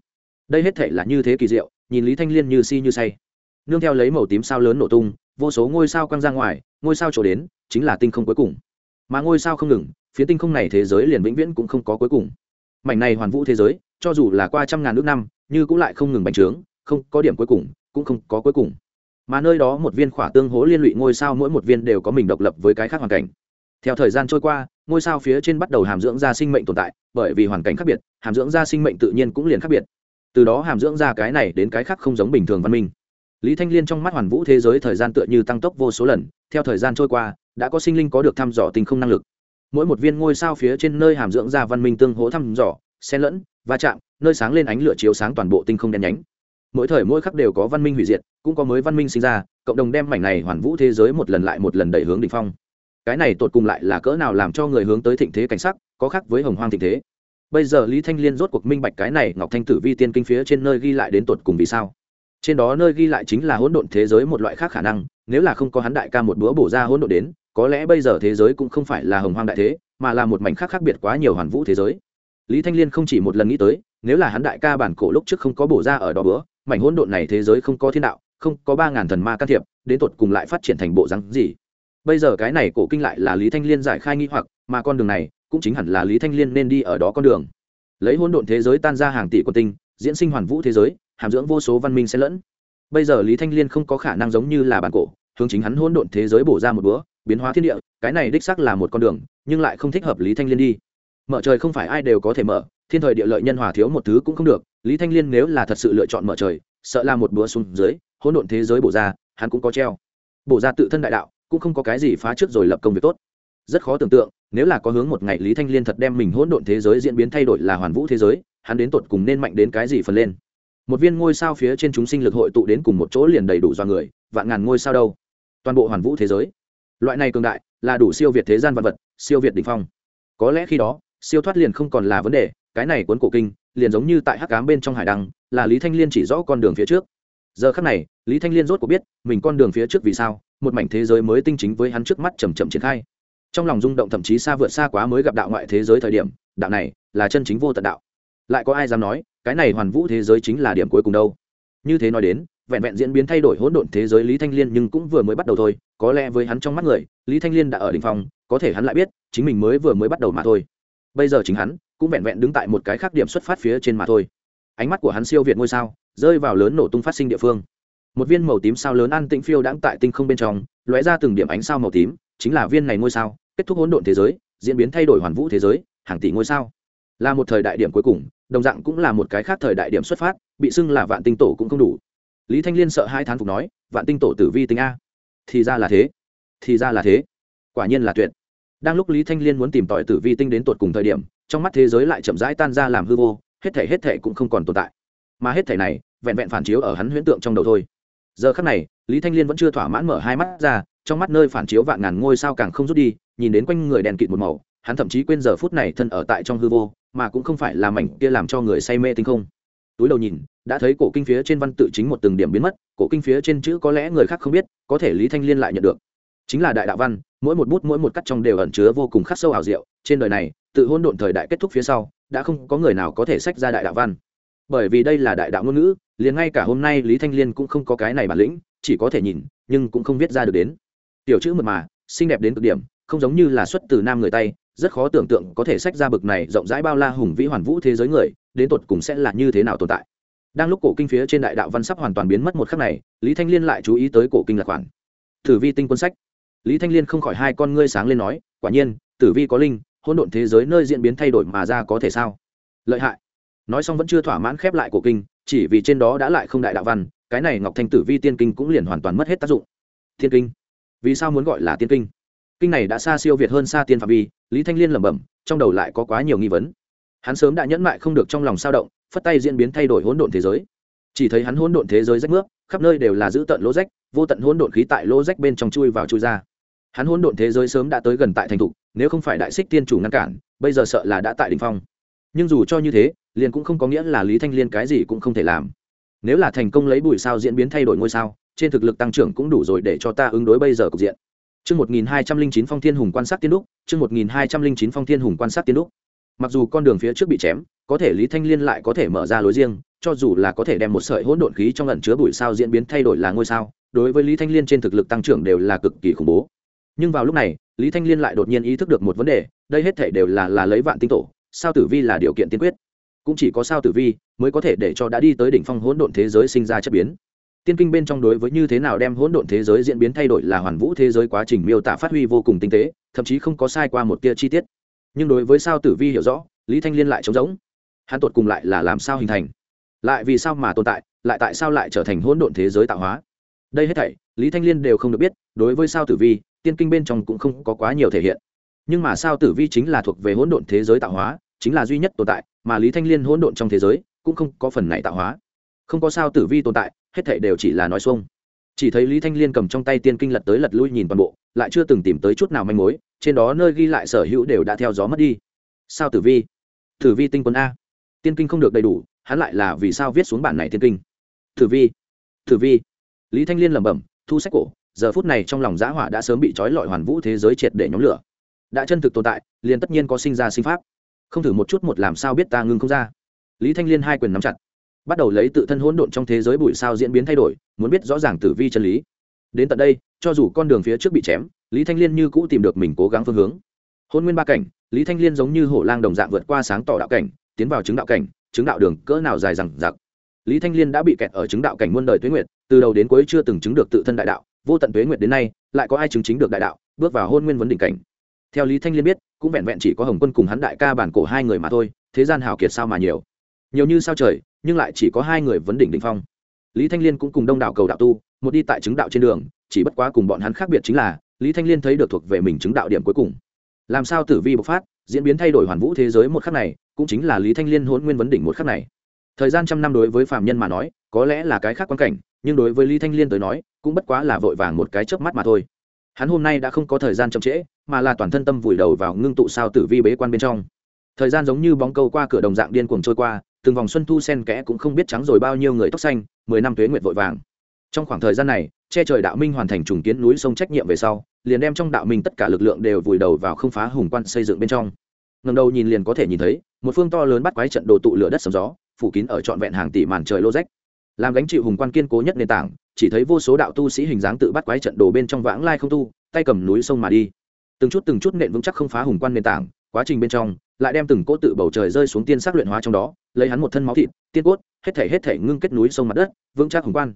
Speaker 1: Đây hết thể là như thế kỳ diệu, nhìn lý thanh liên như si như say. Nương theo lấy màu tím sao lớn nổ tung, vô số ngôi sao quăng ra ngoài, ngôi sao trổ đến, chính là tinh không cuối cùng. Mà ngôi sao không ngừng, phía tinh không này thế giới liền vĩnh viễn cũng không có cuối cùng mảnh này hoàn vũ thế giới, cho dù là qua trăm ngàn nước năm, như cũng lại không ngừng bành trướng, không có điểm cuối cùng, cũng không có cuối cùng. Mà nơi đó một viên khỏa tương hố liên lụy ngôi sao mỗi một viên đều có mình độc lập với cái khác hoàn cảnh. Theo thời gian trôi qua, ngôi sao phía trên bắt đầu hàm dưỡng ra sinh mệnh tồn tại, bởi vì hoàn cảnh khác biệt, hàm dưỡng ra sinh mệnh tự nhiên cũng liền khác biệt. Từ đó hàm dưỡng ra cái này đến cái khác không giống bình thường văn minh. Lý thanh liên trong mắt hoàn vũ thế giới thời gian tựa như tăng tốc vô số lần, theo thời gian trôi qua, đã có sinh linh có được thăm dò tình không năng lực mỗi một viên ngôi sao phía trên nơi hàm dưỡng ra văn minh tương hỗ thăm dò, xen lẫn, va chạm, nơi sáng lên ánh lửa chiếu sáng toàn bộ tinh không đen nhánh. Mỗi thời mỗi khắc đều có văn minh hủy diệt, cũng có mới văn minh sinh ra, cộng đồng đem mảnh này hoàn vũ thế giới một lần lại một lần đẩy hướng đ ỉ n h phong. Cái này tột cùng lại là cỡ nào làm cho người hướng tới thịnh thế cảnh sắc, có khác với hồng hoang thịnh thế. Bây giờ lý thanh liên rốt cuộc minh bạch cái này ngọc thanh tử vi tiên kinh phía trên nơi ghi lại đến tột cùng vì sao. Trên đó nơi ghi lại chính là hỗn độn thế giới một loại khác khả năng, nếu là không có hắn đại ca một bữa bổ ra hỗn độn đến có lẽ bây giờ thế giới cũng không phải là hồng hoang đại thế, mà là một mảnh khác khác biệt quá nhiều hoàn vũ thế giới. Lý thanh liên không chỉ một lần nghĩ tới, nếu là hắn đại ca bản cổ lúc trước không có bổ ra ở đó bữa, mảnh hỗn độn này thế giới không có thiên đạo, không có ba ngàn thần ma can thiệp, đến tột cùng lại phát triển thành bộ rắn gì? Bây giờ cái này cổ kinh lại là lý thanh liên giải khai nghi hoặc, mà con đường này cũng chính hẳn là lý thanh liên nên đi ở đó con đường. Lấy hỗn độn thế giới tan ra hàng tỷ quân tinh, diễn sinh hoàn vũ thế giới, hàm dưỡng vô số văn minh xen lẫn. Bây giờ lý thanh liên không có khả năng giống như là bản cổ, hướng chính hắn hỗn độn thế giới bổ ra một bữa biến hóa thiên địa, cái này đích xác là một con đường, nhưng lại không thích hợp lý thanh liên đi. Mở trời không phải ai đều có thể mở, thiên thời địa lợi nhân hòa thiếu một thứ cũng không được, lý thanh liên nếu là thật sự lựa chọn mở trời, sợ là một bữa xuống dưới, hỗn độn thế giới bổ ra, hắn cũng có treo. Bổ ra tự thân đại đạo, cũng không có cái gì phá trước rồi lập công việc tốt. Rất khó tưởng tượng, nếu là có hướng một ngày lý thanh liên thật đem mình hỗn độn thế giới diễn biến thay đổi là hoàn vũ thế giới, hắn đến tột cùng nên mạnh đến cái gì phần lên? Một viên ngôi sao phía trên chúng sinh lực hội tụ đến cùng một chỗ liền đầy đủ do người, vạn ngàn ngôi sao đâu? Toàn bộ hoàn vũ thế giới loại này cường đại là đủ siêu việt thế gian vật vật, siêu việt đ ỉ n h phong. Có lẽ khi đó, siêu thoát liền không còn là vấn đề, cái này cuốn cổ kinh, liền giống như tại hắc cám bên trong hải đăng, là lý thanh liên chỉ rõ con đường phía trước. Giờ khắc này, lý thanh liên rốt cuộc biết mình con đường phía trước vì sao, một mảnh thế giới mới tinh chính với hắn trước mắt chầm chậm triển khai. Trong lòng rung động thậm chí xa vượt xa quá mới gặp đạo ngoại thế giới thời điểm, đạo này là chân chính vô tận đạo. Lại có ai dám nói, cái này hoàn vũ thế giới chính là điểm cuối cùng đâu? Như thế nói đến vẹn vẹn diễn biến thay đổi hỗn độn thế giới lý thanh liên nhưng cũng vừa mới bắt đầu thôi, có lẽ với hắn trong mắt người, lý thanh liên đã ở đ ỉ n h phòng có thể hắn lại biết, chính mình mới vừa mới bắt đầu mà thôi. Bây giờ chính hắn cũng vẹn vẹn đứng tại một cái khác điểm xuất phát phía trên mà thôi. Ánh mắt của hắn siêu việt ngôi sao, rơi vào lớn nổ tung phát sinh địa phương. Một viên màu tím sao lớn an tĩnh phiêu đãng tại tinh không bên trong, lóe ra từng điểm ánh sao màu tím, chính là viên này ngôi sao, kết thúc hỗn độn thế giới, diễn biến thay đổi hoàn vũ thế giới, hàng tỷ ngôi sao. Là một thời đại điểm cuối cùng, đồng dạng cũng là một cái khác thời đại điểm xuất phát, bị xưng là vạn tinh tổ cũng không đủ lý thanh liên sợ hai thán phục nói, vạn tinh tổ tử vi tính a. Thì ra là thế. Thì ra là thế. Quả nhiên là tuyệt. Đang lúc lý thanh liên muốn tìm tòi tử vi tinh đến tột cùng thời điểm, trong mắt thế giới lại chậm rãi tan ra làm hư vô, hết thể hết thể cũng không còn tồn tại. Mà hết thể này, vẹn vẹn phản chiếu ở hắn huyễn tượng trong đầu thôi. Giờ khắc này, lý thanh liên vẫn chưa thỏa mãn mở hai mắt ra, trong mắt nơi phản chiếu vạn ngàn ngôi sao càng không rút đi, nhìn đến quanh người đèn kịt một màu, hắn thậm chí quên giờ phút này thân ở tại trong hư vô, mà cũng không phải là mảnh kia làm cho người say mê tinh không. Túi đầu nhìn đã thấy cổ kinh phía trên văn tự chính một từng điểm biến mất, cổ kinh phía trên chữ có lẽ người khác không biết, có thể lý thanh liên lại nhận được. Chính là đại đạo văn, mỗi một bút mỗi một cắt trong đều ẩn chứa vô cùng khắc sâu ảo diệu, trên đời này, tự hôn độn thời đại kết thúc phía sau, đã không có người nào có thể sách ra đại đạo văn. Bởi vì đây là đại đạo ngôn ngữ, liền ngay cả hôm nay lý thanh liên cũng không có cái này bản lĩnh, chỉ có thể nhìn, nhưng cũng không viết ra được đến. Tiểu chữ mật mà, xinh đẹp đến cực điểm, không giống như là xuất từ nam người tây rất khó tưởng tượng có thể sách ra bực này rộng rãi bao la hùng vĩ hoàn vũ thế giới người, đến tột cùng sẽ là như thế nào tồn tại đang lúc cổ kinh phía trên đại đạo văn sắp hoàn toàn biến mất một khắc này, lý thanh liên lại chú ý tới cổ kinh là khoản. Tử vi tinh quân sách. Lý thanh liên không khỏi hai con ngươi sáng lên nói, quả nhiên, tử vi có linh, hỗn độn thế giới nơi diễn biến thay đổi mà ra có thể sao? Lợi hại. Nói xong vẫn chưa thỏa mãn khép lại cổ kinh, chỉ vì trên đó đã lại không đại đạo văn, cái này ngọc thanh tử vi tiên kinh cũng liền hoàn toàn mất hết tác dụng. Thiên kinh? Vì sao muốn gọi là tiên kinh? Kinh này đã xa siêu việt hơn xa tiên phạm vi, lý thanh liên lẩm bẩm, trong đầu lại có quá nhiều nghi vấn hắn sớm đã nhẫn mại không được trong lòng sao động phất tay diễn biến thay đổi hỗn độn thế giới. Chỉ thấy hắn hỗn độn thế giới rách nước khắp nơi đều là giữ tận lỗ rách vô tận hỗn độn khí tại lỗ rách bên trong chui vào chui ra. Hắn hỗn độn thế giới sớm đã tới gần tại thành thục nếu không phải đại xích tiên chủ ngăn cản bây giờ sợ là đã tại đình phong. Nhưng dù cho như thế liền cũng không có nghĩa là lý thanh liên cái gì cũng không thể làm. Nếu là thành công lấy bùi sao diễn biến thay đổi ngôi sao trên thực lực tăng trưởng cũng đủ rồi để cho ta ứng đối bây giờ cục diện. Chương 1209 Phong Thiên Hùng quan sát tiên đúc, chương 1209 Phong Thiên Hùng quan sát tiên đúc. Mặc dù con đường phía trước bị chém, có thể Lý Thanh Liên lại có thể mở ra lối riêng, cho dù là có thể đem một sợi hỗn độn khí trong lần chứa bụi sao diễn biến thay đổi là ngôi sao, đối với Lý Thanh Liên trên thực lực tăng trưởng đều là cực kỳ khủng bố. Nhưng vào lúc này, Lý Thanh Liên lại đột nhiên ý thức được một vấn đề, đây hết thảy đều là là lấy vạn tinh tổ, sao tử vi là điều kiện tiên quyết. Cũng chỉ có sao tử vi mới có thể để cho đã đi tới đỉnh phong hỗn độn thế giới sinh ra chất biến tiên kinh bên trong đối với như thế nào đem hỗn độn thế giới diễn biến thay đổi là hoàn vũ thế giới quá trình miêu tả phát huy vô cùng tinh tế thậm chí không có sai qua một tia chi tiết nhưng đối với sao tử vi hiểu rõ, lý thanh liên lại trống rỗng. Hắn tột cùng lại là làm sao hình thành? Lại vì sao mà tồn tại, lại tại sao lại trở thành hỗn độn thế giới tạo hóa? Đây hết thảy, lý thanh liên đều không được biết, đối với sao tử vi, tiên kinh bên trong cũng không có quá nhiều thể hiện. Nhưng mà sao tử vi chính là thuộc về hỗn độn thế giới tạo hóa, chính là duy nhất tồn tại, mà lý thanh liên hỗn độn trong thế giới cũng không có phần này tạo hóa. Không có sao tử vi tồn tại, hết thảy đều chỉ là nói xuông. Chỉ thấy lý thanh liên cầm trong tay tiên kinh lật tới lật lui nhìn toàn bộ, lại chưa từng tìm tới chút nào manh mối trên đó nơi ghi lại sở hữu đều đã theo gió mất đi. Sao tử vi? Tử vi tinh quân a. Tiên kinh không được đầy đủ, hắn lại là vì sao viết xuống bản này tiên kinh? Tử vi tử vi. Lý thanh liên lẩm bẩm, thu sách cổ, giờ phút này trong lòng giã hỏa đã sớm bị trói lọi hoàn vũ thế giới triệt để nhóm lửa. Đã chân thực tồn tại, liền tất nhiên có sinh ra sinh pháp. Không thử một chút một làm sao biết ta ngưng không ra. Lý thanh liên hai quyền nắm chặt. Bắt đầu lấy tự thân hỗn độn trong thế giới bụi sao diễn biến thay đổi, muốn biết rõ ràng tử vi chân lý. Đến tận đây, cho dù con đường phía trước bị chém lý thanh liên như cũ tìm được mình cố gắng phương hướng. Hôn nguyên ba cảnh, lý thanh liên giống như hổ lang đồng dạng vượt qua sáng tỏ đạo cảnh, tiến vào chứng đạo cảnh, chứng đạo đường cỡ nào dài rằng giặc lý thanh liên đã bị kẹt ở chứng đạo cảnh muôn đời tuế nguyệt, từ đầu đến cuối chưa từng chứng được tự thân đại đạo, vô tận tuế nguyệt đến nay, lại có ai chứng chính được đại đạo, bước vào hôn nguyên vấn đỉnh cảnh. Theo lý thanh liên biết, cũng vẹn vẹn chỉ có hồng quân cùng hắn đại ca bản cổ hai người mà thôi, thế gian hào kiệt sao mà nhiều. Nhiều như sao trời, nhưng lại chỉ có hai người vấn đỉnh đỉnh phong. Lý thanh liên cũng cùng đông đảo cầu đạo tu, một đi tại chứng đạo trên đường, chỉ bất quá cùng bọn hắn khác biệt chính là lý thanh liên thấy được thuộc về mình chứng đạo điểm cuối cùng. Làm sao tử vi bộc phát, diễn biến thay đổi hoàn vũ thế giới một khắc này, cũng chính là lý thanh liên hôn nguyên vấn đỉnh một khắc này. Thời gian trăm năm đối với phạm nhân mà nói, có lẽ là cái khác quan cảnh, nhưng đối với lý thanh liên tới nói, cũng bất quá là vội vàng một cái chớp mắt mà thôi. Hắn hôm nay đã không có thời gian chậm trễ, mà là toàn thân tâm vùi đầu vào ngưng tụ sao tử vi bế quan bên trong. Thời gian giống như bóng câu qua cửa đồng dạng điên cuồng trôi qua, từng vòng xuân thu sen kẽ cũng không biết trắng rồi bao nhiêu người tóc xanh, mười năm tuế nguyệt vội vàng trong khoảng thời gian này, che trời đạo minh hoàn thành trùng kiến núi sông trách nhiệm về sau, liền đem trong đạo minh tất cả lực lượng đều vùi đầu vào không phá hùng quan xây dựng bên trong. Ngầm đầu nhìn liền có thể nhìn thấy, một phương to lớn bắt quái trận đồ tụ lửa đất sầm gió, phủ kín ở trọn vẹn hàng tỷ màn trời lô rách. Làm gánh chịu hùng quan kiên cố nhất nền tảng, chỉ thấy vô số đạo tu sĩ hình dáng tự bắt quái trận đồ bên trong vãng lai không tu, tay cầm núi sông mà đi. Từng chút từng chút nện vững chắc không phá hùng quan nền tảng, quá trình bên trong, lại đem từng cỗ tự bầu trời rơi xuống tiên sắc luyện hóa trong đó, lấy hắn một thân máu thịt, tiên cốt, hết thể hết thể ngưng kết núi sông mặt đất, vững chắc hùng quan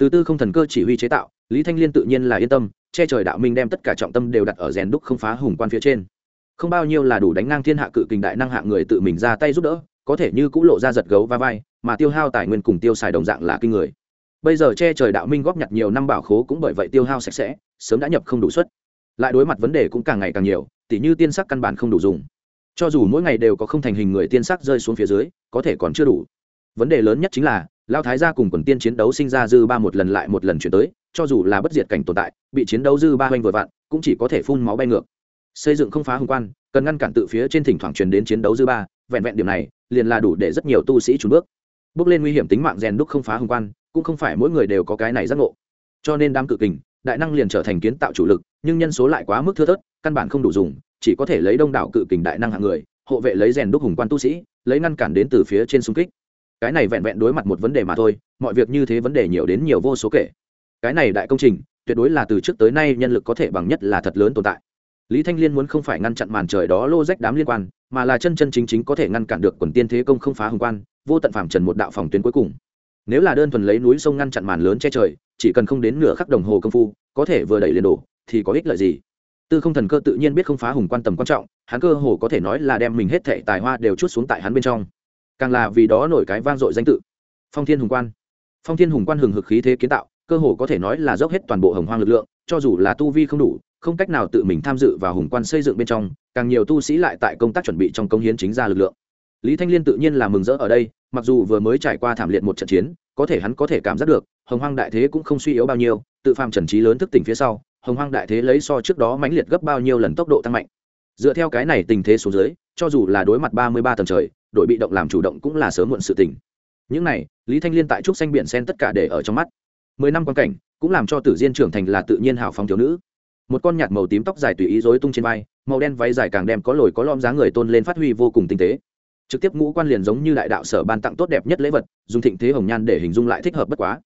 Speaker 1: từ tư không thần cơ chỉ huy chế tạo, lý thanh liên tự nhiên là yên tâm, che trời đạo minh đem tất cả trọng tâm đều đặt ở rèn đúc không phá hùng quan phía trên. Không bao nhiêu là đủ đánh ngang thiên hạ cự kình đại năng hạng người tự mình ra tay giúp đỡ, có thể như cũ lộ ra giật gấu va vai, mà tiêu hao tài nguyên cùng tiêu xài đồng dạng là kinh người. Bây giờ che trời đạo minh góp nhặt nhiều năm bảo khố cũng bởi vậy tiêu hao sạch sẽ, sớm đã nhập không đủ suất. Lại đối mặt vấn đề cũng càng ngày càng nhiều, tỉ như tiên sắc căn bản không đủ dùng. Cho dù mỗi ngày đều có không thành hình người tiên sắc rơi xuống phía dưới, có thể còn chưa đủ. Vấn đề lớn nhất chính là lao thái gia cùng quần tiên chiến đấu sinh ra dư ba một lần lại một lần chuyển tới, cho dù là bất diệt cảnh tồn tại, bị chiến đấu dư ba oanh vừa vặn, cũng chỉ có thể phun máu bay ngược. Xây dựng không phá hùng quan, cần ngăn cản tự phía trên thỉnh thoảng truyền đến chiến đấu dư ba, vẹn vẹn điểm này, liền là đủ để rất nhiều tu sĩ trùn bước. Bước lên nguy hiểm tính mạng rèn đúc không phá hùng quan, cũng không phải mỗi người đều có cái này giác ngộ. Cho nên đám cự kình, đại năng liền trở thành kiến tạo chủ lực, nhưng nhân số lại quá mức thưa thớt, căn bản không đủ dùng, chỉ có thể lấy đông đảo cự kình đại năng hạng người, hộ vệ lấy rèn đúc hùng quan tu sĩ, lấy ngăn cản đến từ phía trên xung kích cái này vẹn vẹn đối mặt một vấn đề mà thôi, mọi việc như thế vấn đề nhiều đến nhiều vô số kể. Cái này đại công trình, tuyệt đối là từ trước tới nay nhân lực có thể bằng nhất là thật lớn tồn tại. Lý thanh liên muốn không phải ngăn chặn màn trời đó lô rách đám liên quan, mà là chân chân chính chính có thể ngăn cản được quần tiên thế công không phá hùng quan, vô tận phạm trần một đạo phòng tuyến cuối cùng. Nếu là đơn thuần lấy núi sông ngăn chặn màn lớn che trời, chỉ cần không đến nửa khắc đồng hồ công phu, có thể vừa đẩy lên đổ, thì có ích lợi gì? Tư không thần cơ tự nhiên biết không phá hùng quan tầm quan trọng, hắn cơ hồ có thể nói là đem mình hết thệ tài hoa đều chút xuống tại hắn bên trong càng là vì đó nổi cái vang dội danh tự. Phong thiên hùng quan. Phong thiên hùng quan hừng hực khí thế kiến tạo, cơ hồ có thể nói là dốc hết toàn bộ hồng hoang lực lượng, cho dù là tu vi không đủ, không cách nào tự mình tham dự vào hùng quan xây dựng bên trong, càng nhiều tu sĩ lại tại công tác chuẩn bị trong công hiến chính ra lực lượng. Lý thanh liên tự nhiên là mừng rỡ ở đây, mặc dù vừa mới trải qua thảm liệt một trận chiến, có thể hắn có thể cảm giác được, hồng hoang đại thế cũng không suy yếu bao nhiêu, tự phàm trần trí lớn thức tỉnh phía sau, hồng hoang đại thế lấy so trước đó mãnh liệt gấp bao nhiêu lần tốc độ tăng mạnh. Dựa theo cái này tình thế xuống dưới cho dù là đối mặt ba mươi ba tầng trời, đội bị động làm chủ động cũng là sớm muộn sự tình. Những này, lý thanh liên tại trúc xanh biển sen tất cả để ở trong mắt. Mười năm quan cảnh, cũng làm cho tử diên trưởng thành là tự nhiên hào phóng thiếu nữ. Một con nhạt màu tím tóc dài tùy ý rối tung trên vai, màu đen váy dài càng đem có lồi có lõm dáng người tôn lên phát huy vô cùng tinh tế. Trực tiếp ngũ quan liền giống như đại đạo sở ban tặng tốt đẹp nhất lễ vật, dùng thịnh thế hồng nhan để hình dung lại thích hợp bất quá.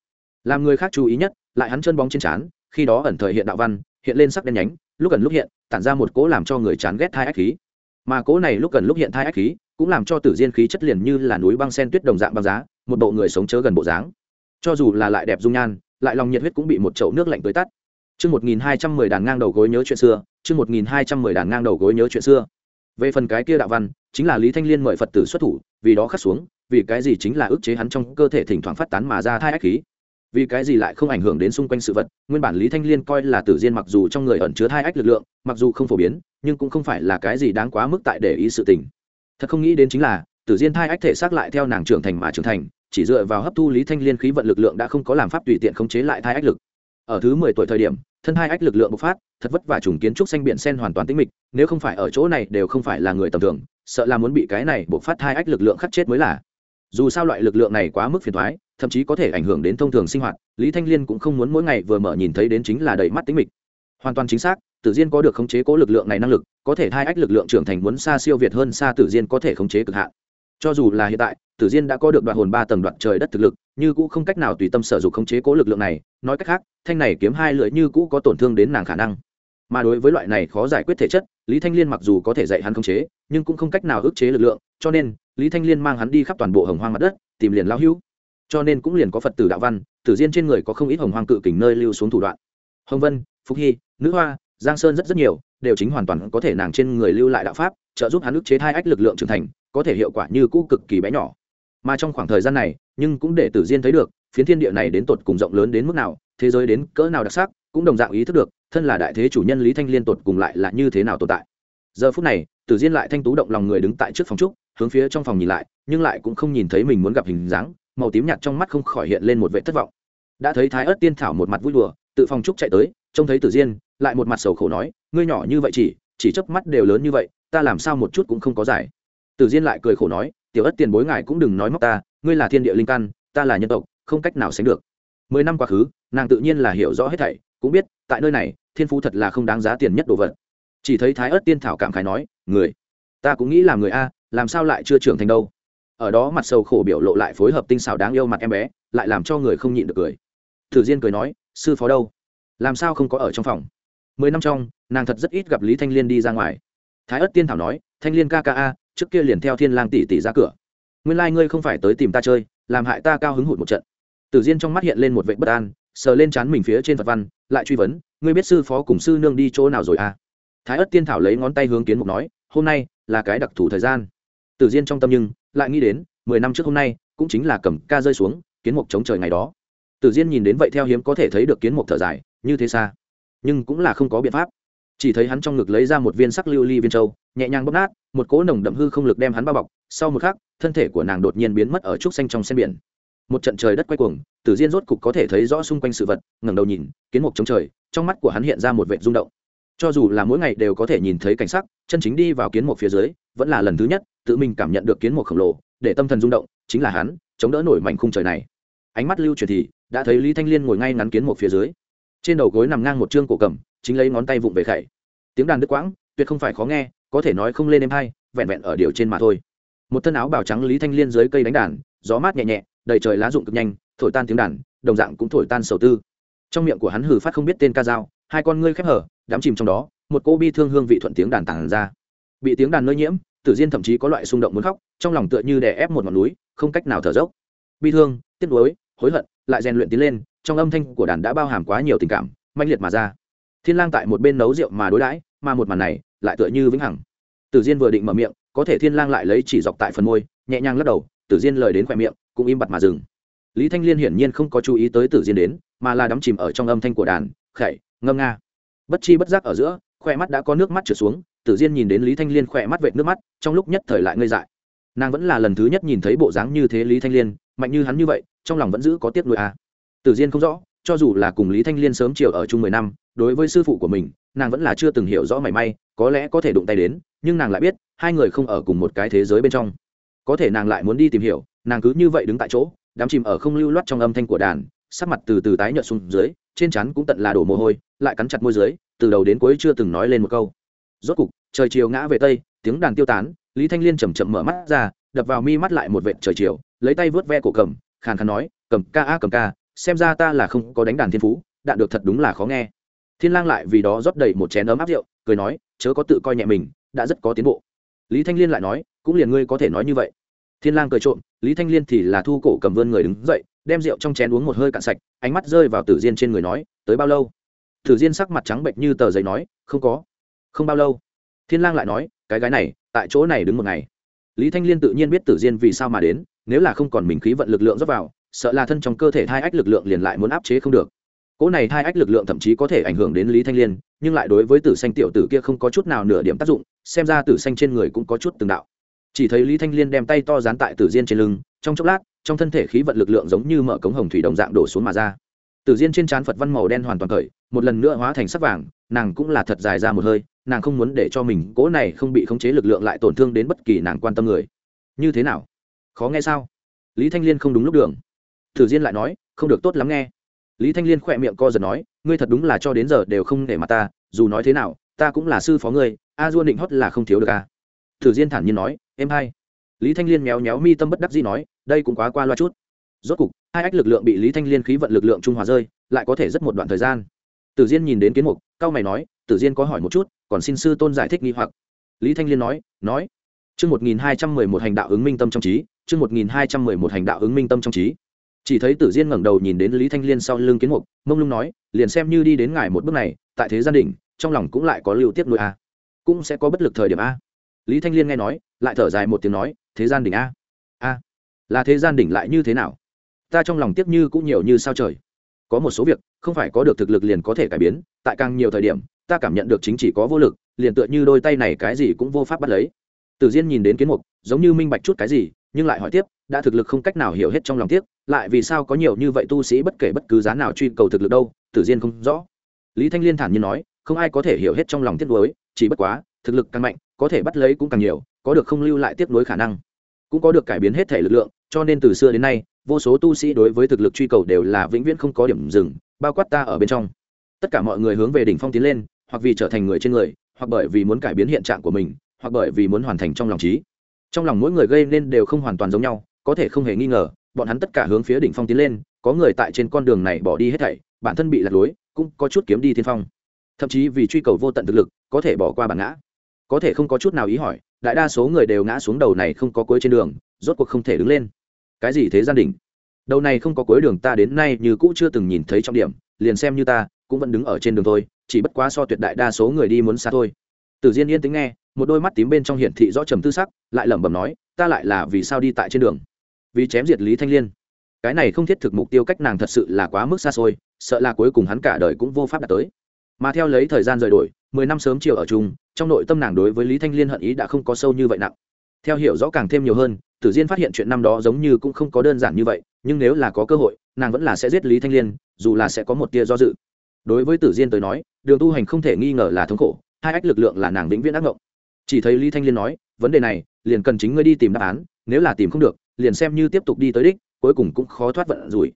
Speaker 1: Làm người khác chú ý nhất, lại hắn chân bóng trên trán, khi đó ẩn thời hiện đạo văn, hiện lên sắc đen nhánh, lúc gần lúc hiện, tản ra một cỗ làm cho người chán ghét thai ách khí mà cỗ này lúc gần lúc hiện thai ách khí cũng làm cho tử diên khí chất liền như là núi băng sen tuyết đồng dạng băng giá một bộ người sống chớ gần bộ dáng cho dù là lại đẹp dung nhan lại lòng nhiệt huyết cũng bị một chậu nước lạnh tới tắt Chương 1210 đàn ngang đầu gối nhớ chuyện xưa, chương 1210 đàn ngang đầu gối nhớ chuyện xưa. Về phần cái kia đạo văn, chính là Lý Thanh Liên mời Phật tử xuất thủ, vì đó khắc xuống, vì cái gì chính là ức chế hắn trong cơ thể thỉnh thoảng phát tán mà ra thai ách khí. Vì cái gì lại không ảnh hưởng đến xung quanh sự vật, nguyên bản Lý Thanh Liên coi là tử diên mặc dù trong người ẩn chứa thai ách lực lượng, mặc dù không phổ biến, nhưng cũng không phải là cái gì đáng quá mức tại để ý sự tình. Thật không nghĩ đến chính là, tử diên thai ách thể xác lại theo nàng trưởng thành mà trưởng thành, chỉ dựa vào hấp thu Lý Thanh Liên khí vận lực lượng đã không có làm pháp tùy tiện khống chế lại thai ách lực. Ở thứ mười tuổi thời điểm, thân hai ách lực lượng bộc phát thật vất vả trùng kiến trúc xanh biển sen hoàn toàn tĩnh mịch nếu không phải ở chỗ này đều không phải là người tầm thường sợ là muốn bị cái này bộc phát hai ách lực lượng khắc chết mới là dù sao loại lực lượng này quá mức phiền thoái thậm chí có thể ảnh hưởng đến thông thường sinh hoạt, lý thanh liên cũng không muốn mỗi ngày vừa mở nhìn thấy đến chính là đầy mắt tính mịch. Hoàn toàn chính xác, tử diên có được khống chế cố lực lượng này năng lực, có thể hai ách lực lượng trưởng thành muốn xa siêu việt hơn xa tử diên có thể khống chế cực hạn. Cho dù là hiện tại, tử diên đã có được đoạn hồn ba tầng đoạn trời đất thực lực, như cũ không cách nào tùy tâm sở dụng khống chế cố lực lượng này, nói cách khác, thanh này kiếm hai lưỡi như cũ có tổn thương đến nàng khả năng. Mà đối với loại này khó giải quyết thể chất, lý thanh liên mặc dù có thể dạy hắn khống chế, nhưng cũng không cách nào ức chế lực lượng, cho nên, lý thanh liên mang hắn đi khắp toàn bộ hồng hoang mặt đất, tìm liền lao hữu cho nên cũng liền có phật tử đạo văn, tử diên trên người có không ít hồng hoang cự kình nơi lưu xuống thủ đoạn. Hồng vân phúc hy, nữ hoa, giang sơn rất rất nhiều, đều chính hoàn toàn có thể nàng trên người lưu lại đạo pháp, trợ giúp hắn ức chế hai ách lực lượng trưởng thành, có thể hiệu quả như cũ cực kỳ bé nhỏ. Mà trong khoảng thời gian này, nhưng cũng để tử diên thấy được, phiến thiên địa này đến tột cùng rộng lớn đến mức nào, thế giới đến cỡ nào đặc sắc, cũng đồng dạng ý thức được, thân là đại thế chủ nhân lý thanh liên tột cùng lại là như thế nào tồn tại. Giờ phút này, tử diên lại thanh tú động lòng người đứng tại trước phòng trúc, hướng phía trong phòng nhìn lại, nhưng lại cũng không nhìn thấy mình muốn gặp hình dáng màu tím nhạt trong mắt không khỏi hiện lên một vệ thất vọng. Đã thấy thái ớt tiên thảo một mặt vui đùa, tự phòng trúc chạy tới, trông thấy tử diên, lại một mặt sầu khổ nói, ngươi nhỏ như vậy chỉ chỉ chớp mắt đều lớn như vậy, ta làm sao một chút cũng không có giải? Tử diên lại cười khổ nói, tiểu ất tiền bối ngài cũng đừng nói móc ta, ngươi là thiên địa linh căn, ta là nhân tộc, không cách nào sánh được. Mười năm quá khứ, nàng tự nhiên là hiểu rõ hết thảy, cũng biết, tại nơi này, thiên phú thật là không đáng giá tiền nhất đồ vật. Chỉ thấy thái ớt tiên thảo cảm khái nói, người, ta cũng nghĩ là người a, làm sao lại chưa trưởng thành đâu? Ở đó mặt sầu khổ biểu lộ lại phối hợp tinh xảo đáng yêu mặt em bé, lại làm cho người không nhịn được cười. Thử diên cười nói, sư phó đâu? Làm sao không có ở trong phòng? Mười năm trong, nàng thật rất ít gặp lý thanh liên đi ra ngoài. Thái ất tiên thảo nói, thanh liên ca ca a, trước kia liền theo thiên lang tỷ tỷ ra cửa. Nguyên lai ngươi không phải tới tìm ta chơi, làm hại ta cao hứng hụt một trận. Tử diên trong mắt hiện lên một vệ bất an, sờ lên trán mình phía trên phật văn, lại truy vấn, ngươi biết sư phó cùng sư nương đi chỗ nào rồi à thái ất tiên thảo lấy ngón tay hướng kiến mục nói, hôm nay là cái đặc thù thời gian tử diên trong tâm nhưng lại nghĩ đến, mười năm trước hôm nay, cũng chính là cầm ca rơi xuống, kiến mục chống trời ngày đó. Tử diên nhìn đến vậy theo hiếm có thể thấy được kiến mục thở dài, như thế xa. Nhưng cũng là không có biện pháp. Chỉ thấy hắn trong ngực lấy ra một viên sắc lưu ly viên châu, nhẹ nhàng bóp nát, một cỗ nồng đậm hư không lực đem hắn bao bọc, sau một khắc, thân thể của nàng đột nhiên biến mất ở trúc xanh trong sen biển. Một trận trời đất quay cuồng, tử diên rốt cục có thể thấy rõ xung quanh sự vật, ngẩng đầu nhìn, kiến mục chống trời, trong mắt của hắn hiện ra một vẻ rung động cho dù là mỗi ngày đều có thể nhìn thấy cảnh sắc, chân chính đi vào kiến mục phía dưới, vẫn là lần thứ nhất, tự mình cảm nhận được kiến mục khổng lồ, để tâm thần rung động, chính là hắn, chống đỡ nổi mảnh khung trời này. Ánh mắt lưu truyền thì, đã thấy lý thanh liên ngồi ngay ngắn kiến mục phía dưới. Trên đầu gối nằm ngang một chương cổ cầm, chính lấy ngón tay vụng về khẩy. Tiếng đàn đứt quãng, tuyệt không phải khó nghe, có thể nói không lên em hay, vẹn vẹn ở điều trên mà thôi. Một thân áo bào trắng lý thanh liên dưới cây đánh đàn, gió mát nhẹ nhẹ, đầy trời lá rụng cực nhanh, thổi tan tiếng đàn, đồng dạng cũng thổi tan sầu tư. Trong miệng của hắn hử phát không biết tên ca dao, hai con ngươi khép hở đám chìm trong đó, một cô bi thương hương vị thuận tiếng đàn tàn ra. Bị tiếng đàn nơi nhiễm, tử diên thậm chí có loại xung động muốn khóc, trong lòng tựa như đè ép một ngọn núi, không cách nào thở dốc. Bi thương, tiếc nuối, hối hận, lại rèn luyện tiến lên, trong âm thanh của đàn đã bao hàm quá nhiều tình cảm manh liệt mà ra. Thiên lang tại một bên nấu rượu mà đối đãi, mà một màn này lại tựa như vĩnh hằng. Tử diên vừa định mở miệng, có thể thiên lang lại lấy chỉ dọc tại phần môi, nhẹ nhàng lắc đầu, tử diên lời đến khoe miệng, cũng im bặt mà dừng. Lý thanh liên hiển nhiên không có chú ý tới tử diên đến, mà là đắm chìm ở trong âm thanh của đàn, khẩy, ngâm nga bất chi bất giác ở giữa khoe mắt đã có nước mắt trượt xuống, tử diên nhìn đến lý thanh liên khoe mắt vệt nước mắt, trong lúc nhất thời lại ngây dại nàng vẫn là lần thứ nhất nhìn thấy bộ dáng như thế lý thanh liên, mạnh như hắn như vậy, trong lòng vẫn giữ có tiếc nuôi à. tử diên không rõ, cho dù là cùng lý thanh liên sớm chiều ở chung mười năm, đối với sư phụ của mình, nàng vẫn là chưa từng hiểu rõ mảy may, có lẽ có thể đụng tay đến, nhưng nàng lại biết, hai người không ở cùng một cái thế giới bên trong có thể nàng lại muốn đi tìm hiểu, nàng cứ như vậy đứng tại chỗ, đám chìm ở không lưu loát trong âm thanh của đàn, sắc mặt từ từ tái nhợt xuống dưới trên trán cũng tận là đổ mồ hôi, lại cắn chặt môi dưới, từ đầu đến cuối chưa từng nói lên một câu. Rốt cục, trời chiều ngã về tây, tiếng đàn tiêu tán, lý thanh liên chầm chậm mở mắt ra, đập vào mi mắt lại một vệt trời chiều, lấy tay vớt ve cổ cầm, khàn khàn nói, cầm ca a, cầm ca, xem ra ta là không có đánh đàn thiên phú, đạn được thật đúng là khó nghe. Thiên lang lại vì đó rót đầy một chén ấm áp rượu, cười nói, chớ có tự coi nhẹ mình, đã rất có tiến bộ. Lý thanh liên lại nói, cũng liền ngươi có thể nói như vậy. Thiên lang cười trộm, lý thanh liên thì là thu cổ cầm vươn người đứng dậy đem rượu trong chén uống một hơi cạn sạch, ánh mắt rơi vào tử diên trên người nói, tới bao lâu? Tử diên sắc mặt trắng bệnh như tờ giấy nói, không có. Không bao lâu. Thiên lang lại nói, cái gái này, tại chỗ này đứng một ngày. Lý thanh liên tự nhiên biết tử diên vì sao mà đến, nếu là không còn mình khí vận lực lượng dốc vào, sợ là thân trong cơ thể thai ách lực lượng liền lại muốn áp chế không được. Cỗ này thai ách lực lượng thậm chí có thể ảnh hưởng đến lý thanh liên, nhưng lại đối với tử xanh tiểu tử kia không có chút nào nửa điểm tác dụng, xem ra tử xanh trên người cũng có chút từng đạo. Chỉ thấy lý thanh liên đem tay to dán tại tử diên trên lưng, trong chốc lát trong thân thể khí vận lực lượng giống như mở cống hồng thủy đồng dạng đổ xuống mà ra. Tử diên trên trán phật văn màu đen hoàn toàn cởi một lần nữa hóa thành sắc vàng, nàng cũng là thật dài ra một hơi, nàng không muốn để cho mình cỗ này không bị khống chế lực lượng lại tổn thương đến bất kỳ nàng quan tâm người. Như thế nào? Khó nghe sao? Lý thanh liên không đúng lúc đường. Tử diên lại nói, không được tốt lắm nghe. Lý thanh liên khỏe miệng co giật nói, ngươi thật đúng là cho đến giờ đều không để mặt ta, dù nói thế nào, ta cũng là sư phó ngươi, a dua định hót là không thiếu được a. Tử diên thản nhiên nói, em hay lý thanh liên méo méo mi tâm bất đắc dĩ nói, đây cũng quá qua loa chút. Rốt cục, hai ách lực lượng bị lý thanh liên khí vận lực lượng trung hòa rơi, lại có thể rất một đoạn thời gian. Tử diên nhìn đến kiến mục cao mày nói, tử diên có hỏi một chút, còn xin sư tôn giải thích nghi hoặc. Lý thanh liên nói nói. Chương một nghìn hai trăm mười một hành đạo ứng minh tâm trong trí, chương một nghìn hai trăm mười một hành đạo ứng minh tâm trong trí. Chỉ thấy tử diên ngẩng đầu nhìn đến lý thanh liên sau lưng kiến mục, mông lung nói, liền xem như đi đến ngài một bước này, tại thế gia đình trong lòng cũng lại có lưu tiếp nuôi a. Cũng sẽ có bất lực thời điểm a lý thanh liên nghe nói, lại thở dài một tiếng nói, thế gian đỉnh a. A, là thế gian đỉnh lại như thế nào? Ta trong lòng tiếc như cũng nhiều như sao trời. Có một số việc, không phải có được thực lực liền có thể cải biến, tại càng nhiều thời điểm, ta cảm nhận được chính chỉ có vô lực, liền tựa như đôi tay này cái gì cũng vô pháp bắt lấy. Tử diên nhìn đến kiến mục, giống như minh bạch chút cái gì, nhưng lại hỏi tiếp, đã thực lực không cách nào hiểu hết trong lòng tiếc, lại vì sao có nhiều như vậy tu sĩ bất kể bất cứ giá nào truy cầu thực lực đâu? Tử diên không rõ. Lý thanh liên thản nhiên nói, không ai có thể hiểu hết trong lòng tiếc nuối, chỉ bất quá thực lực càng mạnh, có thể bắt lấy cũng càng nhiều, có được không lưu lại tiếp nối khả năng. Cũng có được cải biến hết thể lực lượng, cho nên từ xưa đến nay, vô số tu sĩ đối với thực lực truy cầu đều là vĩnh viễn không có điểm dừng, bao quát ta ở bên trong. Tất cả mọi người hướng về đỉnh phong tiến lên, hoặc vì trở thành người trên người, hoặc bởi vì muốn cải biến hiện trạng của mình, hoặc bởi vì muốn hoàn thành trong lòng trí. Trong lòng mỗi người gây nên đều không hoàn toàn giống nhau, có thể không hề nghi ngờ, bọn hắn tất cả hướng phía đỉnh phong tiến lên, có người tại trên con đường này bỏ đi hết thảy, bản thân bị lạc lối, cũng có chút kiếm đi thiên phong. Thậm chí vì truy cầu vô tận thực lực, có thể bỏ qua bản ngã có thể không có chút nào ý hỏi, đại đa số người đều ngã xuống đầu này không có cuối trên đường, rốt cuộc không thể đứng lên. Cái gì thế gian đỉnh? Đầu này không có cuối đường ta đến nay như cũ chưa từng nhìn thấy trong điểm, liền xem như ta, cũng vẫn đứng ở trên đường thôi, chỉ bất quá so tuyệt đại đa số người đi muốn xa thôi. Tử diên yên tính nghe, một đôi mắt tím bên trong hiển thị rõ trầm tư sắc, lại lẩm bẩm nói, ta lại là vì sao đi tại trên đường? Vì chém diệt lý thanh liên. Cái này không thiết thực mục tiêu cách nàng thật sự là quá mức xa xôi, sợ là cuối cùng hắn cả đời cũng vô pháp đạt tới. Mà theo lấy thời gian rời đổi, mười năm sớm chiều ở chung trong nội tâm nàng đối với lý thanh liên hận ý đã không có sâu như vậy nặng. Theo hiểu rõ càng thêm nhiều hơn, tử diên phát hiện chuyện năm đó giống như cũng không có đơn giản như vậy, nhưng nếu là có cơ hội, nàng vẫn là sẽ giết lý thanh liên, dù là sẽ có một tia do dự. Đối với tử diên tới nói, đường tu hành không thể nghi ngờ là thống khổ, hai ách lực lượng là nàng vĩnh viễn ác ngộng chỉ thấy lý thanh liên nói, vấn đề này, liền cần chính ngươi đi tìm đáp án, nếu là tìm không được, liền xem như tiếp tục đi tới đích, cuối cùng cũng khó thoát vận rủi.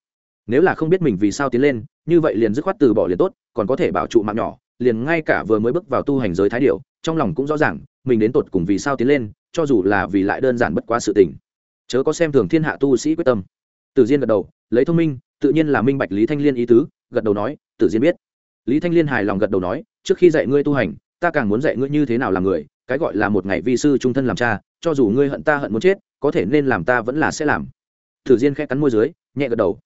Speaker 1: Nếu là không biết mình vì sao tiến lên, như vậy liền dứt khoát từ bỏ liền tốt, còn có thể bảo trụ mạng nhỏ liền ngay cả vừa mới bước vào tu hành giới thái điệu trong lòng cũng rõ ràng, mình đến tột cùng vì sao tiến lên, cho dù là vì lại đơn giản bất quá sự tình. Chớ có xem thường thiên hạ tu sĩ quyết tâm. Tử diên gật đầu, lấy thông minh, tự nhiên là minh bạch lý thanh liên ý tứ, gật đầu nói, tử diên biết. Lý thanh liên hài lòng gật đầu nói, trước khi dạy ngươi tu hành, ta càng muốn dạy ngươi như thế nào làm người, cái gọi là một ngày vi sư trung thân làm cha, cho dù ngươi hận ta hận muốn chết, có thể nên làm ta vẫn là sẽ làm. Tử diên khẽ cắn môi dưới, nhẹ gật đầu.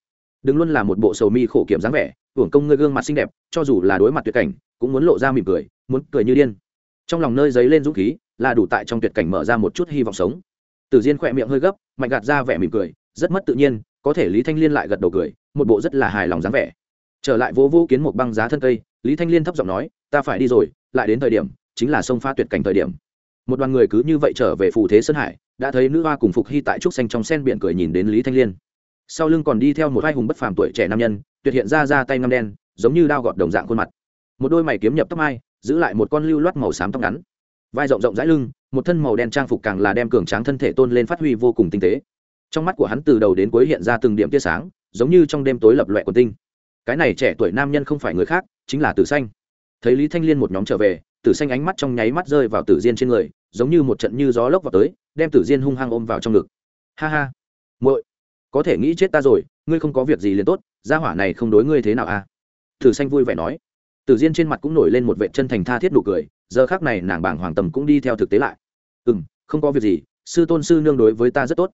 Speaker 1: Đừng luôn là một bộ sầu mi khổ kiểm dáng vẻ, hưởng công ngươi gương mặt xinh đẹp, cho dù là đối mặt tuyệt cảnh cũng muốn lộ ra mỉm cười, muốn cười như điên. Trong lòng nơi giấy lên dũng khí, là đủ tại trong tuyệt cảnh mở ra một chút hy vọng sống. Tử diên khỏe miệng hơi gấp, mạnh gạt ra vẻ mỉm cười, rất mất tự nhiên, có thể lý thanh liên lại gật đầu cười, một bộ rất là hài lòng dáng vẻ. Trở lại vô vô kiến một băng giá thân cây, lý thanh liên thấp giọng nói, ta phải đi rồi, lại đến thời điểm, chính là sông pha tuyệt cảnh thời điểm. Một đoàn người cứ như vậy trở về phù thế sơn hải, đã thấy nữ hoa cùng phục hy tại trúc xanh trong sen biển cười nhìn đến lý thanh liên. Sau lưng còn đi theo một hai hùng bất phàm tuổi trẻ nam nhân, tuyệt hiện ra ra tay ngăm đen, giống như đao gọt đồng dạng khuôn mặt một đôi mày kiếm nhập tóc mai, giữ lại một con lưu loát màu xám tóc ngắn. Vai rộng rộng rãi lưng, một thân màu đen trang phục càng là đem cường tráng thân thể tôn lên phát huy vô cùng tinh tế. Trong mắt của hắn từ đầu đến cuối hiện ra từng điểm tia sáng, giống như trong đêm tối lập loẹ quần tinh. Cái này trẻ tuổi nam nhân không phải người khác, chính là tử xanh. Thấy lý thanh liên một nhóm trở về, tử xanh ánh mắt trong nháy mắt rơi vào tử diên trên người, giống như một trận như gió lốc vào tới, đem tử diên hung hăng ôm vào trong ngực. Ha ha, muội, có thể nghĩ chết ta rồi, ngươi không có việc gì liền tốt, gia hỏa này không đối ngươi thế nào à? Tử xanh vui vẻ nói tử diên trên mặt cũng nổi lên một vệ chân thành tha thiết nụ cười, giờ khác này nàng bảng hoàng tầm cũng đi theo thực tế lại. Ừ m không có việc gì, sư tôn sư nương đối với ta rất tốt.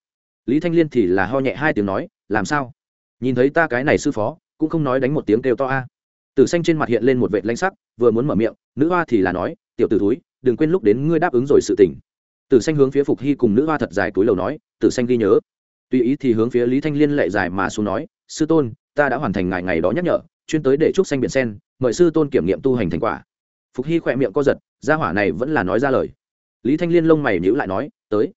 Speaker 1: Lý thanh liên thì là ho nhẹ hai tiếng nói, làm sao? Nhìn thấy ta cái này sư phó, cũng không nói đánh một tiếng kêu to a. Tử xanh trên mặt hiện lên một vệ lãnh sắc, vừa muốn mở miệng, nữ hoa thì là nói, tiểu t ử túi đừng quên lúc đến ngươi đáp ứng rồi sự tỉnh tử xanh hướng phía phục hy cùng nữ hoa thật dài túi lầu nói, tử xanh ghi nhớ. Tùy ý thì hướng phía lý thanh liên lệ dài mà xuống nói, sư tôn, ta đã hoàn thành ngày ngày đó nhắc nhở, chuyên tới để chúc xanh biển sen mời sư tôn kiểm nghiệm tu hành thành quả. Phục hy khỏe miệng co giật, gia hỏa này vẫn là nói ra lời. Lý thanh liên lông mày nhữ lại nói, tới.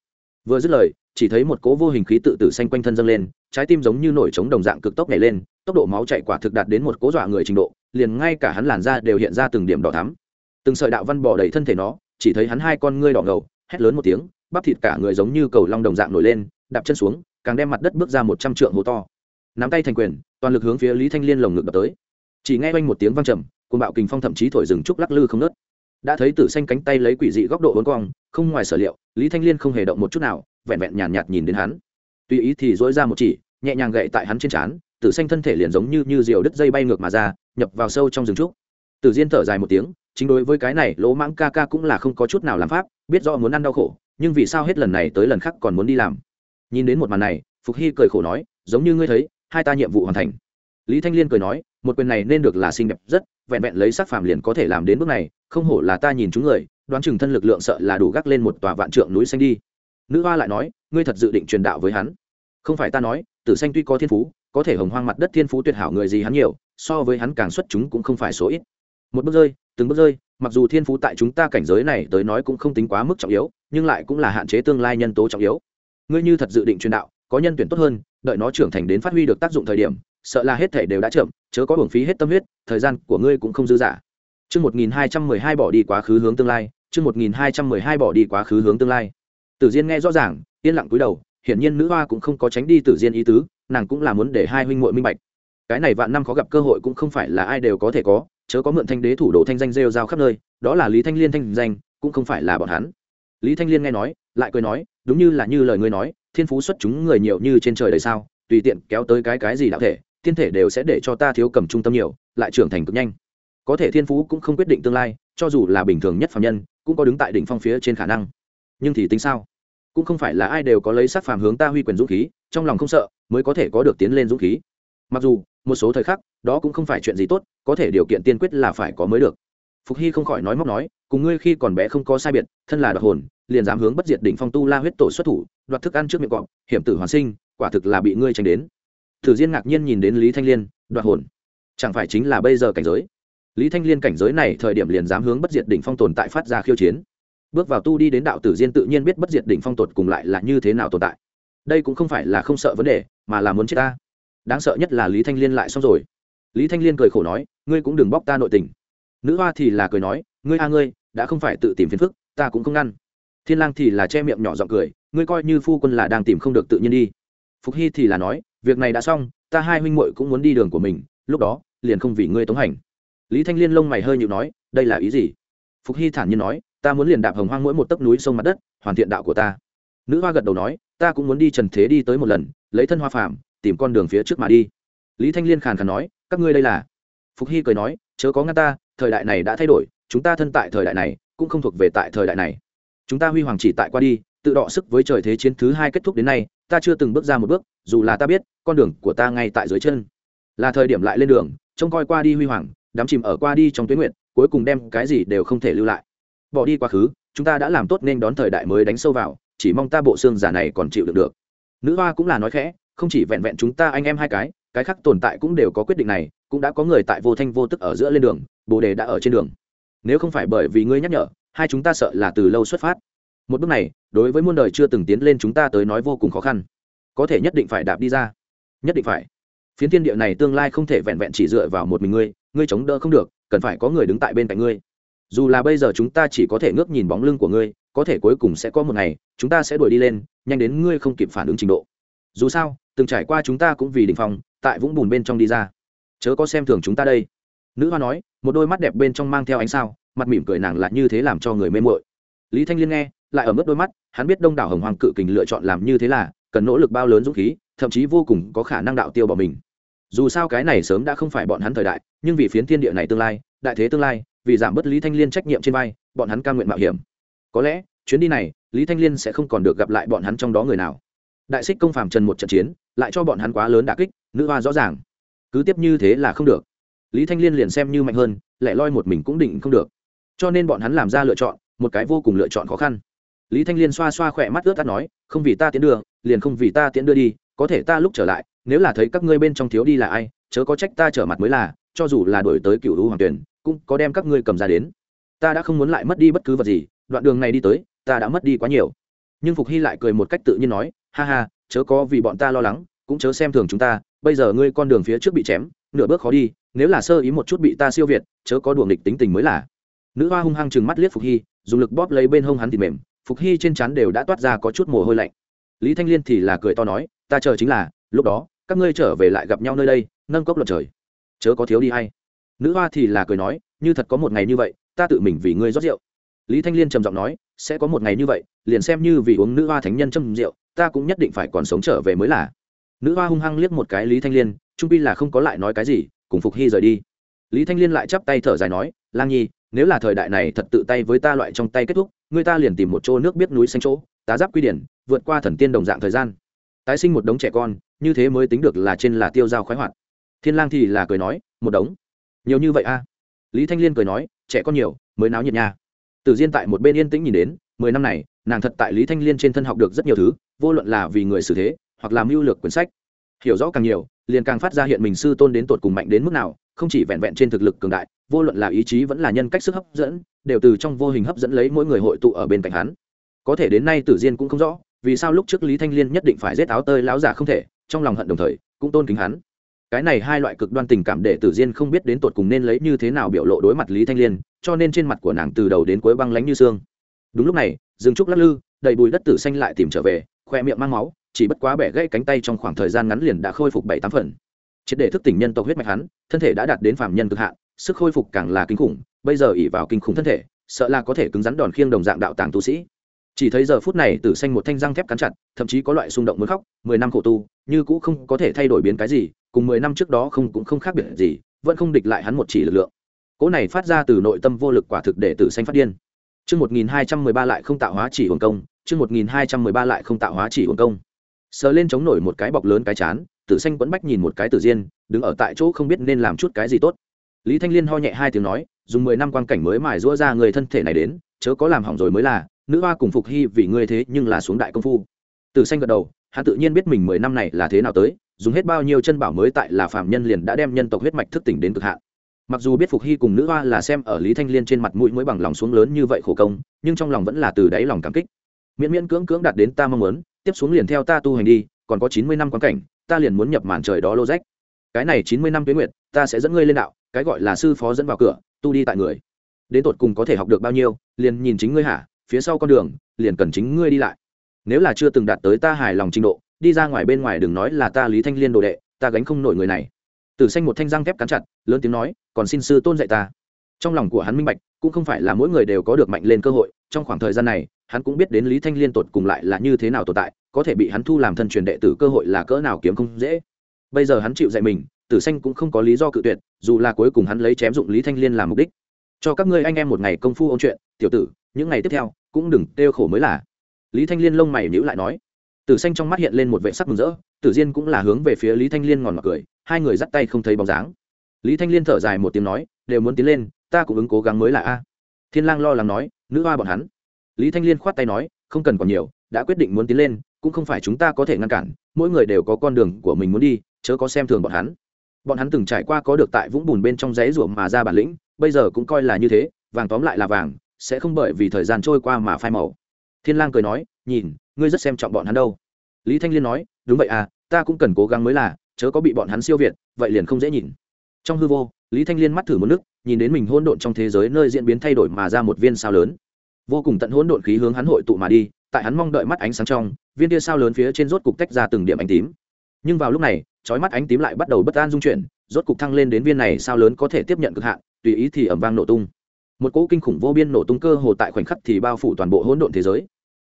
Speaker 1: Vừa dứt lời, chỉ thấy một cố vô hình khí tự tử xanh quanh thân dâng lên, trái tim giống như nổi trống đồng dạng cực tốc nhảy lên, tốc độ máu chạy quả thực đạt đến một cố dọa người trình độ, liền ngay cả hắn làn da đều hiện ra từng điểm đỏ thắm. Từng sợi đạo văn bỏ đầy thân thể nó, chỉ thấy hắn hai con ngươi đỏ ngầu, hét lớn một tiếng, bắp thịt cả người giống như cầu long đồng dạng nổi lên, đạp chân xuống, càng đem mặt đất bước ra một trăm trượng hố to. Nắm tay thành quyền, toàn lực hướng phía lý thanh liên lồng ngực đập tới chỉ nghe quanh một tiếng vang trầm côn bạo kình phong thậm chí thổi rừng trúc lắc lư không nớt đã thấy tử xanh cánh tay lấy quỷ dị góc độ uốn cong không ngoài sở liệu lý thanh liên không hề động một chút nào vẹn vẹn nhàn nhạt, nhạt nhìn đến hắn. Tùy ý thì dỗi ra một chỉ nhẹ nhàng gậy tại hắn trên trán tử xanh thân thể liền giống như như diều đứt dây bay ngược mà ra nhập vào sâu trong rừng trúc. Tử diên thở dài một tiếng chính đối với cái này lỗ mãng ca ca cũng là không có chút nào làm pháp biết rõ muốn ăn đau khổ nhưng vì sao hết lần này tới lần khác còn muốn đi làm? Nhìn đến một màn này phục hy cười khổ nói giống như ngươi thấy hai ta nhiệm vụ hoàn thành. Lý thanh liên cười nói một quyền này nên được là xinh đẹp rất, vẹn vẹn lấy sắc phàm liền có thể làm đến bước này, không hổ là ta nhìn chúng người, đoán chừng thân lực lượng sợ là đủ gác lên một tòa vạn trượng núi xanh đi. Nữ hoa lại nói, ngươi thật dự định truyền đạo với hắn? Không phải ta nói, tử xanh tuy có thiên phú, có thể hồng hoang mặt đất thiên phú tuyệt hảo người gì hắn nhiều, so với hắn càng xuất chúng cũng không phải số ít. Một bước rơi, từng bước rơi, mặc dù thiên phú tại chúng ta cảnh giới này tới nói cũng không tính quá mức trọng yếu, nhưng lại cũng là hạn chế tương lai nhân tố trọng yếu. Ngươi như thật dự định truyền đạo, có nhân tuyển tốt hơn, đợi nó trưởng thành đến phát huy được tác dụng thời điểm sợ là hết thể đều đã chậm, chớ có hưởng phí hết tâm huyết, thời gian của ngươi cũng không dư dả. Chương một nghìn hai trăm mười hai bỏ đi quá khứ hướng tương lai, chương một nghìn hai trăm mười hai bỏ đi quá khứ hướng tương lai. Tử diên nghe rõ ràng, yên lặng cúi đầu, hiển nhiên nữ hoa cũng không có tránh đi tử diên ý tứ, nàng cũng là muốn để hai huynh muội minh bạch. Cái này vạn năm khó gặp cơ hội cũng không phải là ai đều có thể có, chớ có mượn thanh đế thủ đồ thanh danh rêu rao khắp nơi, đó là lý thanh liên thanh danh, cũng không phải là bọn hắn. Lý thanh liên nghe nói, lại cười nói, đúng như là như lời ngươi nói, thiên phú xuất chúng người nhiều như trên trời đời sao, tùy tiện kéo tới cái cái gì đạo thể thiên thể đều sẽ để cho ta thiếu cầm trung tâm nhiều, lại trưởng thành cực nhanh. Có thể thiên phú cũng không quyết định tương lai, cho dù là bình thường nhất phạm nhân, cũng có đứng tại đỉnh phong phía trên khả năng. Nhưng thì tính sao? Cũng không phải là ai đều có lấy sắc phàm hướng ta huy quyền dũng khí, trong lòng không sợ, mới có thể có được tiến lên dũng khí. Mặc dù, một số thời khắc, đó cũng không phải chuyện gì tốt, có thể điều kiện tiên quyết là phải có mới được. Phục hy không khỏi nói móc nói, cùng ngươi khi còn bé không có sai biệt, thân là đoạt hồn, liền dám hướng bất diệt đỉnh phong tu la huyết tổ xuất thủ, đoạt thức ăn trước miệng cọp, hiểm tử hoàn sinh, quả thực là bị ngươi tranh đến thử diên ngạc nhiên nhìn đến lý thanh liên, đoạt hồn. Chẳng phải chính là bây giờ cảnh giới? Lý thanh liên cảnh giới này thời điểm liền dám hướng bất diệt đỉnh phong tồn tại phát ra khiêu chiến. Bước vào tu đi đến đạo tử diên tự nhiên biết bất diệt đỉnh phong tột cùng lại là như thế nào tồn tại. Đây cũng không phải là không sợ vấn đề, mà là muốn chết ta. Đáng sợ nhất là lý thanh liên lại xong rồi. Lý thanh liên cười khổ nói, ngươi cũng đừng bóc ta nội tình. Nữ hoa thì là cười nói, ngươi a ngươi, đã không phải tự tìm phiền phức, ta cũng không ngăn. Thiên lang thì là che miệng nhỏ giọng cười, ngươi coi như phu quân là đang tìm không được tự nhiên đi. Phục hy thì là nói việc này đã xong, ta hai huynh muội cũng muốn đi đường của mình, lúc đó, liền không vì ngươi tống hành. Lý thanh liên lông mày hơi nhịu nói, đây là ý gì? Phục hy thản nhiên nói, ta muốn liền đạp hồng hoang mỗi một tấc núi sông mặt đất, hoàn thiện đạo của ta. Nữ hoa gật đầu nói, ta cũng muốn đi trần thế đi tới một lần, lấy thân hoa phàm, tìm con đường phía trước mà đi. Lý thanh liên khàn khàn nói, các ngươi đây là? Phục hy cười nói, chớ có ngăn ta, thời đại này đã thay đổi, chúng ta thân tại thời đại này, cũng không thuộc về tại thời đại này. Chúng ta huy hoàng chỉ tại qua đi, tự đọ sức với trời thế chiến thứ hai kết thúc đến nay ta chưa từng bước ra một bước, dù là ta biết, con đường của ta ngay tại dưới chân. Là thời điểm lại lên đường, trông coi qua đi huy hoàng, đắm chìm ở qua đi trong tuyến nguyện, cuối cùng đem cái gì đều không thể lưu lại. Bỏ đi quá khứ, chúng ta đã làm tốt nên đón thời đại mới đánh sâu vào, chỉ mong ta bộ xương giả này còn chịu được được. Nữ hoa cũng là nói khẽ, không chỉ vẹn vẹn chúng ta anh em hai cái cái khác tồn tại cũng đều có quyết định này, cũng đã có người tại vô thanh vô tức ở giữa lên đường, bồ đề đã ở trên đường. Nếu không phải bởi vì ngươi nhắc nhở, hai chúng ta sợ là từ lâu xuất phát một bước này, đối với muôn đời chưa từng tiến lên chúng ta tới nói vô cùng khó khăn. Có thể nhất định phải đạp đi ra. Nhất định phải. Phiến thiên địa này tương lai không thể vẹn vẹn chỉ dựa vào một mình ngươi ngươi chống đỡ không được, cần phải có người đứng tại bên cạnh ngươi. Dù là bây giờ chúng ta chỉ có thể ngước nhìn bóng lưng của ngươi, có thể cuối cùng sẽ có một ngày, chúng ta sẽ đuổi đi lên, nhanh đến ngươi không kịp phản ứng trình độ. Dù sao, từng trải qua chúng ta cũng vì đình phòng tại vũng bùn bên trong đi ra. Chớ có xem thường chúng ta đây. Nữ hoa nói, một đôi mắt đẹp bên trong mang theo ánh sao, mặt mỉm cười nàng lại như thế làm cho người mê mội lý thanh liên nghe lại ở mức đôi mắt, hắn biết đông đảo hồng hoàng cự kình lựa chọn làm như thế là, cần nỗ lực bao lớn dũng khí, thậm chí vô cùng có khả năng đạo tiêu bỏ mình. Dù sao cái này sớm đã không phải bọn hắn thời đại, nhưng vì phiến thiên địa này tương lai, đại thế tương lai, vì giảm bớt lý thanh liên trách nhiệm trên vai, bọn hắn ca nguyện mạo hiểm. Có lẽ, chuyến đi này, lý thanh liên sẽ không còn được gặp lại bọn hắn trong đó người nào. Đại xích công phàm trần một trận chiến, lại cho bọn hắn quá lớn đà kích, nữ hoa rõ ràng. Cứ tiếp như thế là không được. Lý thanh liên liền xem như mạnh hơn lại loi một mình cũng định không được. Cho nên bọn hắn làm ra lựa chọn, một cái vô cùng lựa chọn khó khăn lý thanh liên xoa xoa khỏe mắt ướt tắt nói, không vì ta tiến đưa, liền không vì ta tiến đưa đi, có thể ta lúc trở lại, nếu là thấy các ngươi bên trong thiếu đi là ai, chớ có trách ta trở mặt mới là, cho dù là đổi tới cựu lũ hoàng tuyển, cũng có đem các ngươi cầm ra đến. Ta đã không muốn lại mất đi bất cứ vật gì, đoạn đường này đi tới, ta đã mất đi quá nhiều. Nhưng phục hy lại cười một cách tự nhiên nói, ha ha, chớ có vì bọn ta lo lắng, cũng chớ xem thường chúng ta, bây giờ ngươi con đường phía trước bị chém, nửa bước khó đi, nếu là sơ ý một chút bị ta siêu việt, chớ có đuồng địch tính tình mới là. Nữ hoa hung hăng chừng mắt liếc phục hy, dùng lực bóp lấy bên hông hắn thì mềm phục hy trên chắn đều đã toát ra có chút mồ hôi lạnh. Lý thanh liên thì là cười to nói, ta chờ chính là, lúc đó, các ngươi trở về lại gặp nhau nơi đây, nâng cốc luật trời. Chớ có thiếu đi hay. Nữ hoa thì là cười nói, như thật có một ngày như vậy, ta tự mình vì ngươi rót rượu. Lý thanh liên trầm giọng nói, sẽ có một ngày như vậy, liền xem như vì uống nữ hoa thánh nhân châm rượu, ta cũng nhất định phải còn sống trở về mới là. Nữ hoa hung hăng liếc một cái lý thanh liên trung pi là không có lại nói cái gì, cùng phục hy rời đi. Lý thanh liên lại chắp tay thở dài nói, lang nhi nếu là thời đại này thật tự tay với ta loại trong tay kết thúc, người ta liền tìm một chỗ nước biết núi xanh chỗ, tá giáp quy điển, vượt qua thần tiên đồng dạng thời gian. Tái sinh một đống trẻ con, như thế mới tính được là trên là tiêu dao khoái hoạt. Thiên lang thì là cười nói, một đống? Nhiều như vậy a lý thanh liên cười nói, trẻ con nhiều, mới náo nhiệt nha. Tử diên tại một bên yên tĩnh nhìn đến, mười năm này, nàng thật tại lý thanh liên trên thân học được rất nhiều thứ, vô luận là vì người xử thế, hoặc làm mưu lược quyển sách. Hiểu rõ càng nhiều, liền càng phát ra hiện mình sư tôn đến tột cùng mạnh đến mức nào không chỉ vẹn vẹn trên thực lực cường đại, vô luận là ý chí vẫn là nhân cách sức hấp dẫn, đều từ trong vô hình hấp dẫn lấy mỗi người hội tụ ở bên cạnh hắn. Có thể đến nay tử diên cũng không rõ, vì sao lúc trước lý thanh liên nhất định phải giết áo tơi láo giả không thể, trong lòng hận đồng thời, cũng tôn kính hắn. Cái này hai loại cực đoan tình cảm để tử diên không biết đến tột cùng nên lấy như thế nào biểu lộ đối mặt lý thanh liên, cho nên trên mặt của nàng từ đầu đến cuối băng lánh như xương. Đúng lúc này dương trúc lắc lư, đầy bùi đất tử xanh lại tìm trở về, khoe miệng mang máu, chỉ bất quá bẻ gãy cánh tay trong khoảng thời gian ngắn liền đã khôi phục bảy tám phần triệt để thức tỉnh nhân tộc huyết mạch hắn thân thể đã đạt đến phạm nhân cực hạn sức khôi phục càng là kinh khủng bây giờ ỉ vào kinh khủng thân thể sợ là có thể cứng rắn đòn khiêng đồng dạng đạo tàng tu sĩ. Chỉ thấy giờ phút này tử xanh một thanh răng thép cắn chặt thậm chí có loại xung động muốn khóc mười năm khổ tu như cũ không có thể thay đổi biến cái gì cùng mười năm trước đó không cũng không khác biệt gì vẫn không địch lại hắn một chỉ lực lượng. Cỗ này phát ra từ nội tâm vô lực quả thực để tử xanh phát điên. Chương 1213 lại không tạo hóa chỉ hồn công, chương 1213 lại không tạo hóa chỉ hồn công. Sờ lên chống nổi một cái bọc lớn cái chán, Tử Xanh quẫn bách nhìn một cái Tử Diên, đứng ở tại chỗ không biết nên làm chút cái gì tốt. Lý Thanh Liên ho nhẹ hai tiếng nói, dùng mười năm quan cảnh mới mài rũa ra người thân thể này đến, chớ có làm hỏng rồi mới là, nữ hoa cùng phục hy vì ngươi thế nhưng là xuống đại công phu. Tử Xanh gật đầu, hắn tự nhiên biết mình mười năm này là thế nào tới, dùng hết bao nhiêu chân bảo mới tại là phạm nhân liền đã đem nhân tộc huyết mạch thức tỉnh đến cực hạn mặc dù biết phục hy cùng nữ hoa là xem ở lý thanh liên trên mặt mũi mới bằng lòng xuống lớn như vậy khổ công nhưng trong lòng vẫn là từ đáy lòng cảm kích miễn miễn cưỡng cưỡng đạt đến ta mong muốn tiếp xuống liền theo ta tu hành đi còn có chín mươi năm quan cảnh ta liền muốn nhập màn trời đó lô rách cái này chín mươi năm tuyến Nguyệt, ta sẽ dẫn ngươi lên đạo cái gọi là sư phó dẫn vào cửa tu đi tại người. Đến tột cùng có thể học được bao nhiêu liền nhìn chính ngươi hả phía sau con đường liền cần chính ngươi đi lại. Nếu là chưa từng đạt tới ta hài lòng trình độ đi ra ngoài bên ngoài đừng nói là ta lý thanh liên đồ đệ ta gánh không nổi người này. Tử xanh một thanh răng thép cắn chặt lớn tiếng nói còn xin sư tôn dạy ta trong lòng của hắn minh bạch, cũng không phải là mỗi người đều có được mạnh lên cơ hội, trong khoảng thời gian này, hắn cũng biết đến lý thanh liên tột cùng lại là như thế nào tồn tại, có thể bị hắn thu làm thân truyền đệ tử cơ hội là cỡ nào kiếm không dễ. Bây giờ hắn chịu dạy mình, tử xanh cũng không có lý do cự tuyệt, dù là cuối cùng hắn lấy chém dụng lý thanh liên làm mục đích. Cho các ngươi anh em một ngày công phu ôn chuyện, tiểu tử, những ngày tiếp theo, cũng đừng kêu khổ mới là. Lý thanh liên lông mày nhữ lại nói. Tử xanh trong mắt hiện lên một vệ sắc mừng rỡ, tử diên cũng là hướng về phía lý thanh liên ngòn mặc cười, hai người dắt tay không thấy bóng dáng. Lý thanh liên thở dài một tiếng nói, đều muốn tiến lên ta cũng ứng cố gắng mới là a. Thiên lang lo lắng nói, nữ hoa bọn hắn. Lý thanh liên khoát tay nói, không cần còn nhiều, đã quyết định muốn tiến lên, cũng không phải chúng ta có thể ngăn cản, mỗi người đều có con đường của mình muốn đi, chớ có xem thường bọn hắn. Bọn hắn từng trải qua có được tại vũng bùn bên trong giấy ruộng mà ra bản lĩnh, bây giờ cũng coi là như thế, vàng tóm lại là vàng, sẽ không bởi vì thời gian trôi qua mà phai màu. Thiên lang cười nói, nhìn, ngươi rất xem trọng bọn hắn đâu. Lý thanh liên nói, đúng vậy à ta cũng cần cố gắng mới là, chớ có bị bọn hắn siêu việt, vậy liền không dễ nhìn. Trong hư vô, lý thanh liên mắt thử một nước nhìn đến mình hỗn độn trong thế giới nơi diễn biến thay đổi mà ra một viên sao lớn. Vô cùng tận hỗn độn khí hướng hắn hội tụ mà đi, tại hắn mong đợi mắt ánh sáng trong, viên tia sao lớn phía trên rốt cục tách ra từng điểm ánh tím. Nhưng vào lúc này, chói mắt ánh tím lại bắt đầu bất an dung chuyển, rốt cục thăng lên đến viên này sao lớn có thể tiếp nhận cực hạn, tùy ý thì ẩm vang nổ tung. Một cỗ kinh khủng vô biên nổ tung cơ hồ tại khoảnh khắc thì bao phủ toàn bộ hỗn độn thế giới.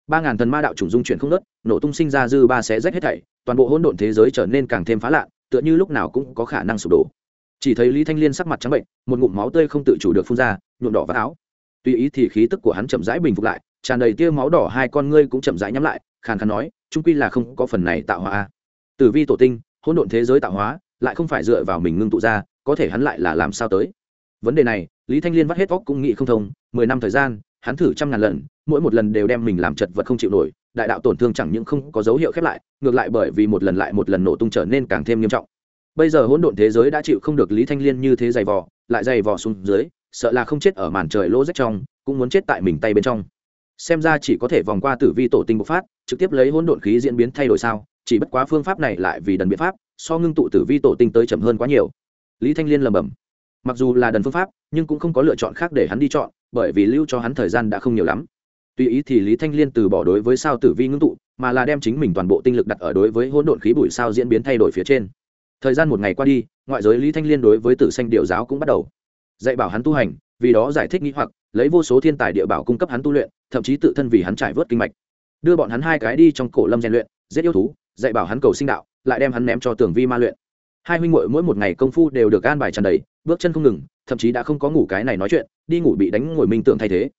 Speaker 1: Ba ngàn thần ma đạo chủng dung chuyển không nớt nổ tung sinh ra dư ba sẽ rách hết thảy, toàn bộ hỗn độn thế giới trở nên càng thêm phá lạ, tựa như lúc nào cũng có khả năng sụp đổ chỉ thấy lý thanh liên sắc mặt trắng bệnh, một ngụm máu tươi không tự chủ được phun ra, nhuộm đỏ vào áo. Tuy ý thì khí tức của hắn chậm rãi bình phục lại, tràn đầy tia máu đỏ hai con ngươi cũng chậm rãi nhắm lại, khàn khàn nói, trung quy là không có phần này tạo hóa tử vi tổ tinh, hỗn độn thế giới tạo hóa, lại không phải dựa vào mình ngưng tụ ra, có thể hắn lại là làm sao tới? Vấn đề này, lý thanh liên vắt hết óc cũng nghĩ không thông, mười năm thời gian, hắn thử trăm ngàn lần, mỗi một lần đều đem mình làm chật vật không chịu nổi, đại đạo tổn thương chẳng những không có dấu hiệu khép lại, ngược lại bởi vì một lần lại một lần nổ tung trở nên càng thêm nghiêm trọng bây giờ hỗn độn thế giới đã chịu không được lý thanh liên như thế dày vò, lại dày vò xuống dưới, sợ là không chết ở màn trời lỗ rách trong, cũng muốn chết tại mình tay bên trong. Xem ra chỉ có thể vòng qua tử vi tổ tinh bộc phát, trực tiếp lấy hỗn độn khí diễn biến thay đổi sao, chỉ bất quá phương pháp này lại vì đần biện pháp, so ngưng tụ tử vi tổ tinh tới chậm hơn quá nhiều. Lý thanh liên lầm bầm mặc dù là đần phương pháp, nhưng cũng không có lựa chọn khác để hắn đi chọn, bởi vì lưu cho hắn thời gian đã không nhiều lắm. Tuy ý thì lý thanh liên từ bỏ đối với sao tử vi ngưng tụ, mà là đem chính mình toàn bộ tinh lực đặt ở đối với hỗn độn khí bụi sao diễn biến thay đổi phía trên thời gian một ngày qua đi, ngoại giới lý thanh liên đối với tử xanh điệu giáo cũng bắt đầu dạy bảo hắn tu hành, vì đó giải thích nghĩ hoặc, lấy vô số thiên tài địa bảo cung cấp hắn tu luyện, thậm chí tự thân vì hắn trải vớt kinh mạch. Đưa bọn hắn hai cái đi trong cổ lâm rèn luyện, giết yêu thú, dạy bảo hắn cầu sinh đạo, lại đem hắn ném cho tường vi ma luyện. Hai huynh muội mỗi một ngày công phu đều được an bài tràn đầy, bước chân không ngừng, thậm chí đã không có ngủ cái này nói chuyện, đi ngủ bị đánh ngồi minh tưởng thay thế.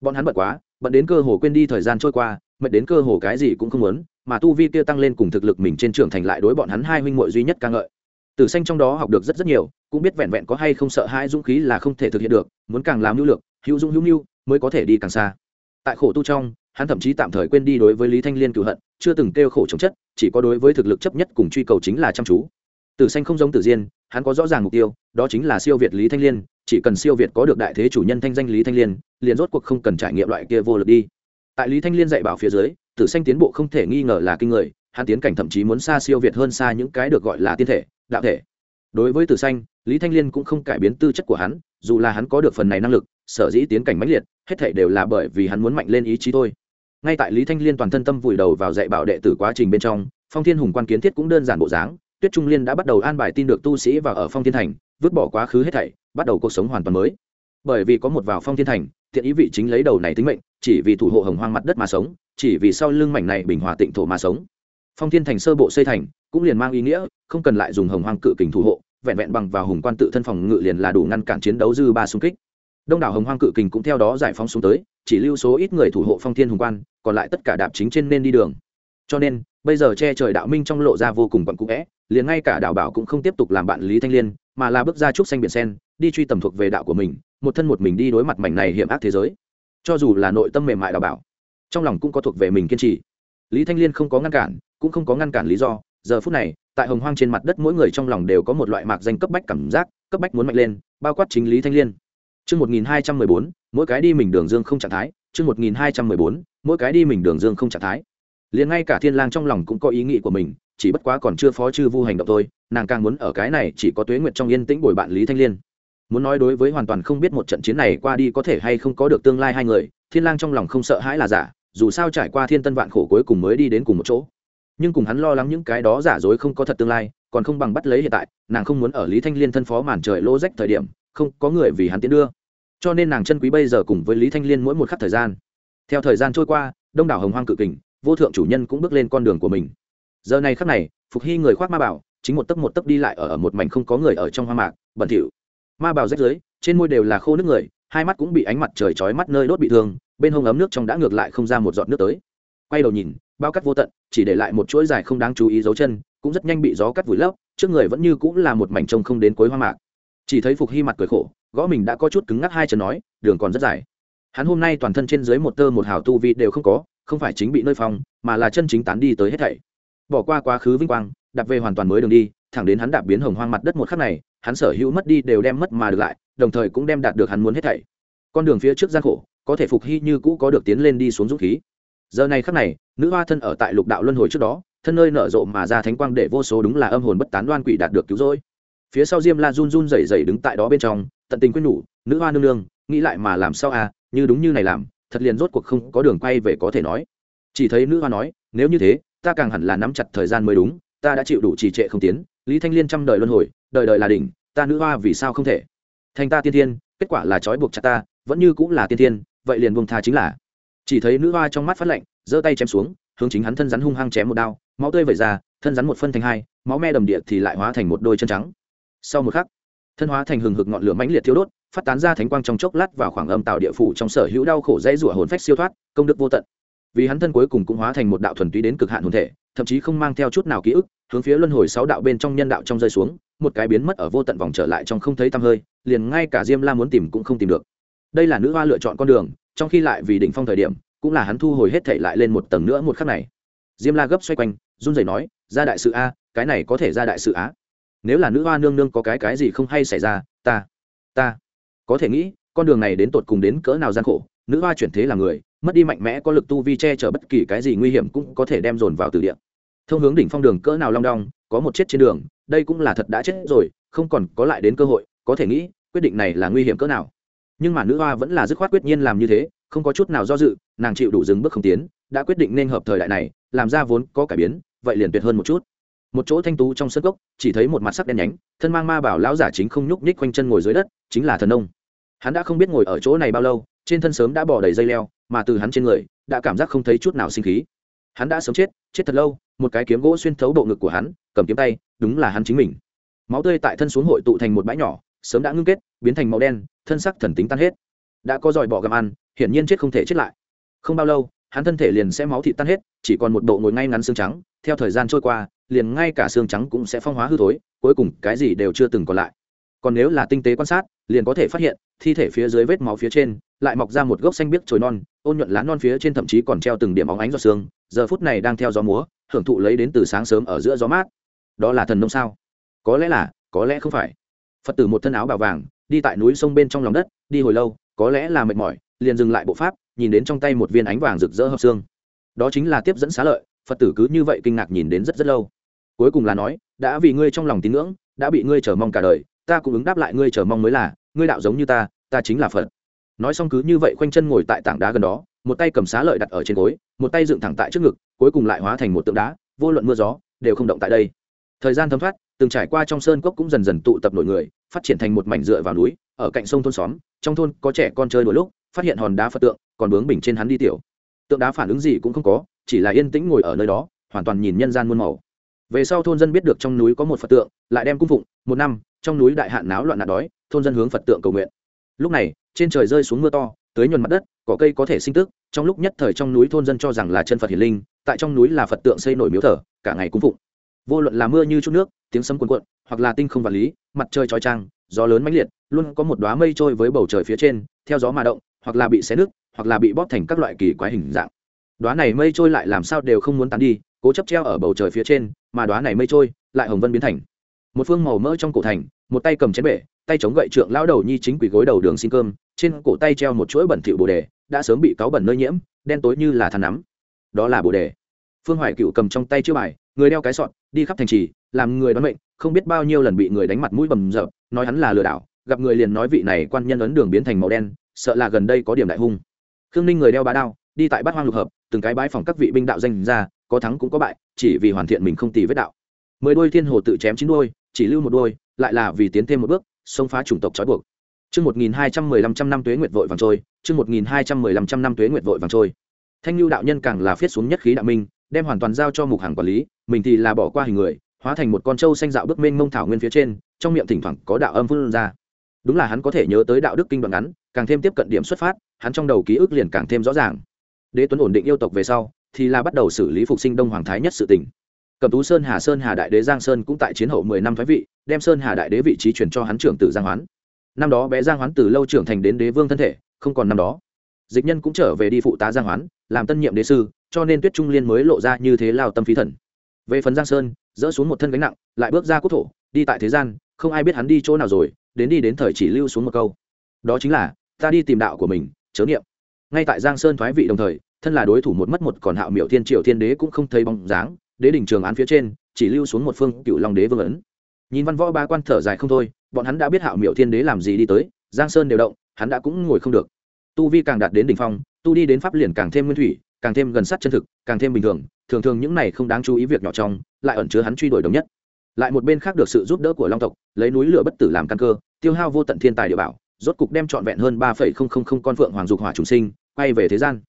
Speaker 1: Bọn hắn bận quá, bận đến cơ hồ quên đi thời gian trôi qua, mệt đến cơ hồ cái gì cũng không muốn, mà tu vi kia tăng lên cùng thực lực mình trên trưởng thành lại đối bọn hắn hai huynh muội duy nhất ca ngợi tử xanh trong đó học được rất rất nhiều, cũng biết vẹn vẹn có hay không sợ hai dũng khí là không thể thực hiện được, muốn càng làm hữu lược, hữu dũng hữu mưu, mới có thể đi càng xa. Tại khổ tu trong, hắn thậm chí tạm thời quên đi đối với lý thanh liên cựu hận, chưa từng kêu khổ chống chất, chỉ có đối với thực lực chấp nhất cùng truy cầu chính là chăm chú. Tử xanh không giống tử diên, hắn có rõ ràng mục tiêu, đó chính là siêu việt lý thanh liên, chỉ cần siêu việt có được đại thế chủ nhân thanh danh lý thanh liên, liền rốt cuộc không cần trải nghiệm loại kia vô lực đi. Tại lý thanh liên dạy bảo phía dưới, tử xanh tiến bộ không thể nghi ngờ là kinh người, hắn tiến cảnh thậm chí muốn xa siêu việt hơn xa những cái được gọi là tiên thể đạo thể. Đối với tử xanh, lý thanh liên cũng không cải biến tư chất của hắn, dù là hắn có được phần này năng lực, sở dĩ tiến cảnh mãnh liệt, hết thảy đều là bởi vì hắn muốn mạnh lên ý chí thôi. Ngay tại lý thanh liên toàn thân tâm vùi đầu vào dạy bảo đệ tử quá trình bên trong, phong thiên hùng quan kiến thiết cũng đơn giản bộ dáng, tuyết trung liên đã bắt đầu an bài tin được tu sĩ vào ở phong thiên thành, vứt bỏ quá khứ hết thảy, bắt đầu cuộc sống hoàn toàn mới. Bởi vì có một vào phong thiên thành, thiện ý vị chính lấy đầu này tính mệnh, chỉ vì thủ hộ hồng hoang mặt đất mà sống, chỉ vì sau lưng mảnh này bình hòa tịnh thổ mà sống phong thiên thành sơ bộ xây thành, cũng liền mang ý nghĩa, không cần lại dùng hồng hoang cự kình thủ hộ, vẹn vẹn bằng vào hùng quan tự thân phòng ngự liền là đủ ngăn cản chiến đấu dư ba xung kích. Đông đảo hồng hoang cự kình cũng theo đó giải phóng xuống tới, chỉ lưu số ít người thủ hộ phong thiên hùng quan, còn lại tất cả đạp chính trên nên đi đường. Cho nên, bây giờ che trời đạo minh trong lộ ra vô cùng quặn cũ vẽ, liền ngay cả đạo bảo cũng không tiếp tục làm bạn lý thanh liên, mà là bước ra trúc xanh biển sen, đi truy tầm thuộc về đạo của mình, một thân một mình đi đối mặt mảnh này hiểm ác thế giới. Cho dù là nội tâm mềm mại đạo bảo, trong lòng cũng có thuộc về mình kiên trì lý thanh liên không có ngăn cản cũng không có ngăn cản lý do giờ phút này tại hồng hoang trên mặt đất mỗi người trong lòng đều có một loại mạc danh cấp bách cảm giác cấp bách muốn mạnh lên bao quát chính lý thanh liên Chương 1214, mỗi cái đi mình đường dương không trạng thái, chương 1214, mỗi cái đi mình đường dương không trạng thái. Liền ngay cả Thiên Lang trong lòng cũng có ý nghĩ của mình, chỉ bất quá còn chưa phó chư vu hành động thôi, nàng càng muốn ở cái này chỉ có Tuế Nguyệt trong yên tĩnh bồi bạn Lý Thanh Liên. Muốn nói đối với hoàn toàn không biết một trận chiến này qua đi có thể hay không có được tương lai hai người, Thiên Lang trong lòng không sợ hãi là giả, dù sao trải qua thiên tân vạn khổ cuối cùng mới đi đến cùng một chỗ. Nhưng cùng hắn lo lắng những cái đó giả dối không có thật tương lai, còn không bằng bắt lấy hiện tại, nàng không muốn ở Lý Thanh Liên thân phó màn trời lỗ rách thời điểm, không có người vì hắn tiến đưa. Cho nên nàng chân quý bây giờ cùng với lý thanh liên mỗi một khắc thời gian. Theo thời gian trôi qua đông đảo hồng hoang cự kình vô thượng chủ nhân cũng bước lên con đường của mình. Giờ này khắc này phục hy người khoác ma bảo chính một tấc một tấc đi lại ở, ở một mảnh không có người ở trong hoa mạc bẩn thỉu. Ma bảo rách dưới trên môi đều là khô nước người hai mắt cũng bị ánh mặt trời chói mắt nơi đốt bị thương bên hông ấm nước trong đã ngược lại không ra một giọt nước tới. Quay đầu nhìn, bao cắt vô tận, chỉ để lại một chuỗi dài không đáng chú ý dấu chân, cũng rất nhanh bị gió cắt vùi lấp, trước người vẫn như cũng là một mảnh trông không đến cuối hoa mạc. Chỉ thấy phục hy mặt cười khổ, gõ mình đã có chút cứng ngắc hai chân nói, đường còn rất dài. Hắn hôm nay toàn thân trên dưới một tơ một hào tu vi đều không có, không phải chính bị nơi phong, mà là chân chính tán đi tới hết thảy. Bỏ qua quá khứ vinh quang đặt về hoàn toàn mới đường đi, thẳng đến hắn đạp biến hồng hoang mặt đất một khắc này, hắn sở hữu mất đi đều đem mất mà được lại, đồng thời cũng đem đạt được hắn muốn hết thảy. Con đường phía trước gian khổ có thể phục hy như cũ có được tiến lên đi xuống dũng khí. Giờ này khắc này, nữ hoa thân ở tại lục đạo luân hồi trước đó, thân nơi nở rộ mà ra thánh quang để vô số đúng là âm hồn bất tán đoan quỷ đạt được cứu rỗi. Phía sau diêm la run run rẩy rẩy đứng tại đó bên trong, tận tình quyết nhủ, nữ hoa nương nương, nghĩ lại mà làm sao à như đúng như này làm, thật liền rốt cuộc không có đường quay về có thể nói. Chỉ thấy nữ hoa nói, nếu như thế, ta càng hẳn là nắm chặt thời gian mới đúng, ta đã chịu đủ trì trệ không tiến, lý thanh liên trăm đời luân hồi, đời đời là đỉnh, ta nữ hoa vì sao không thể? Thành ta tiên thiên, kết quả là trói buộc chặt ta, vẫn như cũng là tiên thiên vậy liền buông tha chính là. Chỉ thấy nữ hoa trong mắt phát lạnh giơ tay chém xuống, hướng chính hắn thân rắn hung hăng chém một đao, máu tươi vẩy ra, thân rắn một phân thành hai, máu me đầm địa thì lại hóa thành một đôi chân trắng. Sau một khắc, thân hóa thành hừng hực ngọn lửa mãnh liệt thiếu đốt, phát tán ra thánh quang trong chốc lát vào khoảng âm tạo địa phủ trong sở hữu đau khổ dãy rủa hồn phách siêu thoát, công đức vô tận. Vì hắn thân cuối cùng cũng hóa thành một đạo thuần túy đến cực hạn hồn thể, thậm chí không mang theo chút nào ký ức, hướng phía luân hồi sáu đạo bên trong nhân đạo trong rơi xuống, một cái biến mất ở vô tận vòng trở lại trong không thấy tăm hơi, liền ngay cả diêm la muốn tìm cũng không tìm được đây là nữ hoa lựa chọn con đường, trong khi lại vì đỉnh phong thời điểm, cũng là hắn thu hồi hết thể lại lên một tầng nữa một khắc này. Diêm la gấp xoay quanh, run rẩy nói, ra đại sự a, cái này có thể ra đại sự á? Nếu là nữ hoa nương nương có cái cái gì không hay xảy ra, ta ta có thể nghĩ, con đường này đến tột cùng đến cỡ nào gian khổ, nữ hoa chuyển thế là người, mất đi mạnh mẽ có lực tu vi che chở bất kỳ cái gì nguy hiểm cũng có thể đem dồn vào từ địa. Thông hướng đỉnh phong đường cỡ nào long đong, có một chết trên đường, đây cũng là thật đã chết rồi, không còn có lại đến cơ hội, có thể nghĩ, quyết định này là nguy hiểm cỡ nào nhưng mà nữ hoa vẫn là dứt khoát quyết nhiên làm như thế, không có chút nào do dự, nàng chịu đủ dừng bước không tiến, đã quyết định nên hợp thời đại này, làm ra vốn có cải biến, vậy liền tuyệt hơn một chút. Một chỗ thanh tú trong sân gốc chỉ thấy một mặt sắc đen nhánh, thân mang ma bảo lão giả chính không nhúc nhích quanh chân ngồi dưới đất, chính là thần ông. Hắn đã không biết ngồi ở chỗ này bao lâu, trên thân sớm đã bỏ đầy dây leo, mà từ hắn trên người, đã cảm giác không thấy chút nào sinh khí. Hắn đã sớm chết chết thật lâu, một cái kiếm gỗ xuyên thấu bộ ngực của hắn, cầm kiếm tay, đúng là hắn chính mình. Máu tươi tại thân xuống hội tụ thành một bãi nhỏ sớm đã ngưng kết, biến thành màu đen, thân sắc thần tính tan hết. Đã có dòi bỏ gặm ăn, hiển nhiên chết không thể chết lại. Không bao lâu, hắn thân thể liền sẽ máu thịt tan hết, chỉ còn một bộ ngồi ngay ngắn xương trắng. Theo thời gian trôi qua, liền ngay cả xương trắng cũng sẽ phong hóa hư thối, cuối cùng cái gì đều chưa từng còn lại. Còn nếu là tinh tế quan sát, liền có thể phát hiện, thi thể phía dưới vết máu phía trên lại mọc ra một gốc xanh biếc trồi non, ôn nhuận lá non phía trên thậm chí còn treo từng điểm óng ánh giọt xương giờ phút này đang theo gió múa, hưởng thụ lấy đến từ sáng sớm ở giữa gió mát. Đó là thần nông sao? Có lẽ là, có lẽ không phải phật tử một thân áo bào vàng, đi tại núi sông bên trong lòng đất, đi hồi lâu, có lẽ là mệt mỏi, liền dừng lại bộ pháp, nhìn đến trong tay một viên ánh vàng rực rỡ hợp xương. Đó chính là tiếp dẫn xá lợi, phật tử cứ như vậy kinh ngạc nhìn đến rất rất lâu. Cuối cùng là nói, đã vì ngươi trong lòng tín ngưỡng, đã bị ngươi chờ mong cả đời, ta cũng ứng đáp lại ngươi chờ mong mới là, ngươi đạo giống như ta ta chính là phật. Nói xong cứ như vậy khoanh chân ngồi tại tảng đá gần đó, một tay cầm xá lợi đặt ở trên gối, một tay dựng thẳng tại trước ngực, cuối cùng lại hóa thành một tượng đá, vô luận mưa gió, đều không động tại đây. Thời gian thấm thoát từng trải qua trong sơn cốc cũng dần dần tụ tập nổi người, phát triển thành một mảnh dựa vào núi, ở cạnh sông thôn xóm, trong thôn có trẻ con chơi đôi lúc, phát hiện hòn đá phật tượng, còn bướng bình trên hắn đi tiểu. Tượng đá phản ứng gì cũng không có, chỉ là yên tĩnh ngồi ở nơi đó, hoàn toàn nhìn nhân gian muôn màu. Về sau thôn dân biết được trong núi có một phật tượng, lại đem cung phụng, một năm, trong núi đại hạn náo loạn nạn đói, thôn dân hướng phật tượng cầu nguyện. Lúc này, trên trời rơi xuống mưa to tới nhuần mặt đất, cỏ cây có thể sinh tức, trong lúc nhất thời trong núi thôn dân cho rằng là chân phật hiển linh, tại trong núi là phật tượng xây nổi miếu thờ, cả ngày cung phụng vô luận là mưa như chút nước tiếng sấm cuồn cuộn hoặc là tinh không vật lý mặt trời trói trang gió lớn mãnh liệt luôn có một đoá mây trôi với bầu trời phía trên theo gió mà động hoặc là bị xé nước, hoặc là bị bóp thành các loại kỳ quái hình dạng. Đoá này mây trôi lại làm sao đều không muốn tán đi cố chấp treo ở bầu trời phía trên mà đoá này mây trôi lại hồng vân biến thành. Một phương màu mỡ trong cổ thành một tay cầm chén bể tay chống gậy trượng lão đầu nhi chính quỳ gối đầu đường xin cơm trên cổ tay treo một chuỗi bẩn thỉu bồ đề đã sớm bị cáo bẩn nơi nhiễm đen tối như là than nắm. Đó là bồ đề. Phương hoài cựu cầm trong tay chiêu bài người đeo cái sọn đi khắp thành trì làm người đoán mệnh không biết bao nhiêu lần bị người đánh mặt mũi bầm rợp nói hắn là lừa đảo gặp người liền nói vị này quan nhân ấn đường biến thành màu đen sợ là gần đây có điểm đại hung. Khương ninh người đeo bá đao đi tại bát hoang lục hợp từng cái bãi phòng các vị binh đạo danh ra có thắng cũng có bại chỉ vì hoàn thiện mình không tì vết đạo. Mười đôi thiên hồ tự chém chín đôi chỉ lưu một đôi lại là vì tiến thêm một bước xông phá chủng tộc trói buộc. Chương 1215 trăm mười lăm trăm năm tuế nguyệt vội vàng trôi, chương 1215 trăm mười lăm trăm năm tuế nguyệt vội vàng trôi. Thanh lưu đạo nhân càng là phiết xuống nhất khí đạo minh, đem hoàn toàn giao cho mục hàng quản lý, mình thì là bỏ qua hình người, hóa thành một con trâu xanh dạo bước mênh mông thảo nguyên phía trên, trong miệng thỉnh thoảng có đạo âm phương ra. Đúng là hắn có thể nhớ tới đạo đức kinh đoạn ngắn, càng thêm tiếp cận điểm xuất phát, hắn trong đầu ký ức liền càng thêm rõ ràng. Đế Tuấn ổn định yêu tộc về sau, thì là bắt đầu xử lý phục sinh Đông Hoàng thái nhất sự tình. Cẩm Tú Sơn Hà Sơn Hà Đại Đế Giang Sơn cũng tại chiến hậu mười năm thái vị, đem Sơn Hà Đại Đế vị trí chuyển cho hắn trưởng tử Giang Hoán năm đó bé giang hoán từ lâu trưởng thành đến đế vương thân thể không còn năm đó dịch nhân cũng trở về đi phụ tá giang hoán làm tân nhiệm đế sư cho nên tuyết trung liên mới lộ ra như thế lao tâm phí thần về phần giang sơn, dỡ xuống một thân gánh nặng, lại bước ra quốc thổ, đi tại thế gian, không ai biết hắn đi chỗ nào rồi, đến đi đến thời chỉ lưu xuống một câu. Đó chính là, ta đi tìm đạo của mình, chớ niệm. Ngay tại giang sơn thoái vị đồng thời, thân là đối thủ một mất một còn hạo miệu thiên triều thiên đế cũng không thấy bóng dáng, đế đỉnh trường án phía trên, chỉ lưu xuống một phương cựu long đế vương ấn. Nhìn văn võ ba quan thở dài không thôi, bọn hắn đã biết hạo miệu thiên đế làm gì đi tới, giang sơn đều động, hắn đã cũng ngồi không được. Tu vi càng đạt đến đỉnh phong, tu đi đến pháp liền càng thêm nguyên thủy càng thêm gần sát chân thực, càng thêm bình thường thường thường những này không đáng chú ý việc nhỏ trong, lại ẩn chứa hắn truy đuổi đồng nhất. Lại một bên khác được sự giúp đỡ của long tộc, lấy núi lửa bất tử làm căn cơ, tiêu hao vô tận thiên tài địa bảo, rốt cục đem trọn vẹn hơn ba phẩy không không không con phượng hoàng dục hỏa trùng sinh, quay về thế gian.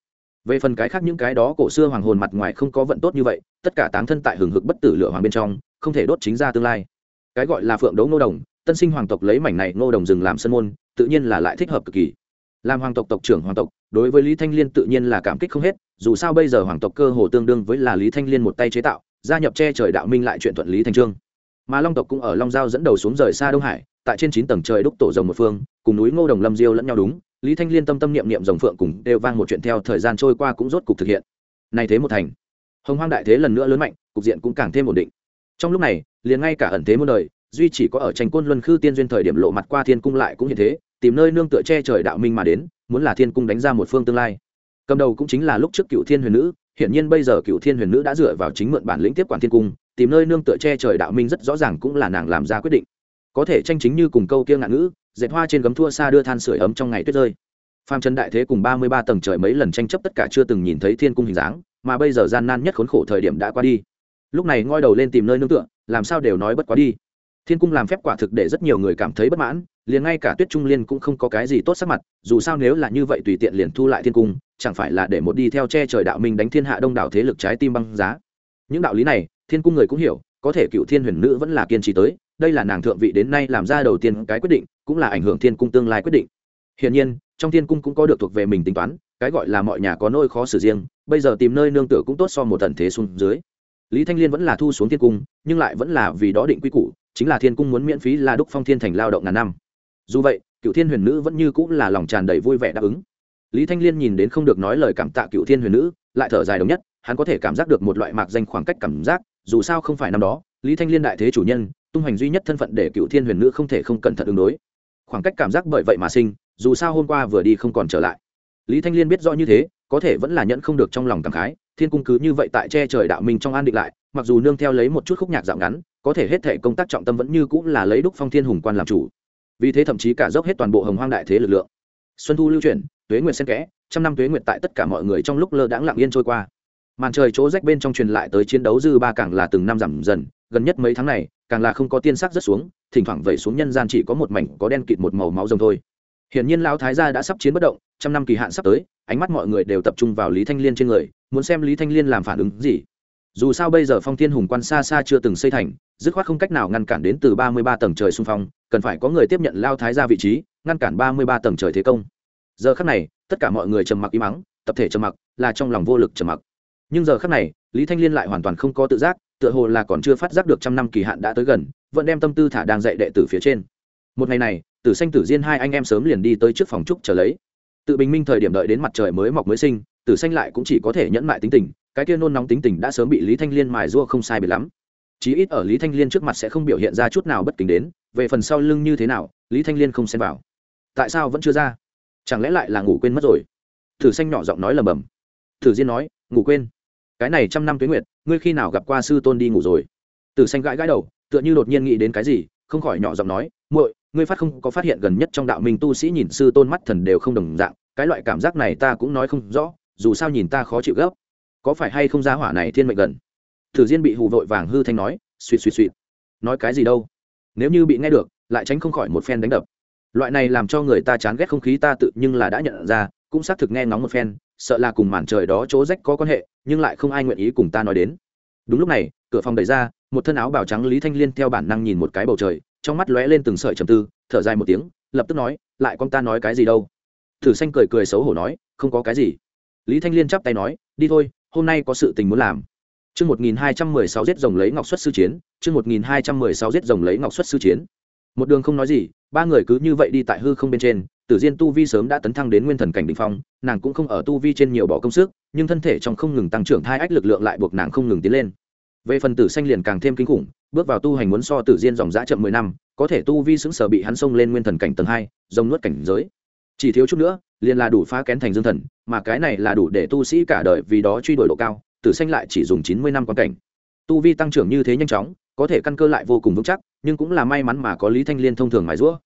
Speaker 1: Về phần cái khác những cái đó cổ xưa hoàng hồn mặt ngoài không có vận tốt như vậy, tất cả tán thân tại hừng hực bất tử lửa hoàng bên trong, không thể đốt chính ra tương lai. Cái gọi là phượng đấu ngô đồng, tân sinh hoàng tộc lấy mảnh này ngô đồng rừng làm sân môn, tự nhiên là lại thích hợp cực kỳ. Làm hoàng tộc tộc trưởng hoàng tộc, đối với lý thanh liên tự nhiên là cảm kích không hết dù sao bây giờ hoàng tộc cơ hồ tương đương với là lý thanh liên một tay chế tạo, gia nhập che trời đạo minh lại chuyện thuận lý thành trương. Mà long tộc cũng ở long giao dẫn đầu xuống rời xa đông hải, tại trên chín tầng trời đúc tổ rồng một phương, cùng núi ngô đồng lâm diêu lẫn nhau đúng, lý thanh liên tâm tâm niệm niệm rồng phượng cùng đều vang một chuyện theo thời gian trôi qua cũng rốt cục thực hiện. Này thế một thành, hồng hoang đại thế lần nữa lớn mạnh, cục diện cũng càng thêm ổn định. Trong lúc này, liền ngay cả ẩn thế muôn đời, duy chỉ có ở tranh côn luân khư tiên duyên thời điểm lộ mặt qua thiên cung lại cũng như thế, tìm nơi nương tựa che trời đạo minh mà đến, muốn là thiên cung đánh ra một phương tương lai cầm đầu cũng chính là lúc trước cựu thiên huyền nữ, hiển nhiên bây giờ cựu thiên huyền nữ đã dựa vào chính mượn bản lĩnh tiếp quản thiên cung, tìm nơi nương tựa che trời đạo minh rất rõ ràng cũng là nàng làm ra quyết định. Có thể tranh chính như cùng câu kia ngạn ngữ, dệt hoa trên gấm thua xa đưa than sửa ấm trong ngày tuyết rơi. Phàm trần đại thế cùng ba mươi ba tầng trời mấy lần tranh chấp tất cả chưa từng nhìn thấy thiên cung hình dáng, mà bây giờ gian nan nhất khốn khổ thời điểm đã qua đi. Lúc này ngoi đầu lên tìm nơi nương tựa, làm sao đều nói bất quá đi thiên cung làm phép quả thực để rất nhiều người cảm thấy bất mãn, liền ngay cả tuyết trung liên cũng không có cái gì tốt sắc mặt, dù sao nếu là như vậy tùy tiện liền thu lại thiên cung, chẳng phải là để một đi theo che trời đạo minh đánh thiên hạ đông đảo thế lực trái tim băng giá. Những đạo lý này, thiên cung người cũng hiểu, có thể cựu thiên huyền nữ vẫn là kiên trì tới, đây là nàng thượng vị đến nay làm ra đầu tiên cái quyết định, cũng là ảnh hưởng thiên cung tương lai quyết định. Hiển nhiên, trong thiên cung cũng có được thuộc về mình tính toán, cái gọi là mọi nhà có nôi khó xử riêng, bây giờ tìm nơi nương tựa cũng tốt so một tần thế xuống dưới. Lý thanh liên vẫn là thu xuống thiên cung, nhưng lại vẫn là vì đó định quy củ chính là thiên cung muốn miễn phí là đúc phong thiên thành lao động ngàn năm. Dù vậy, cựu thiên huyền nữ vẫn như cũng là lòng tràn đầy vui vẻ đáp ứng. Lý thanh liên nhìn đến không được nói lời cảm tạ cựu thiên huyền nữ, lại thở dài đồng nhất, hắn có thể cảm giác được một loại mạc danh khoảng cách cảm giác, dù sao không phải năm đó, lý thanh liên đại thế chủ nhân, tung hoành duy nhất thân phận để cựu thiên huyền nữ không thể không cẩn thận ứng đối. Khoảng cách cảm giác bởi vậy mà sinh, dù sao hôm qua vừa đi không còn trở lại. Lý thanh liên biết rõ như thế, có thể vẫn là nhận không được trong lòng cảm khái, thiên cung cứ như vậy tại che trời đạo minh trong an định lại, mặc dù nương theo lấy một chút khúc nhạc dạo ngắn có thể hết thể công tác trọng tâm vẫn như cũng là lấy đúc phong thiên hùng quan làm chủ. Vì thế thậm chí cả dốc hết toàn bộ hồng hoang đại thế lực lượng. Xuân thu lưu chuyển, tuế nguyệt xen kẽ, trăm năm tuế nguyệt tại tất cả mọi người trong lúc lơ đãng lặng yên trôi qua. Màn trời chỗ rách bên trong truyền lại tới chiến đấu dư ba càng là từng năm giảm dần, gần nhất mấy tháng này, càng là không có tiên sắc rất xuống, thỉnh thoảng vẩy xuống nhân gian chỉ có một mảnh có đen kịt một màu máu rồng thôi. Hiển nhiên lão thái gia đã sắp chiến bất động, trăm năm kỳ hạn sắp tới, ánh mắt mọi người đều tập trung vào lý thanh liên trên người, muốn xem lý thanh liên làm phản ứng gì. Dù sao bây giờ phong thiên hùng quan xa xa chưa từng xây thành dứt khoát không cách nào ngăn cản đến từ ba mươi ba tầng trời xung phong, cần phải có người tiếp nhận lao thái ra vị trí, ngăn cản ba mươi ba tầng trời thế công. Giờ khắc này, tất cả mọi người trầm mặc im mắng tập thể trầm mặc là trong lòng vô lực trầm mặc. Nhưng giờ khắc này, lý thanh liên lại hoàn toàn không có tự giác, tựa hồ là còn chưa phát giác được trăm năm kỳ hạn đã tới gần, vẫn đem tâm tư thả đang dạy đệ tử phía trên. Một ngày này, tử xanh tử diên hai anh em sớm liền đi tới trước phòng trúc chờ lấy. Tự bình minh thời điểm đợi đến mặt trời mới mọc mới sinh, tử xanh lại cũng chỉ có thể nhẫn mại tính tình, cái kia nôn nóng tính tình đã sớm bị lý thanh liên mài rua không sai biệt lắm chí ít ở lý thanh liên trước mặt sẽ không biểu hiện ra chút nào bất kính đến, về phần sau lưng như thế nào, lý thanh liên không xem vào. Tại sao vẫn chưa ra? Chẳng lẽ lại là ngủ quên mất rồi? Thử xanh nhỏ giọng nói lầm bầm. Thử diên nói, ngủ quên. Cái này trăm năm tuyến nguyệt, ngươi khi nào gặp qua sư tôn đi ngủ rồi? Tử xanh gãi gãi đầu, tựa như đột nhiên nghĩ đến cái gì, không khỏi nhỏ giọng nói, muội, ngươi phát không có phát hiện gần nhất trong đạo minh tu sĩ nhìn sư tôn mắt thần đều không đồng dạng, cái loại cảm giác này ta cũng nói không rõ, dù sao nhìn ta khó chịu gấp. Có phải hay không ra hỏa này thiên mệnh gần? Thử diên bị hù vội vàng hư thanh nói suỵt suỵt suỵt nói cái gì đâu? Nếu như bị nghe được, lại tránh không khỏi một phen đánh đập. Loại này làm cho người ta chán ghét không khí ta tự nhưng là đã nhận ra, cũng xác thực nghe ngóng một phen, sợ là cùng màn trời đó chỗ rách có quan hệ, nhưng lại không ai nguyện ý cùng ta nói đến. Đúng lúc này, cửa phòng đẩy ra, một thân áo bào trắng lý thanh liên theo bản năng nhìn một cái bầu trời, trong mắt lóe lên từng sợi trầm tư, thở dài một tiếng, lập tức nói, lại con ta nói cái gì đâu? Thử xanh cười cười xấu hổ nói, không có cái gì. Lý thanh liên chắp tay nói, đi thôi, hôm nay có sự tình muốn làm. Chương 1216 giết rồng lấy ngọc xuất sư chiến, chương 1216 giết rồng lấy ngọc xuất sư chiến. Một đường không nói gì, ba người cứ như vậy đi tại hư không bên trên, Tử Diên tu vi sớm đã tấn thăng đến nguyên thần cảnh đỉnh phong, nàng cũng không ở tu vi trên nhiều bỏ công sức, nhưng thân thể trong không ngừng tăng trưởng thai ách lực lượng lại buộc nàng không ngừng tiến lên. Về phần Tử Xanh liền càng thêm kinh khủng, bước vào tu hành muốn so Tử Diên dòng dã chậm 10 năm, có thể tu vi sững sờ bị hắn xông lên nguyên thần cảnh tầng 2, rồng nuốt cảnh giới. Chỉ thiếu chút nữa, liền là đủ phá kén thành dương thần, mà cái này là đủ để tu sĩ cả đời vì đó truy đuổi độ cao, tử xanh lại chỉ dùng chín mươi năm quan cảnh. Tu vi tăng trưởng như thế nhanh chóng, có thể căn cơ lại vô cùng vững chắc, nhưng cũng là may mắn mà có lý thanh liên thông thường mài rũa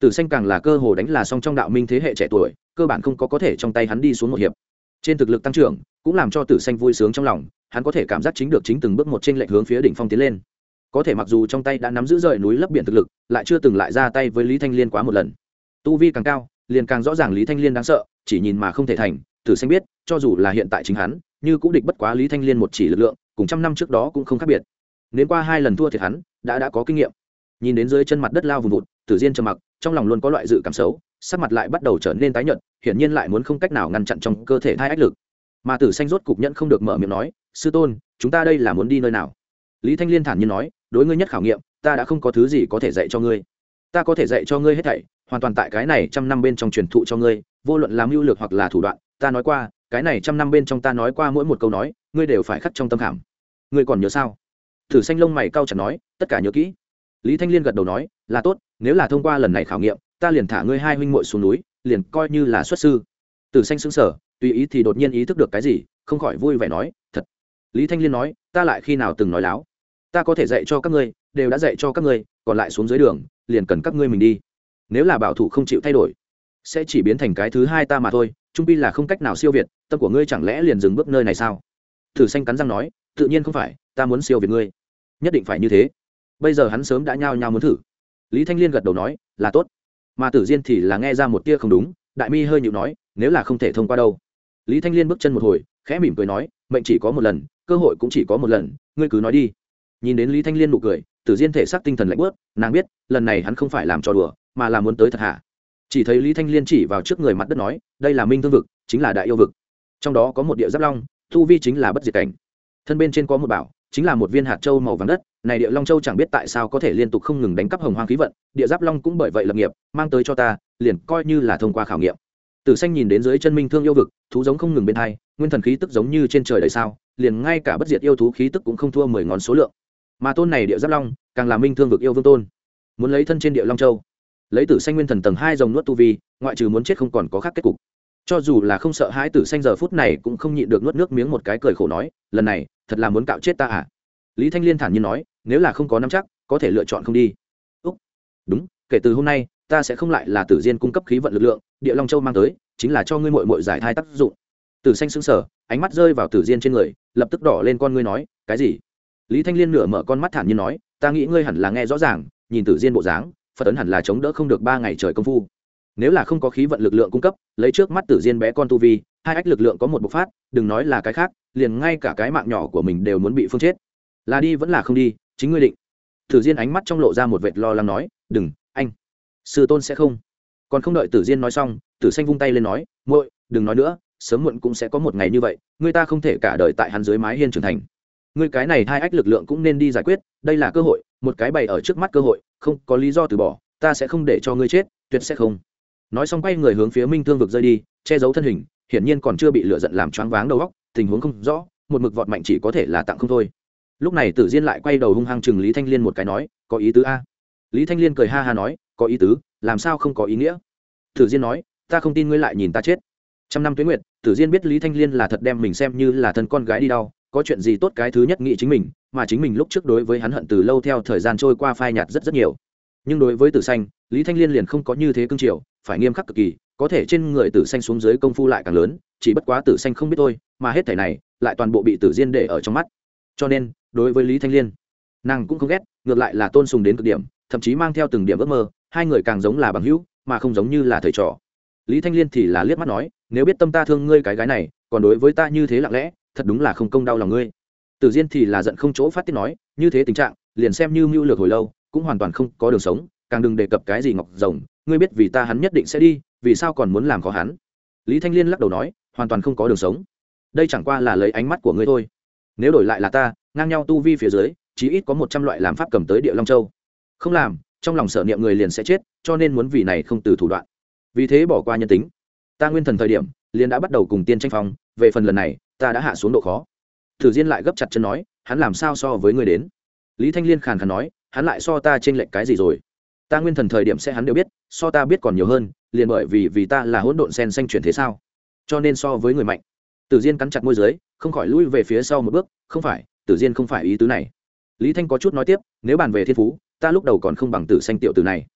Speaker 1: tử xanh càng là cơ hồ đánh là song trong đạo minh thế hệ trẻ tuổi, cơ bản không có có thể trong tay hắn đi xuống một hiệp. Trên thực lực tăng trưởng, cũng làm cho tử xanh vui sướng trong lòng, hắn có thể cảm giác chính được chính từng bước một trên lệnh hướng phía đỉnh phong tiến lên. Có thể mặc dù trong tay đã nắm giữ rời núi lấp biển thực lực, lại chưa từng lại ra tay với lý thanh liên quá một lần. Tu vi càng cao, liền càng rõ ràng lý thanh liên đáng sợ, chỉ nhìn mà không thể thành. Tử xanh biết, cho dù là hiện tại chính hắn như cũng địch bất quá lý thanh liên một chỉ lực lượng, cùng trăm năm trước đó cũng không khác biệt. Nếu qua hai lần thua thiệt hắn, đã đã có kinh nghiệm. Nhìn đến dưới chân mặt đất lao vùng vụt, tử diên trầm mặc, trong lòng luôn có loại dự cảm xấu, sắc mặt lại bắt đầu trở nên tái nhợt, hiển nhiên lại muốn không cách nào ngăn chặn trong cơ thể thai ách lực. Mà tử xanh rốt cục nhẫn không được mở miệng nói, sư tôn, chúng ta đây là muốn đi nơi nào? Lý thanh liên thản nhiên nói, đối ngươi nhất khảo nghiệm, ta đã không có thứ gì có thể dạy cho ngươi. Ta có thể dạy cho ngươi hết thảy, hoàn toàn tại cái này trăm năm bên trong truyền thụ cho ngươi, vô luận làm mưu lược hoặc là thủ đoạn, ta nói qua cái này trăm năm bên trong ta nói qua mỗi một câu nói, ngươi đều phải khắc trong tâm khảm. Ngươi còn nhớ sao? Thử xanh lông mày cau chặt nói, tất cả nhớ kỹ. Lý thanh liên gật đầu nói, là tốt, nếu là thông qua lần này khảo nghiệm, ta liền thả ngươi hai huynh muội xuống núi, liền coi như là xuất sư. Tử xanh xứng sở tùy ý thì đột nhiên ý thức được cái gì, không khỏi vui vẻ nói, thật. Lý thanh liên nói, ta lại khi nào từng nói láo? Ta có thể dạy cho các ngươi, đều đã dạy cho các ngươi, còn lại xuống dưới đường, liền cần các ngươi mình đi. Nếu là bảo thủ không chịu thay đổi, sẽ chỉ biến thành cái thứ hai ta mà thôi trung pi là không cách nào siêu việt, tâm của ngươi chẳng lẽ liền dừng bước nơi này sao? Thử xanh cắn răng nói, tự nhiên không phải, ta muốn siêu việt ngươi. Nhất định phải như thế. Bây giờ hắn sớm đã nhao nhao muốn thử. Lý thanh liên gật đầu nói, là tốt. Mà tử diên thì là nghe ra một tia không đúng, đại mi hơi nhịu nói, nếu là không thể thông qua đâu. Lý thanh liên bước chân một hồi, khẽ mỉm cười nói, mệnh chỉ có một lần, cơ hội cũng chỉ có một lần, ngươi cứ nói đi. Nhìn đến lý thanh liên nụ cười, tử diên thể xác tinh thần lạnh bớt nàng biết, lần này hắn không phải làm trò đùa, mà là muốn tới thật hạ. Chỉ thấy lý thanh liên chỉ vào trước người mặt đất nói đây là minh thương vực, chính là đại yêu vực. Trong đó có một địa giáp long thu vi chính là bất diệt cảnh. Thân bên trên có một bảo, chính là một viên hạt châu màu vàng đất. Này địa long châu chẳng biết tại sao có thể liên tục không ngừng đánh cắp hồng hoang khí vận, địa giáp long cũng bởi vậy lập nghiệp, mang tới cho ta, liền coi như là thông qua khảo nghiệm. Tử xanh nhìn đến dưới chân minh thương yêu vực, thú giống không ngừng bên hai, nguyên thần khí tức giống như trên trời đời sao, liền ngay cả bất diệt yêu thú khí tức cũng không thua mười ngón số lượng. Mà tôn này địa giáp long, càng là minh thương vực yêu vương tôn. Muốn lấy thân trên địa long châu lấy tử xanh nguyên thần tầng hai dòng nuốt tu vi, ngoại trừ muốn chết không còn có khác kết cục. Cho dù là không sợ hãi tử xanh giờ phút này cũng không nhịn được nuốt nước miếng một cái cười khổ nói, lần này, thật là muốn cạo chết ta à? Lý thanh liên thản nhiên nói, nếu là không có nắm chắc, có thể lựa chọn không đi. Úc, đúng, kể từ hôm nay, ta sẽ không lại là tử diên cung cấp khí vận lực lượng, địa long châu mang tới, chính là cho ngươi mội mội giải thai tác dụng. Tử xanh xứng sở ánh mắt rơi vào tử diên trên người, lập tức đỏ lên con ngươi nói, cái gì? Lý thanh liên nửa mở con mắt thản nhiên nói, ta nghĩ ngươi hẳn là nghe rõ ràng, nhìn tử diên bộ dáng phật ấn hẳn là chống đỡ không được ba ngày trời công phu nếu là không có khí vận lực lượng cung cấp lấy trước mắt tử diên bé con tu vi hai ách lực lượng có một bộc phát đừng nói là cái khác liền ngay cả cái mạng nhỏ của mình đều muốn bị phương chết là đi vẫn là không đi chính ngươi định tử diên ánh mắt trong lộ ra một vệt lo lắng nói đừng anh sư tôn sẽ không còn không đợi tử diên nói xong tử xanh vung tay lên nói muội đừng nói nữa sớm muộn cũng sẽ có một ngày như vậy người ta không thể cả đời tại hắn dưới mái hiên trưởng thành người cái này hai ách lực lượng cũng nên đi giải quyết đây là cơ hội một cái bày ở trước mắt cơ hội, không có lý do từ bỏ, ta sẽ không để cho ngươi chết, tuyệt sẽ không. Nói xong quay người hướng phía minh thương vực rơi đi, che giấu thân hình, hiển nhiên còn chưa bị lựa giận làm choáng váng đầu óc, tình huống không rõ, một mực vọt mạnh chỉ có thể là tặng không thôi. Lúc này tử diên lại quay đầu hung hăng chừng lý thanh liên một cái nói, có ý tứ a? Lý thanh liên cười ha ha nói, có ý tứ, làm sao không có ý nghĩa? Tử diên nói, ta không tin ngươi lại nhìn ta chết. Trăm năm tuế nguyệt, tử diên biết lý thanh liên là thật đem mình xem như là thân con gái đi đau có chuyện gì tốt cái thứ nhất nghĩ chính mình, mà chính mình lúc trước đối với hắn hận từ lâu theo thời gian trôi qua phai nhạt rất rất nhiều. Nhưng đối với tử xanh, lý thanh liên liền không có như thế cương triều phải nghiêm khắc cực kỳ, có thể trên người tử xanh xuống dưới công phu lại càng lớn, chỉ bất quá tử xanh không biết thôi, mà hết thảy này lại toàn bộ bị tử diên để ở trong mắt. Cho nên, đối với lý thanh liên, nàng cũng không ghét, ngược lại là tôn sùng đến cực điểm, thậm chí mang theo từng điểm ước mơ, hai người càng giống là bằng hữu, mà không giống như là thầy trò. Lý thanh liên thì là liếc mắt nói, nếu biết tâm ta thương ngươi cái gái này, còn đối với ta như thế lặng lẽ thật đúng là không công đau lòng ngươi. Tử diên thì là giận không chỗ phát tiết nói, như thế tình trạng, liền xem như mưu lược hồi lâu, cũng hoàn toàn không có đường sống, càng đừng đề cập cái gì ngọc rồng, ngươi biết vì ta hắn nhất định sẽ đi, vì sao còn muốn làm khó hắn? Lý thanh liên lắc đầu nói, hoàn toàn không có đường sống. Đây chẳng qua là lấy ánh mắt của ngươi thôi. Nếu đổi lại là ta, ngang nhau tu vi phía dưới, chí ít có một trăm loại làm pháp cầm tới địa long châu. Không làm, trong lòng sở niệm người liền sẽ chết, cho nên muốn vì này không từ thủ đoạn. Vì thế bỏ qua nhân tính. Ta nguyên thần thời điểm, liền đã bắt đầu cùng tiên tranh phong, về phần lần này ta đã hạ xuống độ khó. Thử diên lại gấp chặt chân nói, hắn làm sao so với ngươi đến? Lý thanh liên khàn khàn nói, hắn lại so ta trên lệnh cái gì rồi? Ta nguyên thần thời điểm sẽ hắn đều biết, so ta biết còn nhiều hơn, liền bởi vì vì ta là hỗn độn sen xanh chuyển thế sao? Cho nên so với người mạnh. Tử diên cắn chặt môi dưới, không khỏi lui về phía sau một bước, không phải, tử diên không phải ý tứ này. Lý thanh có chút nói tiếp, nếu bàn về thiên phú, ta lúc đầu còn không bằng tử xanh tiểu tử này.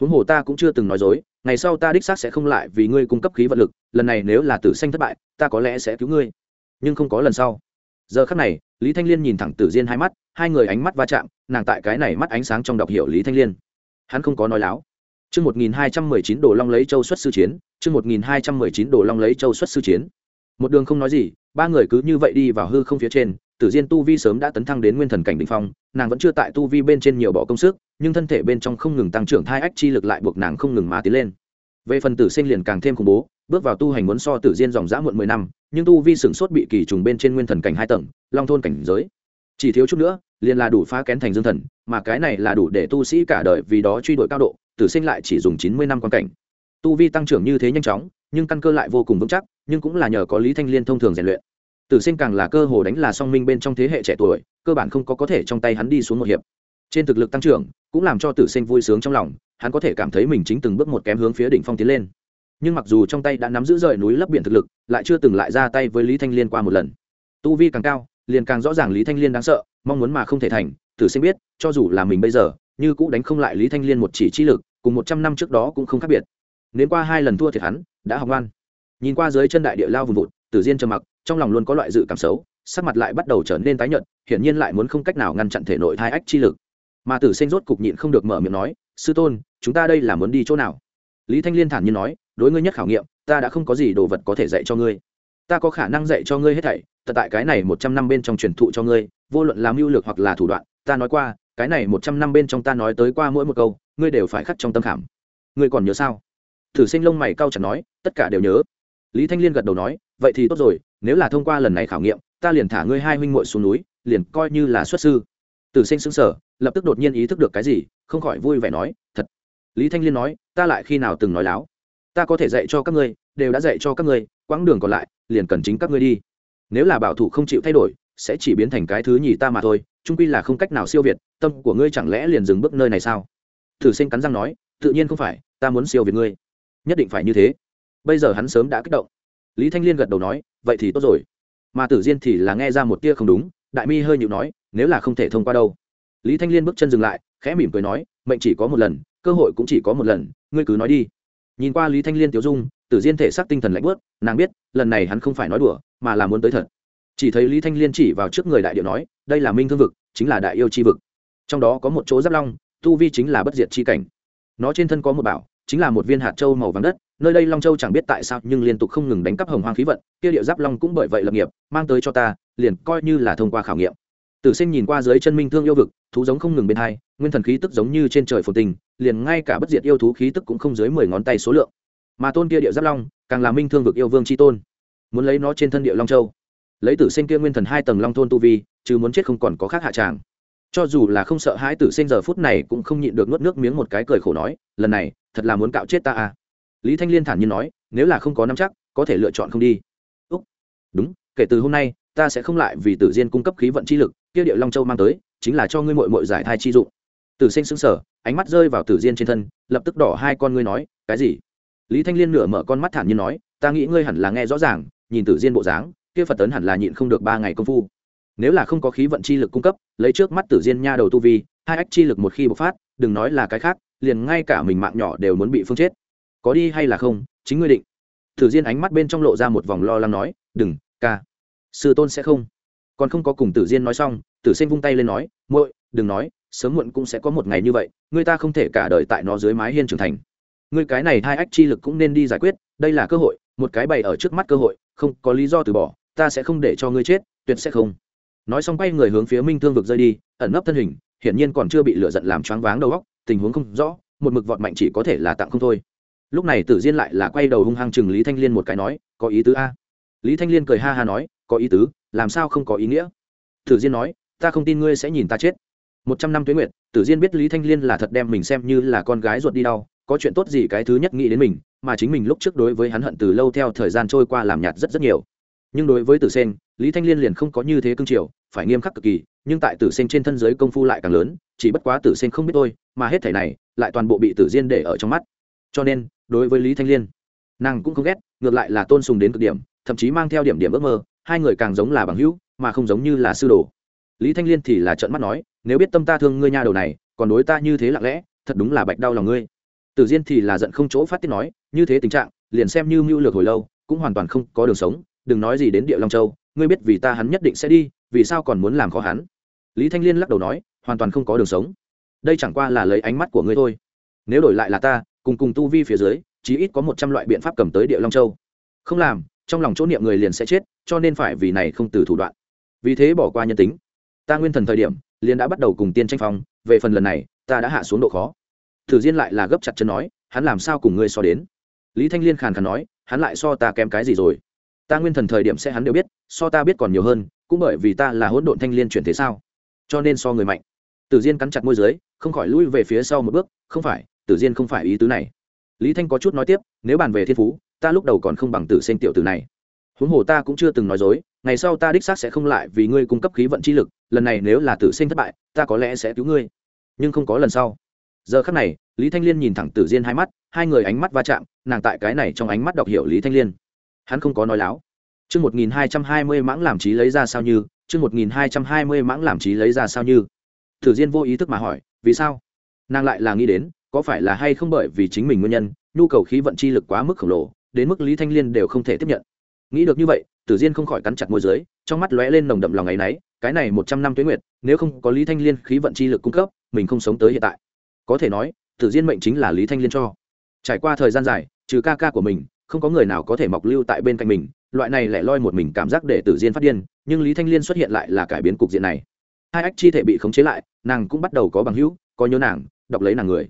Speaker 1: Huống hồ ta cũng chưa từng nói dối, ngày sau ta đích xác sẽ không lại vì ngươi cung cấp khí vận lực, lần này nếu là tử xanh thất bại, ta có lẽ sẽ cứu ngươi nhưng không có lần sau giờ khắc này lý thanh liên nhìn thẳng tử diên hai mắt hai người ánh mắt va chạm nàng tại cái này mắt ánh sáng trong đọc hiểu lý thanh liên hắn không có nói láo Chương 1219 Đồ Long lấy Châu xuất sư chiến, chương 1219 Đồ Long lấy Châu xuất sư chiến. Một đường không nói gì, ba người cứ như vậy đi vào hư không phía trên, Tử Diên tu vi sớm đã tấn thăng đến nguyên thần cảnh đỉnh phong, nàng vẫn chưa tại tu vi bên trên nhiều bỏ công sức, nhưng thân thể bên trong không ngừng tăng trưởng thai ách chi lực lại buộc nàng không ngừng mà tiến lên. Về phần Tử Sinh liền càng thêm khủng bố, bước vào tu hành muốn so Tử Diên dòng dã muộn mười năm, nhưng tu vi sửng sốt bị kỳ trùng bên trên nguyên thần cảnh hai tầng, long thôn cảnh giới. Chỉ thiếu chút nữa, liền là đủ phá kén thành dương thần, mà cái này là đủ để tu sĩ cả đời vì đó truy đuổi cao độ, tử sinh lại chỉ dùng chín mươi năm quan cảnh. Tu vi tăng trưởng như thế nhanh chóng nhưng căn cơ lại vô cùng vững chắc nhưng cũng là nhờ có lý thanh liên thông thường rèn luyện. Tử sinh càng là cơ hồ đánh là song minh bên trong thế hệ trẻ tuổi cơ bản không có có thể trong tay hắn đi xuống một hiệp. Trên thực lực tăng trưởng cũng làm cho tử sinh vui sướng trong lòng hắn có thể cảm thấy mình chính từng bước một kém hướng phía đỉnh phong tiến lên nhưng mặc dù trong tay đã nắm giữ rời núi lấp biển thực lực, lại chưa từng lại ra tay với lý thanh liên qua một lần. Tu vi càng cao, liền càng rõ ràng lý thanh liên đáng sợ, mong muốn mà không thể thành tử sinh biết, cho dù là mình bây giờ, như cũ đánh không lại lý thanh liên một chỉ chi lực, cùng một trăm năm trước đó cũng không khác biệt. Nếu qua hai lần thua thiệt hắn đã học ngoan. Nhìn qua dưới chân đại địa lao vùng vụt, tử diên trầm mặc, trong lòng luôn có loại dự cảm xấu, sắc mặt lại bắt đầu trở nên tái nhợt, hiển nhiên lại muốn không cách nào ngăn chặn thể nội thai ách chi lực. Mà tử sinh rốt cục nhịn không được mở miệng nói, sư tôn, chúng ta đây là muốn đi chỗ nào? Lý thanh liên thản nhiên nói đối ngươi nhất khảo nghiệm, ta đã không có gì đồ vật có thể dạy cho ngươi. Ta có khả năng dạy cho ngươi hết thảy, tận tại cái này một trăm năm bên trong truyền thụ cho ngươi, vô luận làm mưu lược hoặc là thủ đoạn, ta nói qua, cái này một trăm năm bên trong ta nói tới qua mỗi một câu, ngươi đều phải khắc trong tâm khảm. Ngươi còn nhớ sao? Thử sinh lông mày cau chặt nói, tất cả đều nhớ. Lý thanh liên gật đầu nói, vậy thì tốt rồi, nếu là thông qua lần này khảo nghiệm, ta liền thả ngươi hai huynh muội xuống núi, liền coi như là xuất sư. Tử sinh xứng sở lập tức đột nhiên ý thức được cái gì, không khỏi vui vẻ nói, thật. Lý thanh liên nói, ta lại khi nào từng nói láo? Ta có thể dạy cho các ngươi, đều đã dạy cho các ngươi, quãng đường còn lại, liền cần chính các ngươi đi. Nếu là bảo thủ không chịu thay đổi, sẽ chỉ biến thành cái thứ nhì ta mà thôi trung quy là không cách nào siêu việt, tâm của ngươi chẳng lẽ liền dừng bước nơi này sao? Thử sinh cắn răng nói, tự nhiên không phải, ta muốn siêu việt ngươi. Nhất định phải như thế. Bây giờ hắn sớm đã kích động. Lý thanh liên gật đầu nói, vậy thì tốt rồi. Mà tử diên thì là nghe ra một tia không đúng, đại mi hơi nhịu nói, nếu là không thể thông qua đâu. Lý thanh liên bước chân dừng lại, khẽ mỉm cười nói, mệnh chỉ có một lần, cơ hội cũng chỉ có một lần, ngươi cứ nói đi nhìn qua lý thanh liên tiểu dung, tử diên thể xác tinh thần lạnh bớt nàng biết, lần này hắn không phải nói đùa, mà là muốn tới thật. Chỉ thấy lý thanh liên chỉ vào trước người đại điệu nói, đây là minh thương vực, chính là đại yêu c h i vực. Trong đó có một chỗ giáp long, tu vi chính là bất diệt c h i cảnh. Nó trên thân có một bảo, chính là một viên hạt châu màu vàng đất, nơi đây long châu chẳng biết tại sao nhưng liên tục không ngừng đánh cắp hồng hoang khí vận, kia điệu giáp long cũng bởi vậy lập nghiệp, mang tới cho ta, liền coi như là thông qua khảo nghiệm tử sinh nhìn qua dưới chân minh thương yêu vực, thú giống không ngừng bên hai, nguyên thần khí tức giống như trên trời phồn tình, liền ngay cả bất diệt yêu thú khí tức cũng không dưới mười ngón tay số lượng. Mà tôn kia điệu giáp long, càng là minh thương vực yêu vương c tôn. Muốn lấy nó trên thân điệu long châu. Lấy tử sinh kia nguyên thần hai tầng long thôn tu vi, chứ muốn chết không còn có khác hạ tràng. Cho dù là không sợ hãi tử sinh giờ phút này cũng không nhịn được nuốt nước miếng một cái cười khổ nói, lần này, thật là muốn cạo chết ta à? Lý thanh liên thản nhiên nói, nếu là không có nắm chắc, có thể lựa chọn không đi. Úc, đúng, kể từ hôm nay, ta sẽ không lại vì tử diên cung cấp khí vận chi lực kia điệu long châu mang tới, chính là cho ngươi mội mội giải thai chi dụng. Tử sinh xứng sở ánh mắt rơi vào tử diên trên thân, lập tức đỏ hai con ngươi nói, cái gì? Lý thanh liên nửa mở con mắt thản nhiên nói, ta nghĩ ngươi hẳn là nghe rõ ràng, nhìn tử diên bộ dáng, kia phật tấn hẳn là nhịn không được ba ngày công phu. Nếu là không có khí vận chi lực cung cấp, lấy trước mắt tử diên nha đầu tu vi, hai ách chi lực một khi bộc phát, đừng nói là cái khác, liền ngay cả mình mạng nhỏ đều muốn bị phương chết. Có đi hay là không, chính ngươi định. Tử diên ánh mắt bên trong lộ ra một vòng lo lắng nói, đừng, ca. Sư tôn sẽ không còn không có cùng tử diên nói xong, tử sinh vung tay lên nói, muội, đừng nói, sớm muộn cũng sẽ có một ngày như vậy, người ta không thể cả đời tại nó dưới mái hiên trưởng thành. Ngươi cái này hai ách chi lực cũng nên đi giải quyết, đây là cơ hội, một cái bày ở trước mắt cơ hội, không có lý do từ bỏ, ta sẽ không để cho ngươi chết, tuyệt sẽ không. Nói xong quay người hướng phía minh thương vực rơi đi, ẩn nấp thân hình, hiển nhiên còn chưa bị lửa giận làm choáng váng đầu óc, tình huống không rõ, một mực vọt mạnh chỉ có thể là tặng không thôi. Lúc này tử diên lại là quay đầu hung hăng chừng lý thanh liên một cái nói, có ý tứ a? Lý thanh liên cười ha ha nói, có ý tứ làm sao không có ý nghĩa? Tử diên nói, ta không tin ngươi sẽ nhìn ta chết. Một trăm năm tuế nguyệt, tử diên biết lý thanh liên là thật đem mình xem như là con gái ruột đi đau, có chuyện tốt gì cái thứ nhất nghĩ đến mình, mà chính mình lúc trước đối với hắn hận từ lâu theo thời gian trôi qua làm nhạt rất rất nhiều. Nhưng đối với tử sen lý thanh liên liền không có như thế cương triều, phải nghiêm khắc cực kỳ, nhưng tại tử sen trên thân giới công phu lại càng lớn, chỉ bất quá tử sen không biết tôi mà hết thể này lại toàn bộ bị tử diên để ở trong mắt. Cho nên, đối với lý thanh liên, nàng cũng không ghét, ngược lại là tôn sùng đến cực điểm, thậm chí mang theo điểm điểm ước mơ hai người càng giống là bằng hữu, mà không giống như là sư đồ. Lý thanh liên thì là trợn mắt nói, nếu biết tâm ta thương ngươi nha đầu này, còn đối ta như thế lặng lẽ, thật đúng là bạch đau lòng ngươi. Tử diên thì là giận không chỗ phát tiết nói, như thế tình trạng, liền xem như mưu lược hồi lâu, cũng hoàn toàn không có đường sống, đừng nói gì đến địa long châu, ngươi biết vì ta hắn nhất định sẽ đi, vì sao còn muốn làm khó hắn? Lý thanh liên lắc đầu nói, hoàn toàn không có đường sống. Đây chẳng qua là lấy ánh mắt của ngươi thôi. Nếu đổi lại là ta, cùng cùng tu vi phía dưới, chí ít có một trăm loại biện pháp cầm tới địa long châu. Không làm trong lòng chỗ niệm người liền sẽ chết, cho nên phải vì này không từ thủ đoạn. Vì thế bỏ qua nhân tính. Ta nguyên thần thời điểm, liền đã bắt đầu cùng tiên tranh phong, về phần lần này, ta đã hạ xuống độ khó. Thử diên lại là gấp chặt chân nói, hắn làm sao cùng ngươi so đến? Lý thanh liên khàn khàn nói, hắn lại so ta kém cái gì rồi? Ta nguyên thần thời điểm sẽ hắn đều biết, so ta biết còn nhiều hơn, cũng bởi vì ta là hỗn độn thanh liên chuyển thế sao? Cho nên so người mạnh. Tử diên cắn chặt môi dưới, không khỏi lui về phía sau một bước, không phải, tử diên không phải ý tứ này. Lý thanh có chút nói tiếp, nếu bàn về thiên phú ta lúc đầu còn không bằng tử sinh tiểu tử này. Huống hồ ta cũng chưa từng nói dối, ngày sau ta đích xác sẽ không lại vì ngươi cung cấp khí vận chi lực, lần này nếu là tử sinh thất bại, ta có lẽ sẽ cứu ngươi. Nhưng không có lần sau. Giờ khắc này, lý thanh liên nhìn thẳng tử diên hai mắt, hai người ánh mắt va chạm, nàng tại cái này trong ánh mắt đọc hiểu lý thanh liên. Hắn không có nói láo. Chương một nghìn hai trăm hai mươi mãng làm trí lấy ra sao như, chương một nghìn hai trăm hai mươi mãng làm trí lấy ra sao như. Tử diên vô ý thức mà hỏi, vì sao? Nàng lại là nghĩ đến, có phải là hay không bởi vì chính mình nguyên nhân, nhu cầu khí vận chi lực quá mức khổng lồ đến mức lý thanh liên đều không thể tiếp nhận. Nghĩ được như vậy, tử diên không khỏi cắn chặt môi dưới, trong mắt lóe lên nồng đậm lòng ngày náy, cái này một trăm năm tuế nguyệt, nếu không có lý thanh liên khí vận chi lực cung cấp, mình không sống tới hiện tại. Có thể nói, tử diên mệnh chính là lý thanh liên cho. Trải qua thời gian dài, trừ ca ca của mình, không có người nào có thể mọc lưu tại bên cạnh mình, loại này lại loi một mình cảm giác để tử diên phát điên, nhưng lý thanh liên xuất hiện lại là cải biến cục diện này. Hai ách chi thể bị khống chế lại, nàng cũng bắt đầu có bằng hữu, có nhớ nàng, đọc lấy nàng người.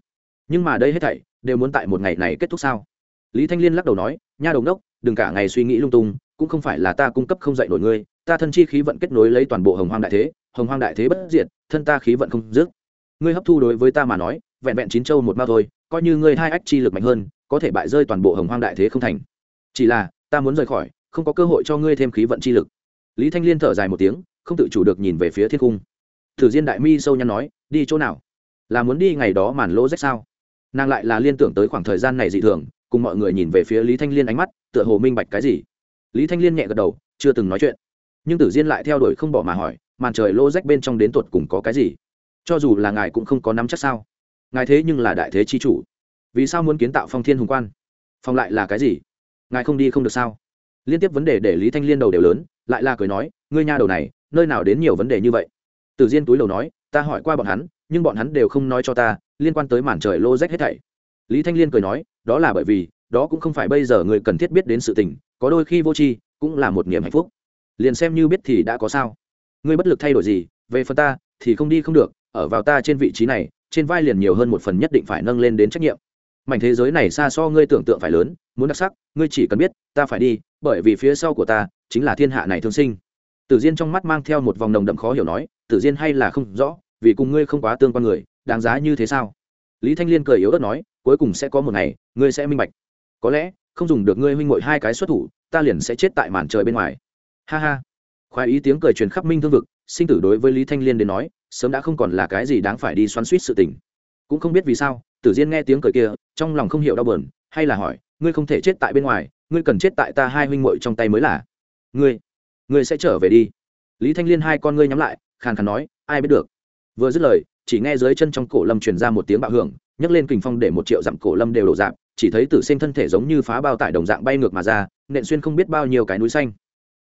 Speaker 1: Nhưng mà đây hết thảy, đều muốn tại một ngày này kết thúc sao? Lý thanh liên lắc đầu nói, nha đồng đốc đừng cả ngày suy nghĩ lung tung, cũng không phải là ta cung cấp không dạy nổi ngươi, ta thân chi khí vận kết nối lấy toàn bộ hồng hoang đại thế, hồng hoang đại thế bất diệt, thân ta khí vận không dứt. Ngươi hấp thu đối với ta mà nói, vẹn vẹn chín châu một mao thôi, coi như ngươi hai ách chi lực mạnh hơn, có thể bại rơi toàn bộ hồng hoang đại thế không thành. Chỉ là, ta muốn rời khỏi, không có cơ hội cho ngươi thêm khí vận chi lực. Lý thanh liên thở dài một tiếng, không tự chủ được nhìn về phía thiên cung. Thử diên đại mi sâu nhăn nói, đi chỗ nào? Là muốn đi ngày đó màn lỗ rách sao? Nàng lại là liên tưởng tới khoảng thời gian này dị thường cùng mọi người nhìn về phía lý thanh liên ánh mắt, tựa hồ minh bạch cái gì. Lý thanh liên nhẹ gật đầu, chưa từng nói chuyện. Nhưng tử diên lại theo đuổi không bỏ mà hỏi, màn trời lô rách bên trong đến tuột cùng có cái gì? Cho dù là ngài cũng không có nắm chắc sao? Ngài thế nhưng là đại thế chi chủ. Vì sao muốn kiến tạo phong thiên hùng quan? Phong lại là cái gì? Ngài không đi không được sao? Liên tiếp vấn đề để lý thanh liên đầu đều lớn, lại là cười nói, ngươi nha đầu này, nơi nào đến nhiều vấn đề như vậy? Tử diên túi đầu nói, ta hỏi qua bọn hắn, nhưng bọn hắn đều không nói cho ta, liên quan tới màn trời lô rách hết thảy. Lý thanh liên cười nói đó là bởi vì, đó cũng không phải bây giờ người cần thiết biết đến sự tình, có đôi khi vô tri cũng là một niềm hạnh phúc. Liền xem như biết thì đã có sao. Ngươi bất lực thay đổi gì, về phần ta, thì không đi không được, ở vào ta trên vị trí này, trên vai liền nhiều hơn một phần nhất định phải nâng lên đến trách nhiệm. Mảnh thế giới này xa so ngươi tưởng tượng phải lớn, muốn đặc sắc, ngươi chỉ cần biết, ta phải đi, bởi vì phía sau của ta chính là thiên hạ này thương sinh. Tử diên trong mắt mang theo một vòng nồng đậm khó hiểu nói, tử diên hay là không rõ, vì cùng ngươi không quá tương quan người, đáng giá như thế sao? Lý thanh liên cười yếu ớt nói cuối cùng sẽ có một ngày, ngươi sẽ minh bạch. Có lẽ, không dùng được ngươi huynh mội hai cái xuất thủ, ta liền sẽ chết tại màn trời bên ngoài. Ha ha. Khoái ý tiếng cười truyền khắp minh thương vực, sinh tử đối với lý thanh liên đến nói, sớm đã không còn là cái gì đáng phải đi xoắn suýt sự tình. Cũng không biết vì sao, tử diên nghe tiếng cười kia, trong lòng không hiểu đau bờn hay là hỏi, ngươi không thể chết tại bên ngoài, ngươi cần chết tại ta hai huynh mội trong tay mới là. Ngươi ngươi sẽ trở về đi. Lý thanh liên hai con ngươi nhắm lại, khàn khàn nói, ai biết được. Vừa dứt lời, chỉ nghe dưới chân trong cổ lâm truyền ra một tiếng bạo hưởng nhấc lên kình phong để một triệu dặm cổ lâm đều đổ dạp chỉ thấy tử sinh thân thể giống như phá bao tải đồng dạng bay ngược mà ra nện xuyên không biết bao nhiêu cái núi xanh.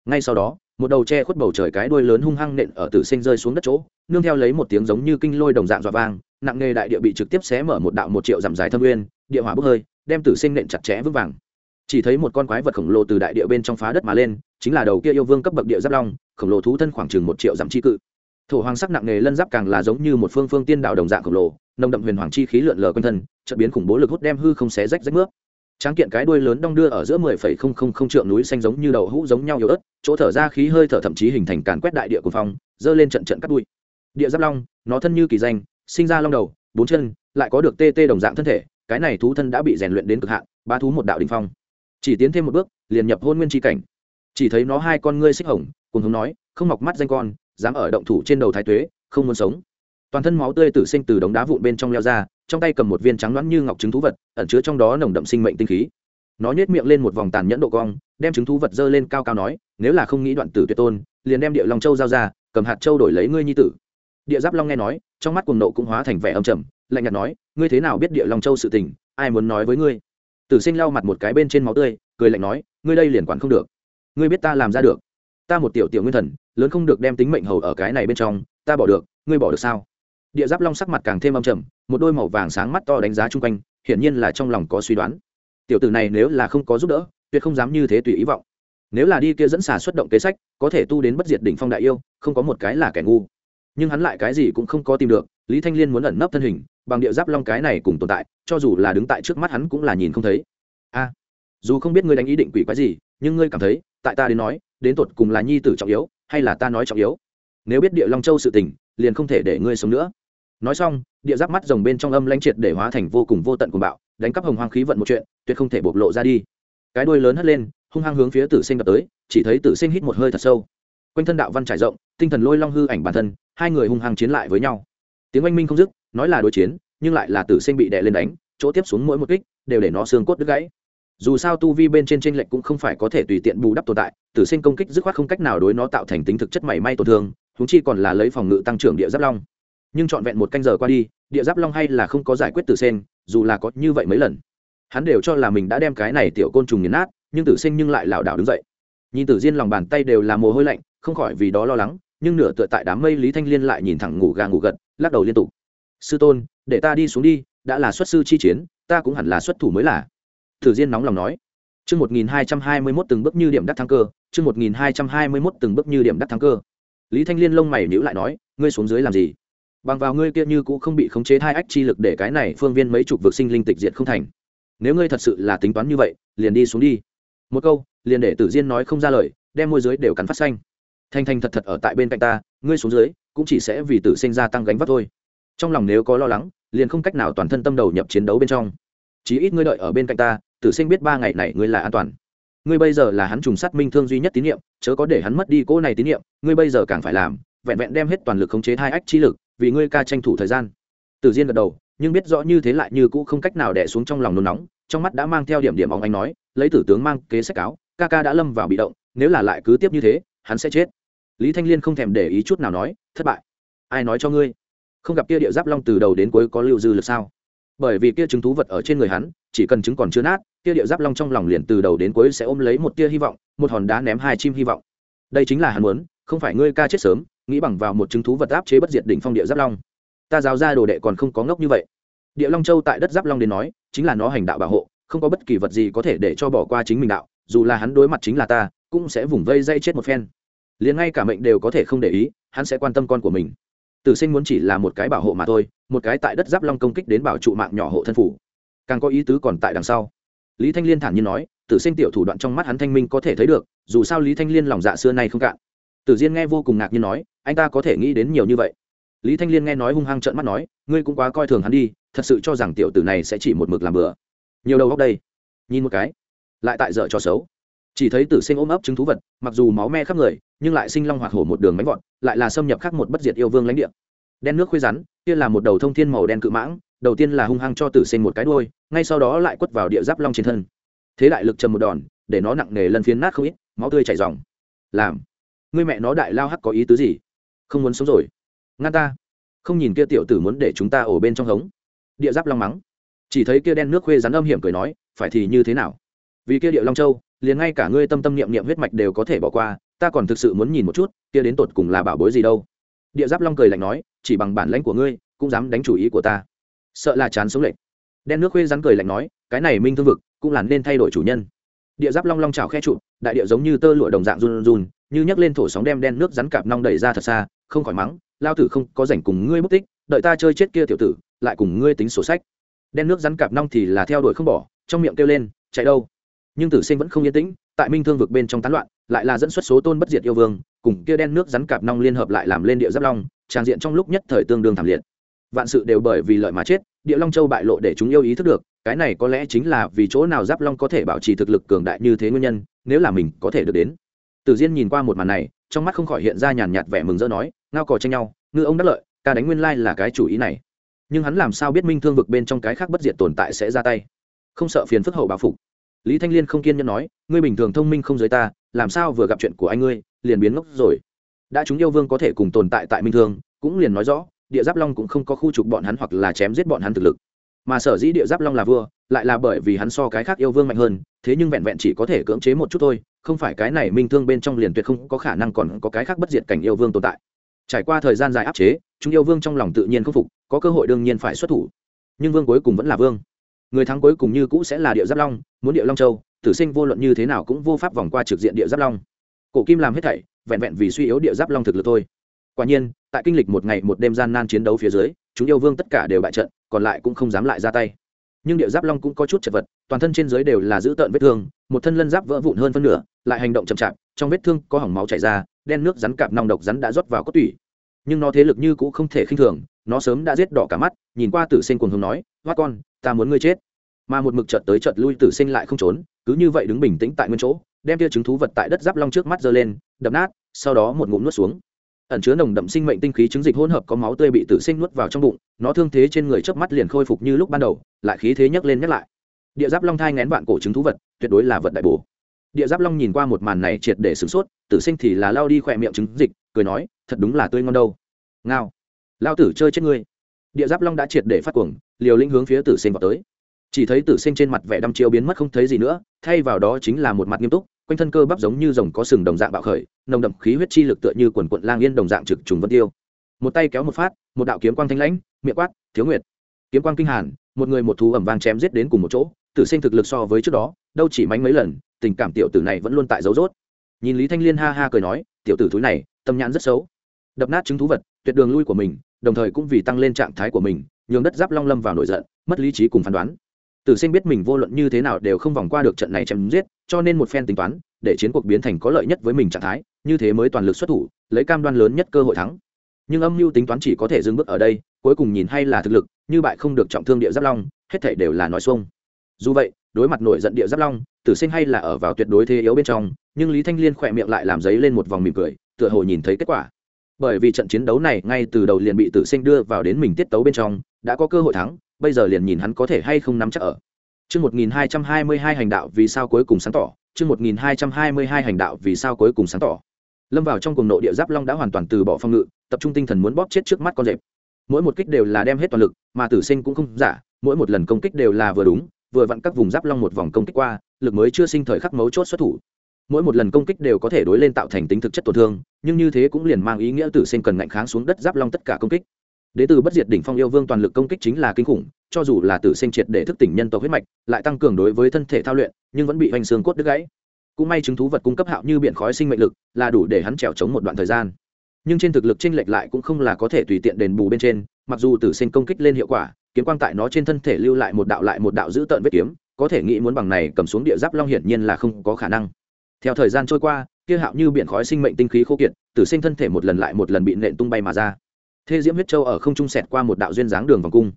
Speaker 1: Ngay sau đó một đầu tre khuất bầu trời cái đuôi lớn hung hăng nện ở tử sinh rơi xuống đất chỗ nương theo lấy một tiếng giống như kinh lôi đồng dạng dọa vang nặng nghề đại địa bị trực tiếp xé mở một đạo một triệu dặm dài thâm nguyên, địa hỏa bốc hơi đem tử sinh nện chặt chẽ vững vàng. Chỉ thấy một con quái vật khổng lồ từ đại địa bên trong phá đất mà lên chính là đầu kia yêu vương cấp bậc địa giáp long khổng lồ thú thân khoảng chừng một triệu dặm chi cự. Thổ hoàng sắc nặng nghề lân giáp càng là giống như một phương phương tiên đạo đồng dạng khổng lồ nồng đậm huyền hoàng chi khí lượn lờ quanh thân, chợt biến khủng bố lực hút đem hư không xé rách rách nước. Tráng kiện cái đuôi lớn đong đưa ở giữa mười phẩy không không không trượng núi xanh giống như đầu hũ giống nhau yếu ớt, chỗ thở ra khí hơi thở thậm chí hình thành càn quét đại địa của phong, dơ lên trận trận cắt đuôi địa giáp long, nó thân như kỳ danh, sinh ra long đầu, bốn chân, lại có được tê tê đồng dạng thân thể, cái này thú thân đã bị rèn luyện đến cực hạn, ba thú một đạo đình phong. Chỉ tiến thêm một bước, liền nhập hôn nguyên tri cảnh. Chỉ thấy nó hai con ngươi xích hồng cùng hống nói, không mọc mắt danh con, dám ở động thủ trên đầu thái tuế, không muốn sống toàn thân máu tươi tử sinh từ đống đá vụn bên trong leo ra, trong tay cầm một viên trắng loãng như ngọc trứng thú vật, ẩn chứa trong đó nồng đậm sinh mệnh tinh khí. Nó nhét miệng lên một vòng tàn nhẫn độ cong, đem trứng thú vật dơ lên cao cao nói, nếu là không nghĩ đoạn tử tuyệt tôn, liền đem địa long châu giao ra, cầm hạt châu đổi lấy ngươi nhi tử. Địa giáp long nghe nói, trong mắt cuồng nộ cũng hóa thành vẻ âm trầm, lạnh nhạt nói, ngươi thế nào biết địa long châu sự tình, ai muốn nói với ngươi? Tử sinh lau mặt một cái bên trên máu tươi, cười lạnh nói, ngươi đây liền quản không được. Ngươi biết ta làm ra được. Ta một tiểu tiểu nguyên thần, lớn không được đem tính mệnh hầu ở cái này bên trong, ta bỏ được, ngươi bỏ được sao? Địa giáp long sắc mặt càng thêm âm trầm, một đôi màu vàng sáng mắt to đánh giá chung quanh, hiển nhiên là trong lòng có suy đoán. Tiểu tử này nếu là không có giúp đỡ, tuyệt không dám như thế tùy ý vọng. Nếu là đi kia dẫn xà xuất động kế sách, có thể tu đến bất diệt đỉnh phong đại yêu, không có một cái là kẻ ngu. Nhưng hắn lại cái gì cũng không có tìm được, lý thanh liên muốn ẩn nấp thân hình, bằng địa giáp long cái này cùng tồn tại, cho dù là đứng tại trước mắt hắn cũng là nhìn không thấy. A, dù không biết ngươi đánh ý định quỷ quái gì, nhưng ngươi cảm thấy, tại ta đến nói, đến tột cùng là nhi tử trọng yếu, hay là ta nói trọng yếu? Nếu biết địa long châu sự tình, liền không thể để ngươi sống nữa nói xong, địa giáp mắt rồng bên trong âm lãnh triệt để hóa thành vô cùng vô tận cùng bạo, đánh cắp hồng hoang khí vận một chuyện, tuyệt không thể bộc lộ ra đi. Cái đuôi lớn hất lên, hung hăng hướng phía tử sinh đập tới, chỉ thấy tử sinh hít một hơi thật sâu. Quanh thân đạo văn trải rộng, tinh thần lôi long hư ảnh bản thân, hai người hung hăng chiến lại với nhau. Tiếng oanh minh không dứt, nói là đối chiến, nhưng lại là tử sinh bị đè lên đánh, chỗ tiếp xuống mỗi một kích, đều để nó xương cốt đứt gãy. Dù sao tu vi bên trên tranh lệch cũng không phải có thể tùy tiện bù đắp tồn tại, tử sinh công kích dứt khoát không cách nào đối nó tạo thành tính thực chất mảy may tổn thương húng chi còn là lấy phòng ngự tăng trưởng địa giáp long nhưng trọn vẹn một canh giờ qua đi địa giáp long hay là không có giải quyết tử sen dù là có như vậy mấy lần. Hắn đều cho là mình đã đem cái này tiểu côn trùng nghiền nát nhưng tử sinh nhưng lại lảo đảo đứng dậy. Nhìn tử diên lòng bàn tay đều là mồ hôi lạnh không khỏi vì đó lo lắng nhưng nửa tựa tại đám mây lý thanh liên lại nhìn thẳng ngủ gà ngủ gật lắc đầu liên tục. Sư tôn để ta đi xuống đi đã là xuất sư chi chiến ta cũng hẳn là xuất thủ mới là. Tử diên nóng lòng nói. Chương 1221 từng bước như điểm đắc thắng cơ, chương 1221 từng bước như điểm đắc thắng cơ. Lý Thanh Liên lông mày nhíu lại nói, ngươi xuống dưới làm gì? Bằng vào ngươi kia như cũng không bị khống chế hai ách chi lực để cái này phương viên mấy chục vực sinh linh tịch diệt không thành. Nếu ngươi thật sự là tính toán như vậy, liền đi xuống đi. Một câu, liền để Tử Diên nói không ra lời, đem môi dưới đều cắn phát xanh. Thanh Thanh thật thật ở tại bên cạnh ta, ngươi xuống dưới, cũng chỉ sẽ vì tử sinh ra tăng gánh vác thôi. Trong lòng nếu có lo lắng, liền không cách nào toàn thân tâm đầu nhập chiến đấu bên trong. Chí ít ngươi đợi ở bên cạnh ta, tử sinh biết ba ngày này ngươi là an toàn ngươi bây giờ là hắn trùng sát minh thương duy nhất tín nhiệm chớ có để hắn mất đi cỗ này tín nhiệm ngươi bây giờ càng phải làm vẹn vẹn đem hết toàn lực khống chế hai ách chi lực vì ngươi ca tranh thủ thời gian. Tử diên gật đầu, nhưng biết rõ như thế lại như cũ không cách nào đè xuống trong lòng nôn nóng, trong mắt đã mang theo điểm điểm óng anh nói, lấy tử tướng mang kế sách cáo ca ca đã lâm vào bị động, nếu là lại cứ tiếp như thế, hắn sẽ chết. Lý thanh liên không thèm để ý chút nào nói, thất bại. Ai nói cho ngươi? Không gặp kia địa giáp long từ đầu đến cuối có lưu dư lực sao? Bởi vì kia chứng thú vật ở trên người hắn, chỉ cần chứng còn chưa nát, kia địa giáp long trong lòng liền từ đầu đến cuối sẽ ôm lấy một tia hy vọng, một hòn đá ném hai chim hy vọng. Đây chính là hắn muốn, không phải ngươi ca chết sớm nghĩ bằng vào một chứng thú vật áp chế bất diệt đỉnh phong địa giáp long. Ta giáo ra đồ đệ còn không có ngốc như vậy. Địa long châu tại đất giáp long đến nói, chính là nó hành đạo bảo hộ, không có bất kỳ vật gì có thể để cho bỏ qua chính mình đạo, dù là hắn đối mặt chính là ta, cũng sẽ vùng vây dây chết một phen. Liền ngay cả mệnh đều có thể không để ý, hắn sẽ quan tâm con của mình. Tử sinh muốn chỉ là một cái bảo hộ mà thôi, một cái tại đất giáp long công kích đến bảo trụ mạng nhỏ hộ thân phủ. Càng có ý tứ còn tại đằng sau. Lý thanh liên thản nhiên nói, tử sinh tiểu thủ đoạn trong mắt hắn thanh minh có thể thấy được, dù sao lý thanh liên lòng dạ xưa nay không cạn. Tử diên nghe vô cùng ngạc nhiên nói anh ta có thể nghĩ đến nhiều như vậy. Lý thanh liên nghe nói hung hăng trợn mắt nói, ngươi cũng quá coi thường hắn đi, thật sự cho rằng tiểu tử này sẽ chỉ một mực làm bừa. Nhiều đầu góc đây. Nhìn một cái. Lại tại dở cho xấu. Chỉ thấy tử sinh ôm ấp chứng thú vật, mặc dù máu me khắp người, nhưng lại sinh long hoạt hổ một đường máy vọt, lại là xâm nhập khắc một bất diệt yêu vương lãnh địa. Đen nước khuê rắn, kia là một đầu thông thiên màu đen cự mãng, đầu tiên là hung hăng cho tử sinh một cái đuôi, ngay sau đó lại quất vào địa giáp long trên thân. Thế đại lực trầm một đòn, để nó nặng nề lần phiến nát không ít, máu tươi chảy dòng làm. Người mẹ nó đại lao hắc có ý tứ gì? Không muốn sống rồi. Ngăn ta. Không nhìn kia tiểu tử muốn để chúng ta ổ bên trong hống. Địa giáp long mắng. Chỉ thấy kia đen nước khuê rắn âm hiểm cười nói, phải thì như thế nào? Vì kia địa long châu, liền ngay cả ngươi tâm tâm niệm niệm huyết mạch đều có thể bỏ qua, ta còn thực sự muốn nhìn một chút, kia đến tột cùng là bảo bối gì đâu. Địa giáp long cười lạnh nói, chỉ bằng bản lãnh của ngươi, cũng dám đánh chủ ý của ta. Sợ là chán sống lệch. đen nước khuê rắn cười lạnh nói, cái này minh thương vực, cũng là nên thay đổi chủ nhân. Địa giáp long long trào khe trụ, đại địa giống như tơ lụa đồng dạng run run như nhấc lên thổ sóng đem đen nước rắn cạp nong đẩy ra thật xa, không khỏi mắng, lao tử không có rảnh cùng ngươi mất tích, đợi ta chơi chết kia tiểu tử, lại cùng ngươi tính sổ sách. Đen nước rắn cạp nong thì là theo đuổi không bỏ, trong miệng kêu lên, chạy đâu? Nhưng tử sinh vẫn không yên tĩnh, tại minh thương vực bên trong tán loạn, lại là dẫn xuất số tôn bất diệt yêu vương, cùng kia đen nước rắn cạp nong liên hợp lại làm lên địa giáp long trang diện trong lúc nhất thời tương đương thảm liệt. Vạn sự đều bởi vì lợi mà chết, địa long châu bại lộ để chúng yêu ý thức được, cái này có lẽ chính là vì chỗ nào giáp long có thể bảo trì thực lực cường đại như thế nguyên nhân, nếu là mình có thể được đến tử diên nhìn qua một màn này, trong mắt không khỏi hiện ra nhàn nhạt vẻ mừng rỡ nói, ngao cò tranh nhau, ngư ông đắc lợi ca đánh nguyên lai là cái chủ ý này. Nhưng hắn làm sao biết minh thương vực bên trong cái khác bất diệt tồn tại sẽ ra tay? Không sợ phiền phức hậu báo phục. Lý thanh liên không kiên nhẫn nói, ngươi bình thường thông minh không giới ta, làm sao vừa gặp chuyện của anh ngươi, liền biến ngốc rồi. Đã chúng yêu vương có thể cùng tồn tại tại minh thương, cũng liền nói rõ, địa giáp long cũng không có khu trục bọn hắn hoặc là chém giết bọn hắn thực lực mà sở dĩ địa giáp long là vua, lại là bởi vì hắn so cái khác yêu vương mạnh hơn, thế nhưng vẹn vẹn chỉ có thể cưỡng chế một chút thôi, không phải cái này minh thương bên trong liền tuyệt không có khả năng còn có cái khác bất diệt cảnh yêu vương tồn tại. Trải qua thời gian dài áp chế, chúng yêu vương trong lòng tự nhiên khắc phục, có cơ hội đương nhiên phải xuất thủ. Nhưng vương cuối cùng vẫn là vương. Người thắng cuối cùng như cũ sẽ là địa giáp long, muốn địa long châu, tử sinh vô luận như thế nào cũng vô pháp vòng qua trực diện địa giáp long. Cổ kim làm hết thảy, vẹn vẹn vì suy yếu địa giáp long thực lực thôi. Quả nhiên, tại kinh lịch một ngày một đêm gian nan chiến đấu phía dưới, chúng yêu vương tất cả đều bại trận còn lại cũng không dám lại ra tay. Nhưng điệu giáp long cũng có chút chật vật, toàn thân trên dưới đều là giữ tợn vết thương, một thân lân giáp vỡ vụn hơn phân nửa, lại hành động chậm chạp, trong vết thương có hỏng máu chảy ra, đen nước rắn cạp nòng độc rắn đã rót vào cốt tủy. Nhưng nó thế lực như cũng không thể khinh thường, nó sớm đã giết đỏ cả mắt, nhìn qua tử sinh cuồng hùng nói, hoa con, ta muốn ngươi chết. Mà một mực chợt tới chợt lui tử sinh lại không trốn, cứ như vậy đứng bình tĩnh tại nguyên chỗ, đem tia chứng thú vật tại đất giáp long trước mắt giơ lên, đập nát, sau đó một ngụm nuốt xuống ẩn chứa nồng đậm sinh mệnh tinh khí chứng dịch hỗn hợp có máu tươi bị tử sinh nuốt vào trong bụng, nó thương thế trên người chớp mắt liền khôi phục như lúc ban đầu, lại khí thế nhấc lên nhắc lại. Địa giáp long thai ngén vạn cổ chứng thú vật, tuyệt đối là vật đại bổ. Địa giáp long nhìn qua một màn này triệt để sửng sốt, tử sinh thì là lao đi khỏe miệng trứng dịch, cười nói, thật đúng là tươi ngon đâu. Ngao, lao tử chơi chết ngươi. Địa giáp long đã triệt để phát cuồng, liều linh hướng phía tử sinh vào tới. Chỉ thấy tử sinh trên mặt vẻ đăm chiêu biến mất không thấy gì nữa, thay vào đó chính là một mặt nghiêm túc quanh thân cơ bắp giống như rồng có sừng đồng dạng bạo khởi, nồng đậm khí huyết chi lực tựa như quần quận lang yên đồng dạng trực trùng vân tiêu. Một tay kéo một phát, một đạo kiếm quang thanh lãnh, miệng quát, thiếu nguyệt. Kiếm quang kinh hàn, một người một thú ẩm vang chém giết đến cùng một chỗ, tử sinh thực lực so với trước đó, đâu chỉ mánh mấy lần, tình cảm tiểu tử này vẫn luôn tại dấu rốt nhìn lý thanh liên ha ha cười nói, tiểu tử thúi này, tâm nhãn rất xấu. Đập nát chứng thú vật, tuyệt đường lui của mình, đồng thời cũng vì tăng lên trạng thái của mình, nhường đất giáp long lâm vào nổi giận, mất lý trí cùng phán đoán tử sinh biết mình vô luận như thế nào đều không vòng qua được trận này chém giết, cho nên một phen tính toán, để chiến cuộc biến thành có lợi nhất với mình trạng thái, như thế mới toàn lực xuất thủ, lấy cam đoan lớn nhất cơ hội thắng. Nhưng âm mưu tính toán chỉ có thể dừng bước ở đây, cuối cùng nhìn hay là thực lực, như bại không được trọng thương địa giáp long, hết thể đều là nói xuông. Dù vậy, đối mặt nổi giận địa giáp long, tử sinh hay là ở vào tuyệt đối thế yếu bên trong, nhưng lý thanh liên khỏe miệng lại làm giấy lên một vòng mỉm cười, tựa hồ nhìn thấy kết quả. Bởi vì trận chiến đấu này ngay từ đầu liền bị tử sinh đưa vào đến mình tiết tấu bên trong, đã có cơ hội thắng bây giờ liền nhìn hắn có thể hay không nắm chắc ở Chương 1222 hành đạo vì sao cuối cùng sáng tỏ, chương 1222 hành đạo vì sao cuối cùng sáng tỏ. Lâm vào trong cuồng nộ địa giáp long đã hoàn toàn từ bỏ phong ngự, tập trung tinh thần muốn bóp chết trước mắt con rệp. Mỗi một kích đều là đem hết toàn lực, mà Tử Sinh cũng không giả, mỗi một lần công kích đều là vừa đúng, vừa vặn các vùng giáp long một vòng công kích qua, lực mới chưa sinh thời khắc mấu chốt xuất thủ. Mỗi một lần công kích đều có thể đối lên tạo thành tính thực chất tổn thương, nhưng như thế cũng liền mang ý nghĩa Tử Sinh cần ngạnh kháng xuống đất giáp long tất cả công kích đế từ bất diệt đỉnh phong yêu vương toàn lực công kích chính là kinh khủng, cho dù là tử sinh triệt để thức tỉnh nhân tộc huyết mạch, lại tăng cường đối với thân thể thao luyện, nhưng vẫn bị hoành xương cốt đứt gãy. Cũng may chứng thú vật cung cấp hạo như biển khói sinh mệnh lực, là đủ để hắn trèo chống một đoạn thời gian. Nhưng trên thực lực chênh lệch lại cũng không là có thể tùy tiện đền bù bên trên, mặc dù tử sinh công kích lên hiệu quả, kiếm quang tại nó trên thân thể lưu lại một đạo lại một đạo giữ tợn vết kiếm, có thể nghĩ muốn bằng này cầm xuống địa giáp long hiển nhiên là không có khả năng. Theo thời gian trôi qua, kia hạo như biển khói sinh mệnh tinh khí khô kiệt, tử sinh thân thể một lần lại một lần bị nện tung bay mà ra thê diễm huyết châu ở không trung sẹt qua một đạo duyên dáng đường vòng cung.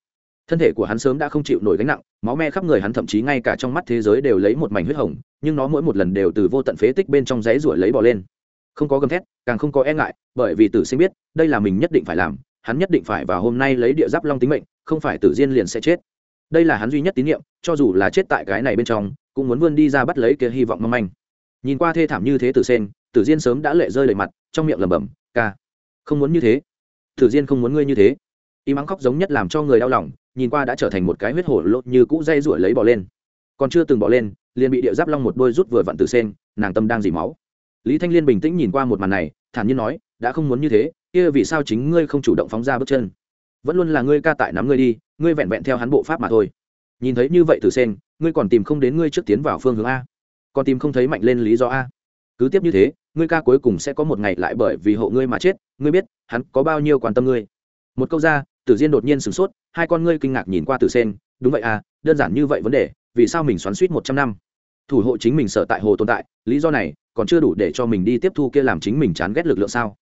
Speaker 1: Thân thể của hắn sớm đã không chịu nổi gánh nặng, máu me khắp người hắn thậm chí ngay cả trong mắt thế giới đều lấy một mảnh huyết hồng, nhưng nó mỗi một lần đều từ vô tận phế tích bên trong giấy ruổi lấy bỏ lên. Không có gầm thét, càng không có e ngại, bởi vì tử sinh biết, đây là mình nhất định phải làm, hắn nhất định phải vào hôm nay lấy địa giáp long tính mệnh, không phải tử diên liền sẽ chết. Đây là hắn duy nhất tín nhiệm cho dù là chết tại cái này bên trong, cũng muốn vươn đi ra bắt lấy kia hy vọng mong manh. Nhìn qua thê thảm như thế tử sen tử diên sớm đã lệ rơi lệ mặt, trong miệng lẩm bẩm, ca, không muốn như thế thử Diên không muốn ngươi như thế. y mắng khóc giống nhất làm cho người đau lòng, nhìn qua đã trở thành một cái huyết hổ lột như cũ dây ruổi lấy bỏ lên. Còn chưa từng bỏ lên, liền bị địa giáp long một đôi rút vừa vặn từ sen, nàng tâm đang dỉ máu. Lý Thanh Liên bình tĩnh nhìn qua một màn này, thản nhiên nói, đã không muốn như thế, kia vì sao chính ngươi không chủ động phóng ra bước chân? Vẫn luôn là ngươi ca tại nắm ngươi đi, ngươi vẹn vẹn theo hắn bộ pháp mà thôi. Nhìn thấy như vậy từ sen, ngươi còn tìm không đến ngươi trước tiến vào phương hướng a? Còn tìm không thấy mạnh lên lý do a? Cứ tiếp như thế, ngươi ca cuối cùng sẽ có một ngày lại bởi vì hộ ngươi mà chết, ngươi biết hắn có bao nhiêu quan tâm ngươi. Một câu ra tử diên đột nhiên sửng sốt hai con ngươi kinh ngạc nhìn qua tử sen đúng vậy à đơn giản như vậy vấn đề vì sao mình xoắn suýt một trăm năm? Thủ hộ chính mình sợ tại hồ tồn tại lý do này còn chưa đủ để cho mình đi tiếp thu kia làm chính mình chán ghét lực lượng sao?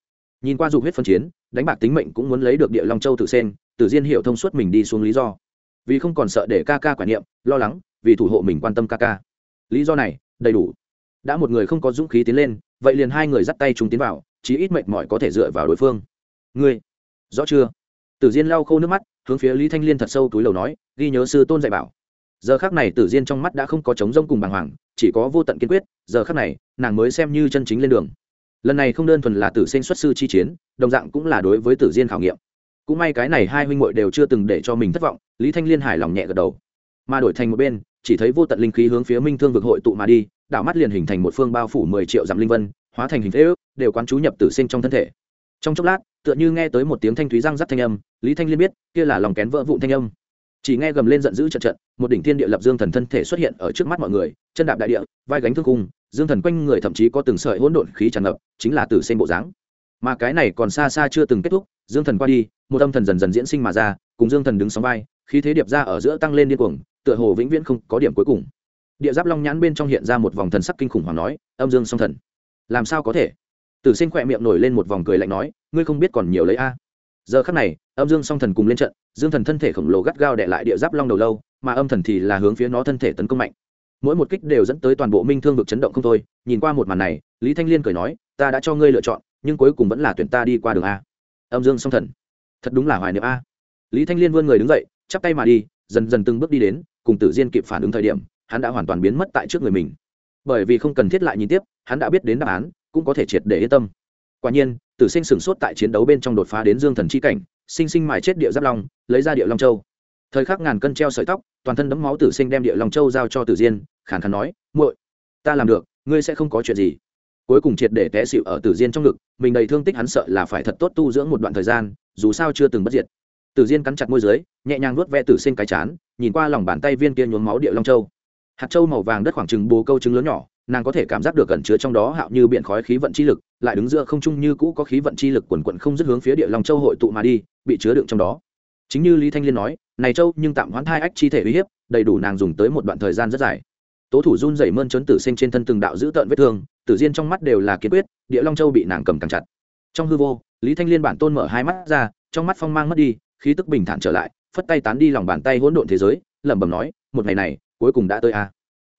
Speaker 1: Nhìn qua dục huyết phân chiến đánh bạc tính mệnh cũng muốn lấy được địa long châu tử sen tử diên hiểu thông suốt mình đi xuống lý do. Vì không còn sợ để ca ca quản niệm lo lắng vì thủ hộ mình quan tâm ca ca. Lý do này đầy đủ đã một người không có dũng khí tiến lên, vậy liền hai người dắt tay chúng tiến vào, chí ít mệt mỏi có thể dựa vào đối phương. Ngươi, rõ chưa? Tử diên lau khô nước mắt, hướng phía lý thanh liên thật sâu túi lầu nói, ghi nhớ sư tôn dạy bảo. Giờ khác này tử diên trong mắt đã không có trống rông cùng bàng hoàng, chỉ có vô tận kiên quyết, giờ khác này, nàng mới xem như chân chính lên đường. Lần này không đơn thuần là tử sinh xuất sư chi chiến, đồng dạng cũng là đối với tử diên khảo nghiệm. Cũng may cái này hai huynh muội đều chưa từng để cho mình thất vọng, lý thanh liên hài lòng nhẹ gật đầu. Mà đổi thành một bên chỉ thấy vô tận linh khí hướng phía minh thương vực hội tụ mà đi, đảo mắt liền hình thành một phương bao phủ mười triệu dặm linh vân, hóa thành hình thế ước, đều quán chú nhập tử sinh trong thân thể. Trong chốc lát, tựa như nghe tới một tiếng thanh thúy răng rắc thanh âm, lý thanh liên biết, kia là lòng kén vỡ vụn thanh âm. Chỉ nghe gầm lên giận dữ trận trận, một đỉnh thiên địa lập dương thần thân thể xuất hiện ở trước mắt mọi người, chân đạp đại địa, vai gánh thương cung, dương thần quanh người thậm chí có từng sợi hỗn độn khí tràn ngập, chính là tử sinh bộ dáng. Mà cái này còn xa xa chưa từng kết thúc, dương thần qua đi, một âm thần dần dần diễn sinh mà ra, cùng dương thần đứng sóng vai, khí thế điệp ra ở giữa tăng lên điên cuồng tựa hồ vĩnh viễn không có điểm cuối cùng. Địa giáp long nhãn bên trong hiện ra một vòng thần sắc kinh khủng hoàng nói, âm dương song thần. Làm sao có thể? Tử sinh khỏe miệng nổi lên một vòng cười lạnh nói, ngươi không biết còn nhiều lấy a. Giờ khắc này, âm dương song thần cùng lên trận, dương thần thân thể khổng lồ gắt gao đệ lại địa giáp long đầu lâu, mà âm thần thì là hướng phía nó thân thể tấn công mạnh. Mỗi một kích đều dẫn tới toàn bộ minh thương vực chấn động không thôi, nhìn qua một màn này, lý thanh liên cười nói, ta đã cho ngươi lựa chọn, nhưng cuối cùng vẫn là tuyển ta đi qua đường a. Âm dương song thần. Thật đúng là hoài niệm a. Lý thanh liên vươn người đứng dậy, chắp tay mà đi, dần dần từng bước đi đến cùng tử diên kịp phản ứng thời điểm, hắn đã hoàn toàn biến mất tại trước người mình. Bởi vì không cần thiết lại nhìn tiếp, hắn đã biết đến đáp án, cũng có thể triệt để yên tâm. Quả nhiên, tử sinh sửng sốt tại chiến đấu bên trong đột phá đến dương thần chi cảnh, sinh sinh mài chết địa giáp long, lấy ra địa long châu. Thời khắc ngàn cân treo sợi tóc, toàn thân đấm máu tử sinh đem địa long châu giao cho tử diên, khàn khàn nói, muội, ta làm được, ngươi sẽ không có chuyện gì. Cuối cùng triệt để té xịu ở tử diên trong ngực, mình đầy thương tích hắn sợ là phải thật tốt tu dưỡng một đoạn thời gian, dù sao chưa từng bất diệt tử diên cắn chặt môi dưới, nhẹ nhàng nuốt ve tử sinh cái chán, nhìn qua lòng bàn tay viên kia nhuốm máu địa long châu. Hạt châu màu vàng đất khoảng chừng bố câu trứng lớn nhỏ, nàng có thể cảm giác được gần chứa trong đó hạo như biển khói khí vận chi lực, lại đứng giữa không trung như cũ có khí vận chi lực quần quận không dứt hướng phía địa long châu hội tụ mà đi, bị chứa đựng trong đó. Chính như lý thanh liên nói, này châu, nhưng tạm hoãn thai ách chi thể uy hiếp, đầy đủ nàng dùng tới một đoạn thời gian rất dài. Tố thủ run rẩy mơn trớn tử sinh trên thân từng đạo giữ tợn vết thương, tử diên trong mắt đều là kiên quyết, địa long châu bị nàng cầm càng chặt. Trong hư vô, lý thanh liên bản tôn mở hai mắt ra, trong mắt phong mang mất đi khí tức bình thản trở lại, phất tay tán đi lòng bàn tay hỗn độn thế giới, lẩm bẩm nói, một ngày này, cuối cùng đã tới a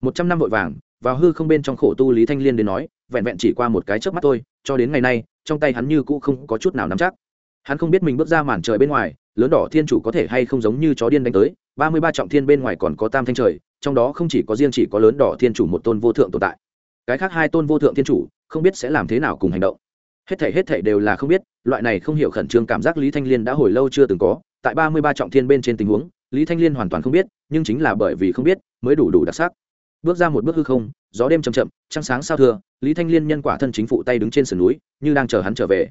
Speaker 1: một trăm năm vội vàng, vào hư không bên trong khổ tu lý thanh liên đến nói, vẹn vẹn chỉ qua một cái chớp mắt thôi, cho đến ngày nay, trong tay hắn như cũ không có chút nào nắm chắc. Hắn không biết mình bước ra màn trời bên ngoài, lớn đỏ thiên chủ có thể hay không giống như chó điên đánh tới, ba mươi ba trọng thiên bên ngoài còn có tam thanh trời, trong đó không chỉ có riêng chỉ có lớn đỏ thiên chủ một tôn vô thượng tồn tại. Cái khác hai tôn vô thượng thiên chủ, không biết sẽ làm thế nào cùng hành động hết thể hết thể đều là không biết loại này không hiểu khẩn trương cảm giác lý thanh liên đã hồi lâu chưa từng có tại ba mươi ba trọng thiên bên trên tình huống lý thanh liên hoàn toàn không biết nhưng chính là bởi vì không biết mới đủ đủ đặc sắc. Bước ra một bước hư không gió đêm chầm chậm trăng sáng sao thưa lý thanh liên nhân quả thân chính phụ tay đứng trên sườn núi như đang chờ hắn trở về.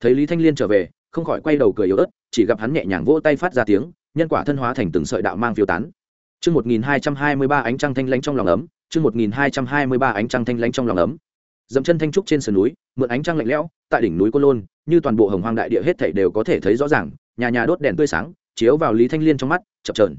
Speaker 1: Thấy lý thanh liên trở về không khỏi quay đầu cười yếu ớt chỉ gặp hắn nhẹ nhàng vỗ tay phát ra tiếng nhân quả thân hóa thành từng sợi đạo mang phiêu tán. Chương 1223 ánh trăng thanh lãnh trong lòng ấm, chương 1223 ánh trăng thanh lãnh trong lòng ấm dẫm chân thanh trúc trên sườn núi, mượn ánh trăng lạnh lẽo, tại đỉnh núi Cô Lôn, như toàn bộ hồng hoang đại địa hết thảy đều có thể thấy rõ ràng, nhà nhà đốt đèn tươi sáng, chiếu vào Lý Thanh Liên trong mắt, chập trờn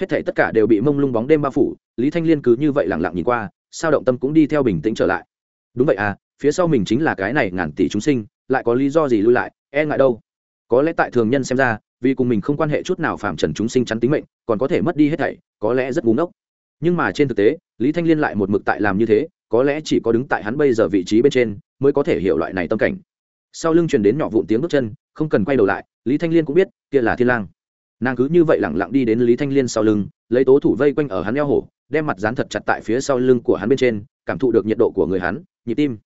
Speaker 1: Hết thảy tất cả đều bị mông lung bóng đêm bao phủ, Lý Thanh Liên cứ như vậy lặng lặng nhìn qua, sao động tâm cũng đi theo bình tĩnh trở lại. Đúng vậy à, phía sau mình chính là cái này ngàn tỷ chúng sinh, lại có lý do gì lui lại, e ngại đâu? Có lẽ tại thường nhân xem ra, vì cùng mình không quan hệ chút nào phạm trần chúng sinh chắn tính mệnh, còn có thể mất đi hết thảy, có lẽ rất ngu ngốc nhưng mà trên thực tế lý thanh liên lại một mực tại làm như thế có lẽ chỉ có đứng tại hắn bây giờ vị trí bên trên mới có thể hiểu loại này tâm cảnh. Sau lưng truyền đến nhỏ vụn tiếng bước chân, không cần quay đầu lại, lý thanh liên cũng biết, kia là thiên lang. Nàng cứ như vậy lẳng lặng đi đến lý thanh liên sau lưng, lấy tố thủ vây quanh ở hắn eo hổ, đem mặt dán thật chặt tại phía sau lưng của hắn bên trên, cảm thụ được nhiệt độ của người hắn, nhịp tim.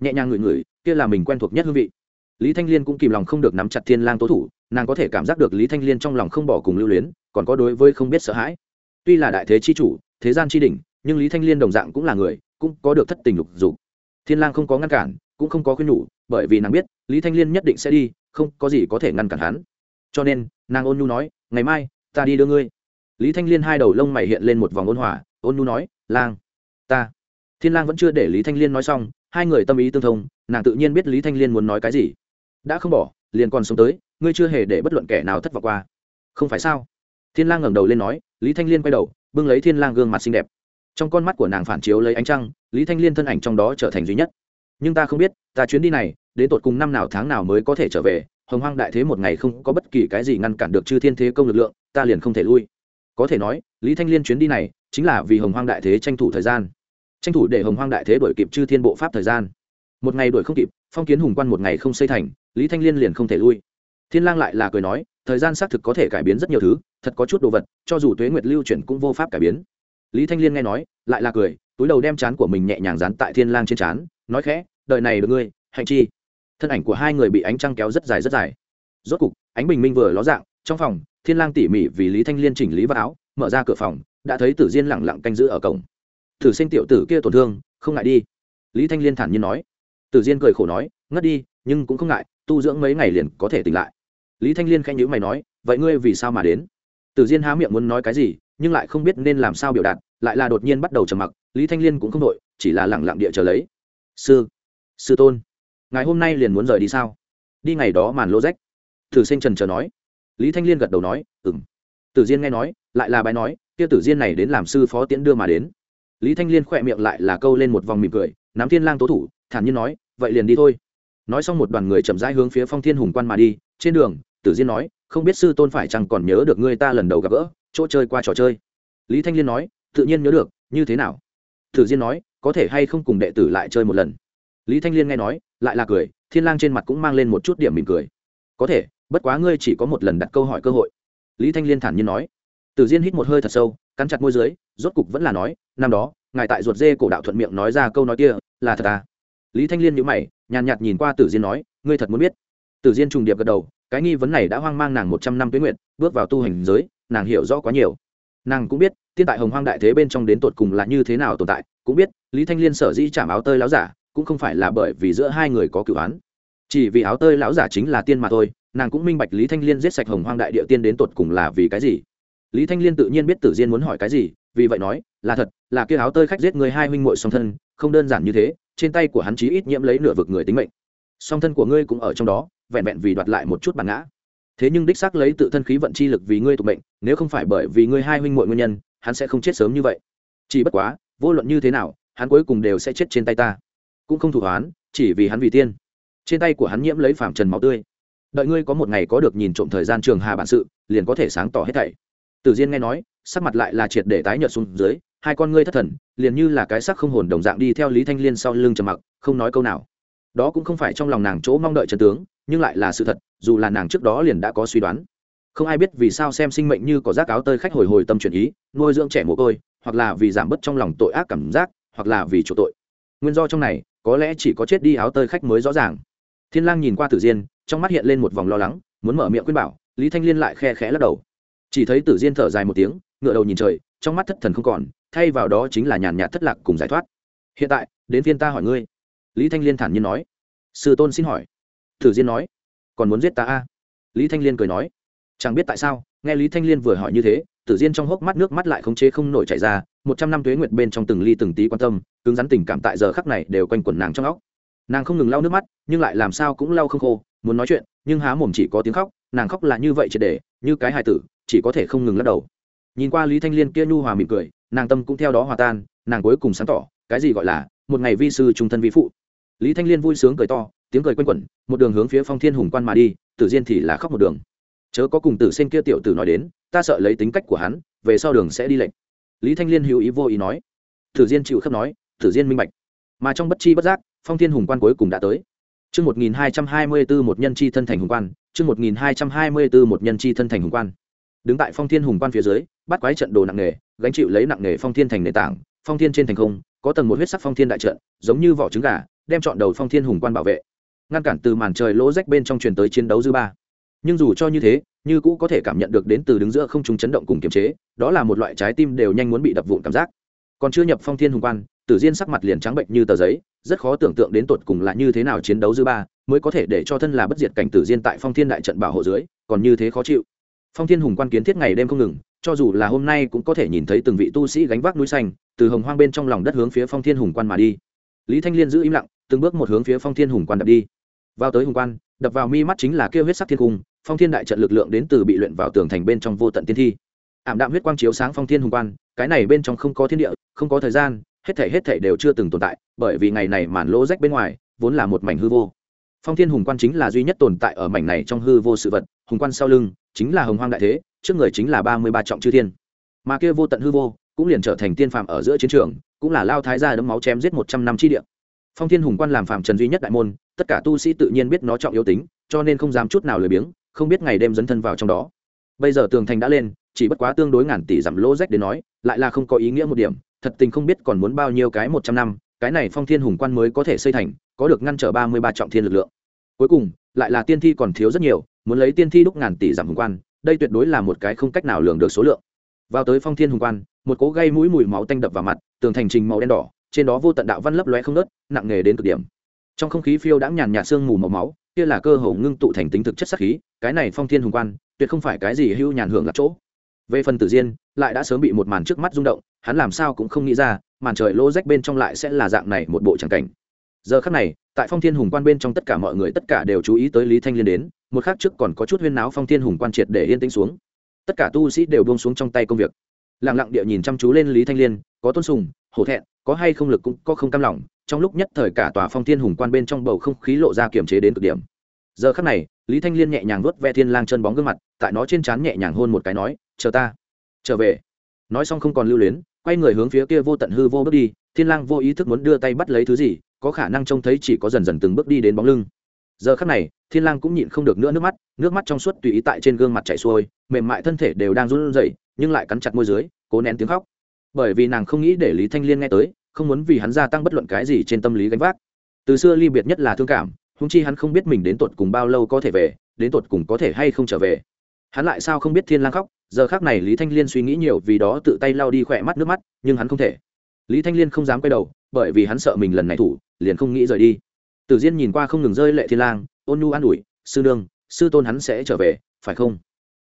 Speaker 1: Nhẹ nhàng ngửi ngửi, kia là mình quen thuộc nhất hương vị. Lý thanh liên cũng kìm lòng không được nắm chặt thiên lang tố thủ, nàng có thể cảm giác được lý thanh liên trong lòng không bỏ cùng lưu luyến, còn có đối với không biết sợ hãi. Tuy là đại thế chi chủ, thế gian chi đỉnh, nhưng lý thanh liên đồng dạng cũng là người cũng có được thất tình lục dục. Thiên lang không có ngăn cản, cũng không có khuyên nhủ, bởi vì nàng biết, lý thanh liên nhất định sẽ đi, không có gì có thể ngăn cản hắn. Cho nên, nàng ôn nhu nói, ngày mai, ta đi đưa ngươi. Lý thanh liên hai đầu lông mày hiện lên một vòng ôn hòa, ôn nhu nói, lang, ta. Thiên lang vẫn chưa để lý thanh liên nói xong, hai người tâm ý tương thông, nàng tự nhiên biết lý thanh liên muốn nói cái gì. Đã không bỏ, liền còn sống tới, ngươi chưa hề để bất luận kẻ nào thất vọng qua. Không phải sao? Thiên lang ngẩng đầu lên nói, lý thanh liên quay đầu, bưng lấy thiên lang gương mặt xinh đẹp trong con mắt của nàng phản chiếu lấy ánh trăng, lý thanh liên thân ảnh trong đó trở thành duy nhất. Nhưng ta không biết, ta chuyến đi này, đến tột cùng năm nào tháng nào mới có thể trở về, hồng hoang đại thế một ngày không có bất kỳ cái gì ngăn cản được chư thiên thế công lực lượng, ta liền không thể lui. Có thể nói, lý thanh liên chuyến đi này, chính là vì hồng hoang đại thế tranh thủ thời gian. Tranh thủ để hồng hoang đại thế đổi kịp chư thiên bộ pháp thời gian. Một ngày đổi không kịp, phong kiến hùng quan một ngày không xây thành, lý thanh liên liền không thể lui. Thiên lang lại là cười nói, thời gian xác thực có thể cải biến rất nhiều thứ, thật có chút đồ vật, cho dù tuế nguyệt lưu chuyển cũng vô pháp cải biến lý thanh liên nghe nói, lại là cười, túi đầu đem chán của mình nhẹ nhàng dán tại thiên lang trên chán, nói khẽ đời này được ngươi, hạnh chi. Thân ảnh của hai người bị ánh trăng kéo rất dài rất dài. Rốt cục, ánh bình minh vừa ló dạng, trong phòng, thiên lang tỉ mỉ vì lý thanh liên chỉnh lý vào áo, mở ra cửa phòng, đã thấy tử diên lẳng lặng canh giữ ở cổng. Tử sinh tiểu tử kia tổn thương, không ngại đi. Lý thanh liên thản nhiên nói. Tử diên cười khổ nói, ngất đi, nhưng cũng không ngại, tu dưỡng mấy ngày liền có thể tỉnh lại. Lý thanh liên khanh nhữ mày nói, vậy ngươi vì sao mà đến? Tử diên há miệng muốn nói cái gì nhưng lại không biết nên làm sao biểu đạt, lại là đột nhiên bắt đầu trầm mặc, lý thanh liên cũng không đội chỉ là lẳng lặng địa chờ lấy. Sư sư tôn ngày hôm nay liền muốn rời đi sao? Đi ngày đó màn lô rách. Thử sinh trần chờ nói. Lý thanh liên gật đầu nói ừng tử diên nghe nói, lại là bài nói, kia tử diên này đến làm sư phó tiễn đưa mà đến. Lý thanh liên khỏe miệng lại là câu lên một vòng mỉm cười, nắm thiên lang tố thủ, thản nhiên nói, vậy liền đi thôi. Nói xong một đoàn người chậm rãi hướng phía phong thiên hùng quan mà đi, trên đường, tử diên nói, không biết sư tôn phải chăng còn nhớ được người ta lần đầu gặp gỡ? Chỗ chơi qua trò chơi. Lý thanh liên nói, tự nhiên nhớ được, như thế nào? Tử diên nói, có thể hay không cùng đệ tử lại chơi một lần? Lý thanh liên nghe nói, lại là cười, thiên lang trên mặt cũng mang lên một chút điểm mỉm cười. Có thể, bất quá ngươi chỉ có một lần đặt câu hỏi cơ hội. Lý thanh liên thản nhiên nói. Tử diên hít một hơi thật sâu, cắn chặt môi dưới, rốt cục vẫn là nói, năm đó, ngài tại ruột dê cổ đạo thuận miệng nói ra câu nói kia, là thật à? Lý thanh liên nhữ mày, nhàn nhạt nhìn qua tử diên nói, ngươi thật muốn biết? Tử diên trùng điệp gật đầu, cái nghi vấn này đã hoang mang nàng một trăm năm tuyến nguyện bước vào tu hành giới nàng hiểu rõ quá nhiều. Nàng cũng biết, thiên tại hồng hoang đại thế bên trong đến tột cùng là như thế nào tồn tại, cũng biết, lý thanh liên sở dĩ chạm áo tơi láo giả, cũng không phải là bởi vì giữa hai người có cựu án. Chỉ vì áo tơi lão giả chính là tiên mà thôi, nàng cũng minh bạch lý thanh liên giết sạch hồng hoang đại địa tiên đến tột cùng là vì cái gì. Lý thanh liên tự nhiên biết tử diên muốn hỏi cái gì, vì vậy nói, là thật, là kia áo tơi khách giết người hai huynh muội song thân, không đơn giản như thế, trên tay của hắn chí ít nhiễm lấy nửa vực người tính mệnh. Song thân của ngươi cũng ở trong đó, vẹn vẹn vì đoạt lại một chút bản ngã thế nhưng đích xác lấy tự thân khí vận chi lực vì ngươi tục mệnh, nếu không phải bởi vì ngươi hai huynh muội nguyên nhân, hắn sẽ không chết sớm như vậy. Chỉ bất quá, vô luận như thế nào, hắn cuối cùng đều sẽ chết trên tay ta. Cũng không thủ hoán, chỉ vì hắn vì tiên. Trên tay của hắn nhiễm lấy phạm trần máu tươi. Đợi ngươi có một ngày có được nhìn trộm thời gian trường hà bản sự, liền có thể sáng tỏ hết thảy. Tử diên nghe nói, sắc mặt lại là triệt để tái nhợt xuống dưới, hai con ngươi thất thần, liền như là cái sắc không hồn đồng dạng đi theo lý thanh liên sau lưng trầm mặc, không nói câu nào đó cũng không phải trong lòng nàng chỗ mong đợi trần tướng, nhưng lại là sự thật, dù là nàng trước đó liền đã có suy đoán. Không ai biết vì sao xem sinh mệnh như có giác áo tơi khách hồi hồi tâm chuyển ý, nuôi dưỡng trẻ mồ côi, hoặc là vì giảm bớt trong lòng tội ác cảm giác, hoặc là vì chỗ tội. Nguyên do trong này, có lẽ chỉ có chết đi áo tơi khách mới rõ ràng. Thiên lang nhìn qua tử diên, trong mắt hiện lên một vòng lo lắng, muốn mở miệng khuyên bảo, lý thanh liên lại khe khẽ lắc đầu. Chỉ thấy tử diên thở dài một tiếng ngựa đầu nhìn trời, trong mắt thất thần không còn, thay vào đó chính là nhàn nhạt thất lạc cùng giải thoát. Hiện tại, đến phiên ta hỏi ngươi lý thanh liên thản nhiên nói. Sư tôn xin hỏi. Tử diên nói. Còn muốn giết ta a à? lý thanh liên cười nói. Chẳng biết tại sao, nghe lý thanh liên vừa hỏi như thế tử diên trong hốc mắt nước mắt lại khống chế không nổi chảy ra, một trăm năm tuế nguyệt bên trong từng ly từng tí quan tâm, cứng rắn tình cảm tại giờ khắc này đều quanh quẩn nàng trong óc. Nàng không ngừng lau nước mắt, nhưng lại làm sao cũng lau không khô, muốn nói chuyện, nhưng há mồm chỉ có tiếng khóc, nàng khóc là như vậy triệt để, như cái hài tử, chỉ có thể không ngừng lắc đầu. Nhìn qua lý thanh liên kia nhu hòa mỉm cười, nàng tâm cũng theo đó hòa tan, nàng cuối cùng sáng tỏ, cái gì gọi là, một ngày vi sư trung thân vi phụ lý thanh liên vui sướng cười to tiếng cười quanh quẩn một đường hướng phía phong thiên hùng quan mà đi tử diên thì là khóc một đường. Chớ có cùng tử sen kia tiểu tử nói đến ta sợ lấy tính cách của hắn về sau đường sẽ đi lệnh. Lý thanh liên hữu ý vô ý nói. Tử diên chịu khớp nói tử diên minh bạch. Mà trong bất chi bất giác phong thiên hùng quan cuối cùng đã tới. Chương 1224 một nhân chi thân thành hùng quan, chương 1224 một nhân chi thân thành hùng quan. Đứng tại Phong Thiên hùng quan phía dưới, bắt quái trận đồ nặng nề, gánh chịu lấy nặng nề Phong Thiên thành nền tảng, Phong Thiên trên thành không, có tầng một huyết sắc Phong Thiên đại trận, giống như vỏ trứng gà, đem chọn đầu Phong Thiên hùng quan bảo vệ. Ngăn cản từ màn trời lỗ rách bên trong truyền tới chiến đấu dư ba. Nhưng dù cho như thế, như cũ có thể cảm nhận được đến từ đứng giữa không chúng chấn động cùng kiềm chế, đó là một loại trái tim đều nhanh muốn bị đập vụn cảm giác. Còn chưa nhập Phong Thiên hùng quan, Tử Diên sắc mặt liền trắng bệnh như tờ giấy, rất khó tưởng tượng đến tột cùng là như thế nào chiến đấu dư ba mới có thể để cho thân là bất diệt cảnh tử diên tại phong thiên đại trận bảo hộ dưới còn như thế khó chịu phong thiên hùng quan kiến thiết ngày đêm không ngừng cho dù là hôm nay cũng có thể nhìn thấy từng vị tu sĩ gánh vác núi xanh từ hồng hoang bên trong lòng đất hướng phía phong thiên hùng quan mà đi lý thanh liên giữ im lặng từng bước một hướng phía phong thiên hùng quan đập đi. Vào tới hùng quan, đập vào mi mắt chính là kêu huyết sắc thiên cung, phong thiên đại trận lực lượng đến từ bị luyện vào tường thành bên trong vô tận tiên thi. Ảm đạm huyết quang chiếu sáng phong thiên hùng quan, cái này bên trong không có thiên địa, không có thời gian, hết thể hết thể đều chưa từng tồn tại, bởi vì ngày này màn lỗ rách bên ngoài, vốn là một mảnh hư vô. Phong thiên hùng quan chính là duy nhất tồn tại ở mảnh này trong hư vô sự vật, hùng quan sau lưng, chính là hồng hoang đại thế, trước người chính là ba mươi ba trọng chư thiên. Mà kia vô tận hư vô, cũng liền trở thành tiên phạm ở giữa chiến trường, cũng là lao thái gia đấm máu chém giết một trăm năm chi địa phong thiên hùng quan làm phạm trần duy nhất đại môn, tất cả tu sĩ tự nhiên biết nó trọng yếu tính, cho nên không dám chút nào lười biếng, không biết ngày đêm dấn thân vào trong đó. Bây giờ tường thành đã lên, chỉ bất quá tương đối ngàn tỷ giảm lỗ rách đến nói, lại là không có ý nghĩa một điểm, thật tình không biết còn muốn bao nhiêu cái một trăm năm, cái này phong thiên hùng quan mới có thể xây thành, có được ngăn trở ba mươi ba trọng thiên lực lượng. Cuối cùng, lại là tiên thi còn thiếu rất nhiều, muốn lấy tiên thi đúc ngàn tỷ giảm hùng quan, đây tuyệt đối là một cái không cách nào lường được số lượng. Vào tới phong thiên hùng quan, một cố gây mũi mùi máu tanh đập vào mặt, tường thành trình màu đen đỏ trên đó vô tận đạo văn lấp lóe không nớt, nặng nề đến cực điểm. Trong không khí phiêu đãng nhàn nhạt sương mù màu máu, kia là cơ hồ ngưng tụ thành tính thực chất sắc khí, cái này phong thiên hùng quan, tuyệt không phải cái gì hưu nhàn hưởng lạc chỗ. Về phần tử diên, lại đã sớm bị một màn trước mắt rung động, hắn làm sao cũng không nghĩ ra, màn trời lỗ rách bên trong lại sẽ là dạng này một bộ tràng cảnh. Giờ khắc này, tại phong thiên hùng quan bên trong tất cả mọi người tất cả đều chú ý tới lý thanh liên đến, một khắc trước còn có chút huyên náo phong thiên hùng quan triệt để yên tĩnh xuống. Tất cả tu sĩ đều buông xuống trong tay công việc. Lặng lặng địa nhìn chăm chú lên lý thanh liên, có tôn sùng hổ thẹn, có hay không lực cũng có không cam lòng, trong lúc nhất thời cả tòa phong thiên hùng quan bên trong bầu không khí lộ ra kiềm chế đến cực điểm. Giờ khắc này, lý thanh liên nhẹ nhàng vuốt ve thiên lang chân bóng gương mặt, tại nó trên trán nhẹ nhàng hôn một cái nói, chờ ta, trở về. Nói xong không còn lưu luyến, quay người hướng phía kia vô tận hư vô bước đi, thiên lang vô ý thức muốn đưa tay bắt lấy thứ gì, có khả năng trông thấy chỉ có dần dần từng bước đi đến bóng lưng. Giờ khắc này, thiên lang cũng nhịn không được nữa nước mắt nước mắt trong suốt tùy ý tại trên gương mặt chảy xuôi, mềm mại thân thể đều đang run rẩy, nhưng lại cắn chặt môi dưới, cố nén tiếng khóc bởi vì nàng không nghĩ để lý thanh liên nghe tới, không muốn vì hắn gia tăng bất luận cái gì trên tâm lý gánh vác. Từ xưa ly biệt nhất là thương cảm húng chi hắn không biết mình đến tột cùng bao lâu có thể về, đến tột cùng có thể hay không trở về. Hắn lại sao không biết thiên lang khóc, giờ khác này lý thanh liên suy nghĩ nhiều vì đó tự tay lau đi khỏe mắt nước mắt, nhưng hắn không thể. Lý thanh liên không dám quay đầu, bởi vì hắn sợ mình lần này thủ, liền không nghĩ rời đi. Tử diên nhìn qua không ngừng rơi lệ thiên lang, ôn nhu an ủi, sư nương, sư tôn hắn sẽ trở về, phải không?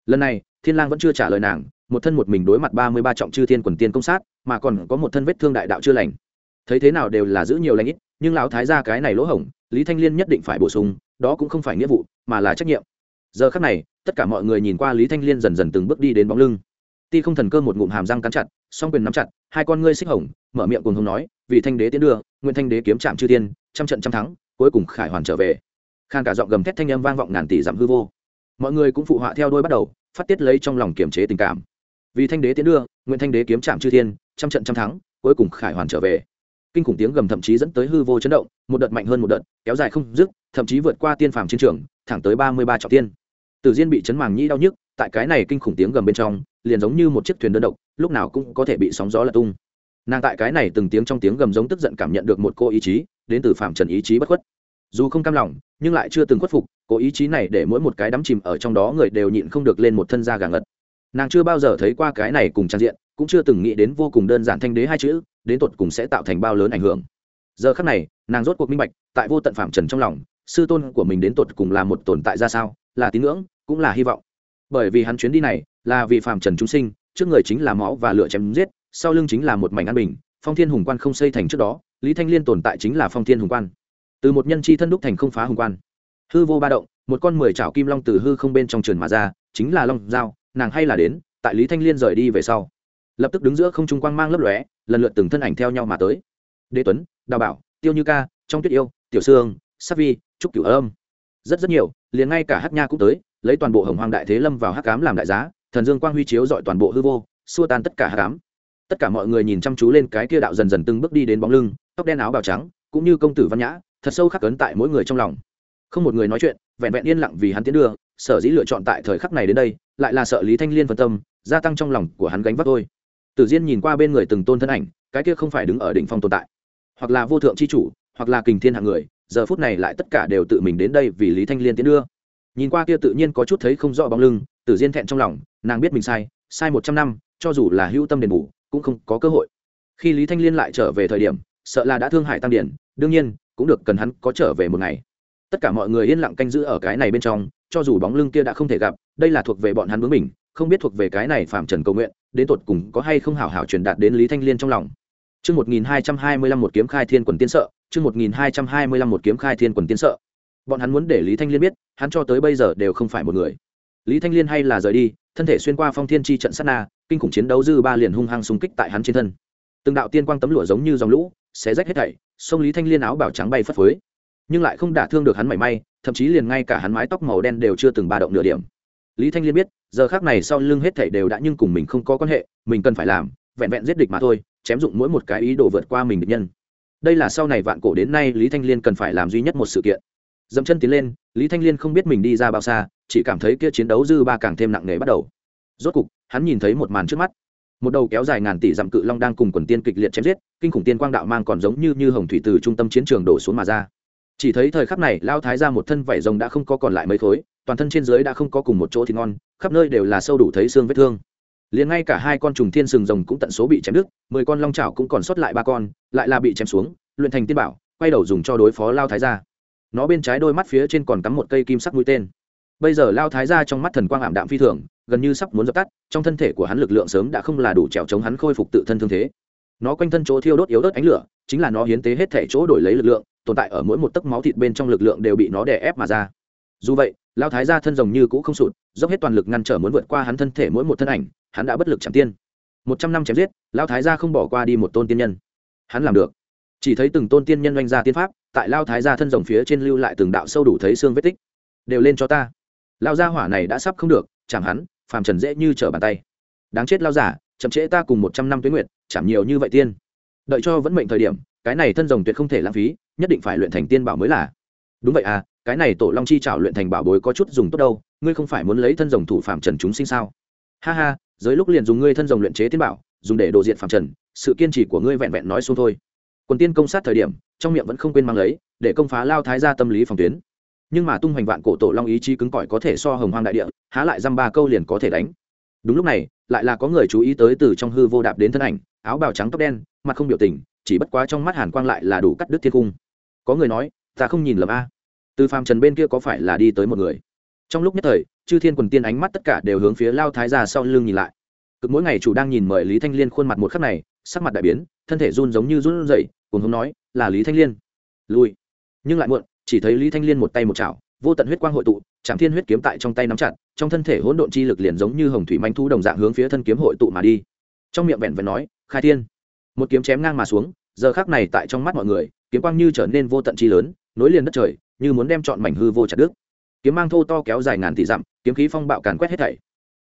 Speaker 1: Lần này, thiên lang vẫn chưa trả lời nàng một thân một mình đối mặt ba mươi ba trọng chư thiên quần tiên công sát, mà còn có một thân vết thương đại đạo chưa lành. Thấy thế nào đều là giữ nhiều lãnh ít, nhưng lão thái ra cái này lỗ hổng, lý thanh liên nhất định phải bổ sung, đó cũng không phải nghĩa vụ, mà là trách nhiệm. Giờ khắc này, tất cả mọi người nhìn qua lý thanh liên dần dần từng bước đi đến bóng lưng. Ti không thần cơ một ngụm hàm răng cắn chặt, song quyền nắm chặt, hai con ngươi xích hồng, mở miệng cùng hồng nói, vì thanh đế tiến đưa nguyễn thanh đế kiếm trạm chư tiên trăm trận trăm thắng, cuối cùng khải hoàn trở về. Khan cả giọng gầm thét thanh âm vang vọng ngàn tỷ dặm hư vô. Mọi người cũng phụ họa theo đôi bắt đầu, phát tiết lấy trong lòng kiềm chế tình cảm vì thanh đế tiến đưa nguyễn thanh đế kiếm trạm chư thiên, trăm trận trăm thắng, cuối cùng khải hoàn trở về. Kinh khủng tiếng gầm thậm chí dẫn tới hư vô chấn động, một đợt mạnh hơn một đợt, kéo dài không dứt, thậm chí vượt qua tiên phàm chiến trường, thẳng tới ba mươi ba trọng tiên tử diên bị chấn màng nhĩ đau nhức, tại cái này kinh khủng tiếng gầm bên trong, liền giống như một chiếc thuyền đơn độc, lúc nào cũng có thể bị sóng gió lật tung. Nàng tại cái này từng tiếng trong tiếng gầm giống tức giận cảm nhận được một cô ý chí, đến từ phạm trần ý chí bất khuất. Dù không cam lòng, nhưng lại chưa từng khuất phục, cô ý chí này để mỗi một cái đắm chìm ở trong đó người đều nhịn không được lên một thân da gà ngật nàng chưa bao giờ thấy qua cái này cùng trang diện, cũng chưa từng nghĩ đến vô cùng đơn giản thanh đế hai chữ, đến tột cùng sẽ tạo thành bao lớn ảnh hưởng. Giờ khắc này, nàng rốt cuộc minh bạch, tại vô tận phạm trần trong lòng, sư tôn của mình đến tột cùng là một tồn tại ra sao, là tín ngưỡng, cũng là hy vọng. Bởi vì hắn chuyến đi này, là vì phạm trần chúng sinh, trước người chính là máu và lửa chém giết, sau lưng chính là một mảnh an bình, phong thiên hùng quan không xây thành trước đó, lý thanh liên tồn tại chính là phong thiên hùng quan. Từ một nhân chi thân đúc thành không phá hùng quan. Hư vô ba động, một con mười trảo kim long từ hư không bên trong trường mà ra, chính là long dao nàng hay là đến, tại lý thanh liên rời đi về sau. Lập tức đứng giữa không trung quang mang lấp lóe, lần lượt từng thân ảnh theo nhau mà tới. Đế tuấn, đào bảo, tiêu như ca, trong tuyết yêu, tiểu sương sắc vi, trúc cửu âm. Rất rất nhiều, liền ngay cả hát nha cũng tới, lấy toàn bộ hồng hoàng đại thế lâm vào hát cám làm đại giá, thần dương quang huy chiếu dọi toàn bộ hư vô, xua tan tất cả hát cám tất cả mọi người nhìn chăm chú lên cái kia đạo dần dần từng bước đi đến bóng lưng, tóc đen áo bào trắng, cũng như công tử văn nhã, thật sâu khắc cấn tại mỗi người trong lòng. Không một người nói chuyện, vẹn vẹn yên lặng vì hắn tiến đưa sở dĩ lựa chọn tại thời khắc này đến đây, lại là sợ lý thanh liên phân tâm, gia tăng trong lòng của hắn gánh vác thôi. Tử diên nhìn qua bên người từng tôn thân ảnh, cái kia không phải đứng ở đỉnh phong tồn tại, hoặc là vô thượng c h i chủ, hoặc là kình thiên hạng người, giờ phút này lại tất cả đều tự mình đến đây vì lý thanh liên tiến đưa. Nhìn qua kia tự nhiên có chút thấy không rõ bóng lưng, tử diên thẹn trong lòng, nàng biết mình sai sai một trăm năm, cho dù là hữu tâm đền bù, cũng không có cơ hội. Khi lý thanh liên lại trở về thời điểm, sợ là đã thương hại tăng điển, đương nhiên, cũng được cần hắn có trở về một ngày. Tất cả mọi người yên lặng canh giữ ở cái này bên trong cho dù bóng lưng kia đã không thể gặp đây là thuộc về bọn hắn bướng mình không biết thuộc về cái này phạm trần cầu nguyện đến tột cùng có hay không hảo hảo truyền đạt đến lý thanh liên trong lòng Chương 1225 một kiếm khai thiên quần tiên sợ, chương 1225 một kiếm khai thiên quần tiên sợ. Bọn hắn muốn để Lý Thanh Liên biết, hắn cho tới bây giờ đều không phải một người. Lý Thanh Liên hay là rời đi, thân thể xuyên qua phong thiên chi trận sát na, kinh khủng chiến đấu dư ba liền hung hăng xung kích tại hắn trên thân. Từng đạo tiên quang tấm lụa giống như dòng lũ, xé rách hết thảy, xông Lý Thanh Liên áo bào trắng bay phất phới, nhưng lại không đả thương được hắn mảy may, thậm chí liền ngay cả hắn mái tóc màu đen đều chưa từng ba động nửa điểm. Lý Thanh Liên biết, giờ khắc này sau lưng hết thảy đều đã nhưng cùng mình không có quan hệ, mình cần phải làm, vẹn vẹn giết địch mà thôi, chém dụng mỗi một cái ý đồ vượt qua mình địch nhân. Đây là sau này vạn cổ đến nay lý thanh liên cần phải làm duy nhất một sự kiện. Dẫm chân tiến lên lý thanh liên không biết mình đi ra bao xa chỉ cảm thấy kia chiến đấu dư ba càng thêm nặng nề bắt đầu. Rốt cục hắn nhìn thấy một màn trước mắt. Một đầu kéo dài ngàn tỷ dặm cự long đang cùng quần tiên kịch liệt chém giết kinh khủng tiên quang đạo mang còn giống như như hồng thủy từ trung tâm chiến trường đổ xuống mà ra chỉ thấy thời khắc này, lao thái ra một thân vảy rồng đã không có còn lại mấy khối, toàn thân trên dưới đã không có cùng một chỗ thì ngon, khắp nơi đều là sâu đủ thấy xương vết thương. Liền ngay cả hai con trùng thiên sừng rồng cũng tận số bị chém đứt, mười con long chảo cũng còn sót lại ba con, lại là bị chém xuống, luyện thành tiên bảo, quay đầu dùng cho đối phó lao thái gia. Nó bên trái đôi mắt phía trên còn cắm một cây kim sắc mũi tên. Bây giờ lao thái gia trong mắt thần quang ảm đạm phi thường, gần như sắp muốn dập tắt, trong thân thể của hắn lực lượng sớm đã không là đủ trèo chống hắn khôi phục tự thân thương thế. Nó quanh thân chỗ thiêu đốt yếu đốt ánh lửa, chính là nó hiến tế hết thể chỗ đổi lấy lực lượng tồn tại ở mỗi một tấc máu thịt bên trong lực lượng đều bị nó đè ép mà ra. Dù vậy, lao thái gia thân rồng như cũ không sụt, dốc hết toàn lực ngăn trở muốn vượt qua hắn thân thể mỗi một thân ảnh, hắn đã bất lực chạm tiên. Một trăm năm chém giết, lao thái gia không bỏ qua đi một tôn tiên nhân. Hắn làm được. Chỉ thấy từng tôn tiên nhân oanh ra tiên pháp, tại lao thái gia thân rồng phía trên lưu lại từng đạo sâu đủ thấy xương vết tích. Đều lên cho ta. Lao gia hỏa này đã sắp không được chẳng hắn, phàm trần dễ như trở bàn tay. Đáng chết lao giả, chậm trễ ta cùng một trăm năm tuyến nguyệt chẳng nhiều như vậy tiên. Đợi cho vẫn mệnh thời điểm, cái này thân rồng tuyệt không thể lãng phí nhất định phải luyện thành tiên bảo mới là. Đúng vậy à cái này tổ long chi trảo luyện thành bảo bối có chút dùng tốt đâu, ngươi không phải muốn lấy thân rồng thủ phạm trần chúng sinh sao? Ha ha dưới lúc liền dùng ngươi thân rồng luyện chế tiên bảo, dùng để đồ diện phạm trần, sự kiên trì của ngươi vẹn vẹn nói xuống thôi. Quần tiên công sát thời điểm, trong miệng vẫn không quên mang lấy, để công phá lao thái ra tâm lý phòng tuyến. Nhưng mà tung hoành vạn cổ tổ long ý chí cứng cỏi có thể so hồng hoang đại địa, há lại dăm ba câu liền có thể đánh. Đúng lúc này, lại là có người chú ý tới từ trong hư vô đạp đến thân ảnh, áo bào trắng tóc đen, mặt không biểu tình, chỉ bất quá trong mắt hàn quang lại là đủ cắt đứt thiên cung có người nói, ta không nhìn lầm a. Từ phàm trần bên kia có phải là đi tới một người? Trong lúc nhất thời, chư thiên quần tiên ánh mắt tất cả đều hướng phía lao thái ra sau lưng nhìn lại. Cực mỗi ngày chủ đang nhìn mời lý thanh liên khuôn mặt một khắc này, sắc mặt đại biến, thân thể run giống như run rẩy cùng hống nói, là lý thanh liên. Lui. Nhưng lại muộn, chỉ thấy lý thanh liên một tay một chảo, vô tận huyết quang hội tụ chạm thiên huyết kiếm tại trong tay nắm chặt, trong thân thể hỗn độn chi lực liền giống như hồng thủy manh thu đồng dạng hướng phía thân kiếm hội tụ mà đi. Trong miệng vẹn vẹn nói, khai thiên. Một kiếm chém ngang mà xuống giờ khác này tại trong mắt mọi người, kiếm quang như trở nên vô tận chi lớn, nối liền đất trời, như muốn đem chọn mảnh hư vô chặt đứt. Kiếm mang thô to kéo dài ngàn tỷ dặm, kiếm khí phong bạo càn quét hết thảy.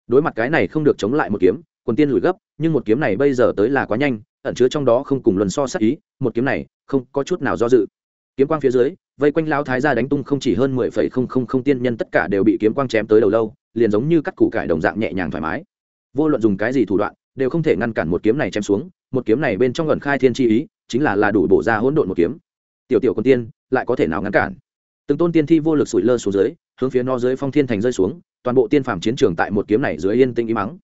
Speaker 1: Đối mặt cái này không được chống lại một kiếm, quần tiên lùi gấp, nhưng một kiếm này bây giờ tới là quá nhanh, ẩn chứa trong đó không cùng luân so sát ý, một kiếm này không có chút nào do dự. Kiếm quang phía dưới, vây quanh lao thái gia đánh tung không chỉ hơn mười phẩy không không không tiên nhân tất cả đều bị kiếm quang chém tới đầu lâu, liền giống như cắt củ cải đồng dạng nhẹ nhàng thoải mái. Vô luận dùng cái gì thủ đoạn, đều không thể ngăn cản một kiếm này chém xuống một kiếm này bên trong gần khai thiên chi ý, chính là là đủ bổ ra hỗn độn một kiếm. Tiểu tiểu con tiên, lại có thể nào ngăn cản? Từng tôn tiên thi vô lực sủi lơ xuống dưới, hướng phía no dưới phong thiên thành rơi xuống, toàn bộ tiên phàm chiến trường tại một kiếm này dưới yên tĩnh im mắng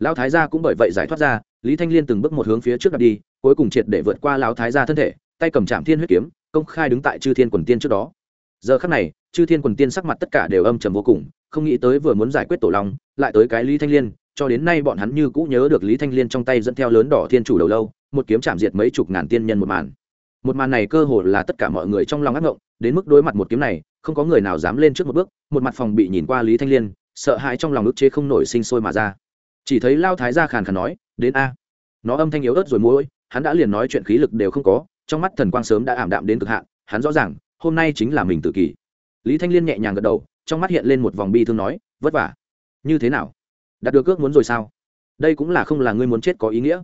Speaker 1: lão thái gia cũng bởi vậy giải thoát ra, lý thanh liên từng bước một hướng phía trước đặt đi, cuối cùng triệt để vượt qua lão thái gia thân thể, tay cầm chạm thiên huyết kiếm, công khai đứng tại chư thiên quần tiên trước đó. Giờ khắc này, chư thiên quần tiên sắc mặt tất cả đều âm trầm vô cùng, không nghĩ tới vừa muốn giải quyết tổ long, lại tới cái lý thanh liên cho đến nay bọn hắn như cũ nhớ được lý thanh liên trong tay dẫn theo lớn đỏ thiên chủ đầu lâu, một kiếm chạm diệt mấy chục ngàn tiên nhân một màn. Một màn này cơ hồ là tất cả mọi người trong lòng ác ngộng, đến mức đối mặt một kiếm này, không có người nào dám lên trước một bước, một mặt phòng bị nhìn qua lý thanh liên, sợ hãi trong lòng ức chế không nổi sinh sôi mà ra. Chỉ thấy lao thái gia khàn khàn nói, đến a. Nó âm thanh yếu ớt rồi môi hắn đã liền nói chuyện khí lực đều không có, trong mắt thần quang sớm đã ảm đạm đến cực hạn, hắn rõ ràng, hôm nay chính là mình tự kỷ. Lý thanh liên nhẹ nhàng gật đầu, trong mắt hiện lên một vòng bi thương nói, vất vả. Như thế nào? Đạt được ước muốn rồi sao? Đây cũng là không là ngươi muốn chết có ý nghĩa.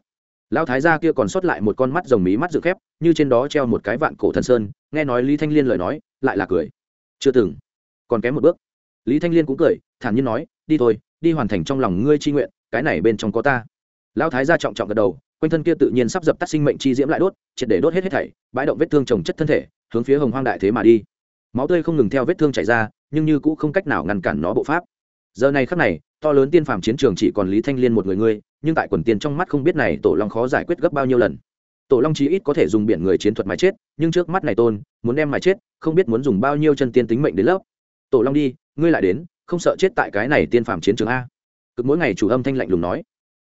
Speaker 1: Lão thái gia kia còn sót lại một con mắt rồng mí mắt dự khép, như trên đó treo một cái vạn cổ thần sơn, nghe nói lý thanh liên lời nói, lại là cười. Chưa từng. Còn kém một bước. Lý thanh liên cũng cười, thản nhiên nói, đi thôi, đi hoàn thành trong lòng ngươi chi nguyện, cái này bên trong có ta. Lão thái gia trọng trọng gật đầu, quanh thân kia tự nhiên sắp dập tắt sinh mệnh chi diễm lại đốt, triệt để đốt hết hết thảy, bãi động vết thương trồng chất thân thể, hướng phía hồng hoang đại thế mà đi. Máu tươi không ngừng theo vết thương chảy ra, nhưng như cũ không cách nào ngăn cản nó bộ pháp giờ này khắc này, to lớn tiên phàm chiến trường chỉ còn lý thanh liên một người ngươi, nhưng tại quần tiên trong mắt không biết này tổ long khó giải quyết gấp bao nhiêu lần. Tổ long chí ít có thể dùng biển người chiến thuật mà chết, nhưng trước mắt này tôn, muốn đem mà chết, không biết muốn dùng bao nhiêu chân tiên tính mệnh đến lớp. Tổ long đi, ngươi lại đến, không sợ chết tại cái này tiên phàm chiến trường a. Cực mỗi ngày chủ âm thanh lạnh lùng nói,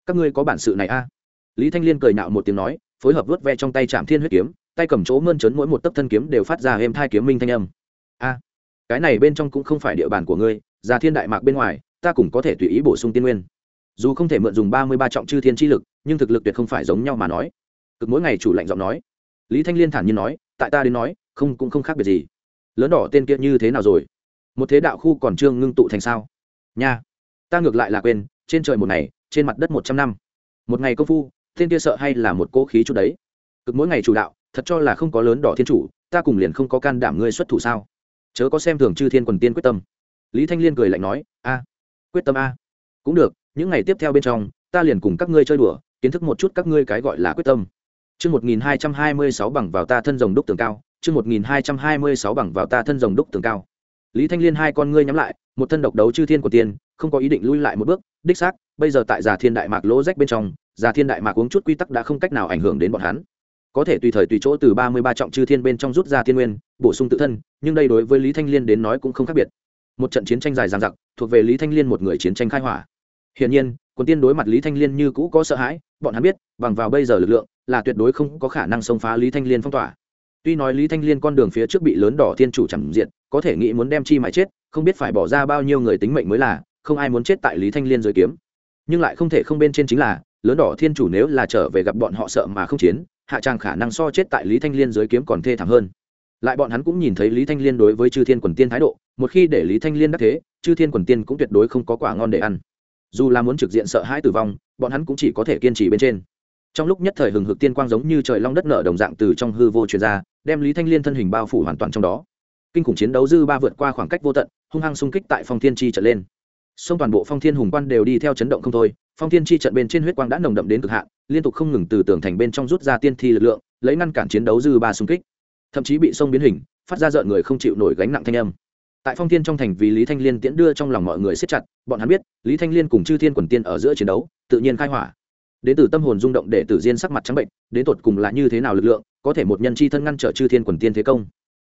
Speaker 1: các ngươi có bản sự này a. Lý thanh liên cười nạo một tiếng nói, phối hợp vớt ve trong tay chạm thiên huyết kiếm, tay cầm chỗ mơn trớn mỗi một tấc thân kiếm đều phát ra êm thai kiếm minh thanh âm. A, cái này bên trong cũng không phải địa bàn của ngươi già thiên đại mạc bên ngoài, ta cũng có thể tùy ý bổ sung tiên nguyên. Dù không thể mượn dùng ba mươi ba trọng chư thiên chi lực, nhưng thực lực tuyệt không phải giống nhau mà nói. Cực mỗi ngày chủ lạnh giọng nói. Lý thanh liên thản nhiên nói, tại ta đến nói, không cũng không khác biệt gì. Lớn đỏ tên kia như thế nào rồi? Một thế đạo khu còn trương ngưng tụ thành sao? Nha. Ta ngược lại là quên, trên trời một ngày, trên mặt đất một trăm năm. Một ngày công phu, tên kia sợ hay là một cỗ khí chút đấy? Cực mỗi ngày chủ đạo, thật cho là không có lớn đỏ thiên chủ, ta cùng liền không có can đảm ngươi xuất thủ sao? Chớ có xem thường chư thiên quần tiên quyết tâm lý thanh liên cười lạnh nói a quyết tâm a. Cũng được những ngày tiếp theo bên trong ta liền cùng các ngươi chơi đùa kiến thức một chút các ngươi cái gọi là quyết tâm. Chương 1226 bằng vào ta thân rồng đúc tường cao, chương 1226 bằng vào ta thân rồng đúc tường cao. Lý Thanh Liên hai con ngươi nhắm lại, một thân độc đấu chư thiên của tiên không có ý định lui lại một bước đích xác bây giờ tại già thiên đại mạc lỗ rách bên trong già thiên đại mạc uống chút quy tắc đã không cách nào ảnh hưởng đến bọn hắn. Có thể tùy thời tùy chỗ từ ba mươi ba trọng chư thiên bên trong rút ra thiên nguyên bổ sung tự thân nhưng đây đối với lý thanh liên đến nói cũng không khác biệt một trận chiến tranh dài dằng dặc, thuộc về lý thanh liên một người chiến tranh khai hỏa. Hiển nhiên, quân tiên đối mặt lý thanh liên như cũ có sợ hãi, bọn hắn biết, bằng vào bây giờ lực lượng, là tuyệt đối không có khả năng xông phá lý thanh liên phong tỏa. Tuy nói lý thanh liên con đường phía trước bị lớn đỏ thiên chủ chẳng diện có thể nghĩ muốn đem chi mãi chết, không biết phải bỏ ra bao nhiêu người tính mệnh mới là, không ai muốn chết tại lý thanh liên dưới kiếm. Nhưng lại không thể không bên trên chính là, lớn đỏ thiên chủ nếu là trở về gặp bọn họ sợ mà không chiến, hạ tràng khả năng so chết tại lý thanh liên dưới kiếm còn thê thảm hơn lại bọn hắn cũng nhìn thấy lý thanh liên đối với chư thiên quần tiên thái độ, một khi để lý thanh liên đắc thế, chư thiên quần tiên cũng tuyệt đối không có quả ngon để ăn. Dù là muốn trực diện sợ hãi tử vong, bọn hắn cũng chỉ có thể kiên trì bên trên. Trong lúc nhất thời hừng hực tiên quang giống như trời long đất nợ đồng dạng từ trong hư vô truyền ra, đem lý thanh liên thân hình bao phủ hoàn toàn trong đó. Kinh khủng chiến đấu dư ba vượt qua khoảng cách vô tận, hung hăng xung kích tại phong thiên chi trận lên. Sông toàn bộ phong thiên hùng quan đều đi theo chấn động không thôi, phong thiên chi trận bên trên huyết quang đã nồng đậm đến cực hạn, liên tục không ngừng từ tường thành bên trong rút ra tiên thi lực lượng, lấy ngăn cản chiến đấu dư ba xung kích thậm chí bị sông biến hình, phát ra rợn người không chịu nổi gánh nặng thanh âm. Tại phong thiên trong thành vì lý thanh liên tiễn đưa trong lòng mọi người siết chặt, bọn hắn biết, lý thanh liên cùng chư thiên quần tiên ở giữa chiến đấu, tự nhiên khai hỏa. Đến từ tâm hồn rung động để tử diên sắc mặt trắng bệnh, đến tột cùng là như thế nào lực lượng, có thể một nhân chi thân ngăn trở chư thiên quần tiên thế công.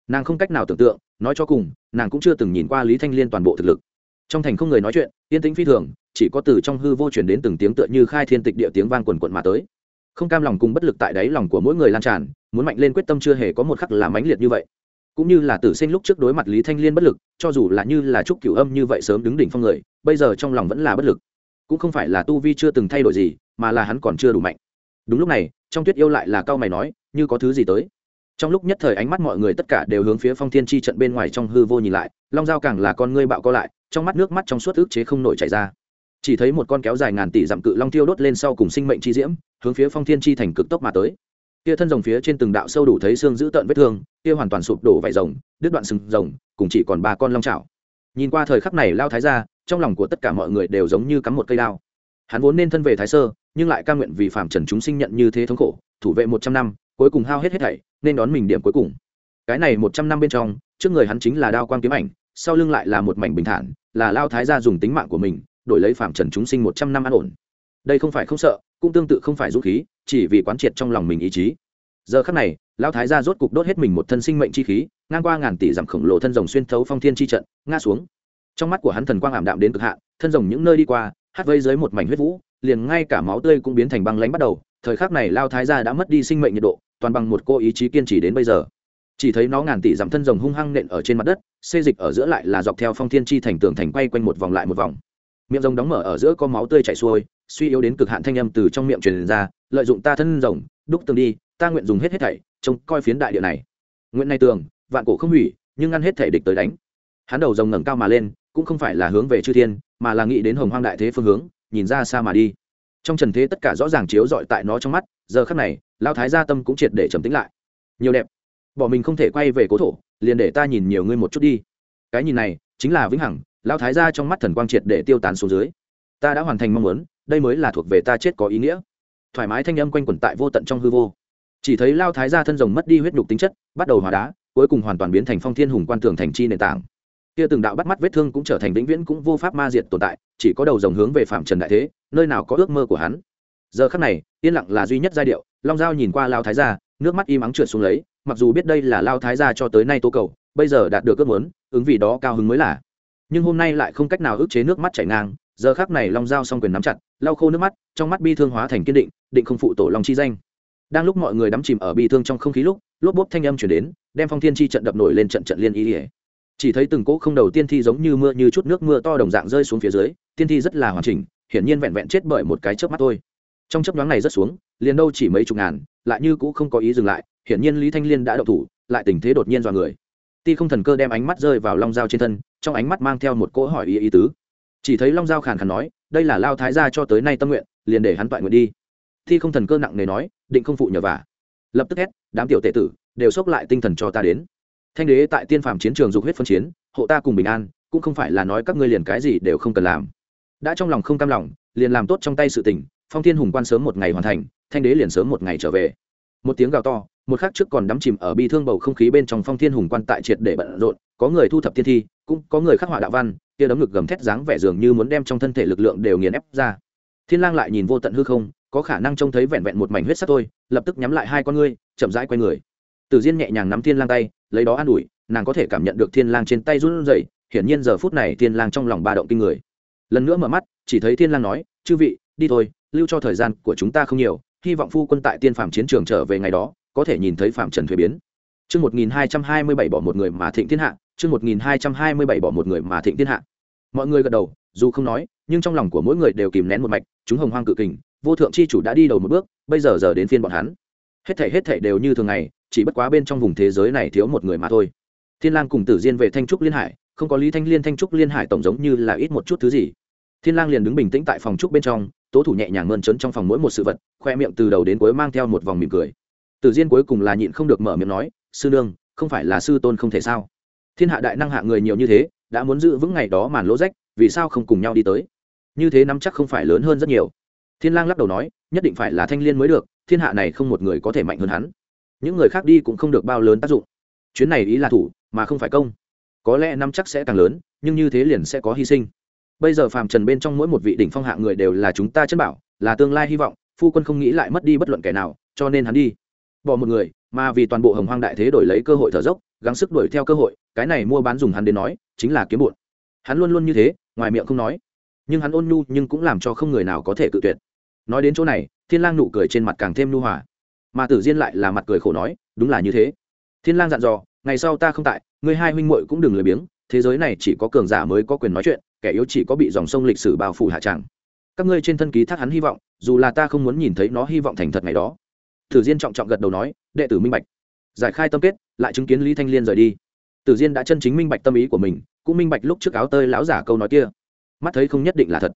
Speaker 1: Nàng không cách nào tưởng tượng, nói cho cùng, nàng cũng chưa từng nhìn qua lý thanh liên toàn bộ thực lực. Trong thành không người nói chuyện, yên tĩnh phi thường, chỉ có từ trong hư vô chuyển đến từng tiếng tựa như khai thiên tịch địa tiếng vang quần quận mà tới không cam lòng cùng bất lực tại đáy lòng của mỗi người lan tràn, muốn mạnh lên quyết tâm chưa hề có một khắc làm mãnh liệt như vậy. Cũng như là tử sinh lúc trước đối mặt lý thanh liên bất lực, cho dù là như là trúc cửu âm như vậy sớm đứng đỉnh phong người, bây giờ trong lòng vẫn là bất lực. Cũng không phải là tu vi chưa từng thay đổi gì, mà là hắn còn chưa đủ mạnh. Đúng lúc này, trong tuyết yêu lại là cao mày nói, như có thứ gì tới? Trong lúc nhất thời ánh mắt mọi người tất cả đều hướng phía phong thiên chi trận bên ngoài trong hư vô nhìn lại, long dao càng là con ngươi bạo co lại, trong mắt nước mắt trong suốt ức chế không nổi chảy ra chỉ thấy một con kéo dài ngàn tỷ dặm cự long tiêu đốt lên sau cùng sinh mệnh chi diễm, hướng phía phong thiên chi thành cực tốc mà tới. Kia thân rồng phía trên từng đạo sâu đủ thấy xương giữ tợn vết thương, kia hoàn toàn sụp đổ vải rồng, đứt đoạn sừng rồng, cùng chỉ còn ba con long chảo. Nhìn qua thời khắc này lao thái ra trong lòng của tất cả mọi người đều giống như cắm một cây đao. Hắn vốn nên thân về thái sơ, nhưng lại ca nguyện vì phạm trần chúng sinh nhận như thế thống khổ, thủ vệ một trăm năm, cuối cùng hao hết hết thảy, nên đón mình điểm cuối cùng. Cái này một trăm năm bên trong, trước người hắn chính là đao quang kiếm ảnh, sau lưng lại là một mảnh bình thản, là lao thái gia dùng tính mạng của mình đổi lấy phạm trần chúng sinh một trăm năm an ổn. Đây không phải không sợ, cũng tương tự không phải dũng khí, chỉ vì quán triệt trong lòng mình ý chí. Giờ khắc này lao thái gia rốt cục đốt hết mình một thân sinh mệnh chi khí, ngang qua ngàn tỷ dặm khổng lồ thân rồng xuyên thấu phong thiên chi trận, ngã xuống. Trong mắt của hắn thần quang ảm đạm đến cực hạn, thân rồng những nơi đi qua, hát vây dưới một mảnh huyết vũ, liền ngay cả máu tươi cũng biến thành băng lánh bắt đầu. Thời khắc này lao thái gia đã mất đi sinh mệnh nhiệt độ, toàn bằng một cô ý chí kiên trì đến bây giờ. Chỉ thấy nó ngàn tỷ dặm thân rồng hung hăng nện ở trên mặt đất, xê dịch ở giữa lại là dọc theo phong thiên chi thành tường thành quay quanh một vòng lại một vòng miệng rồng đóng mở ở giữa có máu tươi chảy xuôi, suy yếu đến cực hạn thanh âm từ trong miệng truyền ra, lợi dụng ta thân rồng, đúc tường đi, ta nguyện dùng hết hết thảy, trông coi phiến đại địa này. Nguyện này tường, vạn cổ không hủy, nhưng ngăn hết thảy địch tới đánh. Hắn đầu rồng ngẩng cao mà lên, cũng không phải là hướng về chư thiên, mà là nghĩ đến hồng hoang đại thế phương hướng, nhìn ra xa mà đi. Trong trần thế tất cả rõ ràng chiếu rọi tại nó trong mắt, giờ khắc này lao thái gia tâm cũng triệt để trầm tính lại. Nhiều đẹp. Bỏ mình không thể quay về cố thổ, liền để ta nhìn nhiều ngươi một chút đi. Cái nhìn này, chính là vĩnh hằng Lão thái gia trong mắt thần quang triệt để tiêu tán xuống dưới. Ta đã hoàn thành mong muốn, đây mới là thuộc về ta chết có ý nghĩa. Thoải mái thanh âm quanh quẩn tại vô tận trong hư vô. Chỉ thấy lao thái gia thân rồng mất đi huyết nhục tính chất, bắt đầu hóa đá, cuối cùng hoàn toàn biến thành phong thiên hùng quan tường thành chi nền tảng. Kia từng đạo bắt mắt vết thương cũng trở thành vĩnh viễn cũng vô pháp ma diệt tồn tại, chỉ có đầu rồng hướng về phạm trần đại thế, nơi nào có ước mơ của hắn. Giờ khắc này, yên lặng là duy nhất giai điệu, long giao nhìn qua lao thái gia, nước mắt im ắng trượt xuống lấy, mặc dù biết đây là lao thái gia cho tới nay tố cầu, bây giờ đạt được ước muốn, ứng vì đó cao hứng mới là nhưng hôm nay lại không cách nào ức chế nước mắt chảy ngang, giờ khắc này long giao song quyền nắm chặt, lau khô nước mắt, trong mắt bi thương hóa thành kiên định định không phụ tổ long chi danh. Đang lúc mọi người đắm chìm ở bi thương trong không khí lúc, lốp bốp thanh âm chuyển đến, đem phong thiên chi trận đập nổi lên trận trận liên ý ỉa chỉ thấy từng cỗ không đầu tiên thi giống như mưa như chút nước mưa to đồng dạng rơi xuống phía dưới, tiên thi rất là hoàn chỉnh, hiển nhiên vẹn vẹn chết bởi một cái chớp mắt thôi. Trong chớp nhoáng này rất xuống, liền đâu chỉ mấy chục ngàn, lại như cũ không có ý dừng lại, hiển nhiên lý thanh liên đã đậu thủ, lại tình thế đột nhiên dọa người ti không thần cơ đem ánh mắt rơi vào long dao trên thân, trong ánh mắt mang theo một cỗ hỏi ý ý tứ. Chỉ thấy long dao khàn khàn nói, đây là lao thái gia cho tới nay tâm nguyện, liền để hắn toại nguyện đi. Thi không thần cơ nặng nề nói, định không phụ nhờ vả. Lập tức hét, đám tiểu tệ tử, đều xốc lại tinh thần cho ta đến. Thanh đế tại tiên phàm chiến trường dục huyết phân chiến, hộ ta cùng bình an, cũng không phải là nói các ngươi liền cái gì đều không cần làm. Đã trong lòng không cam lòng, liền làm tốt trong tay sự tình, phong thiên hùng quan sớm một ngày hoàn thành, thanh đế liền sớm một ngày trở về. Một tiếng gào to một khắc trước còn đắm chìm ở bi thương bầu không khí bên trong phong thiên hùng quan tại triệt để bận rộn, có người thu thập thiên thi, cũng có người khắc họa đạo văn, kia đấm ngực gầm thét dáng vẻ dường như muốn đem trong thân thể lực lượng đều nghiền ép ra. Thiên lang lại nhìn vô tận hư không, có khả năng trông thấy vẹn vẹn một mảnh huyết sắc thôi, lập tức nhắm lại hai con ngươi, chậm rãi quay người. Tử diên nhẹ nhàng nắm thiên lang tay, lấy đó an ủi, nàng có thể cảm nhận được thiên lang trên tay run rẩy, hiển nhiên giờ phút này thiên lang trong lòng ba động kinh người. Lần nữa mở mắt, chỉ thấy thiên lang nói, chư vị, đi thôi, lưu cho thời gian của chúng ta không nhiều, hy vọng phu quân tại tiên phạm chiến trường trở về ngày đó có thể nhìn thấy phạm trần thuế biến Chương 1227 bỏ một người mà thịnh thiên hạ, chương 1227 bỏ một người mà thịnh thiên hạ. Mọi người gật đầu, dù không nói, nhưng trong lòng của mỗi người đều kìm nén một mạch, chúng hồng hoang cự kình, vô thượng chi chủ đã đi đầu một bước, bây giờ giờ đến phiên bọn hắn. Hết thảy hết thảy đều như thường ngày, chỉ bất quá bên trong vùng thế giới này thiếu một người mà thôi. Thiên Lang cùng Tử Diên về Thanh trúc liên hải, không có Lý Thanh Liên Thanh trúc liên hải tổng giống như là ít một chút thứ gì. Thiên Lang liền đứng bình tĩnh tại phòng trúc bên trong, tố thủ nhẹ nhàng mơn trớn trong phòng mỗi một sự vật, khoe miệng từ đầu đến cuối mang theo một vòng mỉm cười. Tử Diên cuối cùng là nhịn không được mở miệng nói, sư nương không phải là sư tôn không thể sao? Thiên hạ đại năng hạ người nhiều như thế đã muốn giữ vững ngày đó màn lỗ rách vì sao không cùng nhau đi tới? Như thế nắm chắc không phải lớn hơn rất nhiều. Thiên lang lắc đầu nói nhất định phải là thanh liên mới được thiên hạ này không một người có thể mạnh hơn hắn. Những người khác đi cũng không được bao lớn tác dụng. Chuyến này ý là thủ mà không phải công. Có lẽ nắm chắc sẽ càng lớn nhưng như thế liền sẽ có hy sinh. Bây giờ phàm trần bên trong mỗi một vị đỉnh phong hạ người đều là chúng ta chân bảo là tương lai hy vọng phu quân không nghĩ lại mất đi bất luận kẻ nào cho nên hắn đi bỏ một người, mà vì toàn bộ hồng hoang đại thế đổi lấy cơ hội thở dốc, gắng sức đuổi theo cơ hội, cái này mua bán dùng hắn đến nói, chính là kiếm bụn. Hắn luôn luôn như thế, ngoài miệng không nói. Nhưng hắn ôn nhu nhưng cũng làm cho không người nào có thể cự tuyệt. Nói đến chỗ này, thiên lang nụ cười trên mặt càng thêm nhu hòa. Mà tử diên lại là mặt cười khổ nói, đúng là như thế. Thiên lang dặn dò, ngày sau ta không tại, ngươi hai huynh muội cũng đừng lười biếng, thế giới này chỉ có cường giả mới có quyền nói chuyện, kẻ yếu chỉ có bị dòng sông lịch sử bao phủ hạ tràng. Các ngươi trên thân ký thác hắn hy vọng, dù là ta không muốn nhìn thấy nó hy vọng thành thật ngày đó tử diên trọng trọng gật đầu nói, đệ tử minh bạch. Giải khai tâm kết, lại chứng kiến lý thanh liên rời đi. Tử diên đã chân chính minh bạch tâm ý của mình, cũng minh bạch lúc trước áo tơi lão giả câu nói kia. Mắt thấy không nhất định là thật,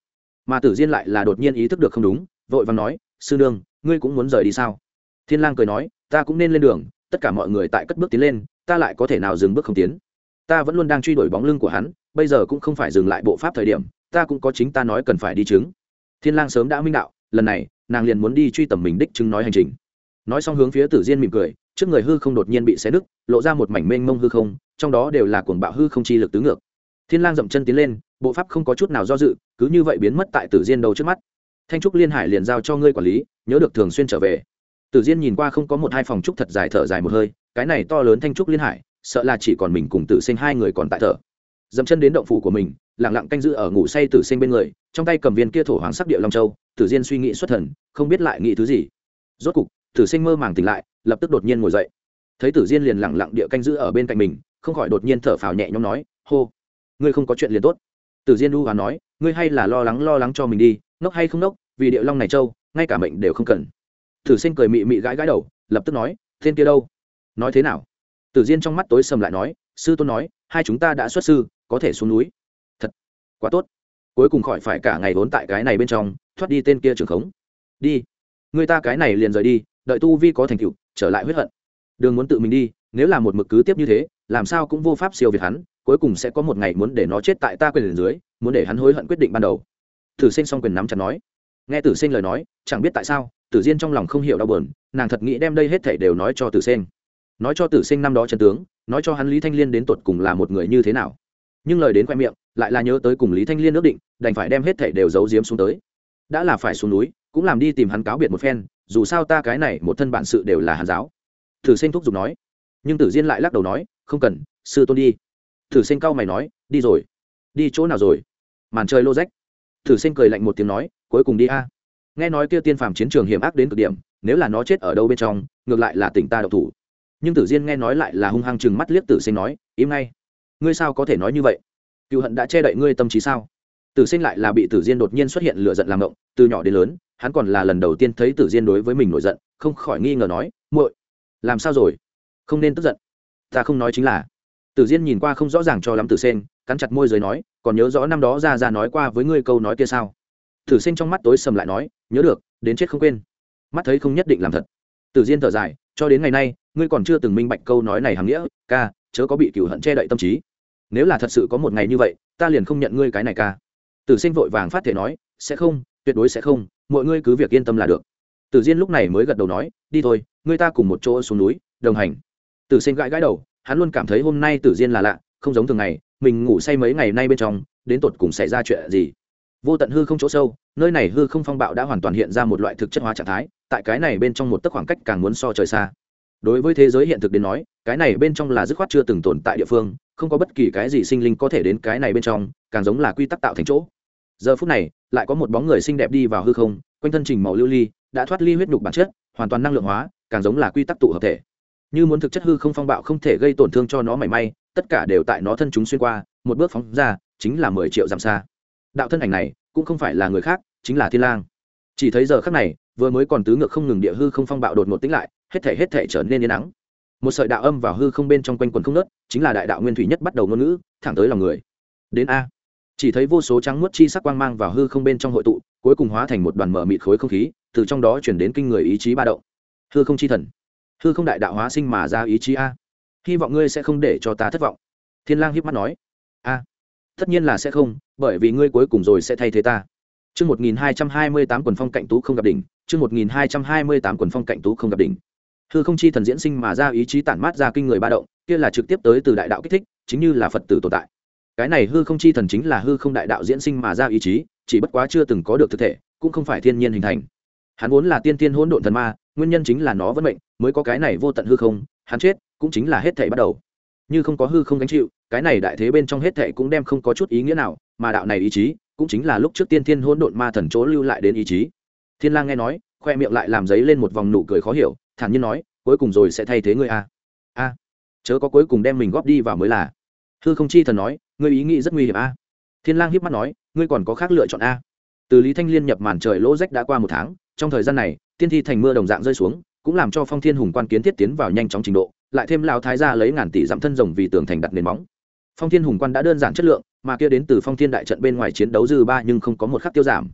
Speaker 1: mà tử diên lại là đột nhiên ý thức được không đúng, vội vàng nói, sư nương, ngươi cũng muốn rời đi sao? Thiên lang cười nói, ta cũng nên lên đường, tất cả mọi người tại cất bước tiến lên, ta lại có thể nào dừng bước không tiến? Ta vẫn luôn đang truy đuổi bóng lưng của hắn, bây giờ cũng không phải dừng lại bộ pháp thời điểm, ta cũng có chính ta nói cần phải đi chứng. Thiên lang sớm đã minh đạo, lần này, nàng liền muốn đi truy tầm mình đích chứng nói hành trình nói xong hướng phía tử diên mỉm cười, trước người hư không đột nhiên bị xé nứt, lộ ra một mảnh mênh mông hư không, trong đó đều là cuồng bạo hư không chi lực tứ ngược. Thiên lang dậm chân tiến lên, bộ pháp không có chút nào do dự, cứ như vậy biến mất tại tử diên đầu trước mắt. Thanh trúc liên hải liền giao cho ngươi quản lý, nhớ được thường xuyên trở về. Tử diên nhìn qua không có một hai phòng trúc thật dài thở dài một hơi, cái này to lớn thanh trúc liên hải, sợ là chỉ còn mình cùng tử sinh hai người còn tại thở. Dậm chân đến động phủ của mình, lặng lặng canh giữ ở ngủ say tử sinh bên người, trong tay cầm viên kia thổ hoàng sắc địa long châu, tử diên suy nghĩ xuất thần, không biết lại nghĩ thứ gì. Rốt cục tử sinh mơ màng tỉnh lại, lập tức đột nhiên ngồi dậy. Thấy tử diên liền lẳng lặng địa canh giữ ở bên cạnh mình, không khỏi đột nhiên thở phào nhẹ nhõm nói, hô, ngươi không có chuyện liền tốt. Tử diên đu hòa nói, ngươi hay là lo lắng lo lắng cho mình đi, nốc hay không nốc, vì điệu long này trâu, ngay cả mệnh đều không cần. Tử sinh cười mị mị gãi gãi đầu, lập tức nói, thiên kia đâu? Nói thế nào? Tử diên trong mắt tối sầm lại nói, sư tôn nói, hai chúng ta đã xuất sư, có thể xuống núi. Thật, quá tốt. Cuối cùng khỏi phải cả ngày vốn tại cái này bên trong, thoát đi tên kia trường khống. Đi, người ta cái này liền rời đi đợi tu vi có thành tựu, trở lại huyết hận. Đường muốn tự mình đi, nếu là một mực cứ tiếp như thế, làm sao cũng vô pháp siêu việt hắn, cuối cùng sẽ có một ngày muốn để nó chết tại ta quyền dưới, muốn để hắn hối hận quyết định ban đầu. Tử sinh xong quyền nắm chặt nói. Nghe tử sinh lời nói, chẳng biết tại sao, tử diên trong lòng không hiểu đau buồn, nàng thật nghĩ đem đây hết thảy đều nói cho tử sinh. Nói cho tử sinh năm đó trần tướng, nói cho hắn lý thanh liên đến tột cùng là một người như thế nào. Nhưng lời đến khoe miệng, lại là nhớ tới cùng lý thanh liên ước định, đành phải đem hết thảy đều giấu giếm xuống tới. Đã là phải xuống núi, cũng làm đi tìm hắn cáo biệt một phen dù sao ta cái này một thân bản sự đều là hàn giáo. Thử sinh thúc giục nói. Nhưng tử diên lại lắc đầu nói, không cần, sư tôn đi. Thử sinh cao mày nói, đi rồi. Đi chỗ nào rồi? Màn chơi lô rách thử sinh cười lạnh một tiếng nói, cuối cùng đi a. Nghe nói kia tiên phàm chiến trường hiểm ác đến cực điểm, nếu là nó chết ở đâu bên trong, ngược lại là tỉnh ta độc thủ. Nhưng tử diên nghe nói lại là hung hăng chừng mắt liếc tử sinh nói, im ngay. Ngươi sao có thể nói như vậy? Cựu hận đã che đậy ngươi tâm trí sao? Tử sinh lại là bị tử diên đột nhiên xuất hiện lựa giận làm động, từ nhỏ đến lớn hắn còn là lần đầu tiên thấy tử diên đối với mình nổi giận, không khỏi nghi ngờ nói, muội, làm sao rồi? Không nên tức giận. Ta không nói chính là. Tử diên nhìn qua không rõ ràng cho lắm tử sen cắn chặt môi giới nói, còn nhớ rõ năm đó ra ra nói qua với ngươi câu nói kia sao? Tử sen trong mắt tối sầm lại nói, nhớ được, đến chết không quên. Mắt thấy không nhất định làm thật. Tử diên thở dài, cho đến ngày nay, ngươi còn chưa từng minh bạch câu nói này hàm nghĩa, ca, chớ có bị cửu hận che đậy tâm trí. Nếu là thật sự có một ngày như vậy, ta liền không nhận ngươi cái này ca. Tử sinh vội vàng phát thể nói, sẽ không, tuyệt đối sẽ không mọi ngươi cứ việc yên tâm là được. Tử diên lúc này mới gật đầu nói, đi thôi, người ta cùng một chỗ xuống núi, đồng hành. Tử xin gãi gãi đầu, hắn luôn cảm thấy hôm nay tử diên là lạ, không giống thường ngày, mình ngủ say mấy ngày nay bên trong, đến tột cùng xảy ra chuyện gì. Vô tận hư không chỗ sâu, nơi này hư không phong bạo đã hoàn toàn hiện ra một loại thực chất hóa trạng thái, tại cái này bên trong một tấc khoảng cách càng muốn so trời xa. Đối với thế giới hiện thực đến nói, cái này bên trong là dứt khoát chưa từng tồn tại địa phương, không có bất kỳ cái gì sinh linh có thể đến cái này bên trong, càng giống là quy tắc tạo thành chỗ giờ phút này, lại có một bóng người xinh đẹp đi vào hư không, quanh thân trình màu lưu ly, đã thoát ly huyết nhục bản chất, hoàn toàn năng lượng hóa, càng giống là quy tắc tụ hợp thể. Như muốn thực chất hư không phong bạo không thể gây tổn thương cho nó mảy may, tất cả đều tại nó thân chúng xuyên qua, một bước phóng ra, chính là mười triệu dặm xa. Đạo thân ảnh này, cũng không phải là người khác, chính là thiên lang. Chỉ thấy giờ khắc này, vừa mới còn tứ ngược không ngừng địa hư không phong bạo đột ngột tĩnh lại, hết thể hết thể trở nên yên nắng. Một sợi đạo âm vào hư không bên trong quanh quần không nớt chính là đại đạo nguyên thủy nhất bắt đầu ngôn ngữ, thẳng tới lòng người. Đến a chỉ thấy vô số trắng muốt chi sắc quang mang vào hư không bên trong hội tụ cuối cùng hóa thành một đoàn mở mịt khối không khí từ trong đó chuyển đến kinh người ý chí ba động. Hư không chi thần. Hư không đại đạo hóa sinh mà ra ý chí a. Hy vọng ngươi sẽ không để cho ta thất vọng. Thiên lang hiếp mắt nói. A. Tất nhiên là sẽ không bởi vì ngươi cuối cùng rồi sẽ thay thế ta. Chương 1228 quần phong cạnh tú không gặp đỉnh, chương 1228 quần phong cạnh tú không gặp đỉnh. Hư không chi thần diễn sinh mà ra ý chí tản mát ra kinh người ba động, kia là trực tiếp tới từ đại đạo kích thích, chính như là Phật tử tồn tại. Cái này hư không chi thần chính là hư không đại đạo diễn sinh mà ra ý chí, chỉ bất quá chưa từng có được thực thể, cũng không phải thiên nhiên hình thành. Hắn vốn là tiên tiên hỗn độn thần ma, nguyên nhân chính là nó vẫn mệnh, mới có cái này vô tận hư không, hắn chết, cũng chính là hết thảy bắt đầu. Như không có hư không gánh chịu, cái này đại thế bên trong hết thảy cũng đem không có chút ý nghĩa nào, mà đạo này ý chí, cũng chính là lúc trước tiên thiên hỗn độn ma thần chỗ lưu lại đến ý chí thiên lang nghe nói khoe miệng lại làm giấy lên một vòng nụ cười khó hiểu thản nhiên nói cuối cùng rồi sẽ thay thế ngươi a a chớ có cuối cùng đem mình góp đi vào mới là hư không chi thần nói ngươi ý nghĩ rất nguy hiểm a. Thiên lang híp mắt nói ngươi còn có khác lựa chọn a. Từ lý thanh liên nhập màn trời lỗ rách đã qua một tháng trong thời gian này tiên thi thành mưa đồng dạng rơi xuống cũng làm cho phong thiên hùng quan kiến thiết tiến vào nhanh chóng trình độ lại thêm lão thái gia lấy ngàn tỷ dặm thân rồng vì tường thành đặt nền móng. Phong thiên hùng quan đã đơn giản chất lượng mà kia đến từ phong thiên đại trận bên ngoài chiến đấu dư ba nhưng không có một khắc tiêu giảm.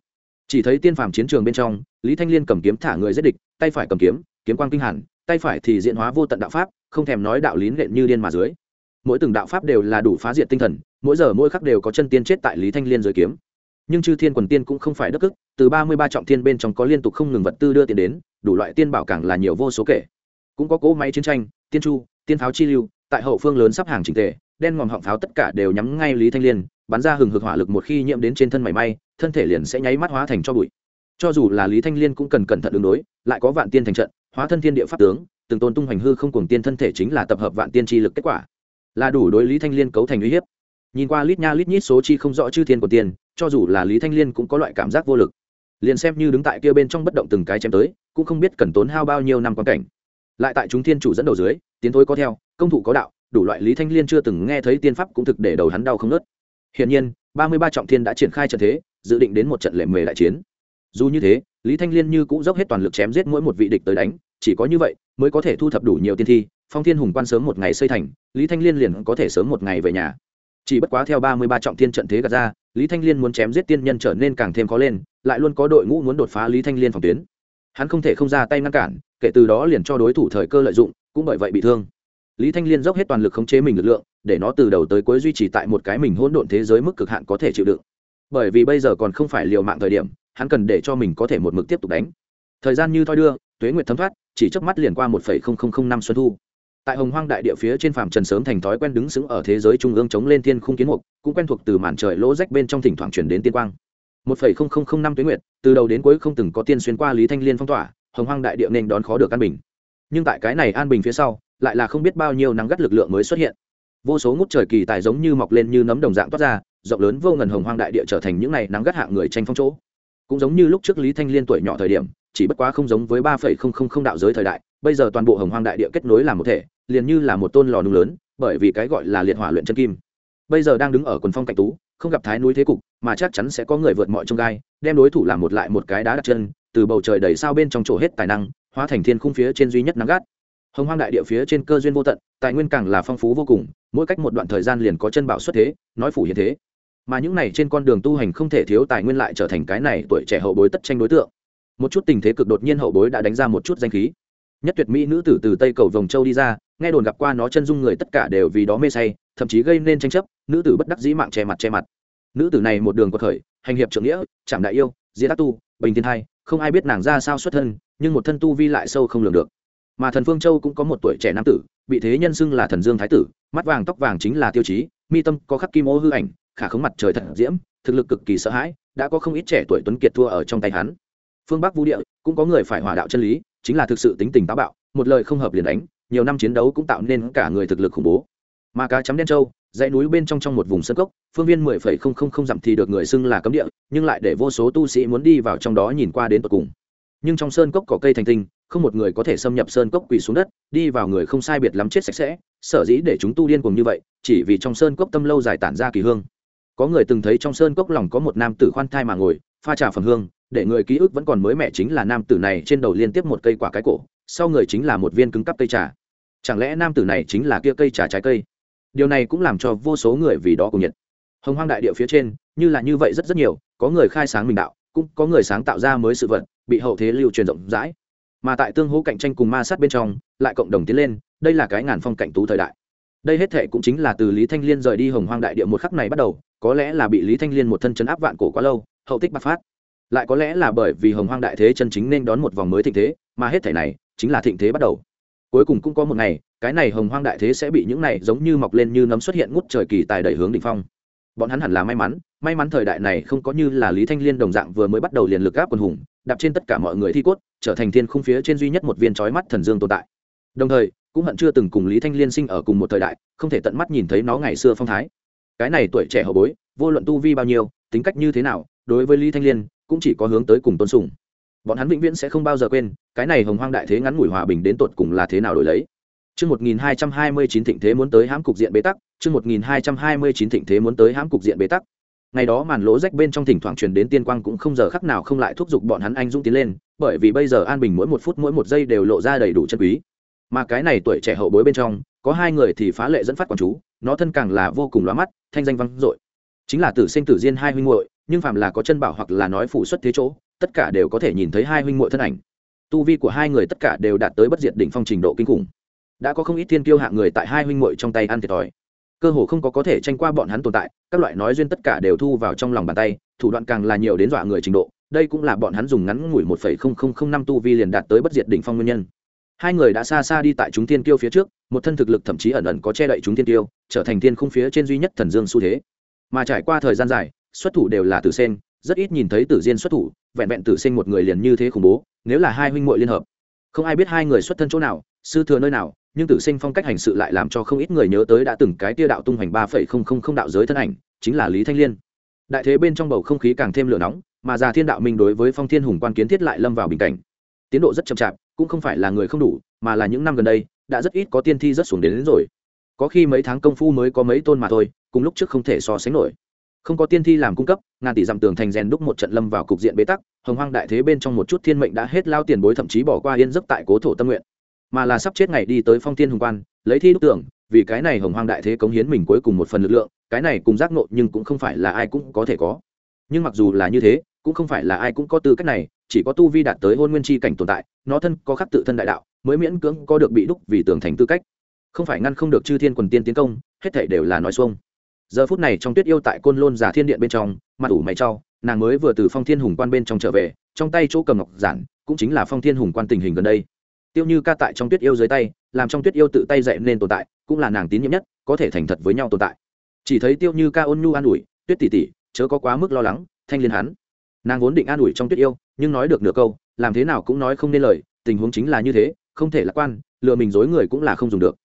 Speaker 1: Chỉ thấy tiên phàm chiến trường bên trong lý thanh liên cầm kiếm thả người giết địch tay phải cầm kiếm kiếm quang kinh hàn, tay phải thì diện hóa vô tận đạo pháp không thèm nói đạo lý nện như điên mà dưới mỗi từng đạo pháp đều là đủ phá diệt tinh thần, mỗi giờ mỗi khắc đều có chân tiên chết tại lý thanh liên dưới kiếm. Nhưng chư thiên quần tiên cũng không phải đất ức từ ba mươi ba trọng thiên bên trong có liên tục không ngừng vật tư đưa tiền đến, đủ loại tiên bảo càng là nhiều vô số kể. Cũng có cỗ máy chiến tranh, tiên chu, tiên pháo chi lưu, tại hậu phương lớn sắp hàng trình tề, đen ngòm họng pháo tất cả đều nhắm ngay lý thanh liên, bắn ra hừng hực hỏa lực một khi nhiễm đến trên thân mảy may, thân thể liền sẽ nháy mắt hóa thành cho bụi. Cho dù là lý thanh liên cũng cần cẩn thận ứng đối, lại có vạn tiên thành trận, hóa thân thiên địa pháp tướng, từng tôn tung hoành hư không cùng tiên thân thể chính là tập hợp vạn tiên tri lực kết quả là đủ đối lý thanh liên cấu thành uy hiếp. Nhìn qua lít nha lít nhít số chi không rõ chư thiên của tiền, cho dù là lý thanh liên cũng có loại cảm giác vô lực. Liền xem như đứng tại kia bên trong bất động từng cái chém tới, cũng không biết cần tốn hao bao nhiêu năm quan cảnh. Lại tại chúng thiên chủ dẫn đầu dưới, tiến thối có theo, công thủ có đạo, đủ loại lý thanh liên chưa từng nghe thấy tiên pháp cũng thực để đầu hắn đau không nớt hiển nhiên, ba mươi ba trọng thiên đã triển khai trận thế, dự định đến một trận lệ mề đại chiến. Dù như thế, lý thanh liên như cũng dốc hết toàn lực chém giết mỗi một vị địch tới đánh, chỉ có như vậy mới có thể thu thập đủ nhiều tiên thi phong thiên hùng quan sớm một ngày xây thành, lý thanh liên liền có thể sớm một ngày về nhà. Chỉ bất quá theo ba mươi ba trọng thiên trận thế gạt ra, lý thanh liên muốn chém giết tiên nhân trở nên càng thêm khó lên, lại luôn có đội ngũ muốn đột phá lý thanh liên phòng tuyến. Hắn không thể không ra tay ngăn cản, kể từ đó liền cho đối thủ thời cơ lợi dụng, cũng bởi vậy bị thương. Lý thanh liên dốc hết toàn lực khống chế mình lực lượng, để nó từ đầu tới cuối duy trì tại một cái mình hỗn độn thế giới mức cực hạn có thể chịu đựng. Bởi vì bây giờ còn không phải liều mạng thời điểm, hắn cần để cho mình có thể một mực tiếp tục đánh. Thời gian như thoi đưa, tuế nguyệt thấm thoát, chỉ chớp mắt liền qua một năm xuân thu tại hồng hoang đại địa phía trên phàm trần sớm thành thói quen đứng sững ở thế giới trung ương chống lên thiên khung kiến mục, cũng quen thuộc từ màn trời lỗ rách bên trong thỉnh thoảng chuyển đến tiên quang. Một năm tuyến nguyệt, từ đầu đến cuối không từng có tiên xuyên qua lý thanh liên phong tỏa, hồng hoang đại địa nên đón khó được an bình. Nhưng tại cái này an bình phía sau, lại là không biết bao nhiêu nắng gắt lực lượng mới xuất hiện. Vô số ngút trời kỳ tài giống như mọc lên như nấm đồng dạng toát ra, rộng lớn vô ngần hồng hoang đại địa trở thành những này nắng gắt hạng người tranh phong chỗ. Cũng giống như lúc trước lý thanh liên tuổi nhỏ thời điểm chỉ bất quá không giống với ba phẩy không không không đạo giới thời đại, bây giờ toàn bộ hồng hoang đại địa kết nối làm một thể, liền như là một tôn lò nung lớn, bởi vì cái gọi là liệt hỏa luyện chân kim. Bây giờ đang đứng ở quần phong cạnh tú, không gặp thái núi thế cục, mà chắc chắn sẽ có người vượt mọi trông gai, đem đối thủ làm một lại một cái đá đặt chân, từ bầu trời đầy sao bên trong chỗ hết tài năng, hóa thành thiên khung phía trên duy nhất nắng gắt. Hồng hoang đại địa phía trên cơ duyên vô tận, tài nguyên càng là phong phú vô cùng, mỗi cách một đoạn thời gian liền có chân bảo xuất thế, nói phủ hiện thế. Mà những này trên con đường tu hành không thể thiếu tài nguyên lại trở thành cái này tuổi trẻ hậu bối tất tranh đối tượng một chút tình thế cực đột nhiên hậu bối đã đánh ra một chút danh khí. Nhất tuyệt mỹ nữ tử từ tây cầu vòng châu đi ra, nghe đồn gặp qua nó chân dung người tất cả đều vì đó mê say, thậm chí gây nên tranh chấp, nữ tử bất đắc dĩ mạng che mặt che mặt. Nữ tử này một đường có khởi, hành hiệp trưởng nghĩa trảm đại yêu, diễn tác tu, bình thiên thai, không ai biết nàng ra sao xuất thân, nhưng một thân tu vi lại sâu không lường được. Mà thần phương châu cũng có một tuổi trẻ nam tử, bị thế nhân xưng là thần dương thái tử, mắt vàng tóc vàng chính là tiêu chí, mi tâm có khắc kim ô hư ảnh, khả khống mặt trời thật diễm, thực lực cực kỳ sợ hãi, đã có không ít trẻ tuổi tuấn kiệt thua ở trong tay hắn phương bắc vũ địa, cũng có người phải hỏa đạo chân lý, chính là thực sự tính tình táo bạo, một lời không hợp liền đánh, nhiều năm chiến đấu cũng tạo nên cả người thực lực khủng bố. Mà cá chấm đen châu, dãy núi bên trong trong một vùng sân cốc, phương viên mười phẩy không không không dặm thì được người xưng là cấm địa, nhưng lại để vô số tu sĩ muốn đi vào trong đó nhìn qua đến tận cùng. Nhưng trong sơn cốc có cây thành tinh, không một người có thể xâm nhập sơn cốc quỳ xuống đất, đi vào người không sai biệt lắm chết sạch sẽ, sở dĩ để chúng tu điên cùng như vậy, chỉ vì trong sơn cốc tâm lâu dài tản ra kỳ hương. Có người từng thấy trong sơn cốc lòng có một nam tử khoan thai mà ngồi, pha trà phẩm hương để người ký ức vẫn còn mới mẻ chính là nam tử này trên đầu liên tiếp một cây quả cái cổ, sau người chính là một viên cứng cắp cây trà. Chẳng lẽ nam tử này chính là kia cây trà trái cây? Điều này cũng làm cho vô số người vì đó cùng nhiệt. Hồng hoang đại địa phía trên, như là như vậy rất rất nhiều, có người khai sáng mình đạo, cũng có người sáng tạo ra mới sự vật, bị hậu thế lưu truyền rộng rãi. Mà tại tương hỗ cạnh tranh cùng ma sát bên trong, lại cộng đồng tiến lên, đây là cái ngàn phong cảnh tú thời đại. Đây hết thệ cũng chính là từ lý thanh liên rời đi hồng hoang đại địa một khắc này bắt đầu, có lẽ là bị lý thanh liên một thân chấn áp vạn cổ quá lâu, hậu tích bạc phát lại có lẽ là bởi vì hồng hoang đại thế chân chính nên đón một vòng mới thịnh thế, mà hết thể này chính là thịnh thế bắt đầu. Cuối cùng cũng có một ngày, cái này hồng hoang đại thế sẽ bị những này giống như mọc lên như nấm xuất hiện ngút trời kỳ tài đẩy hướng đỉnh phong. Bọn hắn hẳn là may mắn may mắn thời đại này không có như là lý thanh liên đồng dạng vừa mới bắt đầu liền lực gáp quân hùng, đạp trên tất cả mọi người thi cốt, trở thành thiên khung phía trên duy nhất một viên trói mắt thần dương tồn tại. Đồng thời, cũng hận chưa từng cùng lý thanh liên sinh ở cùng một thời đại, không thể tận mắt nhìn thấy nó ngày xưa phong thái. Cái này tuổi trẻ hậu bối, vô luận tu vi bao nhiêu, tính cách như thế nào, đối với lý thanh liên cũng chỉ có hướng tới cùng tôn sùng bọn hắn vĩnh viễn sẽ không bao giờ quên cái này hồng hoang đại thế ngắn ngủi hòa bình đến tột cùng là thế nào đổi lấy Chương 1229 thịnh thế muốn tới hãm cục diện bế tắc, chương 1229 thịnh thế muốn tới hãm cục diện bế tắc. Ngày đó màn lỗ rách bên trong thỉnh thoảng truyền đến tiên quang cũng không giờ khắc nào không lại thúc giục bọn hắn anh dũng tiến lên, bởi vì bây giờ an bình mỗi một phút mỗi một giây đều lộ ra đầy đủ chân quý. Mà cái này tuổi trẻ hậu bối bên trong, có hai người thì phá lệ dẫn phát quan chú, nó thân càng là vô cùng lóa mắt, thanh danh vang dội. Chính là Tử Sinh Tử Diên hai huynh muội, nhưng phàm là có chân bảo hoặc là nói phụ xuất thế chỗ, tất cả đều có thể nhìn thấy hai huynh muội thân ảnh. Tu vi của hai người tất cả đều đạt tới bất diệt đỉnh phong trình độ kinh khủng. Đã có không ít thiên kiêu hạng người tại hai huynh muội trong tay ăn thiệt thòi. Cơ hồ không có có thể tranh qua bọn hắn tồn tại các loại nói duyên tất cả đều thu vào trong lòng bàn tay thủ đoạn càng là nhiều đến dọa người trình độ. Đây cũng là bọn hắn dùng ngắn ngủi một phẩy không không không năm tu vi liền đạt tới bất diệt đỉnh phong nguyên nhân. Hai người đã xa xa đi tại chúng thiên kiêu phía trước một thân thực lực thậm chí ẩn ẩn có che đậy chúng thiên kiêu trở thành thiên khung phía trên duy nhất thần dương xu thế. Mà trải qua thời gian dài xuất thủ đều là tử sen rất ít nhìn thấy tử diên xuất thủ vẹn vẹn tử sinh một người liền như thế khủng bố nếu là hai huynh muội liên hợp. Không ai biết hai người xuất thân chỗ nào sư thừa nơi nào nhưng tử sinh phong cách hành sự lại làm cho không ít người nhớ tới đã từng cái tia đạo tung hoành ba phẩy không không không đạo giới thân ảnh chính là lý thanh liên. Đại thế bên trong bầu không khí càng thêm lửa nóng mà già thiên đạo minh đối với phong thiên hùng quan kiến thiết lại lâm vào bình cảnh. Tiến độ rất chậm chạp cũng không phải là người không đủ mà là những năm gần đây đã rất ít có tiên thi rất xuống đến, đến rồi. Có khi mấy tháng công phu mới có mấy tôn mà thôi cùng lúc trước không thể so sánh nổi không có tiên thi làm cung cấp, ngàn tỷ dặm tường thành rèn đúc một trận lâm vào cục diện bế tắc, hồng hoang đại thế bên trong một chút thiên mệnh đã hết lao tiền bối thậm chí bỏ qua yên giấc tại cố thổ tâm nguyện. Mà là sắp chết ngày đi tới phong tiên hùng quan, lấy thi đúc tưởng, vì cái này hồng hoang đại thế cống hiến mình cuối cùng một phần lực lượng, cái này cùng giác nộ nhưng cũng không phải là ai cũng có thể có. Nhưng mặc dù là như thế, cũng không phải là ai cũng có tư cách này, chỉ có tu vi đạt tới hôn nguyên chi cảnh tồn tại, nó thân có khắc tự thân đại đạo, mới miễn cưỡng có được bị đúc vì tường thành tư cách. Không phải ngăn không được chư thiên quần tiên tiến công, hết thảy đều là nói xuông giờ phút này trong tuyết yêu tại côn lôn giả thiên điện bên trong mặt ủ mày trau nàng mới vừa từ phong thiên hùng quan bên trong trở về, trong tay chỗ cầm ngọc giản, cũng chính là phong thiên hùng quan tình hình gần đây. Tiêu như ca tại trong tuyết yêu dưới tay, làm trong tuyết yêu tự tay dạy nên tồn tại, cũng là nàng tín nhiệm nhất, có thể thành thật với nhau tồn tại. Chỉ thấy tiêu như ca ôn nhu an ủi, tuyết tỉ tỉ chớ có quá mức lo lắng, thanh liên hắn. Nàng vốn định an ủi trong tuyết yêu, nhưng nói được nửa câu, làm thế nào cũng nói không nên lời, tình huống chính là như thế, không thể lạc quan, lừa mình dối người cũng là không dùng được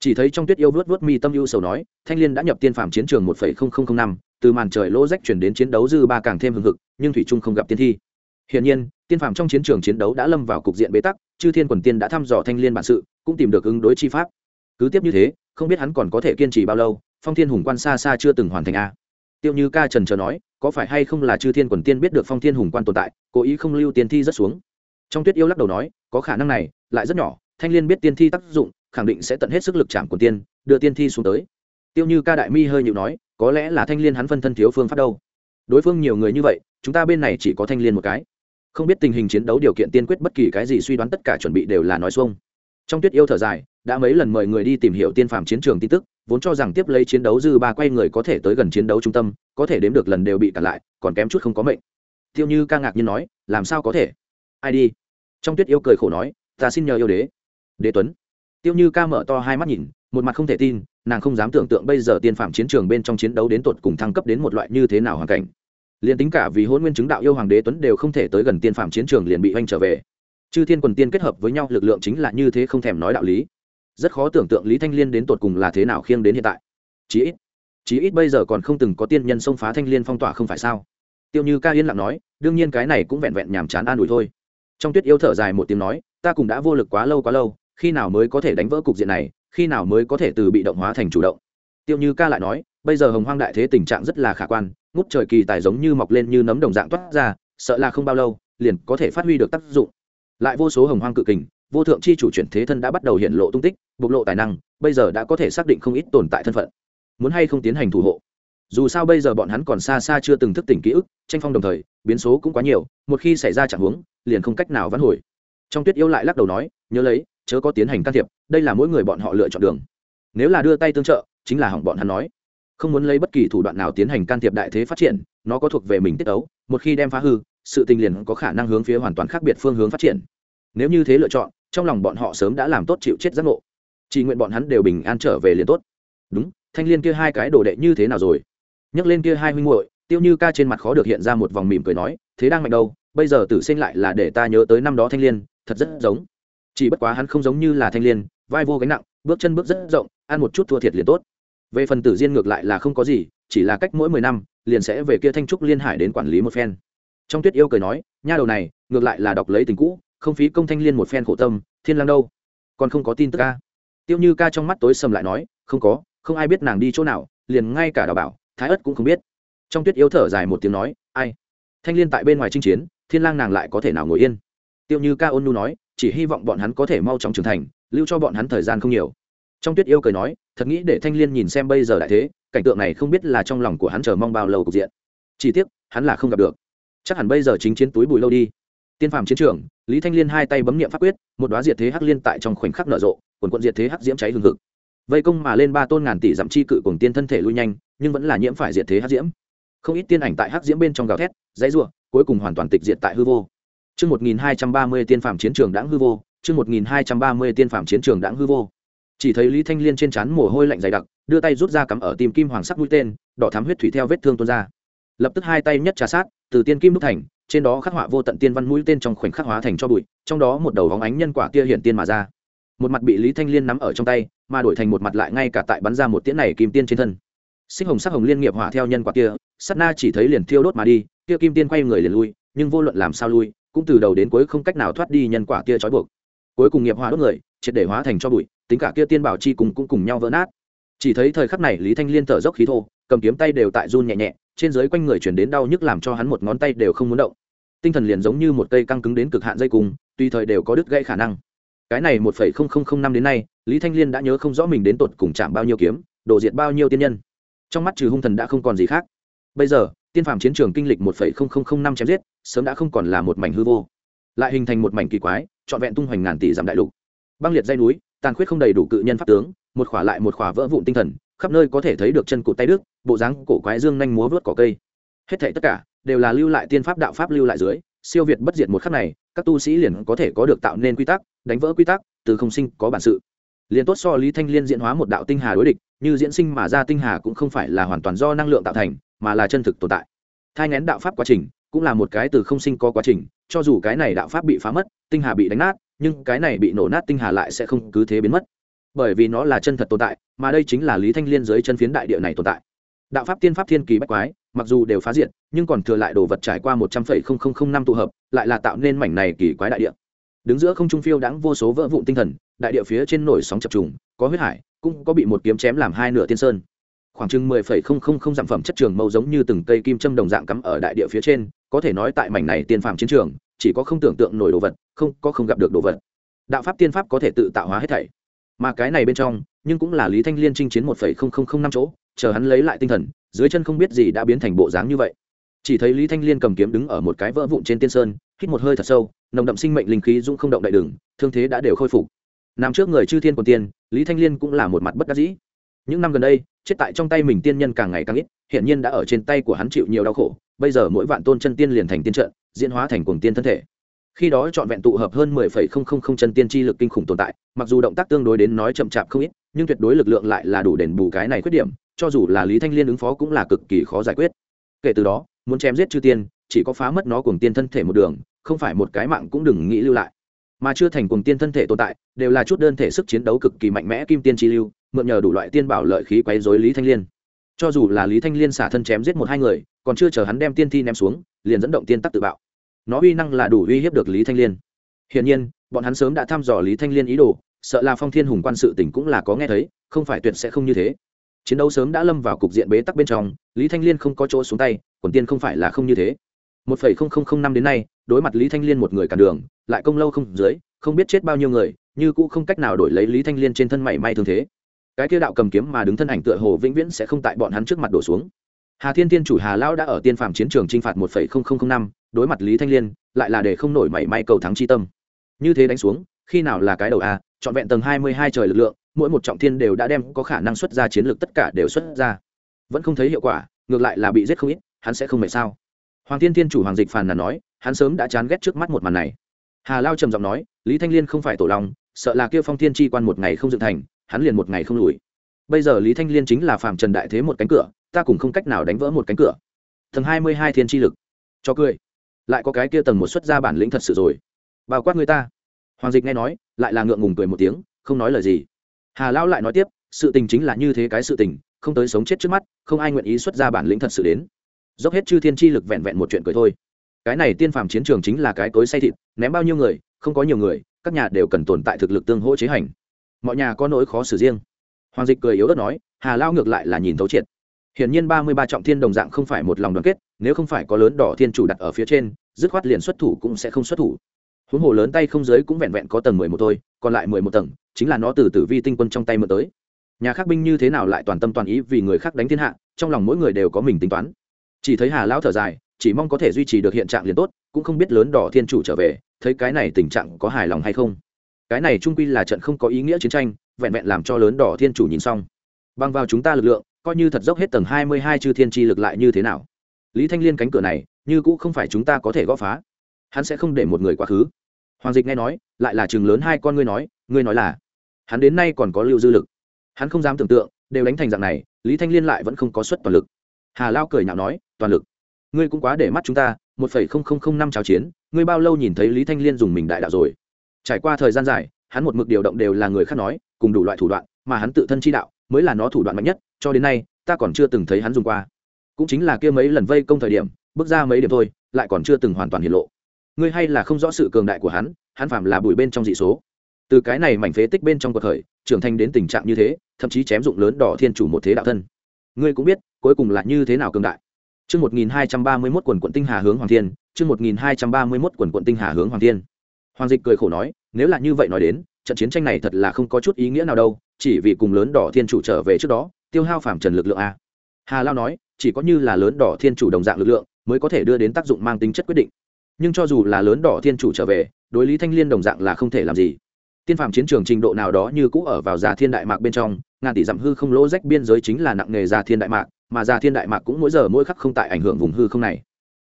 Speaker 1: chỉ thấy trong tuyết yêu vớt vớt mi tâm ưu sầu nói thanh liên đã nhập tiên phạm chiến trường một phẩy không không không năm từ màn trời lỗ rách chuyển đến chiến đấu dư ba càng thêm hưng hực nhưng thủy trung không gặp tiên thi Hiển nhiên, tiên phàm trong chiến trường chiến đấu đã lâm vào cục diện bế tắc, Chư Thiên quần tiên đã thăm dò thanh liên bản sự, cũng tìm được ứng đối chi pháp. Cứ tiếp như thế, không biết hắn còn có thể kiên trì bao lâu, Phong Thiên Hùng Quan xa xa chưa từng hoàn thành a. Tiêu Như Ca trần chờ nói, có phải hay không là Chư Thiên quần tiên biết được Phong Thiên Hùng Quan tồn tại, cố ý không lưu tiên thi rất xuống. Trong Tuyết Yêu lắc đầu nói, có khả năng này, lại rất nhỏ, Thanh Liên biết tiên thi tác dụng, khẳng định sẽ tận hết sức lực chạm quần tiên, đưa tiên thi xuống tới. Tiêu Như Ca đại mi hơi nhịu nói, có lẽ là Thanh Liên hắn phân thân thiếu phương pháp đâu. Đối phương nhiều người như vậy, chúng ta bên này chỉ có Thanh Liên một cái. Không biết tình hình chiến đấu điều kiện tiên quyết bất kỳ cái gì suy đoán tất cả chuẩn bị đều là nói xuông. Trong tuyết yêu thở dài đã mấy lần mời người đi tìm hiểu tiên phàm chiến trường tin tức vốn cho rằng tiếp lấy chiến đấu dư ba quay người có thể tới gần chiến đấu trung tâm có thể đếm được lần đều bị cản lại còn kém chút không có mệnh. Tiêu như ca ngạc nhiên nói làm sao có thể? Ai đi? Trong tuyết yêu cười khổ nói ta xin nhờ yêu đế. Đế tuấn tiêu như ca mở to hai mắt nhìn, một mặt không thể tin, nàng không dám tưởng tượng bây giờ tiên phạm chiến trường bên trong chiến đấu đến tột cùng thăng cấp đến một loại như thế nào hoàn cảnh. Liền tính cả vì hôn nguyên chứng đạo yêu hoàng đế tuấn đều không thể tới gần tiên phạm chiến trường liền bị oanh trở về. Chư thiên quần tiên kết hợp với nhau, lực lượng chính là như thế không thèm nói đạo lý. Rất khó tưởng tượng lý thanh liên đến tột cùng là thế nào khiêng đến hiện tại. Chí ít chí ít bây giờ còn không từng có tiên nhân xông phá thanh liên phong tỏa không phải sao? Tiêu như ca yên lặng nói, đương nhiên cái này cũng vẹn vẹn nhàm chán an ủi thôi. Trong tuyết yêu thở dài một tiếng nói, ta cũng đã vô lực quá lâu quá lâu khi nào mới có thể đánh vỡ cục diện này, khi nào mới có thể từ bị động hóa thành chủ động. Tiêu như ca lại nói, bây giờ hồng hoang đại thế tình trạng rất là khả quan, ngút trời kỳ tài giống như mọc lên như nấm đồng dạng toát ra, sợ là không bao lâu, liền có thể phát huy được tác dụng. Lại vô số hồng hoang cự kình, vô thượng chi chủ chuyển thế thân đã bắt đầu hiện lộ tung tích, bộc lộ tài năng, bây giờ đã có thể xác định không ít tồn tại thân phận. Muốn hay không tiến hành thủ hộ? Dù sao bây giờ bọn hắn còn xa xa chưa từng thức tỉnh ký ức, tranh phong đồng thời, biến số cũng quá nhiều, một khi xảy ra trạng huống, liền không cách nào vãn hồi. Trong tuyết yêu lại lắc đầu nói, nhớ lấy chớ có tiến hành can thiệp, đây là mỗi người bọn họ lựa chọn đường. Nếu là đưa tay tương trợ, chính là hỏng bọn hắn nói. Không muốn lấy bất kỳ thủ đoạn nào tiến hành can thiệp đại thế phát triển, nó có thuộc về mình tiết ấu, một khi đem phá hư, sự tình liền có khả năng hướng phía hoàn toàn khác biệt phương hướng phát triển. Nếu như thế lựa chọn, trong lòng bọn họ sớm đã làm tốt chịu chết giác ngộ. Chỉ nguyện bọn hắn đều bình an trở về liền tốt. Đúng, thanh liên kia hai cái đồ đệ như thế nào rồi? Nhắc lên kia hai huynh muội, tiêu như ca trên mặt khó được hiện ra một vòng mỉm cười nói, thế đang mạnh đâu, bây giờ tử sinh lại là để ta nhớ tới năm đó thanh liên, thật rất giống chỉ bất quá hắn không giống như là thanh liên, vai vô gánh nặng, bước chân bước rất rộng, ăn một chút thua thiệt liền tốt. Về phần tử diên ngược lại là không có gì, chỉ là cách mỗi mười năm, liền sẽ về kia thanh trúc liên hải đến quản lý một phen. Trong tuyết yêu cười nói, nha đầu này, ngược lại là đọc lấy tình cũ, không phí công thanh liên một phen khổ tâm, thiên lang đâu? Còn không có tin tức ca? Tiêu như ca trong mắt tối sầm lại nói, không có, không ai biết nàng đi chỗ nào, liền ngay cả đào bảo, thái ất cũng không biết. Trong tuyết yêu thở dài một tiếng nói, ai? Thanh liên tại bên ngoài chinh chiến, thiên lang nàng lại có thể nào ngồi yên? Tiêu như ca ôn nu nói chỉ hy vọng bọn hắn có thể mau chóng trưởng thành lưu cho bọn hắn thời gian không nhiều. Trong tuyết yêu cười nói thật nghĩ để thanh liên nhìn xem bây giờ đại thế cảnh tượng này không biết là trong lòng của hắn chờ mong bao lâu cục diện. Chỉ tiếc hắn là không gặp được. Chắc hẳn bây giờ chính chiến túi bụi lâu đi. Tiên phàm chiến trường lý thanh liên hai tay bấm nghiệm pháp quyết một đoá diệt thế hắc liên tại trong khoảnh khắc nở rộ quần quận diệt thế hắc diễm cháy hừng hực. Vây công mà lên ba tôn ngàn tỷ dặm chi cự cùng tiên thân thể lui nhanh nhưng vẫn là nhiễm phải diệt thế hắc diễm. Không ít tiên ảnh tại hắc diễm bên trong gào thét dãy rủa, cuối cùng hoàn toàn tịch diệt tại hư vô. Chương 1230 tiên phàm chiến trường đãng hư vô, chương 1230 tiên phàm chiến trường đãng hư vô. Chỉ thấy Lý Thanh Liên trên trán mồ hôi lạnh dày đặc, đưa tay rút ra cắm ở tim kim hoàng sắc mũi tên, đỏ thắm huyết thủy theo vết thương tuôn ra. Lập tức hai tay nhất trà sát, từ tiên kim đúc thành, trên đó khắc họa vô tận tiên văn mũi tên trong khoảnh khắc hóa thành cho bụi, trong đó một đầu bóng ánh nhân quả kia hiện tiên mà ra. Một mặt bị Lý Thanh Liên nắm ở trong tay, mà đổi thành một mặt lại ngay cả tại bắn ra một tiễn này kim tiên trên thân. Xích hồng sắc hồng liên nghiệp hỏa theo nhân quả kia, sát na chỉ thấy liền thiêu đốt mà đi, kia kim tiên quay người liền lui, nhưng vô luận làm sao lui, cũng từ đầu đến cuối không cách nào thoát đi nhân quả kia trói buộc. Cuối cùng nghiệp hóa đốt người, triệt để hóa thành cho bụi, tính cả kia tiên bảo chi cùng cũng cùng nhau vỡ nát. Chỉ thấy thời khắc này lý thanh liên thở dốc khí thô, cầm kiếm tay đều tại run nhẹ nhẹ, trên dưới quanh người chuyển đến đau nhức làm cho hắn một ngón tay đều không muốn động. Tinh thần liền giống như một cây căng cứng đến cực hạn dây cùng tùy thời đều có đứt gãy khả năng. Cái này một phẩy không không không năm đến nay, lý thanh liên đã nhớ không rõ mình đến tột cùng chạm bao nhiêu kiếm đổ diệt bao nhiêu tiên nhân. Trong mắt trừ hung thần đã không còn gì khác. Bây giờ, tiên phàm chiến trường kinh lịch một phẩy không không không năm chém giết sớm đã không còn là một mảnh hư vô. Lại hình thành một mảnh kỳ quái, trọn vẹn tung hoành ngàn tỷ dặm đại lục. Băng liệt dây núi, tàn khuyết không đầy đủ cự nhân pháp tướng, một khỏa lại một khỏa vỡ vụn tinh thần, khắp nơi có thể thấy được chân cụt tay đức bộ dáng cổ quái dương nhanh múa vớt cỏ cây. Hết thảy tất cả đều là lưu lại tiên pháp đạo pháp lưu lại dưới, siêu việt bất diệt một khắc này, các tu sĩ liền có thể có được tạo nên quy tắc, đánh vỡ quy tắc, từ không sinh có bản sự. Liền tốt so lý thanh liên diễn hóa một đạo tinh hà đối địch, như diễn sinh mà ra tinh hà cũng không phải là hoàn toàn do năng lượng tạo thành, mà là chân thực tồn tại. Thai ngén đạo pháp quá trình cũng là một cái từ không sinh có quá trình, cho dù cái này đạo pháp bị phá mất, tinh hà bị đánh nát, nhưng cái này bị nổ nát tinh hà lại sẽ không cứ thế biến mất. Bởi vì nó là chân thật tồn tại, mà đây chính là lý thanh liên dưới chân phiến đại địa này tồn tại. Đạo pháp tiên pháp thiên kỳ bách quái, mặc dù đều phá diệt, nhưng còn thừa lại đồ vật trải qua một trăm phẩy không không không năm tụ hợp, lại là tạo nên mảnh này kỳ quái đại địa. Đứng giữa không trung phiêu đãng vô số vỡ vụn tinh thần, đại địa phía trên nổi sóng chập trùng, có huyết hải, cũng có bị một kiếm chém làm hai nửa tiên sơn. Khoảng chừng mười phẩy không không không dặm phẩm chất trường mâu giống như từng cây kim châm đồng dạng cắm ở đại địa phía trên có thể nói tại mảnh này tiên phạm chiến trường, chỉ có không tưởng tượng nổi đồ vật, không, có không gặp được đồ vật. Đạo pháp tiên pháp có thể tự tạo hóa hết thảy. Mà cái này bên trong, nhưng cũng là lý thanh liên chinh chiến một phẩy không không không năm chỗ, chờ hắn lấy lại tinh thần, dưới chân không biết gì đã biến thành bộ dáng như vậy. Chỉ thấy lý thanh liên cầm kiếm đứng ở một cái vỡ vụn trên tiên sơn, hít một hơi thật sâu, nồng đậm sinh mệnh linh khí dũng không động đại đường, thương thế đã đều khôi phục. Nằm trước người chư thiên quần tiên, lý thanh liên cũng là một mặt bất đắc dĩ. Những năm gần đây, chết tại trong tay mình tiên nhân càng ngày càng ít hiện nhiên đã ở trên tay của hắn chịu nhiều đau khổ bây giờ mỗi vạn tôn chân tiên liền thành tiên trận, diễn hóa thành cuồng tiên thân thể. Khi đó trọn vẹn tụ hợp hơn mười phẩy không không không chân tiên chi lực kinh khủng tồn tại, mặc dù động tác tương đối đến nói chậm chạp không ít, nhưng tuyệt đối lực lượng lại là đủ đền bù cái này khuyết điểm, cho dù là lý thanh liên ứng phó cũng là cực kỳ khó giải quyết. Kể từ đó, muốn chém giết chư tiên, chỉ có phá mất nó cuồng tiên thân thể một đường, không phải một cái mạng cũng đừng nghĩ lưu lại. Mà chưa thành cuồng tiên thân thể tồn tại, đều là chút đơn thể sức chiến đấu cực kỳ mạnh mẽ kim tiên chi lưu, mượn nhờ đủ loại tiên bảo lợi khí quấy rối lý thanh liên cho dù là lý thanh liên xả thân chém giết một hai người, còn chưa chờ hắn đem tiên thi ném xuống, liền dẫn động tiên tắc tự bạo. Nó uy năng là đủ uy hiếp được lý thanh liên. Hiển nhiên, bọn hắn sớm đã thăm dò lý thanh liên ý đồ, sợ là phong thiên hùng quan sự tỉnh cũng là có nghe thấy, không phải tuyệt sẽ không như thế. Chiến đấu sớm đã lâm vào cục diện bế tắc bên trong, lý thanh liên không có chỗ xuống tay, quần tiên không phải là không như thế. Một phẩy không không không năm đến nay, đối mặt lý thanh liên một người cản đường, lại công lâu không dưới, không biết chết bao nhiêu người, như cũ không cách nào đổi lấy lý thanh liên trên thân mảy may thường thế cái kia đạo cầm kiếm mà đứng thân ảnh tựa hồ vĩnh viễn sẽ không tại bọn hắn trước mặt đổ xuống. Hà thiên tiên chủ hà lão đã ở tiên phạm chiến trường t r i n h phạt một phẩy không không không năm, đối mặt lý thanh liên, lại là để không nổi mảy may cầu thắng chi tâm. Như thế đánh xuống, khi nào là cái đầu a, trọn vẹn tầng hai mươi hai trời lực lượng, mỗi một trọng thiên đều đã đem có khả năng xuất ra chiến lược tất cả đều xuất ra. Vẫn không thấy hiệu quả, ngược lại là bị giết không ít, hắn sẽ không mệt sao? Hoàng thiên tiên chủ hoàng dịch phàn là nói, hắn sớm đã chán ghét trước mắt một màn này. Hà lao trầm giọng nói, lý thanh liên không phải tổ lòng sợ là kêu phong thiên tri quan một ngày không dựng thành hắn liền một ngày không lùi. Bây giờ lý thanh liên chính là phạm trần đại thế một cánh cửa, ta cũng không cách nào đánh vỡ một cánh cửa. Tầng hai mươi hai thiên tri lực. Cho cười. Lại có cái kia tầng một xuất ra bản lĩnh thật sự rồi. Bao quát người ta. Hoàng dịch nghe nói, lại là ngượng ngùng cười một tiếng, không nói lời gì. Hà lão lại nói tiếp, sự tình chính là như thế cái sự tình, không tới sống chết trước mắt, không ai nguyện ý xuất ra bản lĩnh thật sự đến. Dốc hết chư thiên chi lực vẹn vẹn một chuyện cười thôi. Cái này tiên phàm chiến trường chính là cái cối say thịt, ném bao nhiêu người, không có nhiều người, các nhà đều cần tồn tại thực lực tương hỗ chế hành mọi nhà có nỗi khó xử riêng. Hoàng dịch cười yếu ớt nói, hà lao ngược lại là nhìn thấu triệt. Hiển nhiên ba mươi ba trọng thiên đồng dạng không phải một lòng đoàn kết, nếu không phải có lớn đỏ thiên chủ đặt ở phía trên, dứt khoát liền xuất thủ cũng sẽ không xuất thủ. Huống hồ lớn tay không giới cũng vẹn vẹn có tầng mười một thôi, còn lại mười một tầng, chính là nó từ tử vi tinh quân trong tay mượn tới. Nhà khác binh như thế nào lại toàn tâm toàn ý vì người khác đánh thiên hạ, trong lòng mỗi người đều có mình tính toán. Chỉ thấy hà lão thở dài, chỉ mong có thể duy trì được hiện trạng liền tốt, cũng không biết lớn đỏ thiên chủ trở về, thấy cái này tình trạng có hài lòng hay không cái này trung quy là trận không có ý nghĩa chiến tranh, vẹn vẹn làm cho lớn đỏ thiên chủ nhìn xong. Băng vào chúng ta lực lượng, coi như thật dốc hết tầng hai mươi hai chư thiên tri lực lại như thế nào? Lý thanh liên cánh cửa này, như cũng không phải chúng ta có thể gõ phá. Hắn sẽ không để một người quá khứ. Hoàng dịch nghe nói, lại là chừng lớn hai con ngươi nói ngươi nói là, hắn đến nay còn có lưu dư lực. Hắn không dám tưởng tượng, đều đánh thành dạng này, lý thanh liên lại vẫn không có suất toàn lực. Hà lao cười nhạo nói, toàn lực. Ngươi cũng quá để mắt chúng ta, một phẩy không không không năm trào chiến, ngươi bao lâu nhìn thấy lý thanh liên dùng mình đại đạo rồi? Trải qua thời gian dài hắn một mực điều động đều là người khác nói cùng đủ loại thủ đoạn mà hắn tự thân chi đạo mới là nó thủ đoạn mạnh nhất cho đến nay ta còn chưa từng thấy hắn dùng qua. Cũng chính là kia mấy lần vây công thời điểm bước ra mấy điểm thôi lại còn chưa từng hoàn toàn hiện lộ. Ngươi hay là không rõ sự cường đại của hắn hắn phạm là bùi bên trong dị số. Từ cái này mảnh phế tích bên trong cuộc khởi, trưởng thành đến tình trạng như thế thậm chí chém dụng lớn đỏ thiên chủ một thế đạo thân. Ngươi cũng biết cuối cùng là như thế nào cường đại. Chương 1231 quần quận tinh hà hướng Hoàng Thiên, chương 1231 quần quận tinh hà hướng Hoàng Thiên. Hoàng Dịch cười khổ nói, nếu là như vậy nói đến, trận chiến tranh này thật là không có chút ý nghĩa nào đâu, chỉ vì cùng lớn đỏ thiên chủ trở về trước đó, tiêu hao phạm trần lực lượng a. Hà Lao nói, chỉ có như là lớn đỏ thiên chủ đồng dạng lực lượng, mới có thể đưa đến tác dụng mang tính chất quyết định. Nhưng cho dù là lớn đỏ thiên chủ trở về, đối lý thanh liên đồng dạng là không thể làm gì. Tiên Phạm chiến trường trình độ nào đó như cũ ở vào già thiên đại mạc bên trong, ngàn tỷ dặm hư không lỗ rách biên giới chính là nặng nghề già thiên đại mạc, mà già thiên đại mạc cũng mỗi giờ mỗi khắc không tại ảnh hưởng vùng hư không này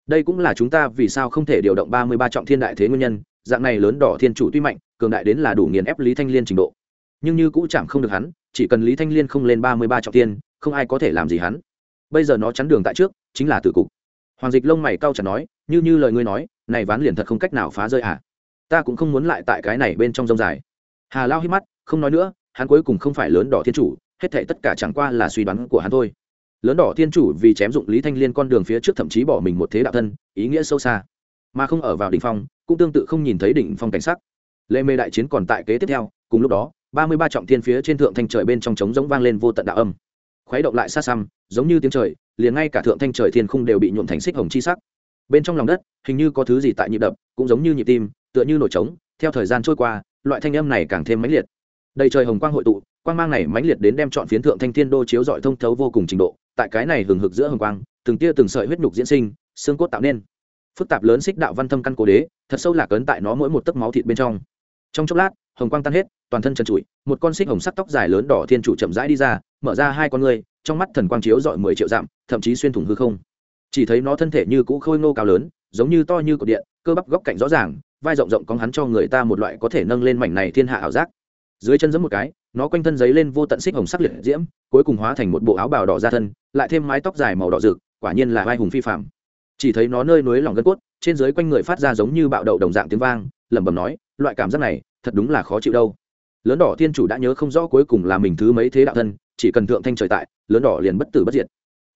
Speaker 1: đây cũng là chúng ta vì sao không thể điều động ba mươi ba trọng thiên đại thế nguyên nhân dạng này lớn đỏ thiên chủ tuy mạnh cường đại đến là đủ nghiền ép lý thanh liên trình độ. Nhưng như cũ chẳng không được hắn chỉ cần lý thanh liên không lên ba mươi ba trọng tiên, không ai có thể làm gì hắn. Bây giờ nó chắn đường tại trước chính là tử cục. Hoàng dịch lông mày cau chả nói như như lời ngươi nói này ván liền thật không cách nào phá rơi à? Ta cũng không muốn lại tại cái này bên trong rông dài. Hà lao hít mắt không nói nữa hắn cuối cùng không phải lớn đỏ thiên chủ hết thảy tất cả chẳng qua là suy đoán của hắn thôi. Lớn đỏ thiên chủ vì chém dụng lý thanh liên con đường phía trước thậm chí bỏ mình một thế đạo thân ý nghĩa sâu xa. Mà không ở vào đỉnh phong cũng tương tự không nhìn thấy đỉnh phong cảnh sắc. Lê mê đại chiến còn tại kế tiếp theo, cùng lúc đó, ba mươi ba trọng thiên phía trên thượng thanh trời bên trong trống giống vang lên vô tận đạo âm. Khuấy động lại xa xăm, giống như tiếng trời, liền ngay cả thượng thanh trời thiên khung đều bị nhuộm thành xích hồng chi sắc. Bên trong lòng đất, hình như có thứ gì tại nhịp đập, cũng giống như nhịp tim, tựa như nổi trống, theo thời gian trôi qua, loại thanh âm này càng thêm mãnh liệt. Đầy trời hồng quang hội tụ, quang mang này mãnh liệt đến đem chọn phiến thượng thanh thiên đô chiếu dọi thông thấu vô cùng trình độ, tại cái này hừng hực giữa hồng quang, từng tia từng sợi huyết nhục diễn sinh, xương cốt tạo nên phức tạp lớn xích đạo văn thâm căn cố đế, thật sâu lạc ấn tại nó mỗi một tấc máu thịt bên trong. Trong chốc lát, hồng quang tan hết, toàn thân trần trụi, một con xích hồng sắc tóc dài lớn đỏ thiên chủ chậm rãi đi ra, mở ra hai con ngươi, trong mắt thần quang chiếu dọi mười triệu dặm, thậm chí xuyên thủng hư không. Chỉ thấy nó thân thể như cũ khôi ngô cao lớn, giống như to như cột điện, cơ bắp góc cạnh rõ ràng, vai rộng rộng có hắn cho người ta một loại có thể nâng lên mảnh này thiên hạ ảo giác. Dưới chân giẫm một cái, nó quanh thân giấy lên vô tận xích hồng sắc liệt diễm, cuối cùng hóa thành một bộ áo bào đỏ ra thân, lại thêm mái tóc dài màu đỏ rực, quả nhiên là vai hùng phi phạm chỉ thấy nó nơi núi lòng gân cốt, trên dưới quanh người phát ra giống như bạo đậu đồng dạng tiếng vang, lẩm bẩm nói, loại cảm giác này, thật đúng là khó chịu đâu. Lớn đỏ thiên chủ đã nhớ không rõ cuối cùng là mình thứ mấy thế đạo thân, chỉ cần thượng thanh trời tại, lớn đỏ liền bất tử bất diệt.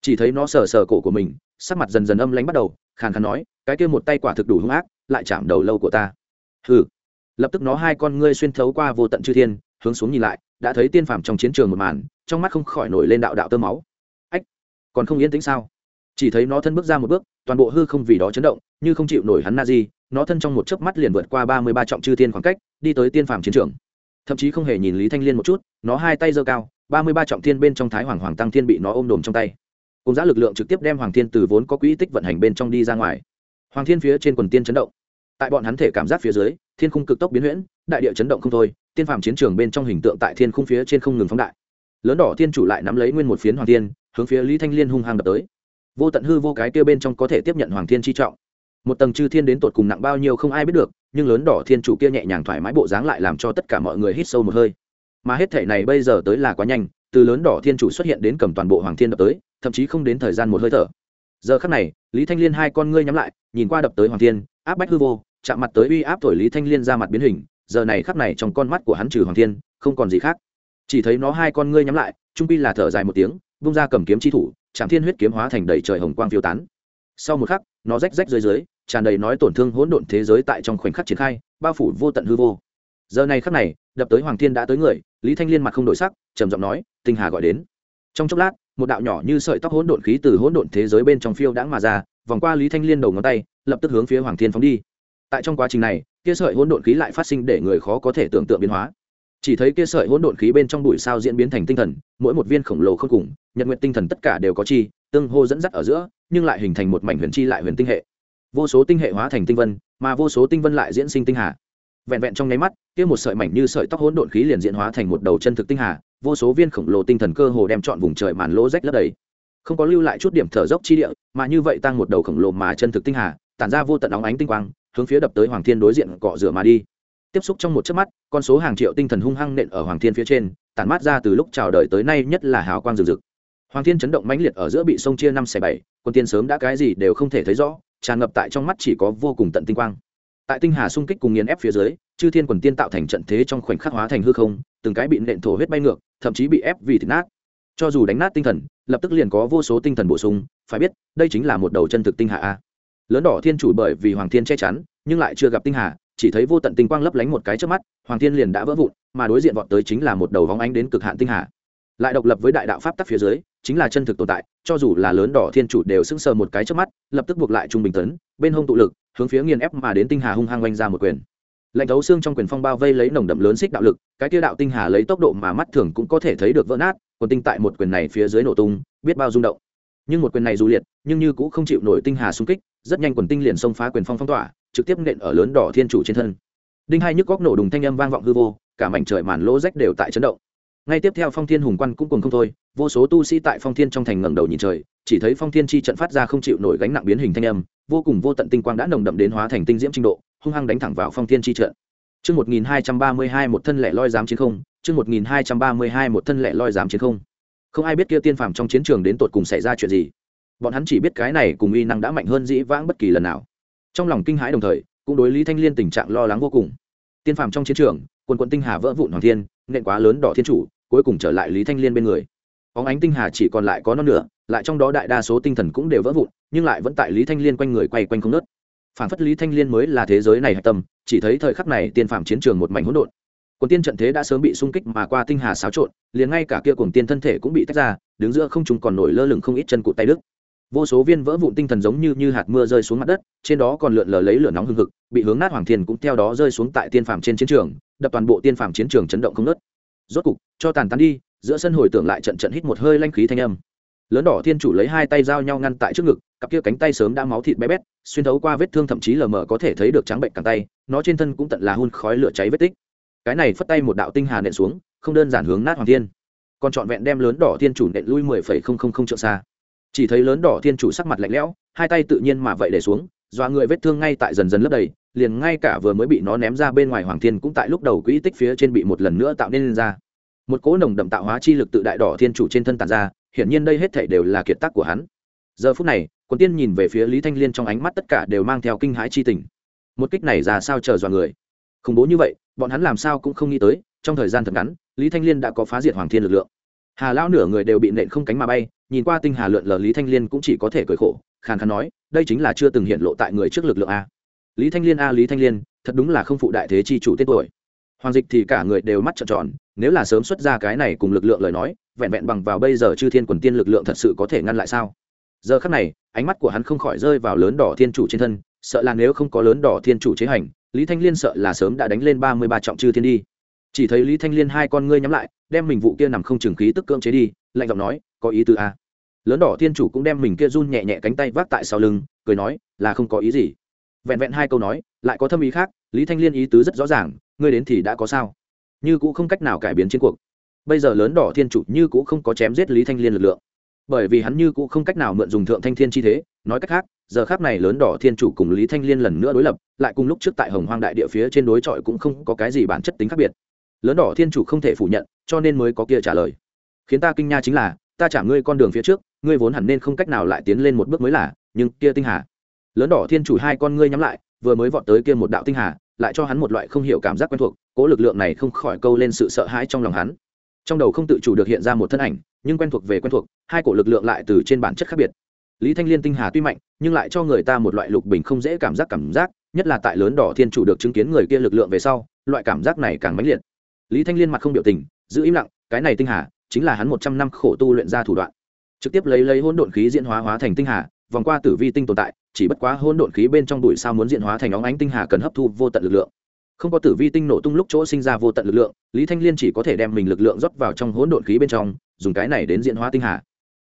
Speaker 1: Chỉ thấy nó sờ sờ cổ của mình, sắc mặt dần dần âm lánh bắt đầu, khàn khàn nói, cái kia một tay quả thực đủ hung ác, lại chạm đầu lâu của ta. Hừ. Lập tức nó hai con ngươi xuyên thấu qua vô tận chư thiên, hướng xuống nhìn lại, đã thấy tiên phàm trong chiến trường một màn, trong mắt không khỏi nổi lên đạo đạo tơ máu. Ách, còn không yên tĩnh sao? Chỉ thấy nó thân bước ra một bước, toàn bộ hư không vì đó chấn động, như không chịu nổi hắn na di nó thân trong một chớp mắt liền vượt qua ba mươi ba trọng chư thiên khoảng cách, đi tới tiên phàm chiến trường. Thậm chí không hề nhìn lý thanh liên một chút, nó hai tay giơ cao, ba mươi ba trọng thiên bên trong thái hoàng hoàng tăng thiên bị nó ôm đồm trong tay. Cùng giá lực lượng trực tiếp đem hoàng thiên từ vốn có quỹ tích vận hành bên trong đi ra ngoài. Hoàng thiên phía trên quần tiên chấn động. Tại bọn hắn thể cảm giác phía dưới, thiên khung cực tốc biến huyễn, đại địa chấn động không thôi, tiên phàm chiến trường bên trong hình tượng tại thiên khung phía trên không ngừng phóng đại. Lớn đỏ thiên chủ lại nắm lấy nguyên một phiến hoàng thiên, hướng phía lý thanh liên hung hăng đập tới vô tận hư vô cái kia bên trong có thể tiếp nhận hoàng thiên chi trọng. Một tầng chư thiên đến tột cùng nặng bao nhiêu không ai biết được, nhưng lớn đỏ thiên chủ kia nhẹ nhàng thoải mái bộ dáng lại làm cho tất cả mọi người hít sâu một hơi. Mà hết thể này bây giờ tới là quá nhanh, từ lớn đỏ thiên chủ xuất hiện đến cầm toàn bộ hoàng thiên đập tới, thậm chí không đến thời gian một hơi thở. Giờ khắc này, lý thanh liên hai con ngươi nhắm lại, nhìn qua đập tới hoàng thiên, áp bách hư vô, chạm mặt tới uy áp thổi lý thanh liên ra mặt biến hình, giờ này khắc này trong con mắt của hắn trừ hoàng thiên, không còn gì khác. Chỉ thấy nó hai con ngươi nhắm lại, trung pi là thở dài một tiếng bung ra cầm kiếm chi thủ trạm thiên huyết kiếm hóa thành đầy trời hồng quang phiêu tán. Sau một khắc, nó rách rách dưới dưới, tràn đầy nói tổn thương hỗn độn thế giới tại trong khoảnh khắc triển khai, bao phủ vô tận hư vô. Giờ này khắc này, đập tới hoàng thiên đã tới người, lý thanh liên mặt không đổi sắc, trầm giọng nói, tinh hà gọi đến. Trong chốc lát, một đạo nhỏ như sợi tóc hỗn độn khí từ hỗn độn thế giới bên trong phiêu đãng mà ra, vòng qua lý thanh liên đầu ngón tay, lập tức hướng phía hoàng thiên phóng đi. Tại trong quá trình này, kia sợi hỗn độn khí lại phát sinh để người khó có thể tưởng tượng biến hóa chỉ thấy kia sợi hỗn độn khí bên trong bụi sao diễn biến thành tinh thần, mỗi một viên khổng lồ không cùng, nhật nguyện tinh thần tất cả đều có chi, tương hô dẫn dắt ở giữa, nhưng lại hình thành một mảnh huyền chi lại huyền tinh hệ. Vô số tinh hệ hóa thành tinh vân, mà vô số tinh vân lại diễn sinh tinh hà. Vẹn vẹn trong nháy mắt, kia một sợi mảnh như sợi tóc hỗn độn khí liền diễn hóa thành một đầu chân thực tinh hà, vô số viên khổng lồ tinh thần cơ hồ đem trọn vùng trời màn lỗ rách lấp đầy. Không có lưu lại chút điểm thở dốc chi địa, mà như vậy tăng một đầu khổng lồ mà chân thực tinh hà, tản ra vô tận óng ánh tinh quang, hướng phía đập tới hoàng thiên đối diện cọ rửa mà đi tiếp xúc trong một chớp mắt, con số hàng triệu tinh thần hung hăng nện ở hoàng thiên phía trên, tản mát ra từ lúc chào đời tới nay nhất là hào quang rực rực. Hoàng thiên chấn động mãnh liệt ở giữa bị sông chia năm xẻ bảy, quân tiên sớm đã cái gì đều không thể thấy rõ, tràn ngập tại trong mắt chỉ có vô cùng tận tinh quang. Tại tinh hà xung kích cùng nghiền ép phía dưới, chư thiên quần tiên tạo thành trận thế trong khoảnh khắc hóa thành hư không, từng cái bị nện thổ huyết bay ngược, thậm chí bị ép vì thịt nát. Cho dù đánh nát tinh thần, lập tức liền có vô số tinh thần bổ sung, phải biết, đây chính là một đầu chân thực tinh hà a. Lớn đỏ thiên chủ bởi vì hoàng thiên che chắn, nhưng lại chưa gặp tinh hà chỉ thấy vô tận tinh quang lấp lánh một cái trước mắt, hoàng thiên liền đã vỡ vụn, mà đối diện vọt tới chính là một đầu vóng ánh đến cực hạn tinh hà. Lại độc lập với đại đạo pháp tắc phía dưới, chính là chân thực tồn tại, cho dù là lớn đỏ thiên chủ đều sững sờ một cái trước mắt, lập tức buộc lại trung bình tấn, bên hông tụ lực, hướng phía nghiền ép mà đến tinh hà hung hăng oanh ra một quyền. Lạnh thấu xương trong quyền phong bao vây lấy nồng đậm lớn xích đạo lực, cái tiêu đạo tinh hà lấy tốc độ mà mắt thường cũng có thể thấy được vỡ nát còn tinh tại một quyền này phía dưới nổ tung, biết bao rung động nhưng một quyền này dù liệt nhưng như cũng không chịu nổi tinh hà xung kích rất nhanh quần tinh liền xông phá quyền phong phong tỏa trực tiếp nện ở lớn đỏ thiên chủ trên thân. Đinh hai nhức góc nổ đùng thanh âm vang vọng hư vô cả mảnh trời màn lỗ rách đều tại chấn động. Ngay tiếp theo phong thiên hùng quan cũng cùng không thôi vô số tu sĩ tại phong thiên trong thành ngẩng đầu nhìn trời chỉ thấy phong thiên chi trận phát ra không chịu nổi gánh nặng biến hình thanh âm vô cùng vô tận tinh quang đã nồng đậm đến hóa thành tinh diễm trình độ hung hăng đánh thẳng vào phong thiên chi trận. Chương 1232 một thân lẻ loi dám chiến không, chương 1232 một thân lẻ loi dám chiến không. Không ai biết kia tiên phàm trong chiến trường đến tột cùng xảy ra chuyện gì. Bọn hắn chỉ biết cái này cùng uy năng đã mạnh hơn dĩ vãng bất kỳ lần nào. Trong lòng kinh hãi đồng thời, cũng đối Lý Thanh Liên tình trạng lo lắng vô cùng. Tiên phàm trong chiến trường, quần quận tinh hà vỡ vụn hoàng thiên, nện quá lớn đỏ thiên chủ, cuối cùng trở lại Lý Thanh Liên bên người. Bóng ánh tinh hà chỉ còn lại có non nửa, lại trong đó đại đa số tinh thần cũng đều vỡ vụn, nhưng lại vẫn tại Lý Thanh Liên quanh người quay quanh không nớt phản phất lý thanh liên mới là thế giới này hạch tâm chỉ thấy thời khắc này tiên phàm chiến trường một mảnh hỗn độn Cuồng tiên trận thế đã sớm bị xung kích mà qua tinh hà xáo trộn, liền ngay cả kia cuồng tiên thân thể cũng bị tách ra, đứng giữa không trung còn nổi lơ lửng không ít chân cụt tay đức vô số viên vỡ vụn tinh thần giống như như hạt mưa rơi xuống mặt đất, trên đó còn lượn lờ lấy lửa nóng hừng hực, bị hướng nát hoàng thiên cũng theo đó rơi xuống tại tiên phàm trên chiến trường, đập toàn bộ tiên phàm chiến trường chấn động không ngớt. rốt cục, cho tàn tán đi, giữa sân hồi tưởng lại trận trận hít một hơi lanh khí thanh âm. Lớn đỏ thiên chủ lấy hai tay giao nhau ngăn tại trước ngực, cặp kia cánh tay sớm đã máu thịt bé bét, xuyên thấu qua vết thương thậm chí lờ mờ có thể thấy được trắng bệnh cánh tay, nó trên thân cũng tận là hun khói lửa cháy vết tích cái này phất tay một đạo tinh hà nện xuống, không đơn giản hướng nát hoàng thiên. Còn trọn vẹn đem lớn đỏ thiên chủ nện lui mười phẩy không không không trượng xa. Chỉ thấy lớn đỏ thiên chủ sắc mặt lạnh lẽo, hai tay tự nhiên mà vậy để xuống, dọa người vết thương ngay tại dần dần lấp đầy, liền ngay cả vừa mới bị nó ném ra bên ngoài hoàng thiên cũng tại lúc đầu quỹ tích phía trên bị một lần nữa tạo nên lên ra. Một cỗ nồng đậm tạo hóa chi lực tự đại đỏ thiên chủ trên thân tàn ra, hiển nhiên đây hết thể đều là kiệt tác của hắn. Giờ phút này, quần tiên nhìn về phía lý thanh liên trong ánh mắt tất cả đều mang theo kinh hãi chi tình. Một kích này ra sao chờ dọa người? Khủng bố như vậy, bọn hắn làm sao cũng không nghĩ tới, trong thời gian thật ngắn, lý thanh liên đã có phá diệt hoàng thiên lực lượng. Hà lão nửa người đều bị nện không cánh mà bay, nhìn qua tinh hà lượn lờ lý thanh liên cũng chỉ có thể cười khổ, khàn khàn nói, đây chính là chưa từng hiện lộ tại người trước lực lượng a. Lý thanh liên a, lý thanh liên, thật đúng là không phụ đại thế chi chủ tên tuổi. Hoàng dịch thì cả người đều mắt trợn tròn, nếu là sớm xuất ra cái này cùng lực lượng lời nói, vẹn vẹn bằng vào bây giờ chư thiên quần tiên lực lượng thật sự có thể ngăn lại sao? Giờ khắc này, ánh mắt của hắn không khỏi rơi vào lớn đỏ thiên chủ trên thân, sợ là nếu không có lớn đỏ thiên chủ chế hành lý thanh liên sợ là sớm đã đánh lên ba mươi ba trọng chư thiên đi. Chỉ thấy lý thanh liên hai con ngươi nhắm lại, đem mình vụ kia nằm không chừng khí tức cưỡng chế đi, lạnh giọng nói, có ý tư a à? lớn đỏ thiên chủ cũng đem mình kia run nhẹ nhẹ cánh tay vác tại sau lưng, cười nói, là không có ý gì. Vẹn vẹn hai câu nói, lại có thâm ý khác, lý thanh liên ý tứ rất rõ ràng, ngươi đến thì đã có sao? Như cũng không cách nào cải biến chiến cuộc. Bây giờ lớn đỏ thiên chủ như cũng không có chém giết lý thanh liên lực lượng. Bởi vì hắn như cũng không cách nào mượn dùng thượng thanh thiên chi thế, nói cách khác giờ khác này lớn đỏ thiên chủ cùng lý thanh liên lần nữa đối lập, lại cùng lúc trước tại hồng hoang đại địa phía trên đối chọi cũng không có cái gì bản chất tính khác biệt. Lớn đỏ thiên chủ không thể phủ nhận, cho nên mới có kia trả lời. Khiến ta kinh nha chính là, ta trả ngươi con đường phía trước, ngươi vốn hẳn nên không cách nào lại tiến lên một bước mới là, nhưng kia tinh hà. Lớn đỏ thiên chủ hai con ngươi nhắm lại, vừa mới vọt tới kia một đạo tinh hà, lại cho hắn một loại không hiểu cảm giác quen thuộc cỗ lực lượng này không khỏi câu lên sự sợ hãi trong lòng hắn. Trong đầu không tự chủ được hiện ra một thân ảnh, nhưng quen thuộc về quen thuộc, hai cổ lực lượng lại từ trên bản chất khác biệt lý thanh liên tinh hà tuy mạnh, nhưng lại cho người ta một loại lục bình không dễ cảm giác cảm giác, nhất là tại lớn đỏ thiên chủ được chứng kiến người kia lực lượng về sau, loại cảm giác này càng mãnh liệt. Lý thanh liên mặt không biểu tình, giữ im lặng, cái này tinh hà, chính là hắn một trăm năm khổ tu luyện ra thủ đoạn. Trực tiếp lấy lấy hỗn độn khí diễn hóa hóa thành tinh hà, vòng qua tử vi tinh tồn tại, chỉ bất quá hỗn độn khí bên trong đùi sao muốn diễn hóa thành óng ánh tinh hà cần hấp thu vô tận lực lượng. Không có tử vi tinh nổ tung lúc chỗ sinh ra vô tận lực lượng, lý thanh liên chỉ có thể đem mình lực lượng rót vào trong hỗn độn khí bên trong, dùng cái này đến diễn hóa tinh hà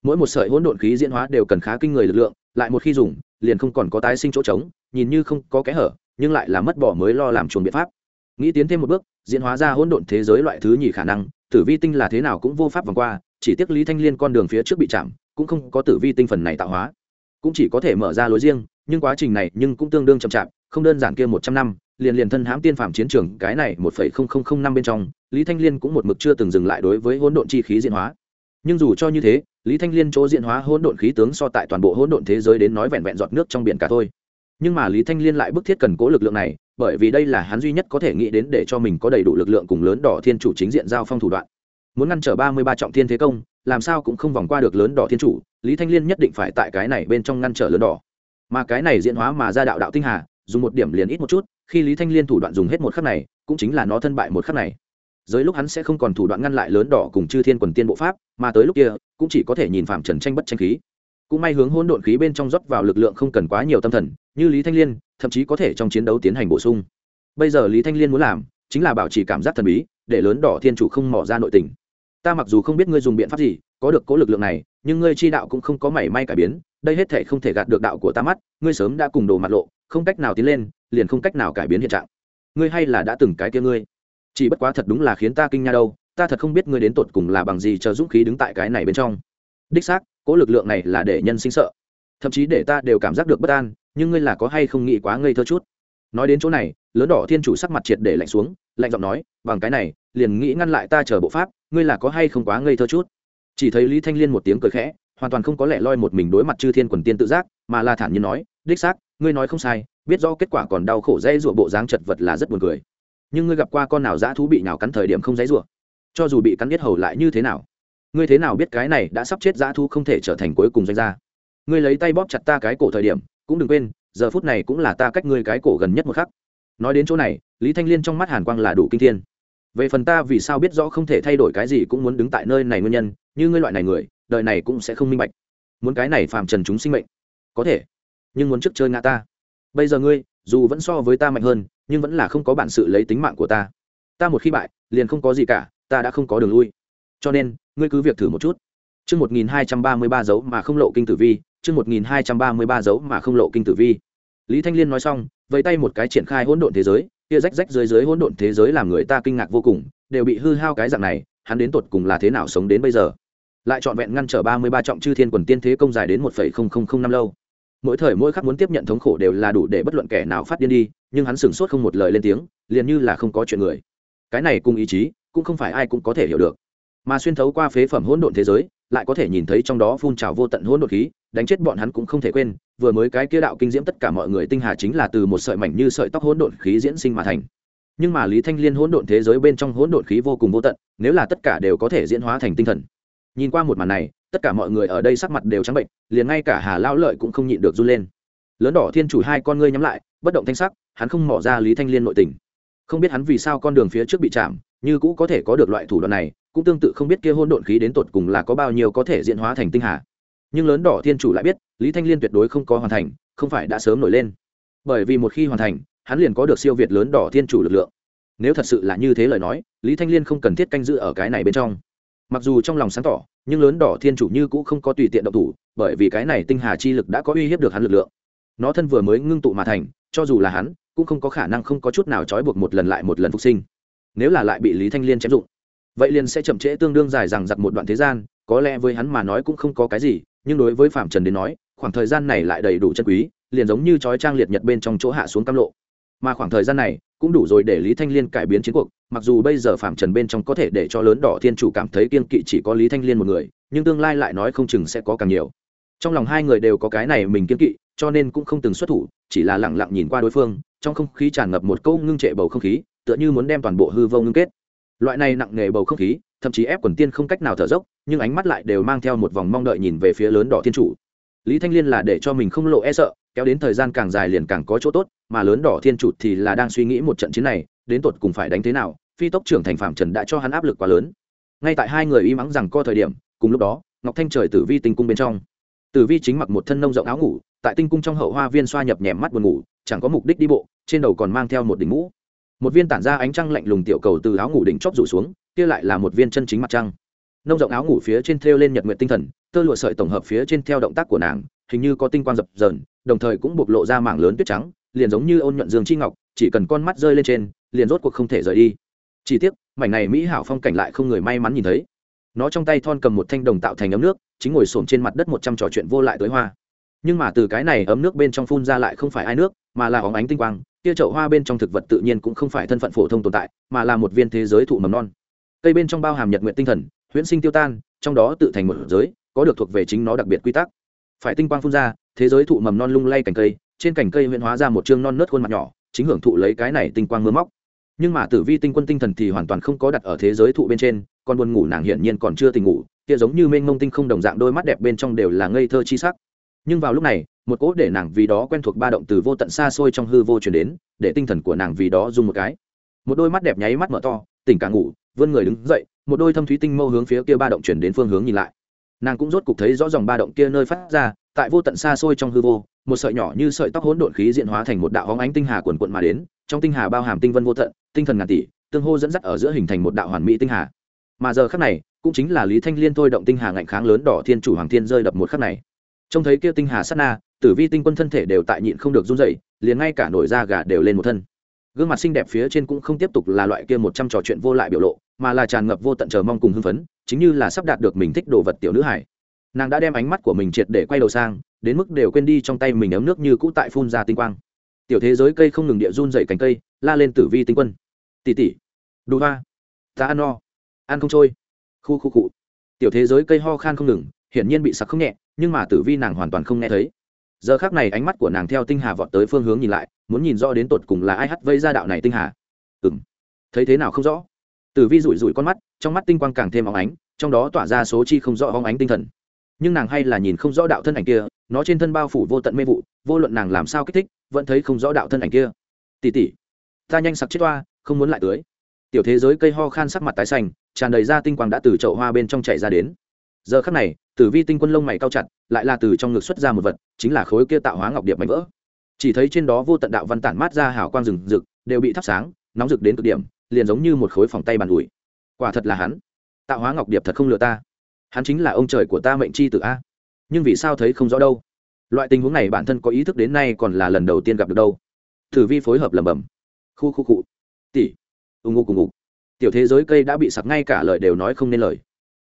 Speaker 1: mỗi một sợi hỗn độn khí diễn hóa đều cần khá kinh người lực lượng, lại một khi dùng, liền không còn có tái sinh chỗ trống, nhìn như không có kẽ hở, nhưng lại là mất bỏ mới lo làm chuồng biện pháp. Nghĩ tiến thêm một bước, diễn hóa ra hỗn độn thế giới loại thứ nhì khả năng, tử vi tinh là thế nào cũng vô pháp vòng qua, chỉ tiếc lý thanh liên con đường phía trước bị chạm, cũng không có tử vi tinh phần này tạo hóa. Cũng chỉ có thể mở ra lối riêng, nhưng quá trình này nhưng cũng tương đương chậm chạp, không đơn giản kia một trăm năm, liền liền thân hãm tiên phạm chiến trường, cái này một phẩy không không không năm bên trong, lý thanh liên cũng một mực chưa từng dừng lại đối với hỗn độn chi khí diễn hóa nhưng dù cho như thế, lý thanh liên chỗ diện hóa hỗn độn khí tướng so tại toàn bộ hỗn độn thế giới đến nói vẹn vẹn giọt nước trong biển cả thôi. Nhưng mà lý thanh liên lại bức thiết cần cố lực lượng này, bởi vì đây là hắn duy nhất có thể nghĩ đến để cho mình có đầy đủ lực lượng cùng lớn đỏ thiên chủ chính diện giao phong thủ đoạn. Muốn ngăn trở ba mươi ba trọng thiên thế công, làm sao cũng không vòng qua được lớn đỏ thiên chủ, lý thanh liên nhất định phải tại cái này bên trong ngăn trở lớn đỏ. Mà cái này diễn hóa mà ra đạo đạo tinh hà, dùng một điểm liền ít một chút, khi lý thanh liên thủ đoạn dùng hết một khắc này, cũng chính là nó thân bại một khắc này giới lúc hắn sẽ không còn thủ đoạn ngăn lại lớn đỏ cùng chư thiên quần tiên bộ pháp, mà tới lúc kia, cũng chỉ có thể nhìn phạm trần tranh bất tranh khí. Cũng may hướng hỗn độn khí bên trong rót vào lực lượng không cần quá nhiều tâm thần, như lý thanh liên, thậm chí có thể trong chiến đấu tiến hành bổ sung. Bây giờ lý thanh liên muốn làm, chính là bảo trì cảm giác thần bí, để lớn đỏ thiên chủ không mỏ ra nội tình. Ta mặc dù không biết ngươi dùng biện pháp gì, có được cố lực lượng này, nhưng ngươi chi đạo cũng không có mảy may cải biến, đây hết thể không thể gạt được đạo của ta mắt, ngươi sớm đã cùng đồ mặt lộ, không cách nào tiến lên, liền không cách nào cải biến hiện trạng. Ngươi hay là đã từng cái kia ngươi? Chỉ bất quá thật đúng là khiến ta kinh nha đâu, ta thật không biết ngươi đến tột cùng là bằng gì chờ dũng khí đứng tại cái này bên trong. Đích xác, cỗ lực lượng này là để nhân sinh sợ. Thậm chí để ta đều cảm giác được bất an, nhưng ngươi là có hay không nghĩ quá ngây thơ chút? Nói đến chỗ này, lớn đỏ thiên chủ sắc mặt triệt để lạnh xuống, lạnh giọng nói, bằng cái này, liền nghĩ ngăn lại ta chờ bộ pháp, ngươi là có hay không quá ngây thơ chút? Chỉ thấy lý thanh liên một tiếng cười khẽ, hoàn toàn không có lẽ loi một mình đối mặt chư thiên quần tiên tự giác, mà là thản nhiên nói, đích xác, ngươi nói không sai, biết do kết quả còn đau khổ dây rụa bộ dáng chật vật là rất buồn cười nhưng ngươi gặp qua con nào dã thú bị nào cắn thời điểm không dãy rủa? Cho dù bị cắn biết hầu lại như thế nào, ngươi thế nào biết cái này đã sắp chết dã thú không thể trở thành cuối cùng danh gia? Ngươi lấy tay bóp chặt ta cái cổ thời điểm, cũng đừng quên, giờ phút này cũng là ta cách ngươi cái cổ gần nhất một khắc. Nói đến chỗ này, lý thanh liên trong mắt hàn quang là đủ kinh thiên. Về phần ta vì sao biết rõ không thể thay đổi cái gì cũng muốn đứng tại nơi này nguyên nhân, như ngươi loại này người, đời này cũng sẽ không minh bạch. Muốn cái này phàm trần chúng sinh mệnh. Có thể, nhưng muốn trước chơi ngã ta. Bây giờ ngươi, dù vẫn so với ta mạnh hơn nhưng vẫn là không có bản sự lấy tính mạng của ta. Ta một khi bại, liền không có gì cả, ta đã không có đường lui. Cho nên, ngươi cứ việc thử một chút. Chương một nghìn hai trăm ba mươi ba dấu mà không lộ kinh tử vi, chương một nghìn hai trăm ba mươi ba dấu mà không lộ kinh tử vi. Lý thanh liên nói xong, vẫy tay một cái triển khai hỗn độn thế giới, kia rách rách dưới dưới hỗn độn thế giới làm người ta kinh ngạc vô cùng, đều bị hư hao cái dạng này, hắn đến tột cùng là thế nào sống đến bây giờ? Lại trọn vẹn ngăn trở ba mươi ba trọng chư thiên quần tiên thế công dài đến một phẩy không không không năm lâu mỗi thời mỗi khắc muốn tiếp nhận thống khổ đều là đủ để bất luận kẻ nào phát điên đi, nhưng hắn sửng sốt không một lời lên tiếng, liền như là không có chuyện người. Cái này cùng ý chí, cũng không phải ai cũng có thể hiểu được. Mà xuyên thấu qua phế phẩm hỗn độn thế giới, lại có thể nhìn thấy trong đó phun trào vô tận hỗn độn khí, đánh chết bọn hắn cũng không thể quên, vừa mới cái kia đạo kinh diễm tất cả mọi người tinh hà chính là từ một sợi mảnh như sợi tóc hỗn độn khí diễn sinh mà thành. Nhưng mà lý thanh liên hỗn độn thế giới bên trong hỗn độn khí vô cùng vô tận, nếu là tất cả đều có thể diễn hóa thành tinh thần. Nhìn qua một màn này tất cả mọi người ở đây sắc mặt đều trắng bệnh, liền ngay cả hà lao lợi cũng không nhịn được run lên. Lớn đỏ thiên chủ hai con ngươi nhắm lại, bất động thanh sắc, hắn không mỏ ra lý thanh liên nội tình. Không biết hắn vì sao con đường phía trước bị chạm, như cũ có thể có được loại thủ đoạn này, cũng tương tự không biết kia hôn độn khí đến tột cùng là có bao nhiêu có thể diễn hóa thành tinh hà. Nhưng lớn đỏ thiên chủ lại biết, lý thanh liên tuyệt đối không có hoàn thành, không phải đã sớm nổi lên. Bởi vì một khi hoàn thành, hắn liền có được siêu việt lớn đỏ thiên chủ lực lượng. Nếu thật sự là như thế lời nói, lý thanh liên không cần thiết canh giữ ở cái này bên trong mặc dù trong lòng sáng tỏ, nhưng lớn đỏ thiên chủ như cũng không có tùy tiện động thủ, bởi vì cái này tinh hà chi lực đã có uy hiếp được hắn lực lượng. Nó thân vừa mới ngưng tụ mà thành, cho dù là hắn, cũng không có khả năng không có chút nào trói buộc một lần lại một lần phục sinh. Nếu là lại bị lý thanh liên chém dụng, vậy liền sẽ chậm trễ tương đương dài rằng giặc một đoạn thế gian, có lẽ với hắn mà nói cũng không có cái gì, nhưng đối với phạm trần đến nói, khoảng thời gian này lại đầy đủ chân quý, liền giống như trói trang liệt nhật bên trong chỗ hạ xuống cam lộ. Mà khoảng thời gian này cũng đủ rồi để lý thanh liên cải biến chiến cuộc, mặc dù bây giờ phạm trần bên trong có thể để cho lớn đỏ thiên chủ cảm thấy kiên kỵ chỉ có lý thanh liên một người, nhưng tương lai lại nói không chừng sẽ có càng nhiều. Trong lòng hai người đều có cái này mình kiên kỵ, cho nên cũng không từng xuất thủ, chỉ là lẳng lặng nhìn qua đối phương, trong không khí tràn ngập một câu ngưng trệ bầu không khí, tựa như muốn đem toàn bộ hư vô ngưng kết. Loại này nặng nề bầu không khí, thậm chí ép quần tiên không cách nào thở dốc, nhưng ánh mắt lại đều mang theo một vòng mong đợi nhìn về phía lớn đỏ thiên chủ. Lý thanh liên là để cho mình không lộ e sợ, kéo đến thời gian càng dài liền càng có chỗ tốt mà lớn đỏ thiên chủ thì là đang suy nghĩ một trận chiến này, đến tột cùng phải đánh thế nào, phi tốc trưởng thành phạm trần đã cho hắn áp lực quá lớn. Ngay tại hai người y mắng rằng co thời điểm, cùng lúc đó, ngọc thanh trời tử vi tinh cung bên trong. Tử vi chính mặc một thân nông rộng áo ngủ, tại tinh cung trong hậu hoa viên xoa nhập nhèm mắt buồn ngủ, chẳng có mục đích đi bộ, trên đầu còn mang theo một đỉnh mũ. Một viên tản ra ánh trăng lạnh lùng tiểu cầu từ áo ngủ đỉnh chóp rủ xuống, kia lại là một viên chân chính mặt trăng. Nông rộng áo ngủ phía trên thêu lên nhật nguyện tinh thần, tơ lụa sợi tổng hợp phía trên theo động tác của nàng, hình như có tinh quang dập dờn, đồng thời cũng bộc lộ ra mảng lớn tuyết trắng liền giống như ôn nhuận dương chi ngọc, chỉ cần con mắt rơi lên trên, liền rốt cuộc không thể rời đi. Chỉ tiếc, mảnh này mỹ hảo phong cảnh lại không người may mắn nhìn thấy. Nó trong tay thon cầm một thanh đồng tạo thành ấm nước, chính ngồi xổm trên mặt đất một trăm trò chuyện vô lại tới hoa. Nhưng mà từ cái này ấm nước bên trong phun ra lại không phải ai nước, mà là óng ánh tinh quang, kia chậu hoa bên trong thực vật tự nhiên cũng không phải thân phận phổ thông tồn tại, mà là một viên thế giới thụ mầm non. Cây bên trong bao hàm nhật nguyện tinh thần, huyễn sinh tiêu tan, trong đó tự thành một giới, có được thuộc về chính nó đặc biệt quy tắc. Phải tinh quang phun ra, thế giới thụ mầm non lung lay cành cây trên cành cây huyễn hóa ra một chương non nớt khuôn mặt nhỏ, chính hưởng thụ lấy cái này tinh quang mưa móc. Nhưng mà tử vi tinh quân tinh thần thì hoàn toàn không có đặt ở thế giới thụ bên trên, còn buồn ngủ nàng hiển nhiên còn chưa tỉnh ngủ, kia giống như mênh mông tinh không đồng dạng đôi mắt đẹp bên trong đều là ngây thơ chi sắc. Nhưng vào lúc này, một cỗ để nàng vì đó quen thuộc ba động từ vô tận xa xôi trong hư vô chuyển đến, để tinh thần của nàng vì đó dùng một cái. Một đôi mắt đẹp nháy mắt mở to, tỉnh cả ngủ, vươn người đứng dậy, một đôi thâm thúy tinh mâu hướng phía kia ba động chuyển đến phương hướng nhìn lại. Nàng cũng rốt cục thấy rõ dòng ba động kia nơi phát ra, tại vô tận xa xôi trong hư vô một sợi nhỏ như sợi tóc hỗn độn khí diện hóa thành một đạo hóng ánh tinh hà quần quận mà đến, trong tinh hà bao hàm tinh vân vô tận, tinh thần ngàn tỷ, tương hô dẫn dắt ở giữa hình thành một đạo hoàn mỹ tinh hà. Mà giờ khắc này, cũng chính là lý thanh liên thôi động tinh hà ngạnh kháng lớn đỏ thiên chủ hoàng thiên rơi đập một khắc này. Trông thấy kia tinh hà sát na, tử vi tinh quân thân thể đều tại nhịn không được run dậy liền ngay cả nổi da gà đều lên một thân. Gương mặt xinh đẹp phía trên cũng không tiếp tục là loại kia một trăm trò chuyện vô lại biểu lộ, mà là tràn ngập vô tận chờ mong cùng hưng phấn, chính như là sắp đạt được mình thích đồ vật tiểu nữ hải. Nàng đã đem ánh mắt của mình triệt để quay đầu sang đến mức đều quên đi trong tay mình ấm nước như cũ tại phun ra tinh quang. Tiểu thế giới cây không ngừng địa run dậy cành cây, la lên tử vi tinh quân. Tỉ tỉ đu hoa, ta ăn no, ăn không trôi. Khu khu cụ tiểu thế giới cây ho khan không ngừng, hiển nhiên bị sặc không nhẹ, nhưng mà tử vi nàng hoàn toàn không nghe thấy. Giờ khác này ánh mắt của nàng theo tinh hà vọt tới phương hướng nhìn lại, muốn nhìn rõ đến tột cùng là ai hắt vây ra đạo này tinh hà. Ừ m thấy thế nào không rõ? Tử vi rủi rủi con mắt, trong mắt tinh quang càng thêm óng ánh, trong đó tỏa ra số chi không rõ óng ánh tinh thần nhưng nàng hay là nhìn không rõ đạo thân ảnh kia, nó trên thân bao phủ vô tận mê vụ, vô luận nàng làm sao kích thích, vẫn thấy không rõ đạo thân ảnh kia. Tỉ tỉ ta nhanh sặc chết toa, không muốn lại tưới. Tiểu thế giới cây ho khan sắc mặt tái xanh, tràn đầy ra tinh quang đã từ chậu hoa bên trong chạy ra đến. Giờ khắc này, tử vi tinh quân lông mày cao chặt, lại là từ trong ngực xuất ra một vật, chính là khối kia tạo hóa ngọc điệp mảnh vỡ. Chỉ thấy trên đó vô tận đạo văn tản mát ra hào quang rừng rực, đều bị thắp sáng, nóng rực đến cực điểm, liền giống như một khối phòng tay bàn ủi. Quả thật là hắn. Tạo hóa ngọc điệp thật không lừa ta hắn chính là ông trời của ta mệnh chi tử a. Nhưng vì sao thấy không rõ đâu? Loại tình huống này bản thân có ý thức đến nay còn là lần đầu tiên gặp được đâu. Tử vi phối hợp lầm bầm khu khu cụ tỷ. Ù ngụ cùng ngụ tiểu thế giới cây đã bị sặc ngay cả lời đều nói không nên lời.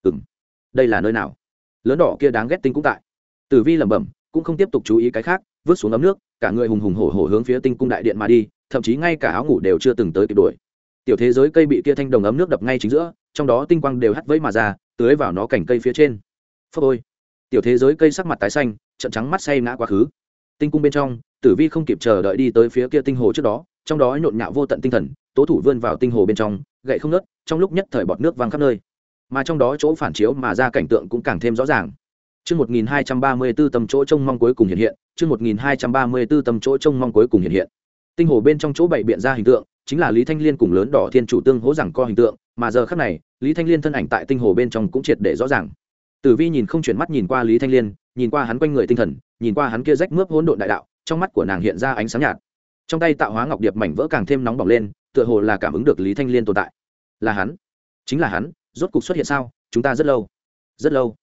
Speaker 1: Ừ m đây là nơi nào? Lớn đỏ kia đáng ghét tinh cũng tại. Tử vi lẩm bẩm, cũng không tiếp tục chú ý cái khác, vứt xuống ấm nước, cả người hùng hùng hổ hổ hướng phía tinh cung đại điện mà đi, thậm chí ngay cả áo ngủ đều chưa từng tới kịp đuổi. Tiểu thế giới cây bị kia thanh đồng ấm nước đập ngay chính giữa, trong đó tinh quang đều hắt vẫy mà ra tưới vào nó cành cây phía trên. Phấp ôi. Tiểu thế giới cây sắc mặt tái xanh trận trắng mắt say ngã quá khứ. Tinh cung bên trong tử vi không kịp chờ đợi đi tới phía kia tinh hồ trước đó trong đó nhộn nhạo vô tận tinh thần tố thủ vươn vào tinh hồ bên trong gậy không nớt trong lúc nhất thời bọt nước văng khắp nơi. Mà trong đó chỗ phản chiếu mà ra cảnh tượng cũng càng thêm rõ ràng. Chương 1234 tầm chỗ trông mong cuối cùng hiện hiện, chương 1234 tầm chỗ trông mong cuối cùng hiện hiện. Tinh hồ bên trong chỗ bảy biện ra hình tượng, chính là Lý Thanh Liên cùng lớn đỏ thiên chủ tương hỗ rằng co hình tượng, mà giờ khắc này, Lý Thanh Liên thân ảnh tại tinh hồ bên trong cũng triệt để rõ ràng. Tử Vi nhìn không chuyển mắt nhìn qua Lý Thanh Liên, nhìn qua hắn quanh người tinh thần, nhìn qua hắn kia rách mướp hỗn độn đại đạo, trong mắt của nàng hiện ra ánh sáng nhạt. Trong tay tạo hóa ngọc điệp mảnh vỡ càng thêm nóng bỏng lên, tựa hồ là cảm ứng được Lý Thanh Liên tồn tại. Là hắn, chính là hắn, rốt cục xuất hiện sao? Chúng ta rất lâu, rất lâu.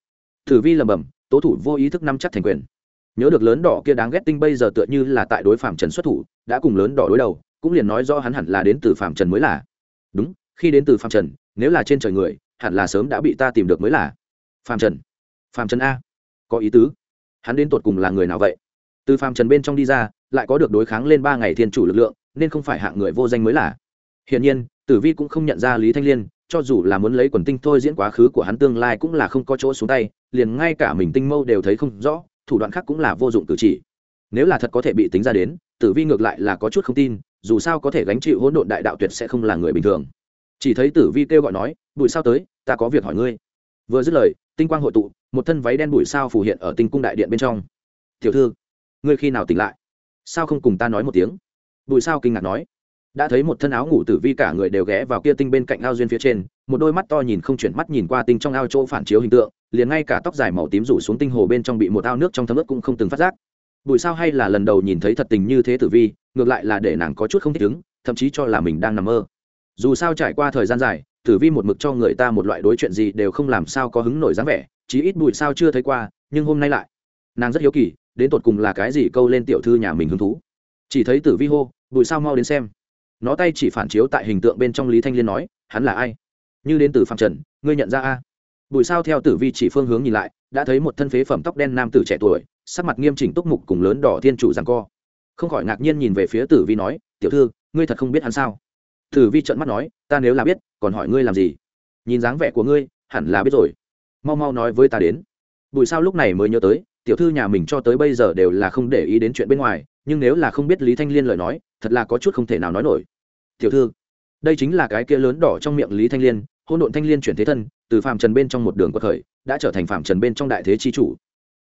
Speaker 1: Tử Vi lẩm bẩm, tố thủ vô ý thức nắm chắc thành quyền nhớ được lớn đỏ kia đáng ghét tinh bây giờ tựa như là tại đối phạm trần xuất thủ đã cùng lớn đỏ đối đầu cũng liền nói rõ hắn hẳn là đến từ phạm trần mới là. Đúng, khi đến từ phạm trần, nếu là trên trời người, hẳn là sớm đã bị ta tìm được mới là. Phạm trần. Phạm trần a. Có ý tứ. Hắn đến tột cùng là người nào vậy? Từ phạm trần bên trong đi ra, lại có được đối kháng lên ba ngày thiên chủ lực lượng, nên không phải hạng người vô danh mới là. Hiển nhiên, tử vi cũng không nhận ra lý thanh liên, cho dù là muốn lấy quần tinh thôi diễn quá khứ của hắn tương lai cũng là không có chỗ xuống tay, liền ngay cả mình tinh mâu đều thấy không rõ, thủ đoạn khác cũng là vô dụng cử chỉ. Nếu là thật có thể bị tính ra đến, tử vi ngược lại là có chút không tin dù sao có thể gánh chịu hỗn độn đại đạo tuyệt sẽ không là người bình thường. Chỉ thấy tử vi kêu gọi nói, bụi sao tới, ta có việc hỏi ngươi. Vừa dứt lời, tinh quang hội tụ, một thân váy đen bụi sao phù hiện ở tinh cung đại điện bên trong. Tiểu thư, ngươi khi nào tỉnh lại? Sao không cùng ta nói một tiếng? Bụi sao kinh ngạc nói. Đã thấy một thân áo ngủ tử vi cả người đều ghé vào kia tinh bên cạnh ao duyên phía trên, một đôi mắt to nhìn không chuyển mắt nhìn qua tinh trong ao chỗ phản chiếu hình tượng, liền ngay cả tóc dài màu tím rủ xuống tinh hồ bên trong bị một ao nước trong thấm ướt cũng không từng phát giác. Bụi sao hay là lần đầu nhìn thấy thật tình như thế tử vi ngược lại là để nàng có chút không thích ứng, thậm chí cho là mình đang nằm mơ. Dù sao trải qua thời gian dài, tử vi một mực cho người ta một loại đối chuyện gì đều không làm sao có hứng nổi dáng vẻ, chí ít bụi sao chưa thấy qua, nhưng hôm nay lại, nàng rất hiếu kỳ, đến tột cùng là cái gì câu lên tiểu thư nhà mình hứng thú. Chỉ thấy tử vi hô, bụi sao mau đến xem. Nó tay chỉ phản chiếu tại hình tượng bên trong lý thanh liên nói, hắn là ai? Như đến từ phạm trần, ngươi nhận ra a? Bụi sao theo tử vi chỉ phương hướng nhìn lại, đã thấy một thân phế phẩm tóc đen nam tử trẻ tuổi, sắc mặt nghiêm chỉnh túc mục cùng lớn đỏ thiên chủ rằng co không khỏi ngạc nhiên nhìn về phía tử vi nói, tiểu thư, ngươi thật không biết hắn sao? Tử vi trợn mắt nói, ta nếu là biết, còn hỏi ngươi làm gì? Nhìn dáng vẻ của ngươi, hẳn là biết rồi. Mau mau nói với ta đến. Bùi sao lúc này mới nhớ tới, tiểu thư nhà mình cho tới bây giờ đều là không để ý đến chuyện bên ngoài, nhưng nếu là không biết lý thanh liên lời nói, thật là có chút không thể nào nói nổi. Tiểu thư, đây chính là cái kia lớn đỏ trong miệng lý thanh liên hôn độn thanh liên chuyển thế thân, từ phạm trần bên trong một đường quật khởi, đã trở thành phạm trần bên trong đại thế chi chủ.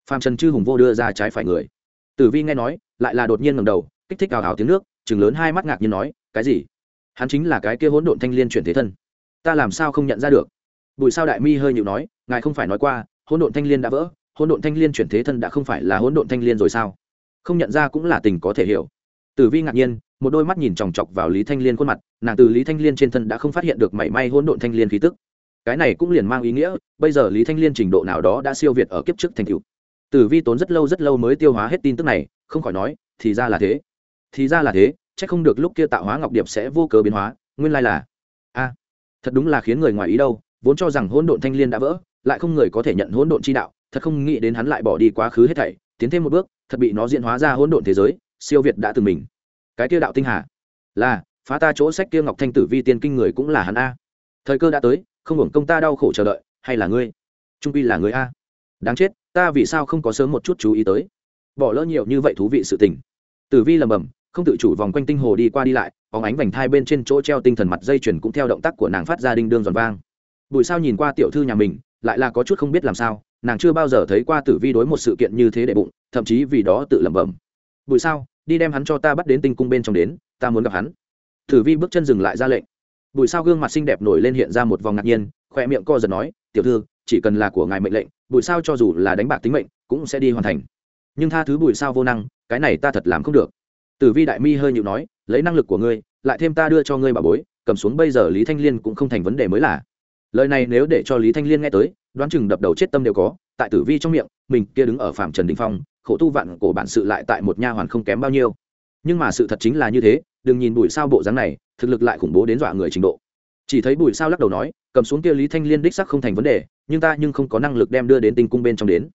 Speaker 1: Phạm trần chư hùng vô đưa ra trái phải người tử vi nghe nói, lại là đột nhiên ngầm đầu, kích thích ào ào tiếng nước chừng lớn hai mắt ngạc nhiên nói, cái gì? Hắn chính là cái kia hỗn độn thanh liên chuyển thế thân. Ta làm sao không nhận ra được? Bùi sao đại mi hơi nhịu nói, ngài không phải nói qua, hỗn độn thanh liên đã vỡ, hỗn độn thanh liên chuyển thế thân đã không phải là hỗn độn thanh liên rồi sao? Không nhận ra cũng là tình có thể hiểu. Tử vi ngạc nhiên, một đôi mắt nhìn chòng chọc vào lý thanh liên khuôn mặt, nàng từ lý thanh liên trên thân đã không phát hiện được mảy may hỗn độn thanh liên khí tức. Cái này cũng liền mang ý nghĩa, bây giờ lý thanh liên trình độ nào đó đã siêu việt ở kiếp trước thành cựu tử vi tốn rất lâu rất lâu mới tiêu hóa hết tin tức này, không khỏi nói, thì ra là thế. Thì ra là thế c h ắ c không được lúc kia tạo hóa ngọc điệp sẽ vô cớ biến hóa, nguyên lai là. A thật đúng là khiến người ngoài ý đâu, vốn cho rằng hỗn độn thanh liên đã vỡ, lại không người có thể nhận hỗn độn chi đạo, thật không nghĩ đến hắn lại bỏ đi quá khứ hết thảy, tiến thêm một bước, thật bị nó diễn hóa ra hỗn độn thế giới, siêu việt đã từng mình. Cái kia đạo tinh hà, là, phá ta chỗ sách kia ngọc thanh tử vi tiên kinh người cũng là hắn a. Thời cơ đã tới, không hưởng công ta đau khổ chờ đợi, hay là ngươi? Trung pi là người a đáng chết, ta vì sao không có sớm một chút chú ý tới? Bỏ lỡ nhiều như vậy thú vị sự tình. Tử vi lầm bầm, không tự chủ vòng quanh tinh hồ đi qua đi lại, bóng ánh vành thai bên trên chỗ treo tinh thần mặt dây chuyền cũng theo động tác của nàng phát ra đinh đương giòn vang. Bùi sao nhìn qua tiểu thư nhà mình, lại là có chút không biết làm sao, nàng chưa bao giờ thấy qua tử vi đối một sự kiện như thế để bụng, thậm chí vì đó tự lẩm bẩm. Bùi sao, đi đem hắn cho ta bắt đến tinh cung bên trong đến, ta muốn gặp hắn. Tử vi bước chân dừng lại ra lệnh. Bùi sao gương mặt xinh đẹp nổi lên hiện ra một vòng ngạc nhiên khoe miệng co giật nói, tiểu thư, chỉ cần là của ngài mệnh lệnh bùi sao cho dù là đánh bạc tính mệnh, cũng sẽ đi hoàn thành. Nhưng tha thứ bùi sao vô năng, cái này ta thật làm không được. Tử vi đại mi hơi nhịu nói, lấy năng lực của ngươi, lại thêm ta đưa cho ngươi bà bối, cầm xuống bây giờ lý thanh liên cũng không thành vấn đề mới là. Lời này nếu để cho lý thanh liên nghe tới, đoán chừng đập đầu chết tâm đều có, tại tử vi trong miệng, mình kia đứng ở phạm trần đình phong, khổ tu vạn cổ bản sự lại tại một nha hoàn không kém bao nhiêu. Nhưng mà sự thật chính là như thế, đừng nhìn bùi sao bộ dáng này, thực lực lại khủng bố đến dọa người trình độ. Chỉ thấy bùi sao lắc đầu nói, cầm xuống kia lý thanh liên đích sắc không thành vấn đề nhưng ta nhưng không có năng lực đem đưa đến tinh cung bên trong đến.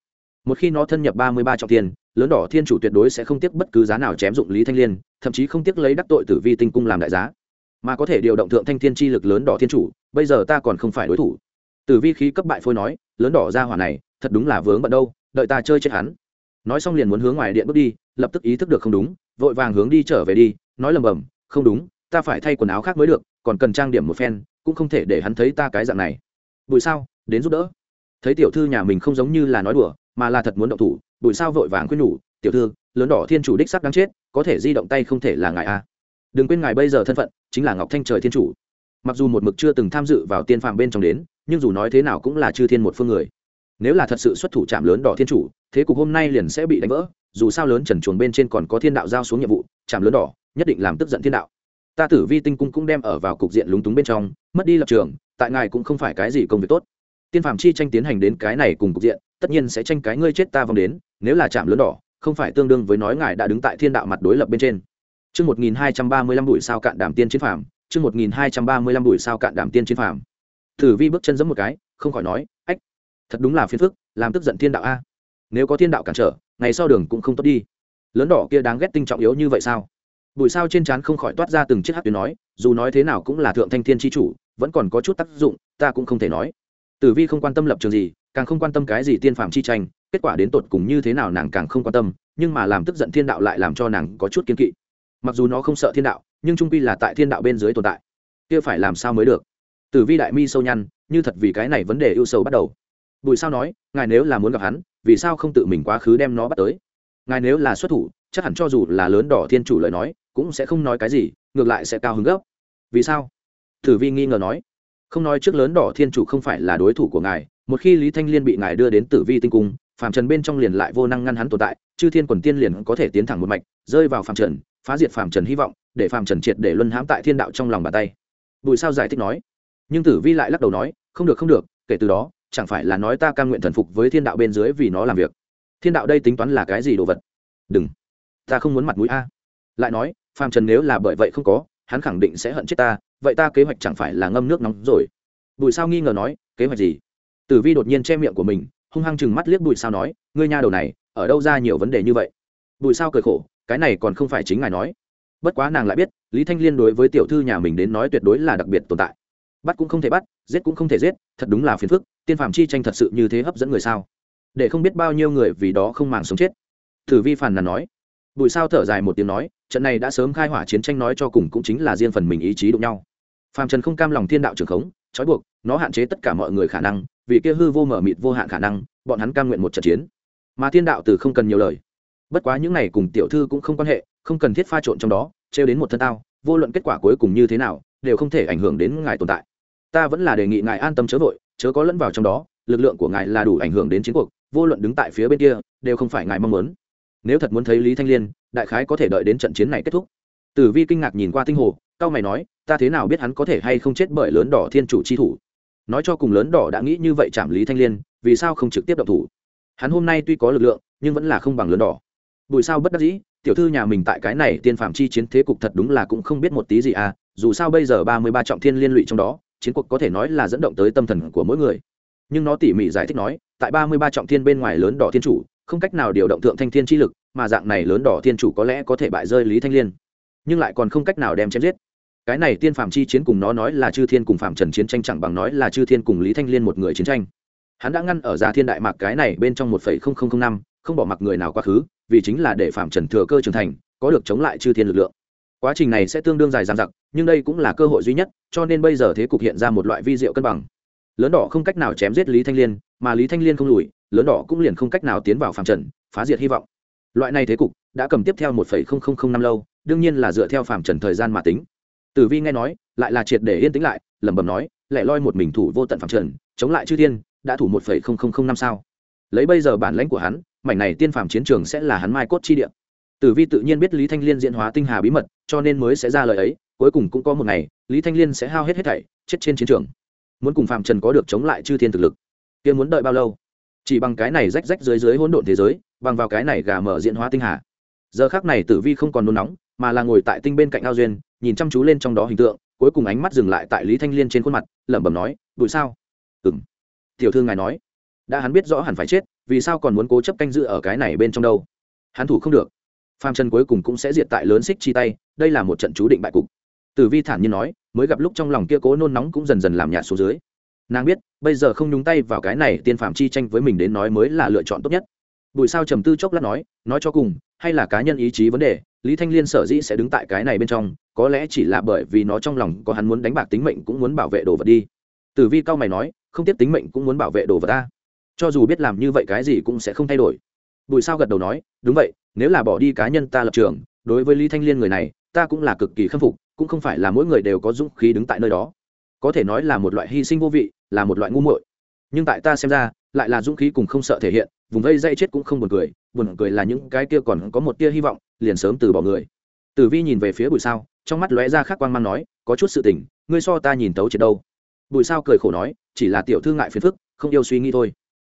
Speaker 1: Một khi nó thân nhập ba mươi ba trọng tiền lớn đỏ thiên chủ tuyệt đối sẽ không tiếc bất cứ giá nào chém dụng lý thanh liên, thậm chí không tiếc lấy đắc tội tử vi tinh cung làm đại giá. Mà có thể điều động thượng thanh thiên chi lực lớn đỏ thiên chủ, bây giờ ta còn không phải đối thủ. Tử vi khí cấp bại phôi nói, lớn đỏ ra hỏa này, thật đúng là vướng bận đâu, đợi ta chơi chết hắn. Nói xong liền muốn hướng ngoài điện bước đi, lập tức ý thức được không đúng, vội vàng hướng đi trở về đi, nói lầm bầm, không đúng, ta phải thay quần áo khác mới được, còn cần trang điểm một phen, cũng không thể để hắn thấy ta cái dạng này. Bụi sao? Đến giúp đỡ. Thấy tiểu thư nhà mình không giống như là nói đùa, mà là thật muốn động thủ bụi sao vội vàng khuyên nhủ, tiểu thư, lớn đỏ thiên chủ đích sắc đáng chết, có thể di động tay không thể là ngài a đừng quên ngài bây giờ thân phận, chính là ngọc thanh trời thiên chủ. Mặc dù một mực chưa từng tham dự vào tiên phàm bên trong đến, nhưng dù nói thế nào cũng là chư thiên một phương người. Nếu là thật sự xuất thủ chạm lớn đỏ thiên chủ, thế cục hôm nay liền sẽ bị đánh vỡ, dù sao lớn trần chuồng bên trên còn có thiên đạo giao xuống nhiệm vụ, chạm lớn đỏ, nhất định làm tức giận thiên đạo. Ta tử vi tinh cung cũng đem ở vào cục diện lúng túng bên trong, mất đi lập trường, tại ngài cũng không phải cái gì công việc tốt tiên phạm chi tranh tiến hành đến cái này cùng cục diện tất nhiên sẽ tranh cái ngươi chết ta vòng đến nếu là chạm lớn đỏ không phải tương đương với nói ngài đã đứng tại thiên đạo mặt đối lập bên trên Chương 1235 bụi sao cạn đảm tiên chiến phàm, chương 1235 bụi sao cạn đảm tiên chiến phàm. Thử Vi bước chân giẫm một cái, không khỏi nói, "Ách, thật đúng là phiền phức, làm tức giận thiên đạo a. Nếu có thiên đạo cản trở, ngày sau đường cũng không tốt đi." Lớn đỏ kia đáng ghét tinh trọng yếu như vậy sao? Bụi sao trên trán không khỏi toát ra từng chiếc hắc tuyến nói, dù nói thế nào cũng là thượng thanh thiên chi chủ, vẫn còn có chút tác dụng, ta cũng không thể nói. Tử Vi không quan tâm lập trường gì, càng không quan tâm cái gì tiên phạm chi tranh, kết quả đến tột cùng như thế nào nàng càng không quan tâm, nhưng mà làm tức giận thiên đạo lại làm cho nàng có chút kiên kỵ. Mặc dù nó không sợ thiên đạo nhưng trung quy là tại thiên đạo bên dưới tồn tại. Kia phải làm sao mới được? Tử vi đại mi sâu nhăn như thật vì cái này vấn đề ưu sầu bắt đầu. Bùi sao nói ngài nếu là muốn gặp hắn vì sao không tự mình quá khứ đem nó bắt tới? Ngài nếu là xuất thủ chắc hẳn cho dù là lớn đỏ thiên chủ lời nói cũng sẽ không nói cái gì ngược lại sẽ cao hứng gấp. Vì sao? Tử vi nghi ngờ nói không nói trước lớn đỏ thiên chủ không phải là đối thủ của ngài, một khi lý thanh liên bị ngài đưa đến tử vi tinh cung, phàm trần bên trong liền lại vô năng ngăn hắn tồn tại, chư thiên quần tiên liền có thể tiến thẳng một mạch, rơi vào phàm trần, phá diệt phàm trần hy vọng, để phàm trần triệt để luân hãm tại thiên đạo trong lòng bàn tay. Bùi sao giải thích nói, nhưng tử vi lại lắc đầu nói, không được không được, kể từ đó, chẳng phải là nói ta cam nguyện thần phục với thiên đạo bên dưới vì nó làm việc. Thiên đạo đây tính toán là cái gì đồ vật? Đừng, ta không muốn mặt mũi a. Lại nói, phàm trần nếu là bởi vậy không có hắn khẳng định sẽ hận chết ta, vậy ta kế hoạch chẳng phải là ngâm nước nóng rồi. Bùi sao nghi ngờ nói, kế hoạch gì? Tử vi đột nhiên che miệng của mình, hung hăng chừng mắt liếc bùi sao nói, ngươi nha đầu này, ở đâu ra nhiều vấn đề như vậy? Bùi sao cười khổ, cái này còn không phải chính ngài nói. Bất quá nàng lại biết, lý thanh liên đối với tiểu thư nhà mình đến nói tuyệt đối là đặc biệt tồn tại. Bắt cũng không thể bắt, giết cũng không thể giết, thật đúng là phiền phức, tiên phạm chi tranh thật sự như thế hấp dẫn người sao? Để không biết bao nhiêu người vì đó không màng sống chết. Thử vi phàn nàn nói bùi sao thở dài một tiếng nói, trận này đã sớm khai hỏa chiến tranh nói cho cùng cũng chính là riêng phần mình ý chí đụng nhau. Phàm trần không cam lòng thiên đạo trường khống, trói buộc, nó hạn chế tất cả mọi người khả năng, vì kia hư vô mở mịt vô hạn khả năng, bọn hắn cam nguyện một trận chiến. Mà thiên đạo từ không cần nhiều lời. Bất quá những này cùng tiểu thư cũng không quan hệ, không cần thiết pha trộn trong đó, trêu đến một thân tao, vô luận kết quả cuối cùng như thế nào, đều không thể ảnh hưởng đến ngài tồn tại. Ta vẫn là đề nghị ngài an tâm chớ vội, chớ có lẫn vào trong đó, lực lượng của ngài là đủ ảnh hưởng đến chiến cuộc, vô luận đứng tại phía bên kia, đều không phải ngài mong muốn nếu thật muốn thấy lý thanh liên, đại khái có thể đợi đến trận chiến này kết thúc. Tử vi kinh ngạc nhìn qua tinh hồ cao mày nói, ta thế nào biết hắn có thể hay không chết bởi lớn đỏ thiên chủ chi thủ? Nói cho cùng lớn đỏ đã nghĩ như vậy chạm lý thanh liên, vì sao không trực tiếp động thủ? Hắn hôm nay tuy có lực lượng, nhưng vẫn là không bằng lớn đỏ. Bùi sao bất đắc dĩ, tiểu thư nhà mình tại cái này tiên phạm chi chiến thế cục thật đúng là cũng không biết một tí gì à dù sao bây giờ ba mươi ba trọng thiên liên lụy trong đó, chiến cuộc có thể nói là dẫn động tới tâm thần của mỗi người. Nhưng nó tỉ mỉ giải thích nói, tại ba mươi ba trọng thiên bên ngoài lớn đỏ thiên chủ không cách nào điều động thượng thanh thiên chi lực, mà dạng này lớn đỏ thiên chủ có lẽ có thể bại rơi lý thanh liên. Nhưng lại còn không cách nào đem chém giết. Cái này tiên phạm chi chiến cùng nó nói là chư thiên cùng phạm trần chiến tranh chẳng bằng nói là chư thiên cùng lý thanh liên một người chiến tranh. Hắn đã ngăn ở ra thiên đại mạc cái này bên trong một phẩy không không không năm, không bỏ mặc người nào quá khứ, vì chính là để phạm trần thừa cơ trưởng thành, có được chống lại chư thiên lực lượng. Quá trình này sẽ tương đương dài dằng dặc, nhưng đây cũng là cơ hội duy nhất, cho nên bây giờ thế cục hiện ra một loại vi diệu cân bằng. Lớn đỏ không cách nào chém giết lý thanh liên, mà lý thanh liên không lùi lớn đỏ cũng liền không cách nào tiến vào phạm trần, phá diệt hy vọng. Loại này thế cục đã cầm tiếp theo một năm lâu, đương nhiên là dựa theo phạm trần thời gian mà tính. Tử vi nghe nói, lại là triệt để yên tĩnh lại, lẩm bẩm nói lại loi một mình thủ vô tận phạm trần, chống lại chư thiên, đã thủ một năm sao? Lấy bây giờ bản lãnh của hắn, mảnh này tiên phàm chiến trường sẽ là hắn mai cốt chi địa. Tử vi tự nhiên biết lý thanh liên diễn hóa tinh hà bí mật, cho nên mới sẽ ra lời ấy, cuối cùng cũng có một ngày, lý thanh liên sẽ hao hết hết thảy, chết trên chiến trường. Muốn cùng phạm trần có được chống lại chư thiên thực lực, kia muốn đợi bao lâu? Chỉ bằng cái này rách rách dưới dưới hỗn độn thế giới, bằng vào cái này gà mở diễn hóa tinh hà. Giờ khác này tử vi không còn nôn nóng, mà là ngồi tại tinh bên cạnh ao duyên, nhìn chăm chú lên trong đó hình tượng, cuối cùng ánh mắt dừng lại tại lý thanh liên trên khuôn mặt, lẩm bẩm nói, bụi sao? Ừ m tiểu thư ngài nói, đã hắn biết rõ hẳn phải chết, vì sao còn muốn cố chấp canh giữ ở cái này bên trong đâu? Hắn thủ không được. Phàm trần cuối cùng cũng sẽ diệt tại lớn xích chi tay, đây là một trận chú định bại cục. Tử vi thản nhiên nói, mới gặp lúc trong lòng kia cố nôn nóng cũng dần dần làm nhạt xuống dưới nàng biết, bây giờ không nhúng tay vào cái này tiên phạm chi tranh với mình đến nói mới là lựa chọn tốt nhất. Bùi sao trầm tư chốc lát nói nói cho cùng, hay là cá nhân ý chí vấn đề, lý thanh liên sở dĩ sẽ đứng tại cái này bên trong, có lẽ chỉ là bởi vì nó trong lòng có hắn muốn đánh bạc tính mệnh cũng muốn bảo vệ đồ vật đi. Tử vi cao mày nói, không tiếp tính mệnh cũng muốn bảo vệ đồ vật ta. Cho dù biết làm như vậy cái gì cũng sẽ không thay đổi. Bùi sao gật đầu nói, đúng vậy, nếu là bỏ đi cá nhân ta lập trường, đối với lý thanh liên người này, ta cũng là cực kỳ khâm phục, cũng không phải là mỗi người đều có dũng khí đứng tại nơi đó có thể nói là một loại hy sinh vô vị, là một loại ngu muội. Nhưng tại ta xem ra, lại là dũng khí cùng không sợ thể hiện, vùng vây dây chết cũng không buồn cười buồn cười là những cái kia còn có một tia hy vọng, liền sớm từ bỏ người. Tử vi nhìn về phía bụi sao, trong mắt lóe ra khắc quan mang nói, có chút sự tình, ngươi so ta nhìn tấu triệt đâu. Bụi sao cười khổ nói, chỉ là tiểu thư ngại phiền phức, không yêu suy nghĩ thôi.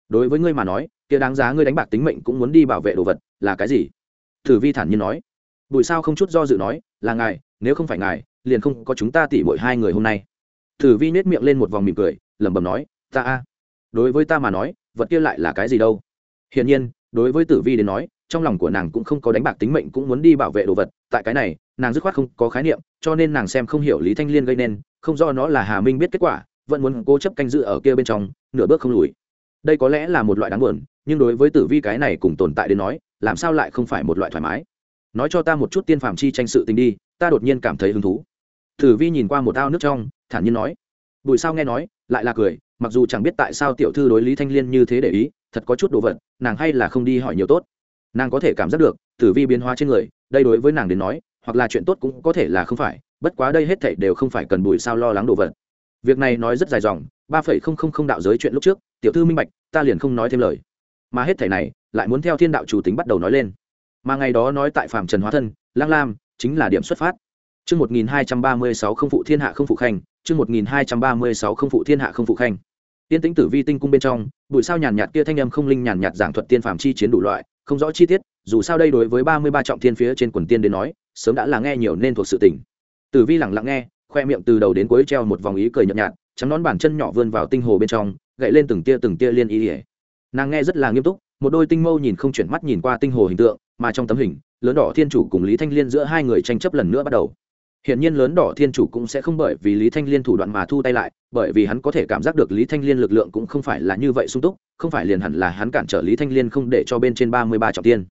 Speaker 1: Đối với ngươi mà nói, kia đáng giá ngươi đánh bạc tính mệnh cũng muốn đi bảo vệ đồ vật, là cái gì? Tử vi thản nhiên nói. Bụi sao không chút do dự nói, là ngài, nếu không phải ngài, liền không có chúng ta tỉ mỗi hai người hôm nay tử vi nết miệng lên một vòng mỉm cười, lẩm bẩm nói, ta a, đối với ta mà nói, vật kia lại là cái gì đâu? Hiển nhiên, đối với tử vi đến nói, trong lòng của nàng cũng không có đánh bạc tính mệnh cũng muốn đi bảo vệ đồ vật, tại cái này, nàng dứt khoát không có khái niệm, cho nên nàng xem không hiểu lý thanh liên gây nên, không do nó là hà minh biết kết quả, vẫn muốn cố chấp canh dự ở kia bên trong, nửa bước không lùi. Đây có lẽ là một loại đáng buồn, nhưng đối với tử vi cái này cùng tồn tại đến nói, làm sao lại không phải một loại thoải mái? Nói cho ta một chút tiên phàm chi tranh sự tình đi, ta đột nhiên cảm thấy hứng thú. Tử vi nhìn qua một ao nước trong thản nhiên nói. Bùi sao nghe nói, lại là cười, mặc dù chẳng biết tại sao tiểu thư đối lý thanh liên như thế để ý, thật có chút đồ vật, nàng hay là không đi hỏi nhiều tốt. Nàng có thể cảm giác được, tử vi biến hóa trên người, đây đối với nàng đến nói, hoặc là chuyện tốt cũng có thể là không phải, bất quá đây hết thảy đều không phải cần bùi sao lo lắng đồ vật. Việc này nói rất dài dòng, ba phẩy không không không đạo giới chuyện lúc trước, tiểu thư minh bạch, ta liền không nói thêm lời. Mà hết thảy này, lại muốn theo thiên đạo chủ tính bắt đầu nói lên. Mà ngày đó nói tại phạm trần hóa thân lang lam, chính là điểm xuất phát. Chương 1236 không phụ thiên hạ không phụ khanh, chương 1236 không phụ thiên hạ không phụ khanh. Tiên tính tử vi tinh cung bên trong, bụi sao nhàn nhạt kia thanh âm không linh nhàn nhạt giảng thuật tiên phàm chi chiến đủ loại, không rõ chi tiết, dù sao đây đối với 33 trọng thiên phía trên quần tiên đến nói, sớm đã là nghe nhiều nên thuộc sự tình. Tử vi lặng lặng nghe, khoe miệng từ đầu đến cuối treo một vòng ý cười nhợt nhạt, trắng nón bàn chân nhỏ vươn vào tinh hồ bên trong, gậy lên từng tia từng tia liên ý. ý. Nàng nghe rất là nghiêm túc, một đôi tinh mâu nhìn không chuyển mắt nhìn qua tinh hồ hình tượng, mà trong tấm hình, lớn đỏ thiên chủ cùng Lý Thanh Liên giữa hai người tranh chấp lần nữa bắt đầu Hiển nhiên lớn đỏ thiên chủ cũng sẽ không bởi vì Lý Thanh Liên thủ đoạn mà thu tay lại, bởi vì hắn có thể cảm giác được Lý Thanh Liên lực lượng cũng không phải là như vậy sung túc, không phải liền hẳn là hắn cản trở Lý Thanh Liên không để cho bên trên ba mươi ba trọng tiên.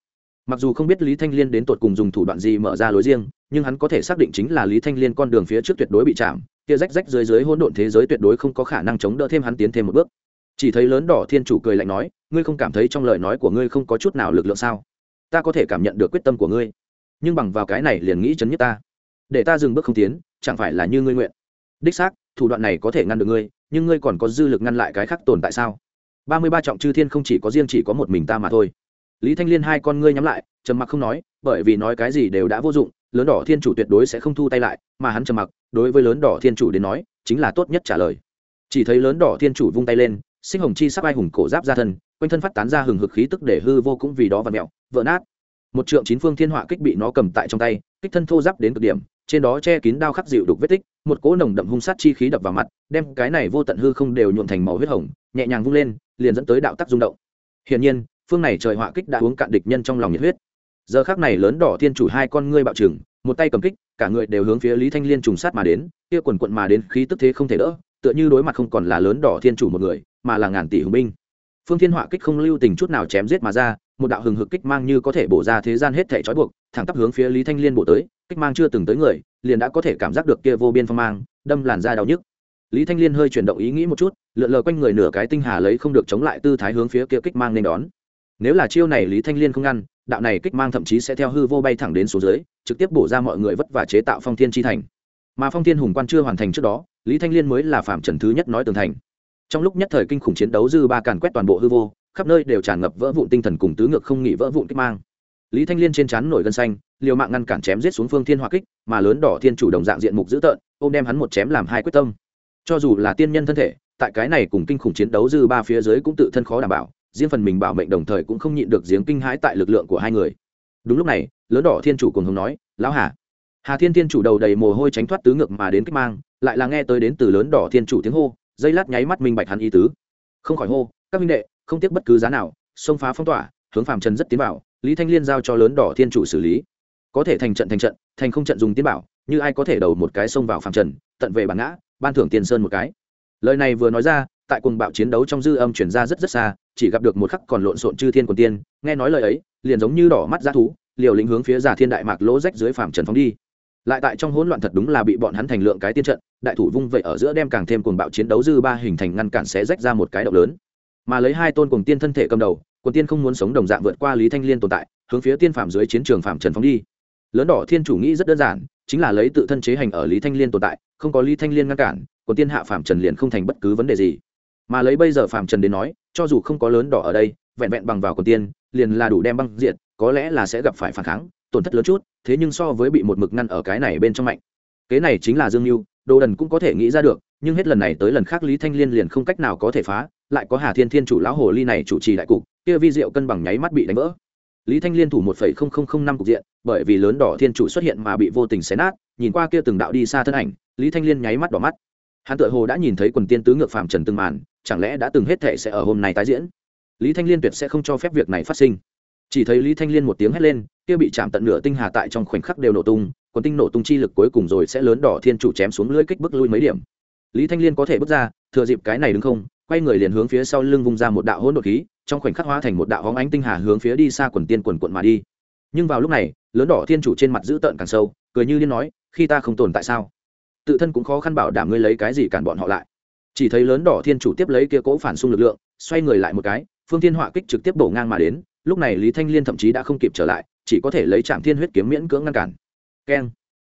Speaker 1: Mặc dù không biết Lý Thanh Liên đến tột cùng dùng thủ đoạn gì mở ra lối riêng, nhưng hắn có thể xác định chính là Lý Thanh Liên con đường phía trước tuyệt đối bị chạm, kia rách rách dưới dưới hỗn độn thế giới tuyệt đối không có khả năng chống đỡ thêm hắn tiến thêm một bước. Chỉ thấy lớn đỏ thiên chủ cười lạnh nói, ngươi không cảm thấy trong lời nói của ngươi không có chút nào lực lượng sao? Ta có thể cảm nhận được quyết tâm của ngươi, nhưng bằng vào cái này liền nghĩ chấn nhất ta, để ta dừng bước không tiến, chẳng phải là như ngươi nguyện. Đích xác thủ đoạn này có thể ngăn được ngươi nhưng ngươi còn có dư lực ngăn lại cái khác tồn tại sao? Ba mươi ba trọng chư thiên không chỉ có riêng chỉ có một mình ta mà thôi. Lý thanh liên hai con ngươi nhắm lại trầm mặc không nói bởi vì nói cái gì đều đã vô dụng lớn đỏ thiên chủ tuyệt đối sẽ không thu tay lại mà hắn trầm mặc đối với lớn đỏ thiên chủ đến nói chính là tốt nhất trả lời. Chỉ thấy lớn đỏ thiên chủ vung tay lên sinh hồng chi sắc ai hùng cổ giáp ra thân quanh thân phát tán ra hừng hực khí tức để hư vô cũng vì đó và mẹo vỡ nát. Một trượng chín phương thiên họa kích bị nó cầm tại trong tay kích thân thô giáp đến cực điểm trên đó che kín đao khắc dịu đục vết tích, một cỗ nồng đậm hung sát chi khí đập vào mặt, đem cái này vô tận hư không đều nhuộn thành màu huyết hồng, nhẹ nhàng vung lên, liền dẫn tới đạo tắc rung động. Hiển nhiên, phương này trời họa kích đã uống cạn địch nhân trong lòng nhiệt huyết. Giờ khác này lớn đỏ thiên chủ hai con ngươi bạo trừng, một tay cầm kích, cả người đều hướng phía lý thanh liên trùng sát mà đến, kia quần quận mà đến khí tức thế không thể đỡ, tựa như đối mặt không còn là lớn đỏ thiên chủ một người, mà là ngàn tỷ hùng binh. Phương thiên họa kích không lưu tình chút nào chém giết mà ra, một đạo hừng hực kích mang như có thể bổ ra thế gian hết thể trói buộc, thẳng tắp hướng phía lý thanh liên bổ tới kích mang chưa từng tới người, liền đã có thể cảm giác được kia vô biên phong mang, đâm làn da đau nhức. Lý thanh liên hơi chuyển động ý nghĩ một chút, lượn lờ quanh người nửa cái tinh hà lấy không được chống lại tư thái hướng phía kia kích mang nên đón. Nếu là chiêu này lý thanh liên không ngăn, đạo này kích mang thậm chí sẽ theo hư vô bay thẳng đến số dưới, trực tiếp bổ ra mọi người vất vả chế tạo phong thiên chi thành. Mà phong thiên hùng quan chưa hoàn thành trước đó, lý thanh liên mới là phạm trần thứ nhất nói tường thành. Trong lúc nhất thời kinh khủng chiến đấu dư ba càn quét toàn bộ hư vô, khắp nơi đều tràn ngập vỡ vụn tinh thần cùng tứ ngược không nghỉ vỡ vụn kích mang lý thanh liên trên trán nổi gân xanh, liều mạng ngăn cản chém giết xuống phương thiên hoa kích, mà lớn đỏ thiên chủ đồng dạng diện mục dữ tợn ô m đem hắn một chém làm hai quyết tâm. Cho dù là tiên nhân thân thể, tại cái này cùng kinh khủng chiến đấu dư ba phía dưới cũng tự thân khó đảm bảo, riêng phần mình bảo mệnh đồng thời cũng không nhịn được giếng kinh hãi tại lực lượng của hai người. Đúng lúc này, lớn đỏ thiên chủ cùng hùng nói, lão hà. Hà thiên thiên chủ đầu đầy mồ hôi tránh thoát tứ ngược mà đến kích mang, lại là nghe tới đến từ lớn đỏ thiên chủ tiếng hô, dây lát nháy mắt minh bạch hắn ý tứ. Không khỏi hô, các minh đệ, không tiếc bất cứ giá nào, xông phá phong tỏa, hướng phàm trần rất tiến vào lý thanh liên giao cho lớn đỏ thiên chủ xử lý. Có thể thành trận thành trận, thành không trận dùng tiên bảo, như ai có thể đầu một cái xông vào phạm trần, tận về bản ngã, ban thưởng tiền sơn một cái. Lời này vừa nói ra, tại cuồng bạo chiến đấu trong dư âm chuyển ra rất rất xa, chỉ gặp được một khắc còn lộn xộn chư thiên quần tiên, nghe nói lời ấy, liền giống như đỏ mắt g thú, liều lĩnh hướng phía giả thiên đại mạc lỗ rách dưới phàm trần phóng đi. Lại tại trong hỗn loạn thật đúng là bị bọn hắn thành lượng cái tiên trận, đại thủ vung vậy ở giữa đem càng thêm cuồng bạo chiến đấu dư ba hình thành ngăn cản sẽ rách ra một cái động lớn. Mà lấy hai tôn cùng tiên thân thể cầm đầu quần tiên không muốn sống đồng dạng vượt qua lý thanh liên tồn tại, hướng phía tiên phạm dưới chiến trường phạm trần phóng đi. Lớn đỏ thiên chủ nghĩ rất đơn giản, chính là lấy tự thân chế hành ở lý thanh liên tồn tại, không có lý thanh liên ngăn cản, quần tiên hạ phạm trần liền không thành bất cứ vấn đề gì. Mà lấy bây giờ phạm trần đến nói, cho dù không có lớn đỏ ở đây, vẹn vẹn bằng vào quần tiên, liền là đủ đem băng diện có lẽ là sẽ gặp phải phản kháng, tổn thất lớn chút, thế nhưng so với bị một mực ngăn ở cái này bên trong mạnh. Kế này chính là dương mưu đồ đần cũng có thể nghĩ ra được, nhưng hết lần này tới lần khác lý thanh liên liền không cách nào có thể phá lại có hà thiên thiên chủ lão hồ ly này chủ trì đại cục, kia vi diệu cân bằng nháy mắt bị đánh vỡ. Lý thanh liên thủ một phẩy không không không năm cục diện, bởi vì lớn đỏ thiên chủ xuất hiện mà bị vô tình xé nát, nhìn qua kia từng đạo đi xa thân ảnh, lý thanh liên nháy mắt đỏ mắt. Hắn tự hồ đã nhìn thấy quần tiên tứ ngược phàm trần từng màn, chẳng lẽ đã từng hết thể sẽ ở hôm nay tái diễn? Lý thanh liên tuyệt sẽ không cho phép việc này phát sinh. Chỉ thấy lý thanh liên một tiếng hét lên, kia bị chạm tận nửa tinh hà tại trong khoảnh khắc đều nổ tung, quần tinh nổ tung chi lực cuối cùng rồi sẽ lớn đỏ thiên chủ chém xuống lưỡi kích bước lui mấy điểm. Lý thanh liên có thể bước ra, thừa dịp cái này đứng không quay người liền hướng phía sau lưng vung ra một đạo hỗn độn khí, trong khoảnh khắc hóa thành một đạo hóng ánh tinh hà hướng phía đi xa quần tiên quần quần mà đi. Nhưng vào lúc này, lớn đỏ thiên chủ trên mặt giữ tợn càng sâu, cười như điên nói, khi ta không tồn tại sao? Tự thân cũng khó khăn bảo đảm ngươi lấy cái gì cản bọn họ lại. Chỉ thấy lớn đỏ thiên chủ tiếp lấy kia cỗ phản xung lực lượng, xoay người lại một cái, phương thiên họa kích trực tiếp bổ ngang mà đến, lúc này lý thanh liên thậm chí đã không kịp trở lại, chỉ có thể lấy Trảm thiên huyết kiếm miễn cưỡng ngăn cản. Keng.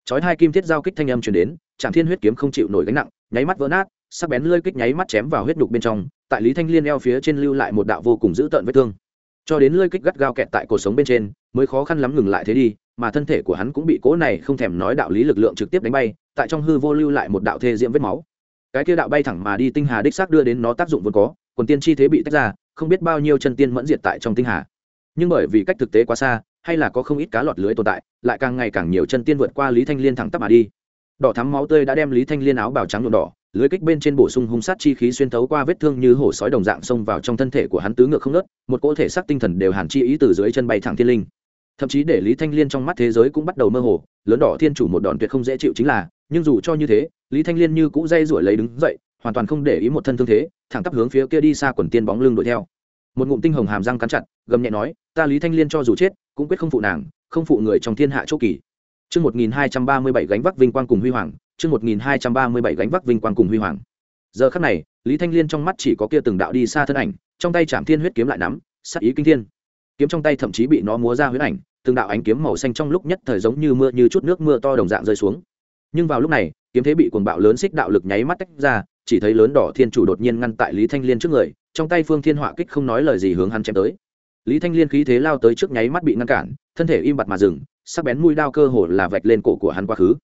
Speaker 1: Chói hai kim thiết giao kích thanh âm truyền đến, Trảm thiên huyết kiếm không chịu nổi gánh nặng, nháy mắt vỡ nát sắc bén lơi kích nháy mắt chém vào huyết đục bên trong, tại lý thanh liên eo phía trên lưu lại một đạo vô cùng dữ tợn vết thương. Cho đến lơi kích gắt gao kẹt tại cuộc sống bên trên, mới khó khăn lắm ngừng lại thế đi, mà thân thể của hắn cũng bị cố này không thèm nói đạo lý lực lượng trực tiếp đánh bay, tại trong hư vô lưu lại một đạo thê diễm vết máu. Cái kia đạo bay thẳng mà đi tinh hà đích xác đưa đến nó tác dụng vốn có, quần tiên chi thế bị tách ra, không biết bao nhiêu chân tiên mẫn diệt tại trong tinh hà. Nhưng bởi vì cách thực tế quá xa, hay là có không ít cá lọt lưới tồn tại, lại càng ngày càng nhiều chân tiên vượt qua lý thanh liên thẳng tắp mà đi. Đỏ thắm máu tươi đã đem lý thanh liên áo bào trắng nhuộm đỏ lưới kích bên trên bổ sung hung sát chi khí xuyên thấu qua vết thương như hổ sói đồng dạng xông vào trong thân thể của hắn tứ ngược không nớt một cỗ thể xác tinh thần đều hàn chi ý từ dưới chân bay thẳng thiên linh. Thậm chí để lý thanh liên trong mắt thế giới cũng bắt đầu mơ hồ lớn đỏ thiên chủ một đòn tuyệt không dễ chịu chính là nhưng dù cho như thế lý thanh liên như cũ dây rủi lấy đứng dậy hoàn toàn không để ý một thân thương thế thẳng tắp hướng phía kia đi xa quần tiên bóng lưng đuổi theo. Một ngụm tinh hồng hàm răng cắn chặt gầm nhẹ nói ta lý thanh liên cho dù chết cũng quyết không phụ nàng không phụ người trong thiên hạ chỗ kỳ. Chương 1237 gánh vác vinh quang cùng huy hoàng, chương 1237 gánh vác vinh quang cùng huy hoàng. Giờ khắc này, Lý Thanh Liên trong mắt chỉ có kia từng đạo đi xa thân ảnh, trong tay Trảm Thiên huyết kiếm lại nắm, sát ý kinh thiên. Kiếm trong tay thậm chí bị nó múa ra huyết ảnh, từng đạo ánh kiếm màu xanh trong lúc nhất thời giống như mưa như chút nước mưa to đồng dạng rơi xuống. Nhưng vào lúc này, kiếm thế bị cuồng bạo lớn xích đạo lực nháy mắt tách ra, chỉ thấy lớn đỏ thiên chủ đột nhiên ngăn tại Lý Thanh Liên trước người, trong tay Phương Thiên Họa kích không nói lời gì hướng hắn chém tới. Lý Thanh Liên khí thế lao tới trước nháy mắt bị ngăn cản, thân thể im bặt mà dừng, sắc bén mũi đao cơ hồ là vạch lên cổ của hắn quá khứ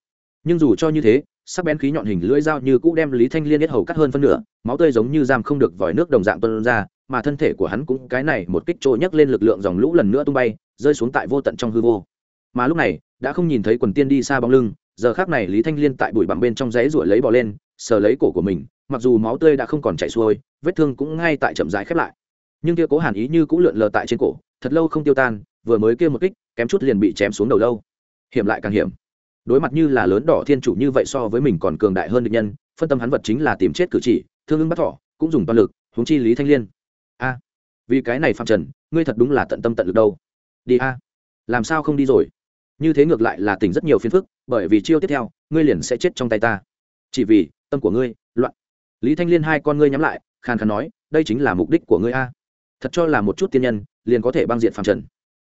Speaker 1: nhưng dù cho như thế, sắc bén khí nhọn hình lưỡi dao như cũ đem lý thanh liên nhất hầu cắt hơn phân nửa, máu tươi giống như giam không được vòi nước đồng dạng tuân ra, mà thân thể của hắn cũng cái này một kích trôi nhấc lên lực lượng dòng lũ lần nữa tung bay, rơi xuống tại vô tận trong hư vô. Mà lúc này, đã không nhìn thấy quần tiên đi xa bóng lưng, giờ khác này lý thanh liên tại bụi bặm bên trong rẽ ruổi lấy bỏ lên, sờ lấy cổ của mình, mặc dù máu tươi đã không còn chảy xuôi, vết thương cũng ngay tại chậm rãi khép lại. Nhưng kia cố hàn ý như cũ lượn lờ tại trên cổ, thật lâu không tiêu tan, vừa mới kia một kích, kém chút liền bị chém xuống đầu lâu. Hiểm lại càng hiểm đối mặt như là lớn đỏ thiên chủ như vậy so với mình còn cường đại hơn được nhân, phân tâm hắn vật chính là tìm chết cử chỉ, thương ứng bắt thỏ, cũng dùng toàn lực, huống chi lý thanh liên. A, vì cái này phạm trần, ngươi thật đúng là tận tâm tận lực đâu. Đi a, làm sao không đi rồi? Như thế ngược lại là tỉnh rất nhiều phiền phức, bởi vì chiêu tiếp theo, ngươi liền sẽ chết trong tay ta. Chỉ vì, tâm của ngươi, loạn. Lý thanh liên hai con ngươi nhắm lại, khàn khàn nói, đây chính là mục đích của ngươi a. Thật cho là một chút tiên nhân, liền có thể băng diện phạm trần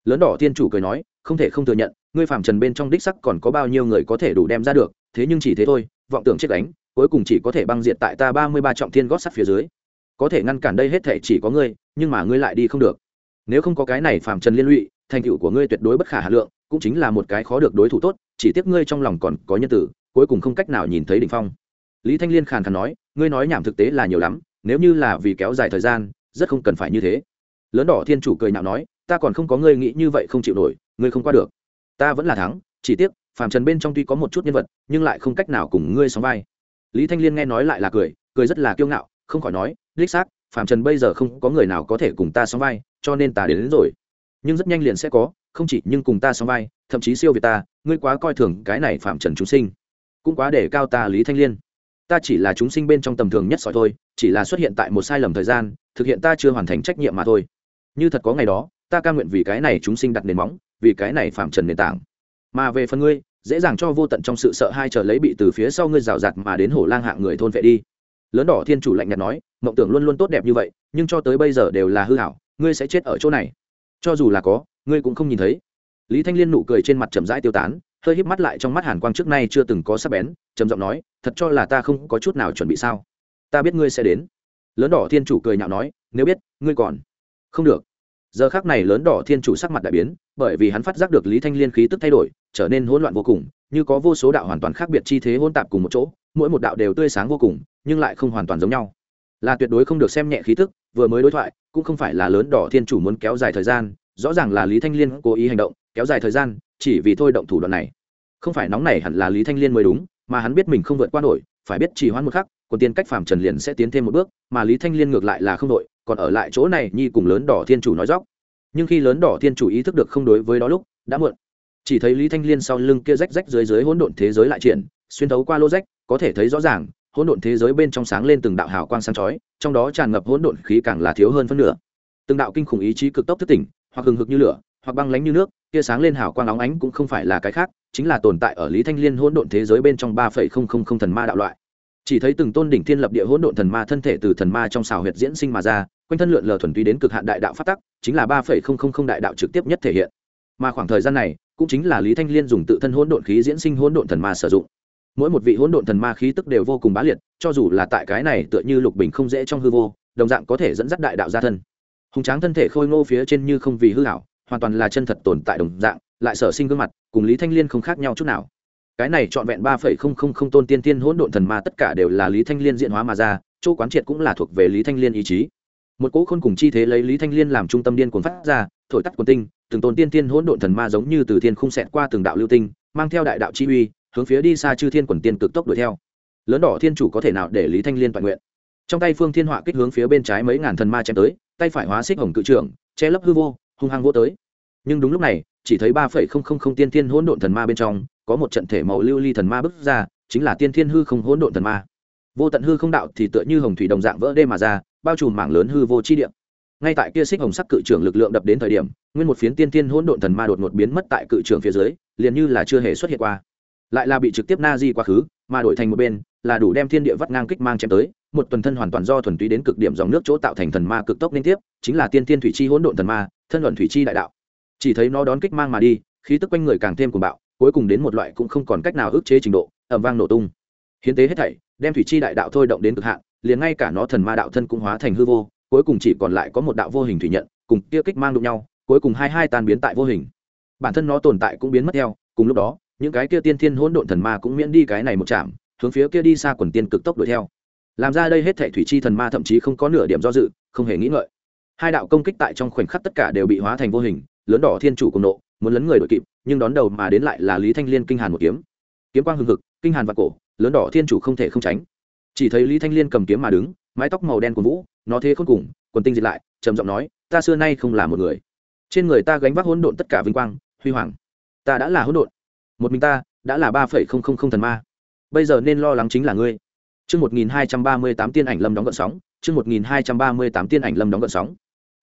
Speaker 1: lớn đỏ thiên chủ cười nói, không thể không thừa nhận, ngươi phạm trần bên trong đích sắc còn có bao nhiêu người có thể đủ đem ra được, thế nhưng chỉ thế thôi, vọng tưởng chết đánh cuối cùng chỉ có thể băng diệt tại ta ba mươi ba trọng thiên gót sắt phía dưới. Có thể ngăn cản đây hết thể chỉ có ngươi, nhưng mà ngươi lại đi không được. Nếu không có cái này phạm trần liên lụy, thành tựu của ngươi tuyệt đối bất khả hà lượng, cũng chính là một cái khó được đối thủ tốt, chỉ tiếc ngươi trong lòng còn có nhân tử, cuối cùng không cách nào nhìn thấy đ ỉ n h phong. Lý thanh liên khàn khàn nói, ngươi nói nhảm thực tế là nhiều lắm, nếu như là vì kéo dài thời gian, rất không cần phải như thế. Lớn đỏ thiên chủ cười nhạo nói ta còn không có ngươi nghĩ như vậy không chịu nổi ngươi không qua được. Ta vẫn là thắng chỉ tiếc phàm trần bên trong tuy có một chút nhân vật nhưng lại không cách nào cùng ngươi sóng vai. Lý thanh liên nghe nói lại là cười cười rất là kiêu ngạo không khỏi nói đích xác phạm trần bây giờ không có người nào có thể cùng ta sóng vai cho nên ta đến, đến rồi. Nhưng rất nhanh liền sẽ có không chỉ nhưng cùng ta sóng vai thậm chí siêu việt ta ngươi quá coi thường cái này phạm trần chúng sinh. Cũng quá để cao ta lý thanh liên. Ta chỉ là chúng sinh bên trong tầm thường nhất sỏi thôi chỉ là xuất hiện tại một sai lầm thời gian thực hiện ta chưa hoàn thành trách nhiệm mà thôi. Như thật có ngày đó ta ca nguyện vì cái này chúng sinh đặt nền móng, vì cái này phạm trần nền tảng. Mà về phần ngươi, dễ dàng cho vô tận trong sự sợ hai chờ lấy bị từ phía sau ngươi rào rạt mà đến hổ lang hạng người thôn vệ đi. Lớn đỏ thiên chủ lạnh nhạt nói, mộng tưởng luôn luôn tốt đẹp như vậy, nhưng cho tới bây giờ đều là hư hảo, ngươi sẽ chết ở chỗ này. Cho dù là có, ngươi cũng không nhìn thấy. Lý thanh liên nụ cười trên mặt chậm rãi tiêu tán, hơi híp mắt lại trong mắt hàn quang trước nay chưa từng có sắc bén, trầm giọng nói, thật cho là ta không có chút nào chuẩn bị sao? Ta biết ngươi sẽ đến. Lớn đỏ thiên chủ cười nhạo nói, nếu biết, ngươi còn. Không được giờ khác này lớn đỏ thiên chủ sắc mặt đại biến, bởi vì hắn phát giác được lý thanh liên khí tức thay đổi, trở nên hỗn loạn vô cùng, như có vô số đạo hoàn toàn khác biệt chi thế hỗn tạp cùng một chỗ, mỗi một đạo đều tươi sáng vô cùng, nhưng lại không hoàn toàn giống nhau. Là tuyệt đối không được xem nhẹ khí tức, vừa mới đối thoại, cũng không phải là lớn đỏ thiên chủ muốn kéo dài thời gian, rõ ràng là lý thanh liên cố ý hành động, kéo dài thời gian, chỉ vì thôi động thủ đoạn này. Không phải nóng này hẳn là lý thanh liên mới đúng, mà hắn biết mình không vượt qua nổi, phải biết chỉ hoãn một khắc, còn tiên cách phàm trần liền sẽ tiến thêm một bước, mà lý thanh liên ngược lại là không đội còn ở lại chỗ này, nhi cùng lớn đỏ thiên chủ nói dóc. Nhưng khi lớn đỏ thiên chủ ý thức được không đối với đó lúc, đã muộn. Chỉ thấy lý thanh liên sau lưng kia rách rách dưới dưới hỗn độn thế giới lại triển, xuyên thấu qua lô rách, có thể thấy rõ ràng, hỗn độn thế giới bên trong sáng lên từng đạo hào quang sáng chói, trong đó tràn ngập hỗn độn khí càng là thiếu hơn phân nửa. Từng đạo kinh khủng ý chí cực tốc thức tỉnh, hoặc hừng hực như lửa, hoặc băng lánh như nước, kia sáng lên hào quang óng ánh cũng không phải là cái khác, chính là tồn tại ở lý thanh liên hỗn độn thế giới bên trong ba phẩy không không không thần ma đạo loại. Chỉ thấy từng tôn đỉnh thiên lập địa hỗn độn thần ma thân thể từ thần ma trong xào huyệt diễn sinh mà ra quanh thân lượn lờ thuần túy đến cực hạn đại đạo phát tắc, chính là ba phẩy không không không đại đạo trực tiếp nhất thể hiện. Mà khoảng thời gian này, cũng chính là lý thanh liên dùng tự thân hỗn độn khí diễn sinh hỗn độn thần ma sử dụng. Mỗi một vị hỗn độn thần ma khí tức đều vô cùng bá liệt, cho dù là tại cái này tựa như lục bình không dễ trong hư vô, đồng dạng có thể dẫn dắt đại đạo ra thân. Hùng tráng thân thể khôi ngô phía trên như không vì hư hảo hoàn toàn là chân thật tồn tại đồng dạng, lại sở sinh gương mặt, cùng lý thanh liên không khác nhau chút nào. Cái này trọn vẹn ba phẩy không không không tôn tiên tiên hỗn độn thần ma tất cả đều là lý thanh liên diễn hóa mà ra, chỗ quán triệt cũng là thuộc về lý thanh liên ý chí một cỗ khôn cùng chi thế lấy lý thanh liên làm trung tâm điên cuồng phát ra, thổi tắt quần tinh, từng tôn tiên tiên hỗn độn thần ma giống như từ thiên khung xẹt qua từng đạo lưu tinh, mang theo đại đạo chi uy, hướng phía đi xa chư thiên quần tiên cực tốc đuổi theo. Lớn đỏ thiên chủ có thể nào để lý thanh liên toàn nguyện? Trong tay phương thiên họa kích hướng phía bên trái mấy ngàn thần ma chém tới, tay phải hóa xích hồng cự trưởng, che lấp hư vô, hung hăng vô tới. Nhưng đúng lúc này, chỉ thấy ba phẩy không không không tiên thiên hỗn độn thần ma bên trong, có một trận thể màu lưu ly thần ma bước ra, chính là tiên thiên hư không hỗn độn thần ma. Vô tận hư không đạo thì tựa như hồng thủy đồng dạng vỡ đê mà ra bao trùm mảng lớn hư vô chi địa. Ngay tại kia xích hồng sắc cự trưởng lực lượng đập đến thời điểm, nguyên một phiến tiên thiên hỗn độn thần ma đột ngột biến mất tại cự trưởng phía dưới, liền như là chưa hề xuất hiện qua. Lại là bị trực tiếp na di quá khứ, mà đổi thành một bên, là đủ đem thiên địa vắt ngang kích mang chém tới, một tuần thân hoàn toàn do thuần túy đến cực điểm dòng nước chỗ tạo thành thần ma cực tốc liên tiếp, chính là tiên tiên thủy chi hỗn độn thần ma, thân luận thủy chi đại đạo. Chỉ thấy nó đón kích mang mà đi, khí tức quanh người càng thêm cuồng bạo, cuối cùng đến một loại cũng không còn cách nào ức chế trình độ ẩm vang nổ tung. Hiến tế hết thảy, đem thủy chi đại đạo thôi động đến cực hạn liền ngay cả nó thần ma đạo thân cũng hóa thành hư vô, cuối cùng chỉ còn lại có một đạo vô hình thủy nhận, cùng kia kích mang đụng nhau, cuối cùng hai hai tan biến tại vô hình. Bản thân nó tồn tại cũng biến mất theo, cùng lúc đó, những cái kia tiên thiên hỗn độn thần ma cũng miễn đi cái này một chạm hướng phía kia đi xa quần tiên cực tốc đuổi theo. Làm ra đây hết thảy thủy chi thần ma thậm chí không có nửa điểm do dự, không hề nghĩ ngợi. Hai đạo công kích tại trong khoảnh khắc tất cả đều bị hóa thành vô hình, lớn đỏ thiên chủ cùng nộ, muốn lấn người đội kịp, nhưng đón đầu mà đến lại là lý thanh liên kinh hàn một kiếm. Kiếm quang hưng hực, kinh hàn và cổ, lớn đỏ thiên chủ không thể không tránh chỉ thấy lý thanh liên cầm kiếm mà đứng, mái tóc màu đen của vũ, nó thế khôn cùng, quần tinh dịch lại, trầm giọng nói, ta xưa nay không là một người. Trên người ta gánh vác hỗn độn tất cả vinh quang, huy hoàng. Ta đã là hỗn độn. Một mình ta đã là ba phẩy không không không thần ma. Bây giờ nên lo lắng chính là ngươi. Chương một nghìn hai trăm ba mươi tám tiên ảnh lâm đóng gợn sóng, chương một nghìn hai trăm ba mươi tám tiên ảnh lâm đóng gợn sóng.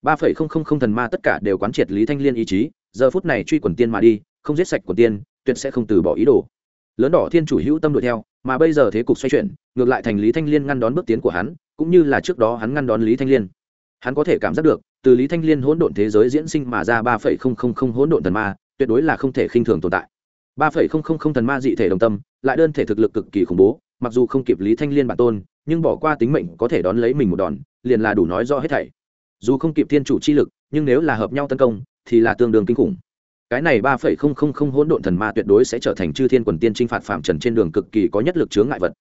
Speaker 1: Ba phẩy không không không thần ma tất cả đều quán triệt lý thanh liên ý chí, giờ phút này truy quần tiên mà đi, không giết sạch quần tiên, tuyệt sẽ không từ bỏ ý đồ. Lớn đỏ thiên chủ hữu tâm đuổi theo, mà bây giờ thế cục xoay chuyển ngược lại thành lý thanh liên ngăn đón bước tiến của hắn, cũng như là trước đó hắn ngăn đón lý thanh liên. Hắn có thể cảm giác được, từ lý thanh liên hỗn độn thế giới diễn sinh mà ra ba phẩy không không không hỗn độn thần ma, tuyệt đối là không thể khinh thường tồn tại. ba phẩy không không không thần ma dị thể đồng tâm, lại đơn thể thực lực cực kỳ khủng bố, mặc dù không kịp lý thanh liên bản tôn, nhưng bỏ qua tính mệnh có thể đón lấy mình một đòn, liền là đủ nói rõ hết thảy. Dù không kịp thiên chủ chi lực, nhưng nếu là hợp nhau tấn công, thì là tương đương kinh khủng. Cái này ba phẩy không không không hỗn độn thần ma tuyệt đối sẽ trở thành chư thiên quần tiên trinh phạt phạm trần trên đường cực kỳ có nhất lực chướng ngại vật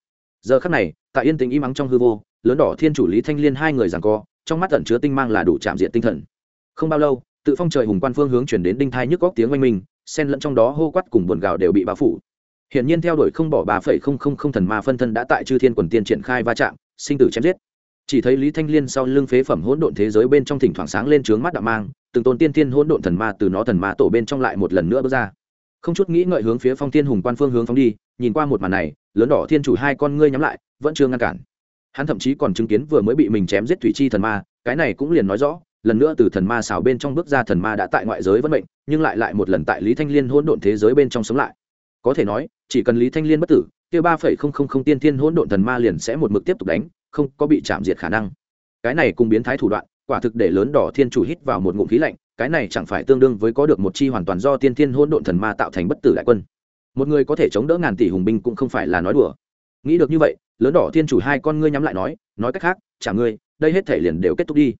Speaker 1: giờ khắc này, tại yên tĩnh im ắng trong hư vô, lớn đỏ thiên chủ lý thanh liên hai người giằng co, trong mắt tận chứa tinh mang là đủ chạm diện tinh thần. Không bao lâu, tự phong trời hùng quan phương hướng chuyển đến đinh thai nhức góc tiếng oanh minh, xen lẫn trong đó hô quát cùng buồn gạo đều bị bao phủ. Hiện nhiên theo đuổi không bỏ ba phẩy không không không thần ma phân thân đã tại chư thiên quần tiên triển khai va chạm, sinh tử chém giết. Chỉ thấy lý thanh liên sau lưng phế phẩm hỗn độn thế giới bên trong thỉnh thoảng sáng lên trướng mắt đạo mang, từng tôn tiên tiên hỗn độn thần ma từ nó thần ma tổ bên trong lại một lần nữa bước ra. Không chút nghĩ ngợi hướng phía phong thiên hùng quan phương hướng phóng đi, nhìn qua một màn này lớn đỏ thiên chủ hai con ngươi nhắm lại, vẫn chưa ngăn cản. Hắn thậm chí còn chứng kiến vừa mới bị mình chém giết thủy chi thần ma, cái này cũng liền nói rõ, lần nữa từ thần ma xào bên trong bước ra thần ma đã tại ngoại giới vẫn bệnh nhưng lại lại một lần tại lý thanh liên hỗn độn thế giới bên trong sống lại. Có thể nói, chỉ cần lý thanh liên bất tử, kia ba phẩy không không không tiên thiên hỗn độn thần ma liền sẽ một mực tiếp tục đánh, không có bị chạm diệt khả năng. Cái này cùng biến thái thủ đoạn, quả thực để lớn đỏ thiên chủ hít vào một ngụm khí lạnh, cái này chẳng phải tương đương với có được một chi hoàn toàn do tiên thiên hỗn độn thần ma tạo thành bất tử đại quân một người có thể chống đỡ ngàn tỷ hùng binh cũng không phải là nói đùa. Nghĩ được như vậy, lớn đỏ thiên chủ hai con ngươi nhắm lại nói nói cách khác, chả ngươi, đây hết thể liền đều kết thúc đi.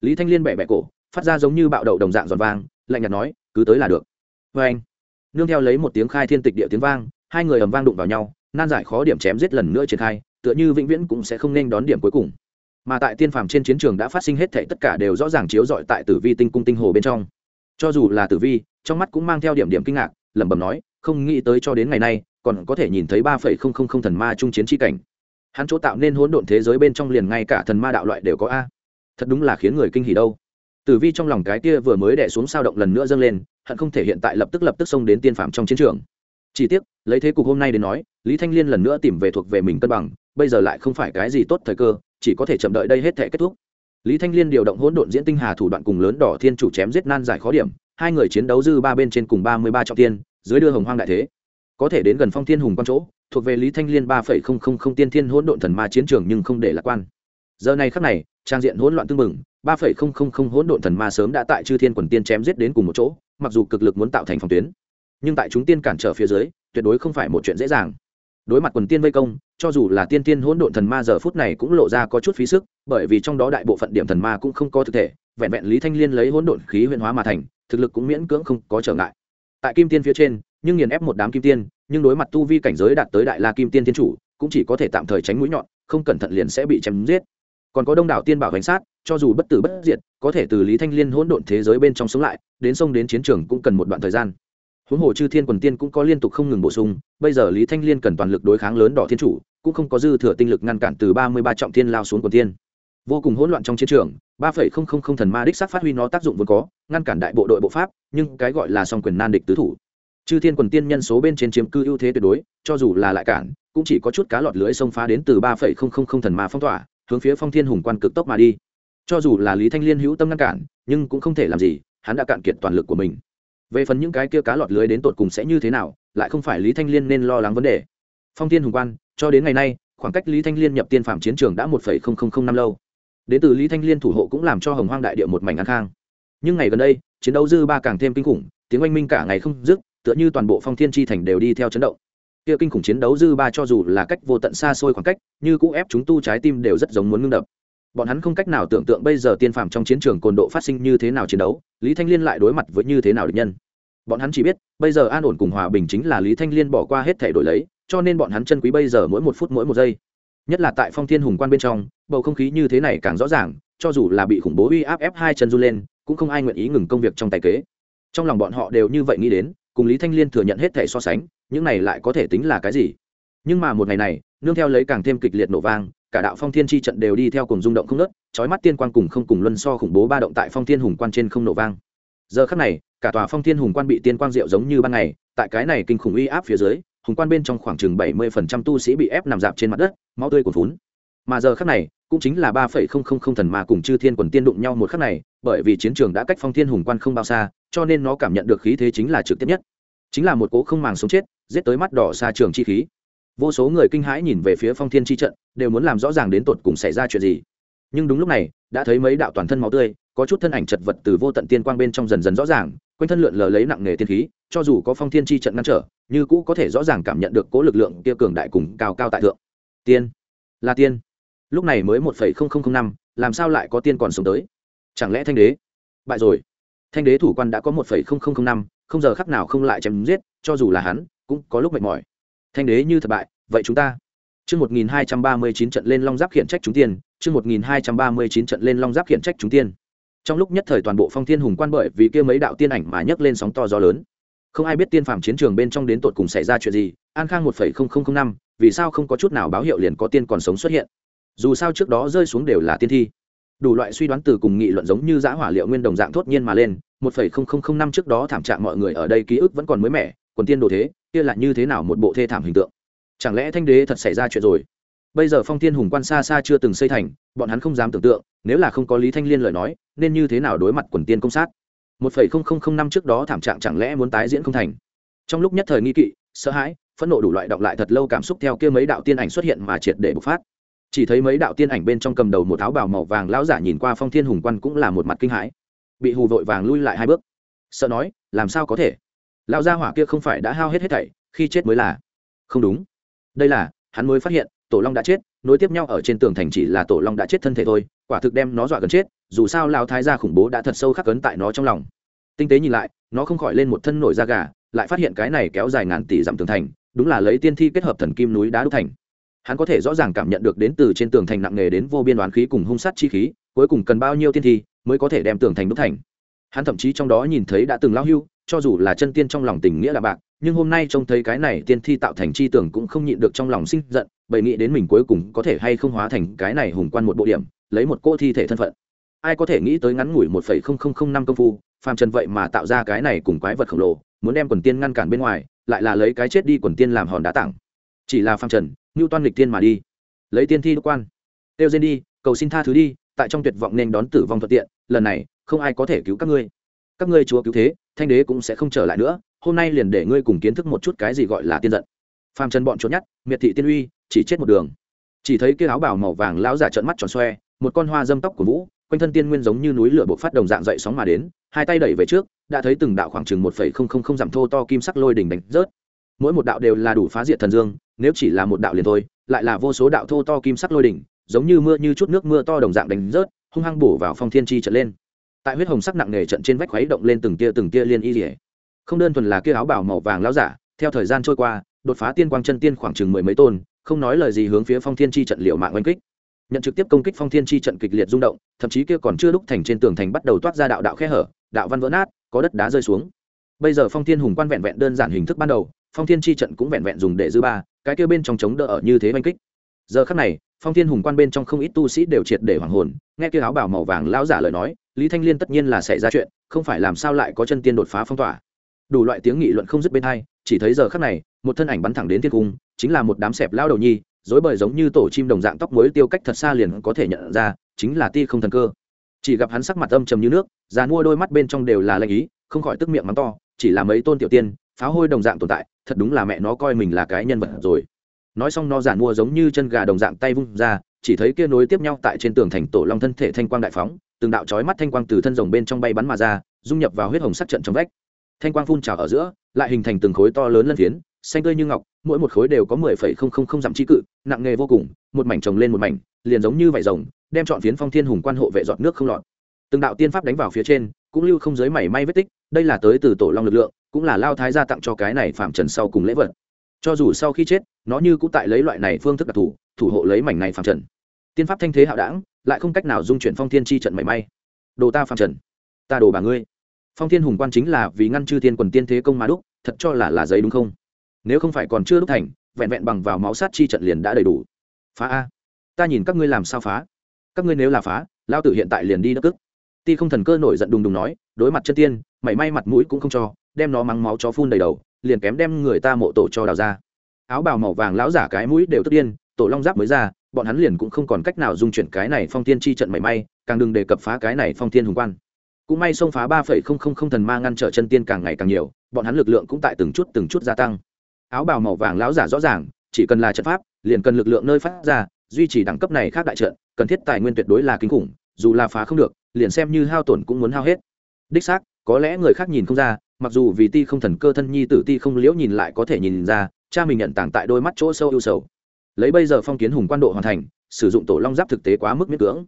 Speaker 1: Lý thanh liên bẹ bẹ cổ, phát ra giống như bạo đậu đồng dạng giòn vang, lạnh nhạt nói, cứ tới là được. Vê anh, nương theo lấy một tiếng khai thiên tịch địa tiếng vang, hai người ầm vang đụng vào nhau, nan giải khó điểm chém giết lần nữa triển khai, tựa như vĩnh viễn cũng sẽ không nên đón điểm cuối cùng. Mà tại tiên phàm trên chiến trường đã phát sinh hết thể tất cả đều rõ ràng chiếu rọi tại tử vi tinh cung tinh hồ bên trong. Cho dù là tử vi, trong mắt cũng mang theo điểm điểm kinh ngạc, lẩm bẩm nói không nghĩ tới cho đến ngày nay, còn có thể nhìn thấy ba phẩy không không không thần ma trung chiến chi cảnh. Hắn chỗ tạo nên hỗn độn thế giới bên trong liền ngay cả thần ma đạo loại đều có a. Thật đúng là khiến người kinh hỉ đâu. Tử vi trong lòng cái kia vừa mới đẻ xuống sao động lần nữa dâng lên, hận không thể hiện tại lập tức lập tức xông đến tiên phạm trong chiến trường. Chỉ tiếc, lấy thế cục hôm nay đến nói, lý thanh liên lần nữa tìm về thuộc về mình cân bằng, bây giờ lại không phải cái gì tốt thời cơ, chỉ có thể chậm đợi đây hết thể kết thúc. Lý thanh liên điều động hỗn độn diễn tinh hà thủ đoạn cùng lớn đỏ thiên chủ chém giết nan giải khó điểm, hai người chiến đấu dư ba bên trên cùng ba mươi ba trọng tiên dưới đưa hồng hoang đại thế. Có thể đến gần phong thiên hùng quan chỗ, thuộc về lý thanh liên ba phẩy không không không tiên thiên hỗn độn thần ma chiến trường nhưng không để lạc quan. Giờ này khắc này, trang diện hỗn loạn tương mừng ba phẩy không không không hỗn độn thần ma sớm đã tại chư thiên quần tiên chém giết đến cùng một chỗ, mặc dù cực lực muốn tạo thành phòng tuyến, nhưng tại chúng tiên cản trở phía dưới, tuyệt đối không phải một chuyện dễ dàng. Đối mặt quần tiên vây công, cho dù là tiên tiên hỗn độn thần ma giờ phút này cũng lộ ra có chút phí sức, bởi vì trong đó đại bộ phận điểm thần ma cũng không có thực thể, vẹn vẹn lý thanh liên lấy hỗn độn khí huyền hóa mà thành, thực lực cũng miễn cưỡng không có trở ngại tại kim tiên phía trên, nhưng nghiền ép một đám kim tiên, nhưng đối mặt tu vi cảnh giới đạt tới đại la kim tiên tiên chủ, cũng chỉ có thể tạm thời tránh mũi nhọn, không cẩn thận liền sẽ bị chém giết. Còn có đông đảo tiên bảo bánh sát, cho dù bất tử bất diệt, có thể từ lý thanh liên hỗn độn thế giới bên trong sống lại, đến sông đến chiến trường cũng cần một đoạn thời gian. Huống hồ chư thiên quần tiên cũng có liên tục không ngừng bổ sung, bây giờ lý thanh liên cần toàn lực đối kháng lớn đỏ thiên chủ, cũng không có dư thừa tinh lực ngăn cản từ ba mươi ba trọng thiên lao xuống quần tiên vô cùng hỗn loạn trong chiến trường, ba phẩy không không không thần ma đích sắc phát huy nó tác dụng vốn có, ngăn cản đại bộ đội bộ pháp, nhưng cái gọi là song quyền nan địch tứ thủ. Chư thiên quần tiên nhân số bên trên chiếm cư ưu thế tuyệt đối, cho dù là lại cản, cũng chỉ có chút cá lọt lưới xông phá đến từ ba phẩy không không không thần ma phong tỏa, hướng phía phong thiên hùng quan cực tốc mà đi. Cho dù là lý thanh liên hữu tâm ngăn cản, nhưng cũng không thể làm gì, hắn đã cạn kiệt toàn lực của mình. Về phần những cái kia cá lọt lưới đến tột cùng sẽ như thế nào, lại không phải lý thanh liên nên lo lắng vấn đề. Phong thiên hùng quan, cho đến ngày nay, khoảng cách lý thanh liên nhập tiên phạm chiến trường đã một phẩy không không không năm lâu đến từ lý thanh liên thủ hộ cũng làm cho hồng hoang đại địa một mảnh an khang. Nhưng ngày gần đây, chiến đấu dư ba càng thêm kinh khủng, tiếng oanh minh cả ngày không dứt, tựa như toàn bộ phong thiên tri thành đều đi theo chấn động. Kia kinh khủng chiến đấu dư ba cho dù là cách vô tận xa xôi khoảng cách, như cũ ép chúng tu trái tim đều rất giống muốn ngưng đập. Bọn hắn không cách nào tưởng tượng bây giờ tiên phàm trong chiến trường cồn độ phát sinh như thế nào chiến đấu, lý thanh liên lại đối mặt với như thế nào địch nhân. Bọn hắn chỉ biết, bây giờ an ổn cùng hòa bình chính là lý thanh liên bỏ qua hết thể đổi lấy, cho nên bọn hắn chân quý bây giờ mỗi một phút mỗi một giây nhất là tại phong thiên hùng quan bên trong, bầu không khí như thế này càng rõ ràng, cho dù là bị khủng bố uy áp ép hai chân run lên, cũng không ai nguyện ý ngừng công việc trong tài kế. Trong lòng bọn họ đều như vậy nghĩ đến, cùng lý thanh liên thừa nhận hết thể so sánh, những này lại có thể tính là cái gì? Nhưng mà một ngày này, nương theo lấy càng thêm kịch liệt nổ vang, cả đạo phong thiên chi trận đều đi theo cùng rung động không nớt trói mắt tiên quan cùng không cùng luân so khủng bố ba động tại phong thiên hùng quan trên không nổ vang. Giờ khắc này, cả tòa phong thiên hùng quan bị tiên quang diệu giống như ban ngày, tại cái này kinh khủng uy áp phía dưới hùng quan bên trong khoảng chừng bảy mươi phần trăm tu sĩ bị ép nằm dạp trên mặt đất, máu tươi cuồn phún mà giờ khắc này, cũng chính là ba phẩy không không không thần ma cùng chư thiên quần tiên đụng nhau một khắc này, bởi vì chiến trường đã cách phong thiên hùng quan không bao xa, cho nên nó cảm nhận được khí thế chính là trực tiếp nhất. Chính là một cố không màng sống chết, giết tới mắt đỏ xa trường chi khí. Vô số người kinh hãi nhìn về phía phong thiên chi trận, đều muốn làm rõ ràng đến tột cùng xảy ra chuyện gì. Nhưng đúng lúc này, đã thấy mấy đạo toàn thân máu tươi, có chút thân ảnh chật vật từ vô tận tiên quang bên trong dần dần rõ ràng quanh thân lượn lờ lấy nặng nề tiên khí cho dù có phong thiên chi trận ngăn trở như cũ có thể rõ ràng cảm nhận được cố lực lượng kia cường đại cùng cao cao tại thượng. Tiên. Là tiên. Lúc này mới một phẩy không không không năm làm sao lại có tiên còn sống tới? Chẳng lẽ thanh đế? Bại rồi. Thanh đế thủ quan đã có một phẩy không không không năm không giờ khắc nào không lại chém giết cho dù là hắn cũng có lúc mệt mỏi. Thanh đế như thất bại vậy chúng ta? Chương 1239 trận lên long giáp khiển trách chúng tiên, chương 1239 trận lên long giáp khiển trách chúng tiên. Trong lúc nhất thời toàn bộ Phong Thiên Hùng quan bởi vì kia mấy đạo tiên ảnh mà nhấc lên sóng to gió lớn. Không ai biết tiên phàm chiến trường bên trong đến tột cùng xảy ra chuyện gì, An Khang 1.0005, vì sao không có chút nào báo hiệu liền có tiên còn sống xuất hiện. dù sao trước đó rơi xuống đều là tiên thi đủ loại suy đoán từ cùng nghị luận giống như giã hỏa liệu nguyên đồng dạng thốt nhiên mà lên một phẩy không không không năm trước đó thảm trạng mọi người ở đây ký ức vẫn còn mới mẻ còn tiên đồ thế kia là như thế nào một bộ thê thảm hình tượng chẳng lẽ thanh đế thật xảy ra chuyện rồi bây giờ phong thiên hùng quan xa xa chưa từng xây thành, bọn hắn không dám tưởng tượng, nếu là không có lý thanh liên lời nói, nên như thế nào đối mặt quần tiên công sát? Một phẩy không không không năm trước đó thảm trạng chẳng lẽ muốn tái diễn không thành? Trong lúc nhất thời nghi kỵ, sợ hãi, phẫn nộ đủ loại đọc lại thật lâu cảm xúc theo kia mấy đạo tiên ảnh xuất hiện mà triệt để bộc phát. Chỉ thấy mấy đạo tiên ảnh bên trong cầm đầu một áo bào màu vàng lão giả nhìn qua phong thiên hùng quan cũng là một mặt kinh hãi. Bị hù vội vàng lui lại hai bước. Sợ nói, làm sao có thể? Lão gia hỏa kia không phải đã hao hết hết thảy, khi chết mới là. Không đúng. Đây là, hắn mới phát hiện tổ long đã chết, nối tiếp nhau ở trên tường thành chỉ là tổ long đã chết thân thể thôi, quả thực đem nó dọa gần chết, dù sao lao thái gia khủng bố đã thật sâu khắc cấn tại nó trong lòng. Tinh tế nhìn lại, nó không khỏi lên một thân nổi da gà, lại phát hiện cái này kéo dài ngàn tỷ dặm tường thành, đúng là lấy tiên thi kết hợp thần kim núi đá đúc thành. Hắn có thể rõ ràng cảm nhận được đến từ trên tường thành nặng nề đến vô biên đoán khí cùng hung sát chi khí, cuối cùng cần bao nhiêu tiên thi mới có thể đem tường thành đúc thành. Hắn thậm chí trong đó nhìn thấy đã từng lao hưu, cho dù là chân tiên trong lòng tình nghĩa là bạc, nhưng hôm nay trông thấy cái này tiên thi tạo thành chi tưởng cũng không nhịn được trong lòng sinh giận bởi nghĩ đến mình cuối cùng có thể hay không hóa thành cái này hùng quan một bộ điểm, lấy một cô thi thể thân phận. Ai có thể nghĩ tới ngắn ngủi một phẩy không không không năm công phu, phàm trần vậy mà tạo ra cái này cùng quái vật khổng lồ, muốn đem quần tiên ngăn cản bên ngoài, lại là lấy cái chết đi quần tiên làm hòn đá tặng chỉ là phàm trần ngưu toan lịch tiên mà đi. Lấy tiên thi đốc quan. Tiêu diên đi, cầu xin tha thứ đi, tại trong tuyệt vọng nên đón tử vong thuận tiện, lần này, không ai có thể cứu các ngươi. Các ngươi chúa cứu thế, thanh đế cũng sẽ không trở lại nữa, hôm nay liền để ngươi cùng kiến thức một chút cái gì gọi là tiên giận phàm trần bọn trốn nhát miệt thị tiên uy, chỉ chết một đường. Chỉ thấy kia áo bảo màu vàng lão giả trợn mắt tròn xoe, một con hoa dâm tóc của vũ, quanh thân tiên nguyên giống như núi lửa bộc phát đồng dạng dậy sóng mà đến, hai tay đẩy về trước, đã thấy từng đạo khoảng chừng một phẩy không không không dặm thô to kim sắc lôi đỉnh đánh rớt. Mỗi một đạo đều là đủ phá diệt thần dương, nếu chỉ là một đạo liền thôi, lại là vô số đạo thô to kim sắc lôi đỉnh, giống như mưa như chút nước mưa to đồng dạng đánh rớt, hung hăng bổ vào phong thiên chi trận lên. Tại huyết hồng sắc nặng nề trận trên vách khuấy động lên từng tia từng tia liên y rỉa không đơn thuần là kia áo bảo màu vàng lão giả, theo thời gian trôi qua đột phá tiên quang chân tiên khoảng chừng mười mấy tôn, không nói lời gì hướng phía phong thiên chi trận liệu mạng oanh kích. Nhận trực tiếp công kích phong thiên chi trận kịch liệt rung động, thậm chí kia còn chưa đúc thành trên tường thành bắt đầu toát ra đạo đạo khe hở, đạo văn vỡ nát, có đất đá rơi xuống. Bây giờ phong thiên hùng quan vẹn vẹn đơn giản hình thức ban đầu, phong thiên chi trận cũng vẹn vẹn dùng để dư ba, cái kia bên trong chống đỡ ở như thế oanh kích. Giờ khắc này, phong thiên hùng quan bên trong không ít tu sĩ đều triệt để hoàng hồn, nghe kia áo bảo màu vàng lão giả lời nói, lý thanh liên tất nhiên là xảy ra chuyện, không phải làm sao lại có chân tiên đột phá phong tỏa. Đủ loại tiếng nghị luận không dứt bên hai chỉ thấy giờ khắc này, một thân ảnh bắn thẳng đến thiên cung, chính là một đám xẹp lao đầu nhi, dối bời giống như tổ chim đồng dạng tóc muối tiêu cách thật xa liền có thể nhận ra, chính là ti không thần cơ. Chỉ gặp hắn sắc mặt âm trầm như nước, già mua đôi mắt bên trong đều là lanh ý, không khỏi tức miệng mắng to, chỉ là mấy tôn tiểu tiên pháo hôi đồng dạng tồn tại, thật đúng là mẹ nó coi mình là cái nhân vật rồi. Nói xong nó giản mua giống như chân gà đồng dạng tay vung ra, chỉ thấy kia nối tiếp nhau tại trên tường thành tổ long thân thể thanh quang đại phóng, từng đạo chói mắt thanh quang từ thân rồng bên trong bay bắn mà ra, dung nhập vào huyết hồng sắc trận trong vách thanh quang phun trào ở giữa, lại hình thành từng khối to lớn lân phiến, xanh tươi như ngọc, mỗi một khối đều có mười phẩy không không không dặm trí cự, nặng nghề vô cùng, một mảnh trồng lên một mảnh, liền giống như vải rồng, đem chọn phiến phong thiên hùng quan hộ vệ dọn nước không lọt. Từng đạo tiên pháp đánh vào phía trên, cũng lưu không giới mảy may vết tích, đây là tới từ tổ long lực lượng, cũng là lao thái gia tặng cho cái này phạm trần sau cùng lễ vật. Cho dù sau khi chết, nó như cũng tại lấy loại này phương thức đặc thù, thủ hộ lấy mảnh này phạm trần. Tiên pháp thanh thế hạo đảng, lại không cách nào dung chuyển phong thiên chi trận mảy may. Đồ ta phạm trần, ta đồ bà ngươi phong thiên hùng quan chính là vì ngăn chư thiên quần tiên thế công mà đúc, thật cho là là giấy đúng không? Nếu không phải còn chưa đúc thành, vẹn vẹn bằng vào máu sát chi trận liền đã đầy đủ. Phá a. Ta nhìn các ngươi làm sao phá? Các ngươi nếu là phá lao tử hiện tại liền đi đất cức ti không thần cơ nổi giận đùng đùng nói, đối mặt chân tiên, mảy may mặt mũi cũng không cho, đem nó mắng máu chó phun đầy đầu, liền kém đem người ta mộ tổ cho đào ra. Áo bào màu vàng lão giả cái mũi đều tức điên, tổ long giáp mới ra, bọn hắn liền cũng không còn cách nào dung chuyển cái này phong tiên chi trận mảy may, càng đừng đề cập phá cái này phong tiên hùng quan cũng may xông phá ba phẩy không không không thần ma ngăn trở chân tiên càng ngày càng nhiều, bọn hắn lực lượng cũng tại từng chút từng chút gia tăng. Áo bào màu vàng lão giả rõ ràng, chỉ cần là trận pháp, liền cần lực lượng nơi phát ra, duy trì đẳng cấp này khác đại trận, cần thiết tài nguyên tuyệt đối là kinh khủng, dù là phá không được, liền xem như hao tổn cũng muốn hao hết. Đích xác, có lẽ người khác nhìn không ra, mặc dù vì ti không thần cơ thân nhi tử ti không liễu nhìn lại có thể nhìn ra, cha mình nhận tảng tại đôi mắt chỗ sâu ưu sầu. Lấy bây giờ phong kiến hùng quan độ hoàn thành, sử dụng tổ long giáp thực tế quá mức miễn cưỡng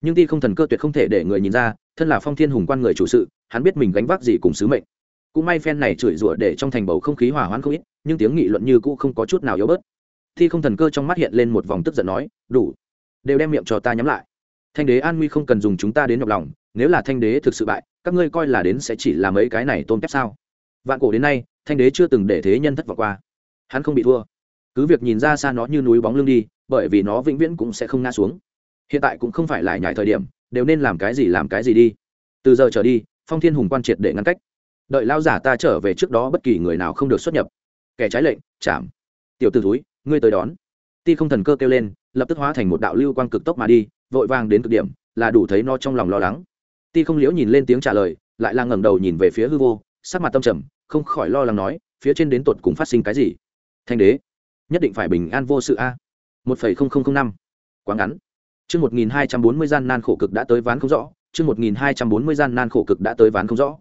Speaker 1: nhưng ti không thần cơ tuyệt không thể để người nhìn ra, thân là phong thiên hùng quan người chủ sự, hắn biết mình gánh vác gì cùng sứ mệnh. Cũng may phen này chửi rủa để trong thành bầu không khí hỏa hoãn không ít, nhưng tiếng nghị luận như cũ không có chút nào yếu bớt. Thi không thần cơ trong mắt hiện lên một vòng tức giận nói, đủ, đều đem miệng cho ta nhắm lại. Thanh đế an nguy không cần dùng chúng ta đến nhọc lòng, nếu là thanh đế thực sự bại, các ngươi coi là đến sẽ chỉ làm mấy cái này tôn kép sao? Vạn cổ đến nay, thanh đế chưa từng để thế nhân thất vọng qua. Hắn không bị thua. Cứ việc nhìn ra xa nó như núi bóng lưng đi, bởi vì nó vĩnh viễn cũng sẽ không ngã xuống hiện tại cũng không phải lại nhải thời điểm, đều nên làm cái gì làm cái gì đi. Từ giờ trở đi, phong thiên hùng quan triệt để ngăn cách. Đợi lao giả ta trở về trước đó bất kỳ người nào không được xuất nhập. Kẻ trái lệnh, chạm. Tiểu t ử túi ngươi tới đón. Ti không thần cơ kêu lên, lập tức hóa thành một đạo lưu quang cực tốc mà đi, vội vàng đến cực điểm, là đủ thấy no trong lòng lo lắng. Ti không liễu nhìn lên tiếng trả lời, lại là ngẩng đầu nhìn về phía hư vô, sắc mặt tâm trầm, không khỏi lo lắng nói, phía trên đến tột cùng phát sinh cái gì? Thanh đế, nhất định phải bình an vô sự a. Một phẩy không không không năm. Quá ngắn chương một nghìn hai trăm bốn mươi gian nan khổ cực đã tới ván không rõ, chương một nghìn hai trăm bốn mươi gian nan khổ cực đã tới ván không rõ.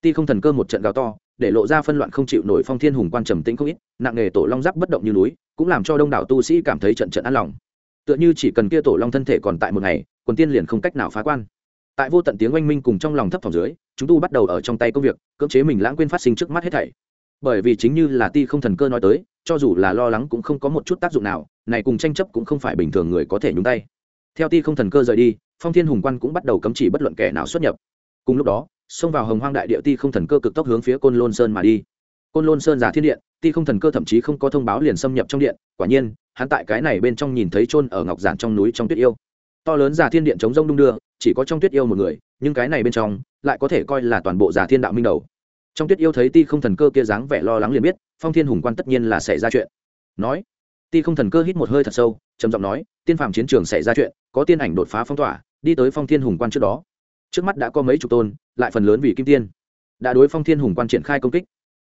Speaker 1: Ti không thần cơ một trận gào to, để lộ ra phân loạn không chịu nổi phong thiên hùng quan trầm tĩnh không ít, nặng nghề tổ long giáp bất động như núi, cũng làm cho đông đảo tu sĩ cảm thấy trận trận an lòng. Tựa như chỉ cần kia tổ long thân thể còn tại một ngày, quần tiên liền không cách nào phá quan. Tại vô tận tiếng oanh minh cùng trong lòng thấp phòng dưới, chúng tu bắt đầu ở trong tay công việc, cưỡng chế mình lãng quên phát sinh trước mắt hết thảy. Bởi vì chính như là ti không thần cơ nói tới, cho dù là lo lắng cũng không có một chút tác dụng nào, này cùng tranh chấp cũng không phải bình thường người có thể nhúng tay theo ti không thần cơ rời đi, phong thiên hùng quan cũng bắt đầu cấm chỉ bất luận kẻ nào xuất nhập. Cùng lúc đó, xông vào hồng hoang đại địa ti không thần cơ cực tốc hướng phía côn lôn sơn mà đi. Côn lôn sơn giả thiên điện, ti không thần cơ thậm chí không có thông báo liền xâm nhập trong điện, quả nhiên, hắn tại cái này bên trong nhìn thấy trôn ở ngọc giản trong núi trong tuyết yêu. To lớn giả thiên điện chống rông đung đưa, chỉ có trong tuyết yêu một người, nhưng cái này bên trong lại có thể coi là toàn bộ giả thiên đạo minh đầu. Trong tuyết yêu thấy ti không thần cơ kia dáng vẻ lo lắng liền biết, phong thiên hùng quan tất nhiên là xảy ra chuyện. Nói, ti không thần cơ hít một hơi thật sâu trầm giọng nói, tiên phạm chiến trường xảy ra chuyện, có tiên ảnh đột phá phong tỏa, đi tới phong thiên hùng quan trước đó. Trước mắt đã có mấy chục tôn, lại phần lớn vì kim tiên. Đã đối phong thiên hùng quan triển khai công kích.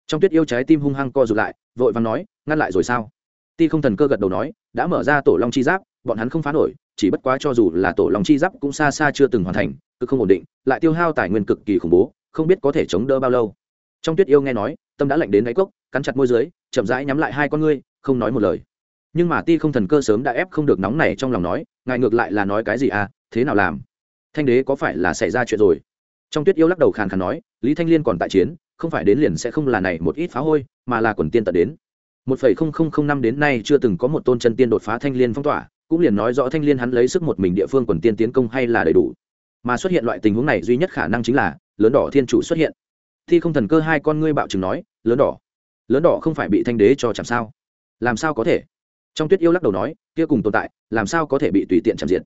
Speaker 1: Trong tuyết yêu trái tim hung hăng co rụt lại, vội vàng nói, ngăn lại rồi sao? Ti không thần cơ gật đầu nói, đã mở ra tổ long chi giáp, bọn hắn không phá nổi, chỉ bất quá cho dù là tổ long chi giáp cũng xa xa chưa từng hoàn thành cực không ổn định, lại tiêu hao tài nguyên cực kỳ khủng bố, không biết có thể chống đỡ bao lâu. Trong tuyết yêu nghe nói, tâm đã lạnh đến đáy cốc, cắn chặt môi dưới, chậm rãi nhắm lại hai con ngươi, không nói một lời nhưng mà ti không thần cơ sớm đã ép không được nóng này trong lòng nói, ngài ngược lại là nói cái gì à thế nào làm? Thanh đế có phải là xảy ra chuyện rồi? Trong tuyết yêu lắc đầu khàn khàn nói, lý thanh liên còn tại chiến, không phải đến liền sẽ không là này một ít phá hôi, mà là quần tiên tận đến. Một phẩy không không không năm đến nay chưa từng có một tôn chân tiên đột phá thanh liên phong tỏa, cũng liền nói rõ thanh liên hắn lấy sức một mình địa phương quần tiên tiến công hay là đầy đủ. Mà xuất hiện loại tình huống này duy nhất khả năng chính là, lớn đỏ thiên chủ xuất hiện. Thi không thần cơ hai con ngươi bạo chừng nói, lớn đỏ. Lớn đỏ không phải bị thanh đế cho chạm sao? Làm sao có thể? Trong tuyết yêu lắc đầu nói, kia cùng tồn tại, làm sao có thể bị tùy tiện chạm diện?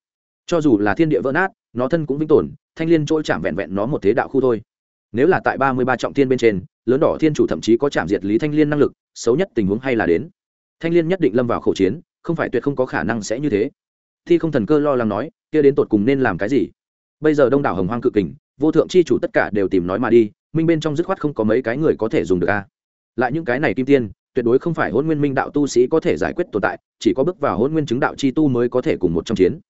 Speaker 1: Cho dù là thiên địa vỡ nát, nó thân cũng vĩnh tồn, thanh liên trôi chạm vẹn vẹn nó một thế đạo khu thôi. Nếu là tại ba mươi ba trọng thiên bên trên, lớn đỏ thiên chủ thậm chí có chạm diệt lý thanh liên năng lực, xấu nhất tình huống hay là đến. Thanh liên nhất định lâm vào khẩu chiến, không phải tuyệt không có khả năng sẽ như thế. Thi không thần cơ lo lắng nói, kia đến tột cùng nên làm cái gì? Bây giờ đông đảo hồng hoang cự kình, vô thượng chi chủ tất cả đều tìm nói mà đi, minh bên trong dứt khoát không có mấy cái người có thể dùng được a. Lại những cái này kim tiên tuyệt đối không phải hôn nguyên minh đạo tu sĩ có thể giải quyết tồn tại, chỉ có bước vào hôn nguyên chứng đạo chi tu mới có thể cùng một trong chiến.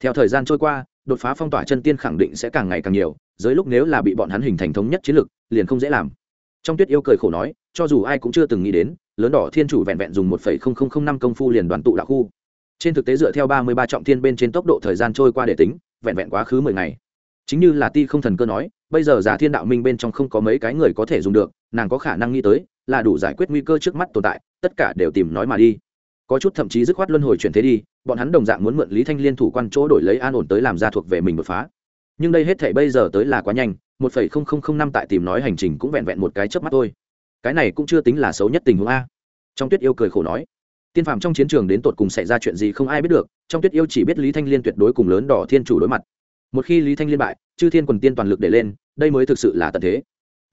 Speaker 1: Theo thời gian trôi qua, đột phá phong tỏa chân tiên khẳng định sẽ càng ngày càng nhiều dưới lúc nếu là bị bọn hắn hình thành thống nhất chiến lực liền không dễ làm. Trong tuyết yêu cười khổ nói, cho dù ai cũng chưa từng nghĩ đến, lớn đỏ thiên chủ vẹn vẹn dùng một năm công phu liền đoàn tụ đạo khu. Trên thực tế dựa theo ba mươi ba trọng thiên bên trên tốc độ thời gian trôi qua để tính, vẹn vẹn quá khứ mười ngày. Chính như là ti không thần cơ nói, bây giờ giả thiên đạo minh bên trong không có mấy cái người có thể dùng được, nàng có khả năng nghĩ tới là đủ giải quyết nguy cơ trước mắt tồn tại, tất cả đều tìm nói mà đi. Có chút thậm chí dứt khoát luân hồi chuyển thế đi, bọn hắn đồng dạng muốn mượn lý thanh liên thủ quan chỗ đổi lấy an ổn tới làm ra thuộc về mình đột phá. Nhưng đây hết thể bây giờ tới là quá nhanh, một phẩy không không không năm tại tìm nói hành trình cũng vẹn vẹn một cái chớp mắt thôi. Cái này cũng chưa tính là xấu nhất tình huống a. Trong tuyết yêu cười khổ nói, tiên phàm trong chiến trường đến tột cùng xảy ra chuyện gì không ai biết được, trong tuyết yêu chỉ biết lý thanh liên tuyệt đối cùng lớn đỏ thiên chủ đối mặt. Một khi lý thanh liên bại, chư thiên quần tiên toàn lực để lên, đây mới thực sự là tận thế.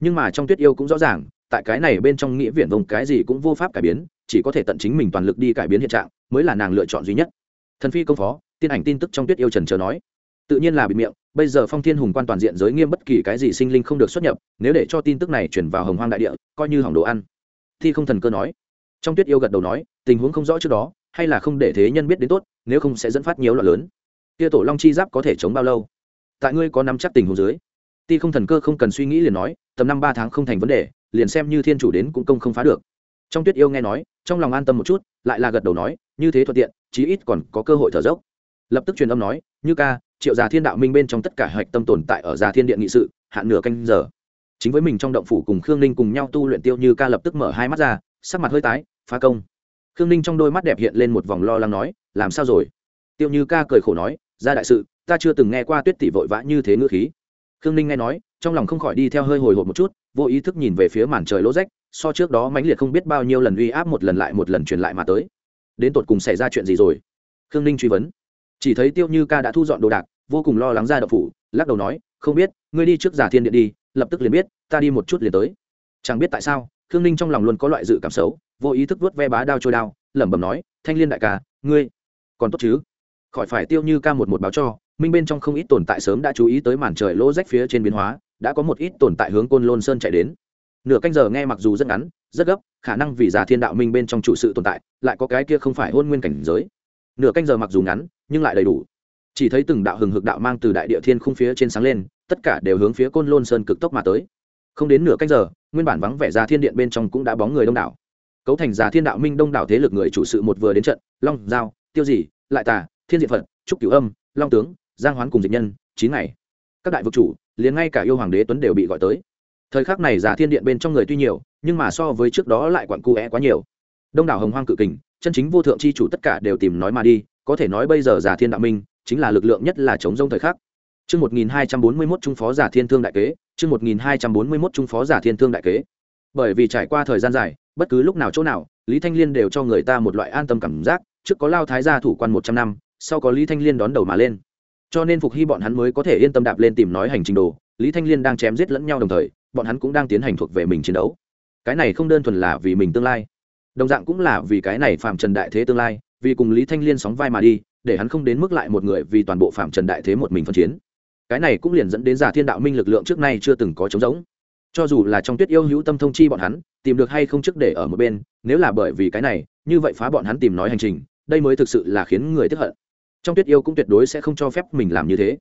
Speaker 1: Nhưng mà trong tuyết yêu cũng rõ ràng tại cái này bên trong nghĩa viện vông cái gì cũng vô pháp cải biến, chỉ có thể tận chính mình toàn lực đi cải biến hiện trạng, mới là nàng lựa chọn duy nhất. Thần phi công phó, tiên ảnh tin tức trong tuyết yêu trần chờ nói. Tự nhiên là bị miệng, bây giờ phong thiên hùng quan toàn diện giới nghiêm bất kỳ cái gì sinh linh không được xuất nhập, nếu để cho tin tức này chuyển vào hồng hoang đại địa, coi như hỏng đồ ăn. Thi không thần cơ nói. Trong tuyết yêu gật đầu nói, tình huống không rõ trước đó, hay là không để thế nhân biết đến tốt, nếu không sẽ dẫn phát nhiều loạn lớn. Kia tổ long chi giáp có thể chống bao lâu? Tại ngươi có nắm chắc tình huống dưới. Ti không thần cơ không cần suy nghĩ liền nói, tầm năm ba tháng không thành vấn đề liền xem như thiên chủ đến cũng công không phá được. Trong tuyết yêu nghe nói, trong lòng an tâm một chút, lại là gật đầu nói, như thế thuận tiện, chí ít còn có cơ hội thở dốc. Lập tức truyền âm nói, như ca, triệu già thiên đạo minh bên trong tất cả hạch tâm tồn tại ở già thiên điện nghị sự, hạn nửa canh giờ. Chính với mình trong động phủ cùng khương ninh cùng nhau tu luyện tiêu như ca lập tức mở hai mắt ra, sắc mặt hơi tái, phá công. Khương ninh trong đôi mắt đẹp hiện lên một vòng lo lắng nói, làm sao rồi? Tiêu như ca cười khổ nói, ra đại sự, ta chưa từng nghe qua tuyết tỷ vội vã như thế ngữ khí. Khương ninh nghe nói, trong lòng không khỏi đi theo hơi hồi hộp một chút vô ý thức nhìn về phía màn trời lỗ rách, so trước đó mãnh liệt không biết bao nhiêu lần uy áp một lần lại một lần truyền lại mà tới. Đến tột cùng xảy ra chuyện gì rồi? Khương ninh truy vấn. Chỉ thấy tiêu như ca đã thu dọn đồ đạc, vô cùng lo lắng ra đậu phủ, lắc đầu nói, không biết, ngươi đi trước giả thiên điện đi, lập tức liền biết, ta đi một chút liền tới. Chẳng biết tại sao, khương ninh trong lòng luôn có loại dự cảm xấu, vô ý thức vớt ve bá đao trôi đao, lẩm bẩm nói, thanh liên đại ca, ngươi còn tốt chứ? Khỏi phải tiêu như ca một một báo cho, minh bên trong không ít tồn tại sớm đã chú ý tới màn trời lỗ rách phía trên biến hóa đã có một ít tồn tại hướng côn lôn sơn chạy đến. Nửa canh giờ nghe mặc dù rất ngắn, rất gấp, khả năng vì già thiên đạo minh bên trong chủ sự tồn tại, lại có cái kia không phải hôn nguyên cảnh giới. Nửa canh giờ mặc dù ngắn, nhưng lại đầy đủ. Chỉ thấy từng đạo hừng hực đạo mang từ đại địa thiên khung phía trên sáng lên, tất cả đều hướng phía côn lôn sơn cực tốc mà tới. Không đến nửa canh giờ, nguyên bản vắng vẻ ra thiên điện bên trong cũng đã bóng người đông đảo. Cấu thành già thiên đạo minh đông đảo thế lực người chủ sự một vừa đến trận, long, giao, tiêu dì lại tà, thiên diện phật, trúc cửu âm, long tướng, giang hoán cùng dịch nhân, chín ngày các đại vực chủ liền ngay cả yêu hoàng đế tuấn đều bị gọi tới thời khắc này giả thiên điện bên trong người tuy nhiều nhưng mà so với trước đó lại quặn cu é quá nhiều đông đảo hồng hoang cự kình chân chính vô thượng c h i chủ tất cả đều tìm nói mà đi có thể nói bây giờ giả thiên đạo minh chính là lực lượng nhất là chống rông thời khắc Trước 1241 trung phó giả thiên thương đại kế, trước 1241 trung phó giả thiên thương đại kế. Bởi vì trải qua thời gian dài, bất cứ lúc nào chỗ nào, Lý Thanh Liên đều cho người ta một loại an tâm cảm giác, trước có Lao Thái gia thủ quan 100 năm, sau có Lý Thanh Liên đón đầu mà lên. Cho nên phục hy bọn hắn mới có thể yên tâm đạp lên tìm nói hành trình đồ, Lý Thanh Liên đang chém giết lẫn nhau đồng thời, bọn hắn cũng đang tiến hành thuộc về mình chiến đấu. Cái này không đơn thuần là vì mình tương lai, đồng dạng cũng là vì cái này phạm trần đại thế tương lai, vì cùng Lý Thanh Liên sóng vai mà đi, để hắn không đến mức lại một người vì toàn bộ phạm trần đại thế một mình phân chiến. Cái này cũng liền dẫn đến giả thiên đạo minh lực lượng trước nay chưa từng có trống giống cho dù là trong tuyết yêu hữu tâm thông chi bọn hắn tìm được hay không trước để ở một bên nếu là bởi vì cái này như vậy phá bọn hắn tìm nói hành trình đây mới thực sự là khiến người tức hận trong tuyết yêu cũng tuyệt đối sẽ không cho phép mình làm như thế.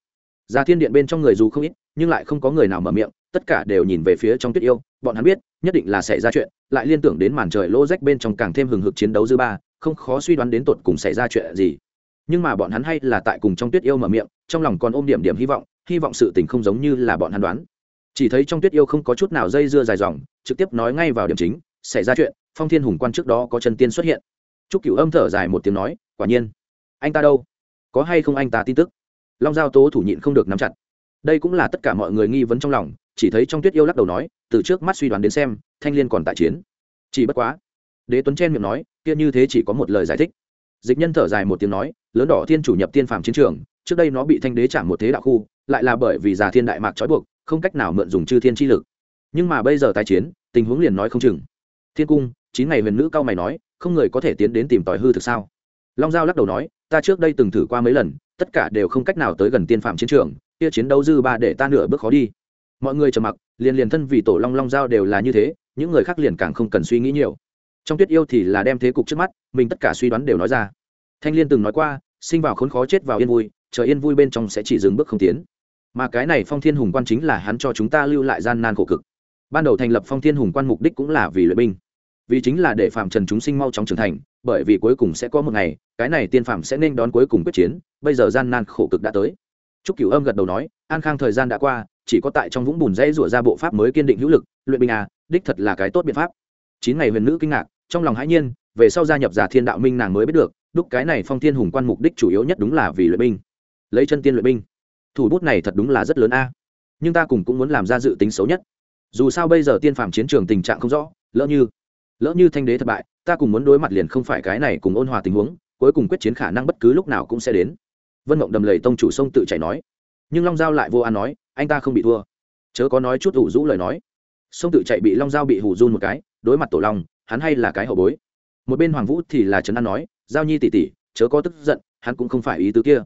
Speaker 1: Giả thiên điện bên trong người dù không ít, nhưng lại không có người nào mở miệng, tất cả đều nhìn về phía trong tuyết yêu, bọn hắn biết, nhất định là xảy ra chuyện, lại liên tưởng đến màn trời lô rách bên trong càng thêm hừng hực chiến đấu dư ba, không khó suy đoán đến tột cùng xảy ra chuyện gì. Nhưng mà bọn hắn hay là tại cùng trong tuyết yêu mở miệng, trong lòng còn ôm điểm điểm hy vọng hy vọng sự tình không giống như là bọn hắn đoán. Chỉ thấy trong tuyết yêu không có chút nào dây dưa dài dòng, trực tiếp nói ngay vào điểm chính, xảy ra chuyện, phong thiên hùng quan trước đó có chân tiên xuất hiện. Chúc cửu âm thở dài một tiếng nói, quả nhiên. Anh ta đâu? Có hay không anh ta tin tức? Long giao tố thủ nhịn không được nắm chặt. Đây cũng là tất cả mọi người nghi vấn trong lòng, chỉ thấy trong tuyết yêu lắc đầu nói, từ trước mắt suy đoán đến xem, thanh liên còn tại chiến. Chỉ bất quá, đế tuấn chen miệng nói, kia như thế chỉ có một lời giải thích. Dịch nhân thở dài một tiếng nói, lớn đỏ thiên chủ nhập tiên phàm chiến trường, trước đây nó bị thanh đế chạm một thế đạo khu, lại là bởi vì già thiên đại mạc trói buộc, không cách nào mượn dùng chư thiên chi lực. Nhưng mà bây giờ tái chiến, tình huống liền nói không chừng. Thiên cung, chín ngày huyền nữ cao mày nói, không người có thể tiến đến tìm tòi hư thực sao? Long giao lắc đầu nói, ta trước đây từng thử qua mấy lần, tất cả đều không cách nào tới gần tiên phạm chiến trường, kia chiến đấu dư ba để ta nửa bước khó đi. Mọi người trầm mặc, liền liền thân vì tổ long long giao đều là như thế, những người khác liền càng không cần suy nghĩ nhiều. Trong tuyết yêu thì là đem thế cục trước mắt, mình tất cả suy đoán đều nói ra. Thanh liên từng nói qua, sinh vào khốn khó chết vào yên vui chờ yên vui bên trong sẽ chỉ dừng bước không tiến. Mà cái này phong thiên hùng quan chính là hắn cho chúng ta lưu lại gian nan khổ cực. Ban đầu thành lập phong thiên hùng quan mục đích cũng là vì luyện binh vì chính là để phạm trần chúng sinh mau chóng trưởng thành bởi vì cuối cùng sẽ có một ngày cái này tiên phạm sẽ nên đón cuối cùng quyết chiến bây giờ gian nan khổ cực đã tới Trúc Cửu Âm gật đầu nói, an khang thời gian đã qua, chỉ có tại trong vũng bùn dây rủa ra bộ pháp mới kiên định hữu lực, luyện binh à, đích thật là cái tốt biện pháp. Chín ngày huyền nữ kinh ngạc, trong lòng hãi nhiên, về sau gia nhập giả thiên đạo minh nàng mới biết được, đúc cái này phong thiên hùng quan mục đích chủ yếu nhất đúng là vì luyện binh. Lấy chân tiên luyện binh thủ bút này thật đúng là rất lớn a nhưng ta cùng cũng muốn làm ra dự tính xấu nhất dù sao bây giờ tiên phạm chiến trường tình trạng không rõ lỡ như lỡ như thanh đế thất bại, ta cùng muốn đối mặt liền không phải cái này cùng ôn hòa tình huống, cuối cùng quyết chiến khả năng bất cứ lúc nào cũng sẽ đến. Vân mộng đầm lầy tông chủ sông tự chạy nói. Nhưng long giao lại vô an nói, anh ta không bị thua. Chớ có nói chút ủ rũ lời nói. Sông tự chạy bị long giao bị hủ run một cái, đối mặt tổ long, hắn hay là cái hậu bối. Một bên hoàng vũ thì là trấn an nói, giao nhi tỉ tỉ chớ có tức giận, hắn cũng không phải ý tứ kia.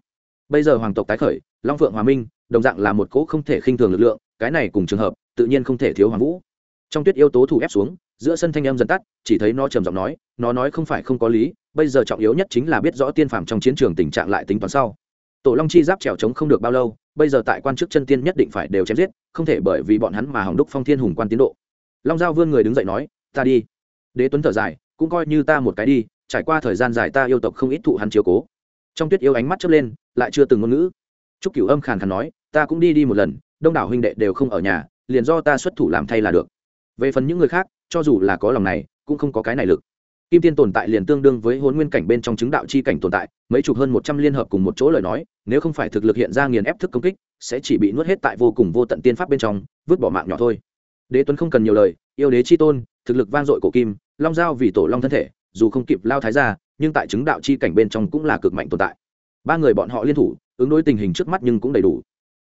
Speaker 1: Bây giờ hoàng tộc tái khởi, long phượng hòa minh, đồng dạng là một cỗ không thể khinh thường lực lượng, cái này cùng trường hợp, tự nhiên không thể thiếu hoàng vũ. Trong tuyết yếu tố thủ ép xuống giữa sân thanh âm dần tắt chỉ thấy nó trầm giọng nói nó nói không phải không có lý bây giờ trọng yếu nhất chính là biết rõ tiên phàm trong chiến trường tình trạng lại tính toán sau. Tổ long chi giáp trèo trống không được bao lâu bây giờ tại quan chức chân tiên nhất định phải đều chém giết không thể bởi vì bọn hắn mà hỏng đúc phong thiên hùng quan tiến độ. Long giao vươn người đứng dậy nói ta đi. Đế tuấn thở dài cũng coi như ta một cái đi trải qua thời gian dài ta yêu tộc không ít thụ hắn chiếu cố. Trong tuyết yêu ánh mắt chớp lên lại chưa từng ngôn ngữ. Trúc Cửu Âm khàn khàn nói, ta cũng đi đi một lần, đông đảo huynh đệ đều không ở nhà, liền do ta xuất thủ làm thay là được. Về phần những người khác, cho dù là có lòng này, cũng không có cái này lực. Kim Tiên tồn tại liền tương đương với Hỗn Nguyên cảnh bên trong chứng đạo chi cảnh tồn tại, mấy chục hơn một trăm liên hợp cùng một chỗ lời nói, nếu không phải thực lực hiện ra nghiền ép thức công kích, sẽ chỉ bị nuốt hết tại vô cùng vô tận tiên pháp bên trong, vứt bỏ mạng nhỏ thôi. Đế Tuấn không cần nhiều lời, yêu đế chi tôn, thực lực vang dội cổ kim, long giao vì tổ long thân thể, dù không kịp lao thái ra, nhưng tại chứng đạo chi cảnh bên trong cũng là cực mạnh tồn tại ba người bọn họ liên thủ ứng đối tình hình trước mắt nhưng cũng đầy đủ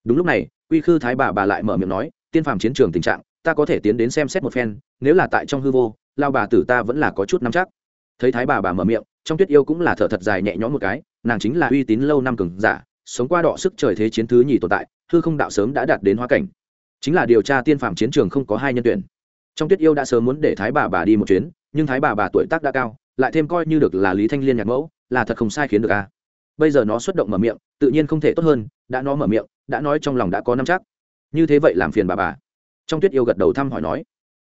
Speaker 1: đúng lúc này uy khư thái bà bà lại mở miệng nói tiên phàm chiến trường tình trạng ta có thể tiến đến xem xét một phen, nếu là tại trong hư vô, lao bà tử ta vẫn là có chút nắm chắc. Thấy thái bà bà mở miệng, trong tuyết yêu cũng là thở thật dài nhẹ nhõm một cái, nàng chính là uy tín lâu năm cường giả, sống qua đọ sức trời thế chiến thứ nhì tồn tại, hư không đạo sớm đã đạt đến hoa cảnh. Chính là điều tra tiên phạm chiến trường không có hai nhân tuyển. Trong tuyết yêu đã sớm muốn để thái bà bà đi một chuyến, nhưng thái bà bà tuổi tác đã cao, lại thêm coi như được là lý thanh liên nhạc mẫu, là thật không sai khiến được a. Bây giờ nó xuất động mở miệng, tự nhiên không thể tốt hơn, đã nó mở miệng, đã nói trong lòng đã có năm chắc. Như thế vậy làm phiền bà bà trong tuyết yêu gật đầu thăm hỏi nói,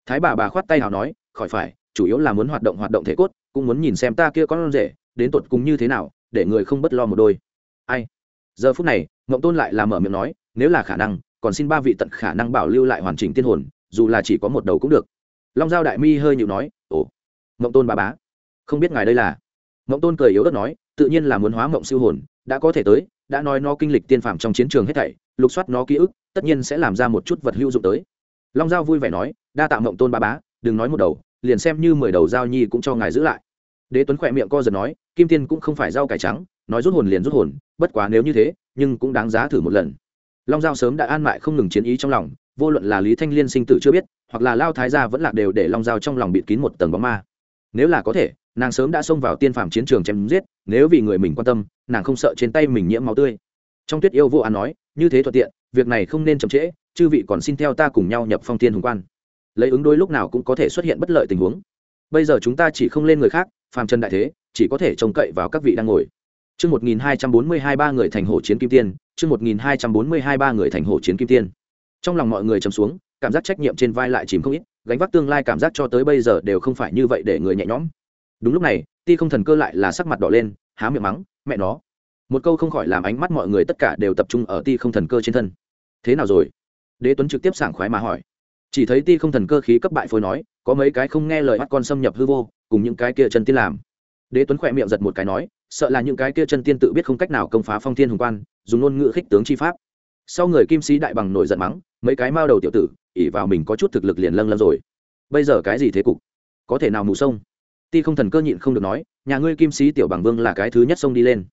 Speaker 1: thái bà bà khoát tay hào nói, khỏi phải, chủ yếu là muốn hoạt động hoạt động thể cốt, cũng muốn nhìn xem ta kia có rể, đến tột cùng như thế nào, để người không bất lo một đôi. Ai? Giờ phút này, ngộng tôn lại làm mở miệng nói, nếu là khả năng, còn xin ba vị tận khả năng bảo lưu lại hoàn chỉnh tiên hồn, dù là chỉ có một đầu cũng được. Long giao đại mi hơi nhịu nói, ồ, ngộng tôn bà bá, không biết ngài đây là? Ngộng tôn cười yếu ớt nói, tự nhiên là muốn hóa mộng siêu hồn, đã có thể tới, đã nói nó kinh lịch tiên phạm trong chiến trường hết thảy, lục soát nó ký ức, tất nhiên sẽ làm ra một chút vật hữu dụng tới long giao vui vẻ nói, đa tạ mộng tôn ba bá, đừng nói một đầu, liền xem như mười đầu giao nhi cũng cho ngài giữ lại. Đế tuấn khỏe miệng co giật nói, kim tiên cũng không phải rau cải trắng, nói rút hồn liền rút hồn, bất quá nếu như thế, nhưng cũng đáng giá thử một lần. Long giao sớm đã an mại không ngừng chiến ý trong lòng, vô luận là lý thanh liên sinh tử chưa biết, hoặc là lao thái gia vẫn lạc đều để long giao trong lòng bịt kín một tầng bóng ma. Nếu là có thể, nàng sớm đã xông vào tiên phạm chiến trường chém giết, nếu vì người mình quan tâm, nàng không sợ trên tay mình nhiễm máu tươi. Trong tuyết yêu vô an nói, như thế thuận tiện việc này không nên chậm trễ chư vị còn xin theo ta cùng nhau nhập phong thiên hùng quan lấy ứng đôi lúc nào cũng có thể xuất hiện bất lợi tình huống bây giờ chúng ta chỉ không lên người khác phàm trần đại thế chỉ có thể trông cậy vào các vị đang ngồi Chương 1242 ba người thành hổ chiến kim tiên, chương 1242 ba người thành hổ chiến kim tiên. Trong lòng mọi người trầm xuống, cảm giác trách nhiệm trên vai lại chìm không ít, gánh vác tương lai cảm giác cho tới bây giờ đều không phải như vậy để người nhẹ nhõm. Đúng lúc này, Ti không thần cơ lại là sắc mặt đỏ lên, há miệng mắng, mẹ nó. Một câu không khỏi làm ánh mắt mọi người tất cả đều tập trung ở Ti không thần cơ trên thân. Thế nào rồi? Đế Tuấn trực tiếp sảng khoái mà hỏi. Chỉ thấy Ti không thần cơ khí cấp bại phôi nói, có mấy cái không nghe lời bắt con xâm nhập hư vô, cùng những cái kia chân tiên làm. Đế Tuấn khỏe miệng giật một cái nói, sợ là những cái kia chân tiên tự biết không cách nào công phá phong thiên hùng quan dùng ngôn ngữ khích tướng chi pháp sau người kim sĩ đại bằng nổi giận mắng mấy cái mao đầu tiểu tử ỉ vào mình có chút thực lực liền lâng lâng rồi bây giờ cái gì thế cục có thể nào mù sông ti không thần cơ nhịn không được nói nhà ngươi kim sĩ tiểu bằng vương là cái thứ nhất sông đi lên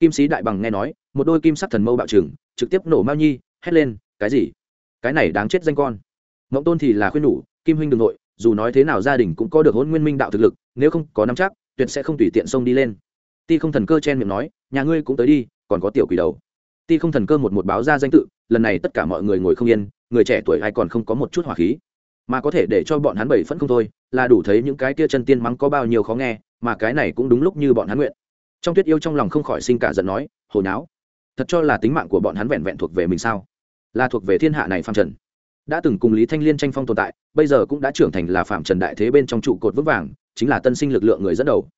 Speaker 1: kim sĩ đại bằng nghe nói một đôi kim sắc thần mâu bạo trừng trực tiếp nổ mao nhi hét lên, cái gì? Cái này đáng chết danh con. Mộng tôn thì là khuyên nhủ, kim huynh đ ừ n g nội, dù nói thế nào gia đình cũng có được hôn nguyên minh đạo thực lực, nếu không có nắm chắc, tuyệt sẽ không tùy tiện xông đi lên. Ti không thần cơ chen miệng nói, nhà ngươi cũng tới đi, còn có tiểu quỷ đầu. Ti không thần cơ một một báo ra danh tự, lần này tất cả mọi người ngồi không yên, người trẻ tuổi ai còn không có một chút hỏa khí. Mà có thể để cho bọn hắn bảy phẫn không thôi, là đủ thấy những cái kia chân tiên mắng có bao nhiêu khó nghe, mà cái này cũng đúng lúc như bọn hắn nguyện. Trong tuyết yêu trong lòng không khỏi sinh cả giận nói hồi náo thật cho là tính mạng của bọn hắn vẹn vẹn thuộc về mình sao? Là thuộc về thiên hạ này phạm trần. Đã từng cùng lý thanh liên tranh phong tồn tại, bây giờ cũng đã trưởng thành là phạm trần đại thế bên trong trụ cột vững vàng, chính là tân sinh lực lượng người dẫn đầu.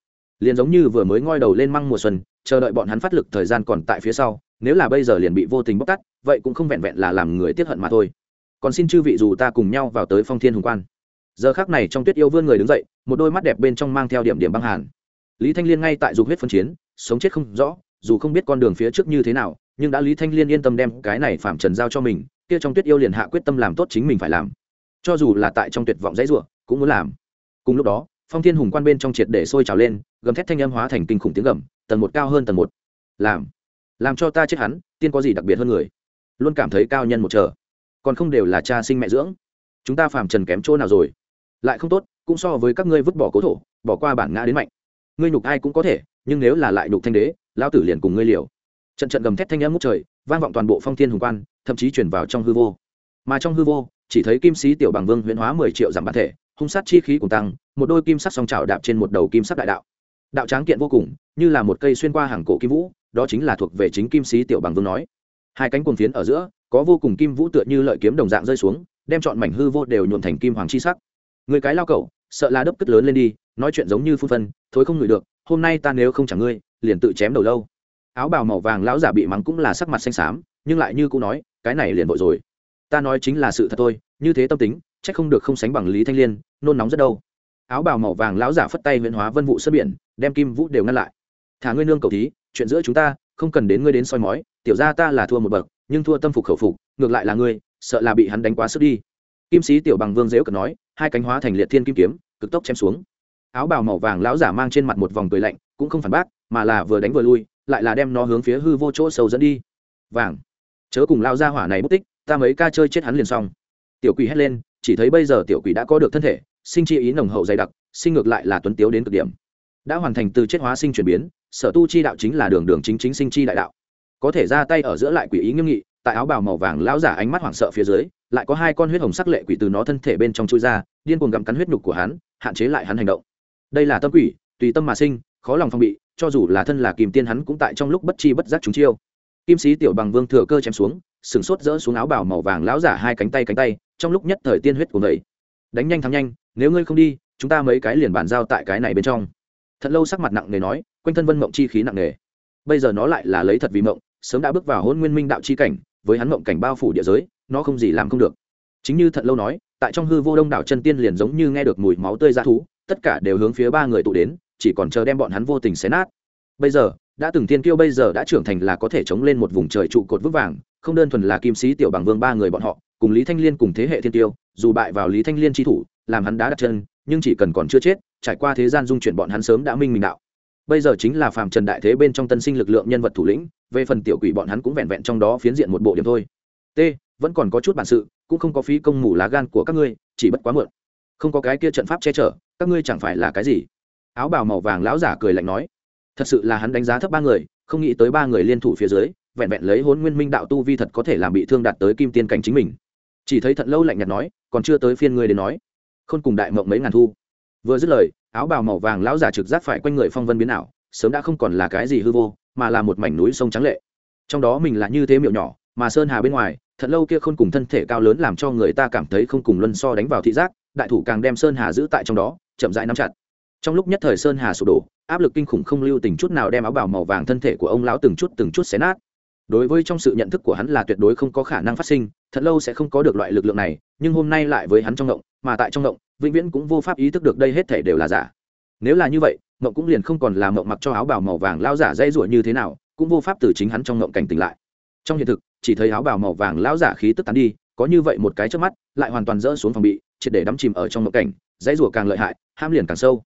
Speaker 1: Liền giống như vừa mới ngoi đầu lên măng mùa xuân, chờ đợi bọn hắn phát lực thời gian còn tại phía sau, nếu là bây giờ liền bị vô tình bóc tắt vậy cũng không vẹn vẹn là làm người tiếp hận mà thôi. Còn xin chư vị dù ta cùng nhau vào tới phong thiên hùng quan. Giờ khác này trong tuyết yêu vươn người đứng dậy, một đôi mắt đẹp bên trong mang theo điểm điểm băng hàn. Lý thanh liên ngay tại dục huyết phân chiến, sống chết không rõ dù không biết con đường phía trước như thế nào, nhưng đã lý thanh liên yên tâm đem cái này phạm trần giao cho mình, kia trong tuyết yêu liền hạ quyết tâm làm tốt chính mình phải làm. Cho dù là tại trong tuyệt vọng dãy ruộng cũng muốn làm. Cùng lúc đó, phong thiên hùng quan bên trong triệt để sôi trào lên, gầm thét thanh âm hóa thành kinh khủng tiếng gầm, tầng một cao hơn tầng một. Làm. Làm cho ta chết hắn, tiên có gì đặc biệt hơn người? Luôn cảm thấy cao nhân một chờ. Còn không đều là cha sinh mẹ dưỡng. Chúng ta phàm trần kém chỗ nào rồi? Lại không tốt, cũng so với các ngươi vứt bỏ cố thổ, bỏ qua bản ngã đến mạnh. Ngươi nhục ai cũng có thể, nhưng nếu là lại nhục thanh đế lão tử liền cùng ngươi liều. Trận trận gầm thét thanh âm ngút trời, vang vọng toàn bộ phong thiên hùng quan, thậm chí chuyển vào trong hư vô. Mà trong hư vô, chỉ thấy kim sĩ tiểu bằng vương huyễn hóa mười triệu giảm bản thể, hung sát chi khí cùng tăng, một đôi kim sắc song trào đạp trên một đầu kim sắc đại đạo. Đạo tráng kiện vô cùng, như là một cây xuyên qua hàng cổ kim vũ, đó chính là thuộc về chính kim sĩ tiểu bằng vương nói. Hai cánh cuồng phiến ở giữa, có vô cùng kim vũ tựa như lợi kiếm đồng dạng rơi xuống, đem chọn mảnh hư vô đều nhuộn thành kim hoàng chi sắc. Người cái lao cẩu, sợ là đấp cất lớn lên đi, nói chuyện giống như phun phân, thối không ngửi được, hôm nay ta nếu không chẳng ngươi liền tự chém đầu lâu. Áo bào màu vàng lão giả bị mắng cũng là sắc mặt xanh xám, nhưng lại như cũng nói, cái này liền vội rồi. Ta nói chính là sự thật thôi, như thế tâm tính, chắc không được không sánh bằng lý thanh liên, nôn nóng rất đâu. Áo bào màu vàng lão giả phất tay huyện hóa vân vụ xuất biển, đem kim vũ đều ngăn lại. Thả ngươi nương cầu thí, chuyện giữa chúng ta, không cần đến ngươi đến soi mói, tiểu ra ta là thua một bậc, nhưng thua tâm phục khẩu phục, ngược lại là ngươi, sợ là bị hắn đánh quá sức đi. Kim sĩ tiểu bằng vương dễu cần nói, hai cánh hóa thành liệt thiên kim kiếm, cực tốc chém xuống áo bào màu vàng lão giả mang trên mặt một vòng cười lạnh, cũng không phản bác, mà là vừa đánh vừa lui, lại là đem nó hướng phía hư vô chỗ sâu dẫn đi. Vàng. Chớ cùng lao ra hỏa này mất tích, ta mấy ca chơi chết hắn liền xong. Tiểu quỷ hét lên, chỉ thấy bây giờ tiểu quỷ đã có được thân thể, sinh chi ý nồng hậu dày đặc, sinh ngược lại là tuấn tiếu đến cực điểm. Đã hoàn thành từ chết hóa sinh chuyển biến, sở tu chi đạo chính là đường đường chính chính sinh chi đại đạo. Có thể ra tay ở giữa lại quỷ ý nghiêm nghị, tại áo bào màu vàng lão giả ánh mắt hoảng sợ phía dưới, lại có hai con huyết hồng sắc lệ quỷ từ nó thân thể bên trong chui ra, điên cuồng gặm cắn huyết nhục của hắn, hạn chế lại hắn hành động đây là tâm quỷ, tùy tâm mà sinh, khó lòng phong bị, cho dù là thân là kìm tiên hắn cũng tại trong lúc bất chi bất giác chúng chiêu. Kim sĩ tiểu bằng vương thừa cơ chém xuống, sừng sốt rỡ xuống áo bào màu vàng lão giả hai cánh tay cánh tay, trong lúc nhất thời tiên huyết của người đánh nhanh thắng nhanh, nếu ngươi không đi, chúng ta mấy cái liền bàn giao tại cái này bên trong. Thật lâu sắc mặt nặng nề nói, quanh thân vân mộng chi khí nặng nề. Bây giờ nó lại là lấy thật vì mộng, sớm đã bước vào hôn nguyên minh đạo chi cảnh, với hắn mộng cảnh bao phủ địa giới, nó không gì làm không được. Chính như thật lâu nói, tại trong hư vô đông đảo chân tiên liền giống như nghe được mùi máu tươi ra thú tất cả đều hướng phía ba người tụ đến, chỉ còn chờ đem bọn hắn vô tình xé nát. Bây giờ, đã từng thiên kiêu bây giờ đã trưởng thành là có thể chống lên một vùng trời trụ cột vững vàng, không đơn thuần là kim sĩ tiểu bằng vương ba người bọn họ, cùng lý thanh liên cùng thế hệ thiên tiêu dù bại vào lý thanh liên tri thủ, làm hắn đã đặt chân, nhưng chỉ cần còn chưa chết, trải qua thế gian dung chuyển bọn hắn sớm đã minh mình đạo. Bây giờ chính là phàm trần đại thế bên trong tân sinh lực lượng nhân vật thủ lĩnh, về phần tiểu quỷ bọn hắn cũng vẹn vẹn trong đó phiến diện một bộ điểm thôi. T, vẫn còn có chút bản sự, cũng không có phí công mù lá gan của các ngươi, chỉ bất quá muộn. Không có cái kia trận pháp che chở các ngươi chẳng phải là cái gì? Áo bào màu vàng lão giả cười lạnh nói. Thật sự là hắn đánh giá thấp ba người, không nghĩ tới ba người liên thủ phía dưới, vẹn vẹn lấy hôn nguyên minh đạo tu vi thật có thể làm bị thương đạt tới kim tiên cảnh chính mình. Chỉ thấy thận lâu lạnh nhạt nói, còn chưa tới phiên ngươi đến nói. Khôn cùng đại mộng mấy ngàn thu. Vừa dứt lời, áo bào màu vàng lão giả trực giác phải quanh người phong vân biến ảo, sớm đã không còn là cái gì hư vô, mà là một mảnh núi sông trắng lệ. Trong đó mình là như thế miệu nhỏ, mà sơn hà bên ngoài, thật lâu kia khôn cùng thân thể cao lớn làm cho người ta cảm thấy không cùng luân so đánh vào thị giác, đại thủ càng đem sơn hà giữ tại trong đó chậm rãi nắm chặt. Trong lúc nhất thời sơn hà sụp đổ, áp lực kinh khủng không lưu tình chút nào đem áo bào màu vàng thân thể của ông lão từng chút từng chút xé nát. Đối với trong sự nhận thức của hắn là tuyệt đối không có khả năng phát sinh, thật lâu sẽ không có được loại lực lượng này, nhưng hôm nay lại với hắn trong động mà tại trong động vĩnh viễn cũng vô pháp ý thức được đây hết thể đều là giả. Nếu là như vậy mộng cũng liền không còn là mộng mặc cho áo bào màu vàng lao giả dây rủa như thế nào, cũng vô pháp từ chính hắn trong mộng cảnh tỉnh lại. Trong hiện thực, chỉ thấy áo bào màu vàng lao giả khí tức tán đi, có như vậy một cái trước mắt, lại hoàn toàn rỡ xuống phòng bị, triệt để đắm chìm ở trong mộng cảnh dãy rủa càng lợi hại ham liền càng sâu.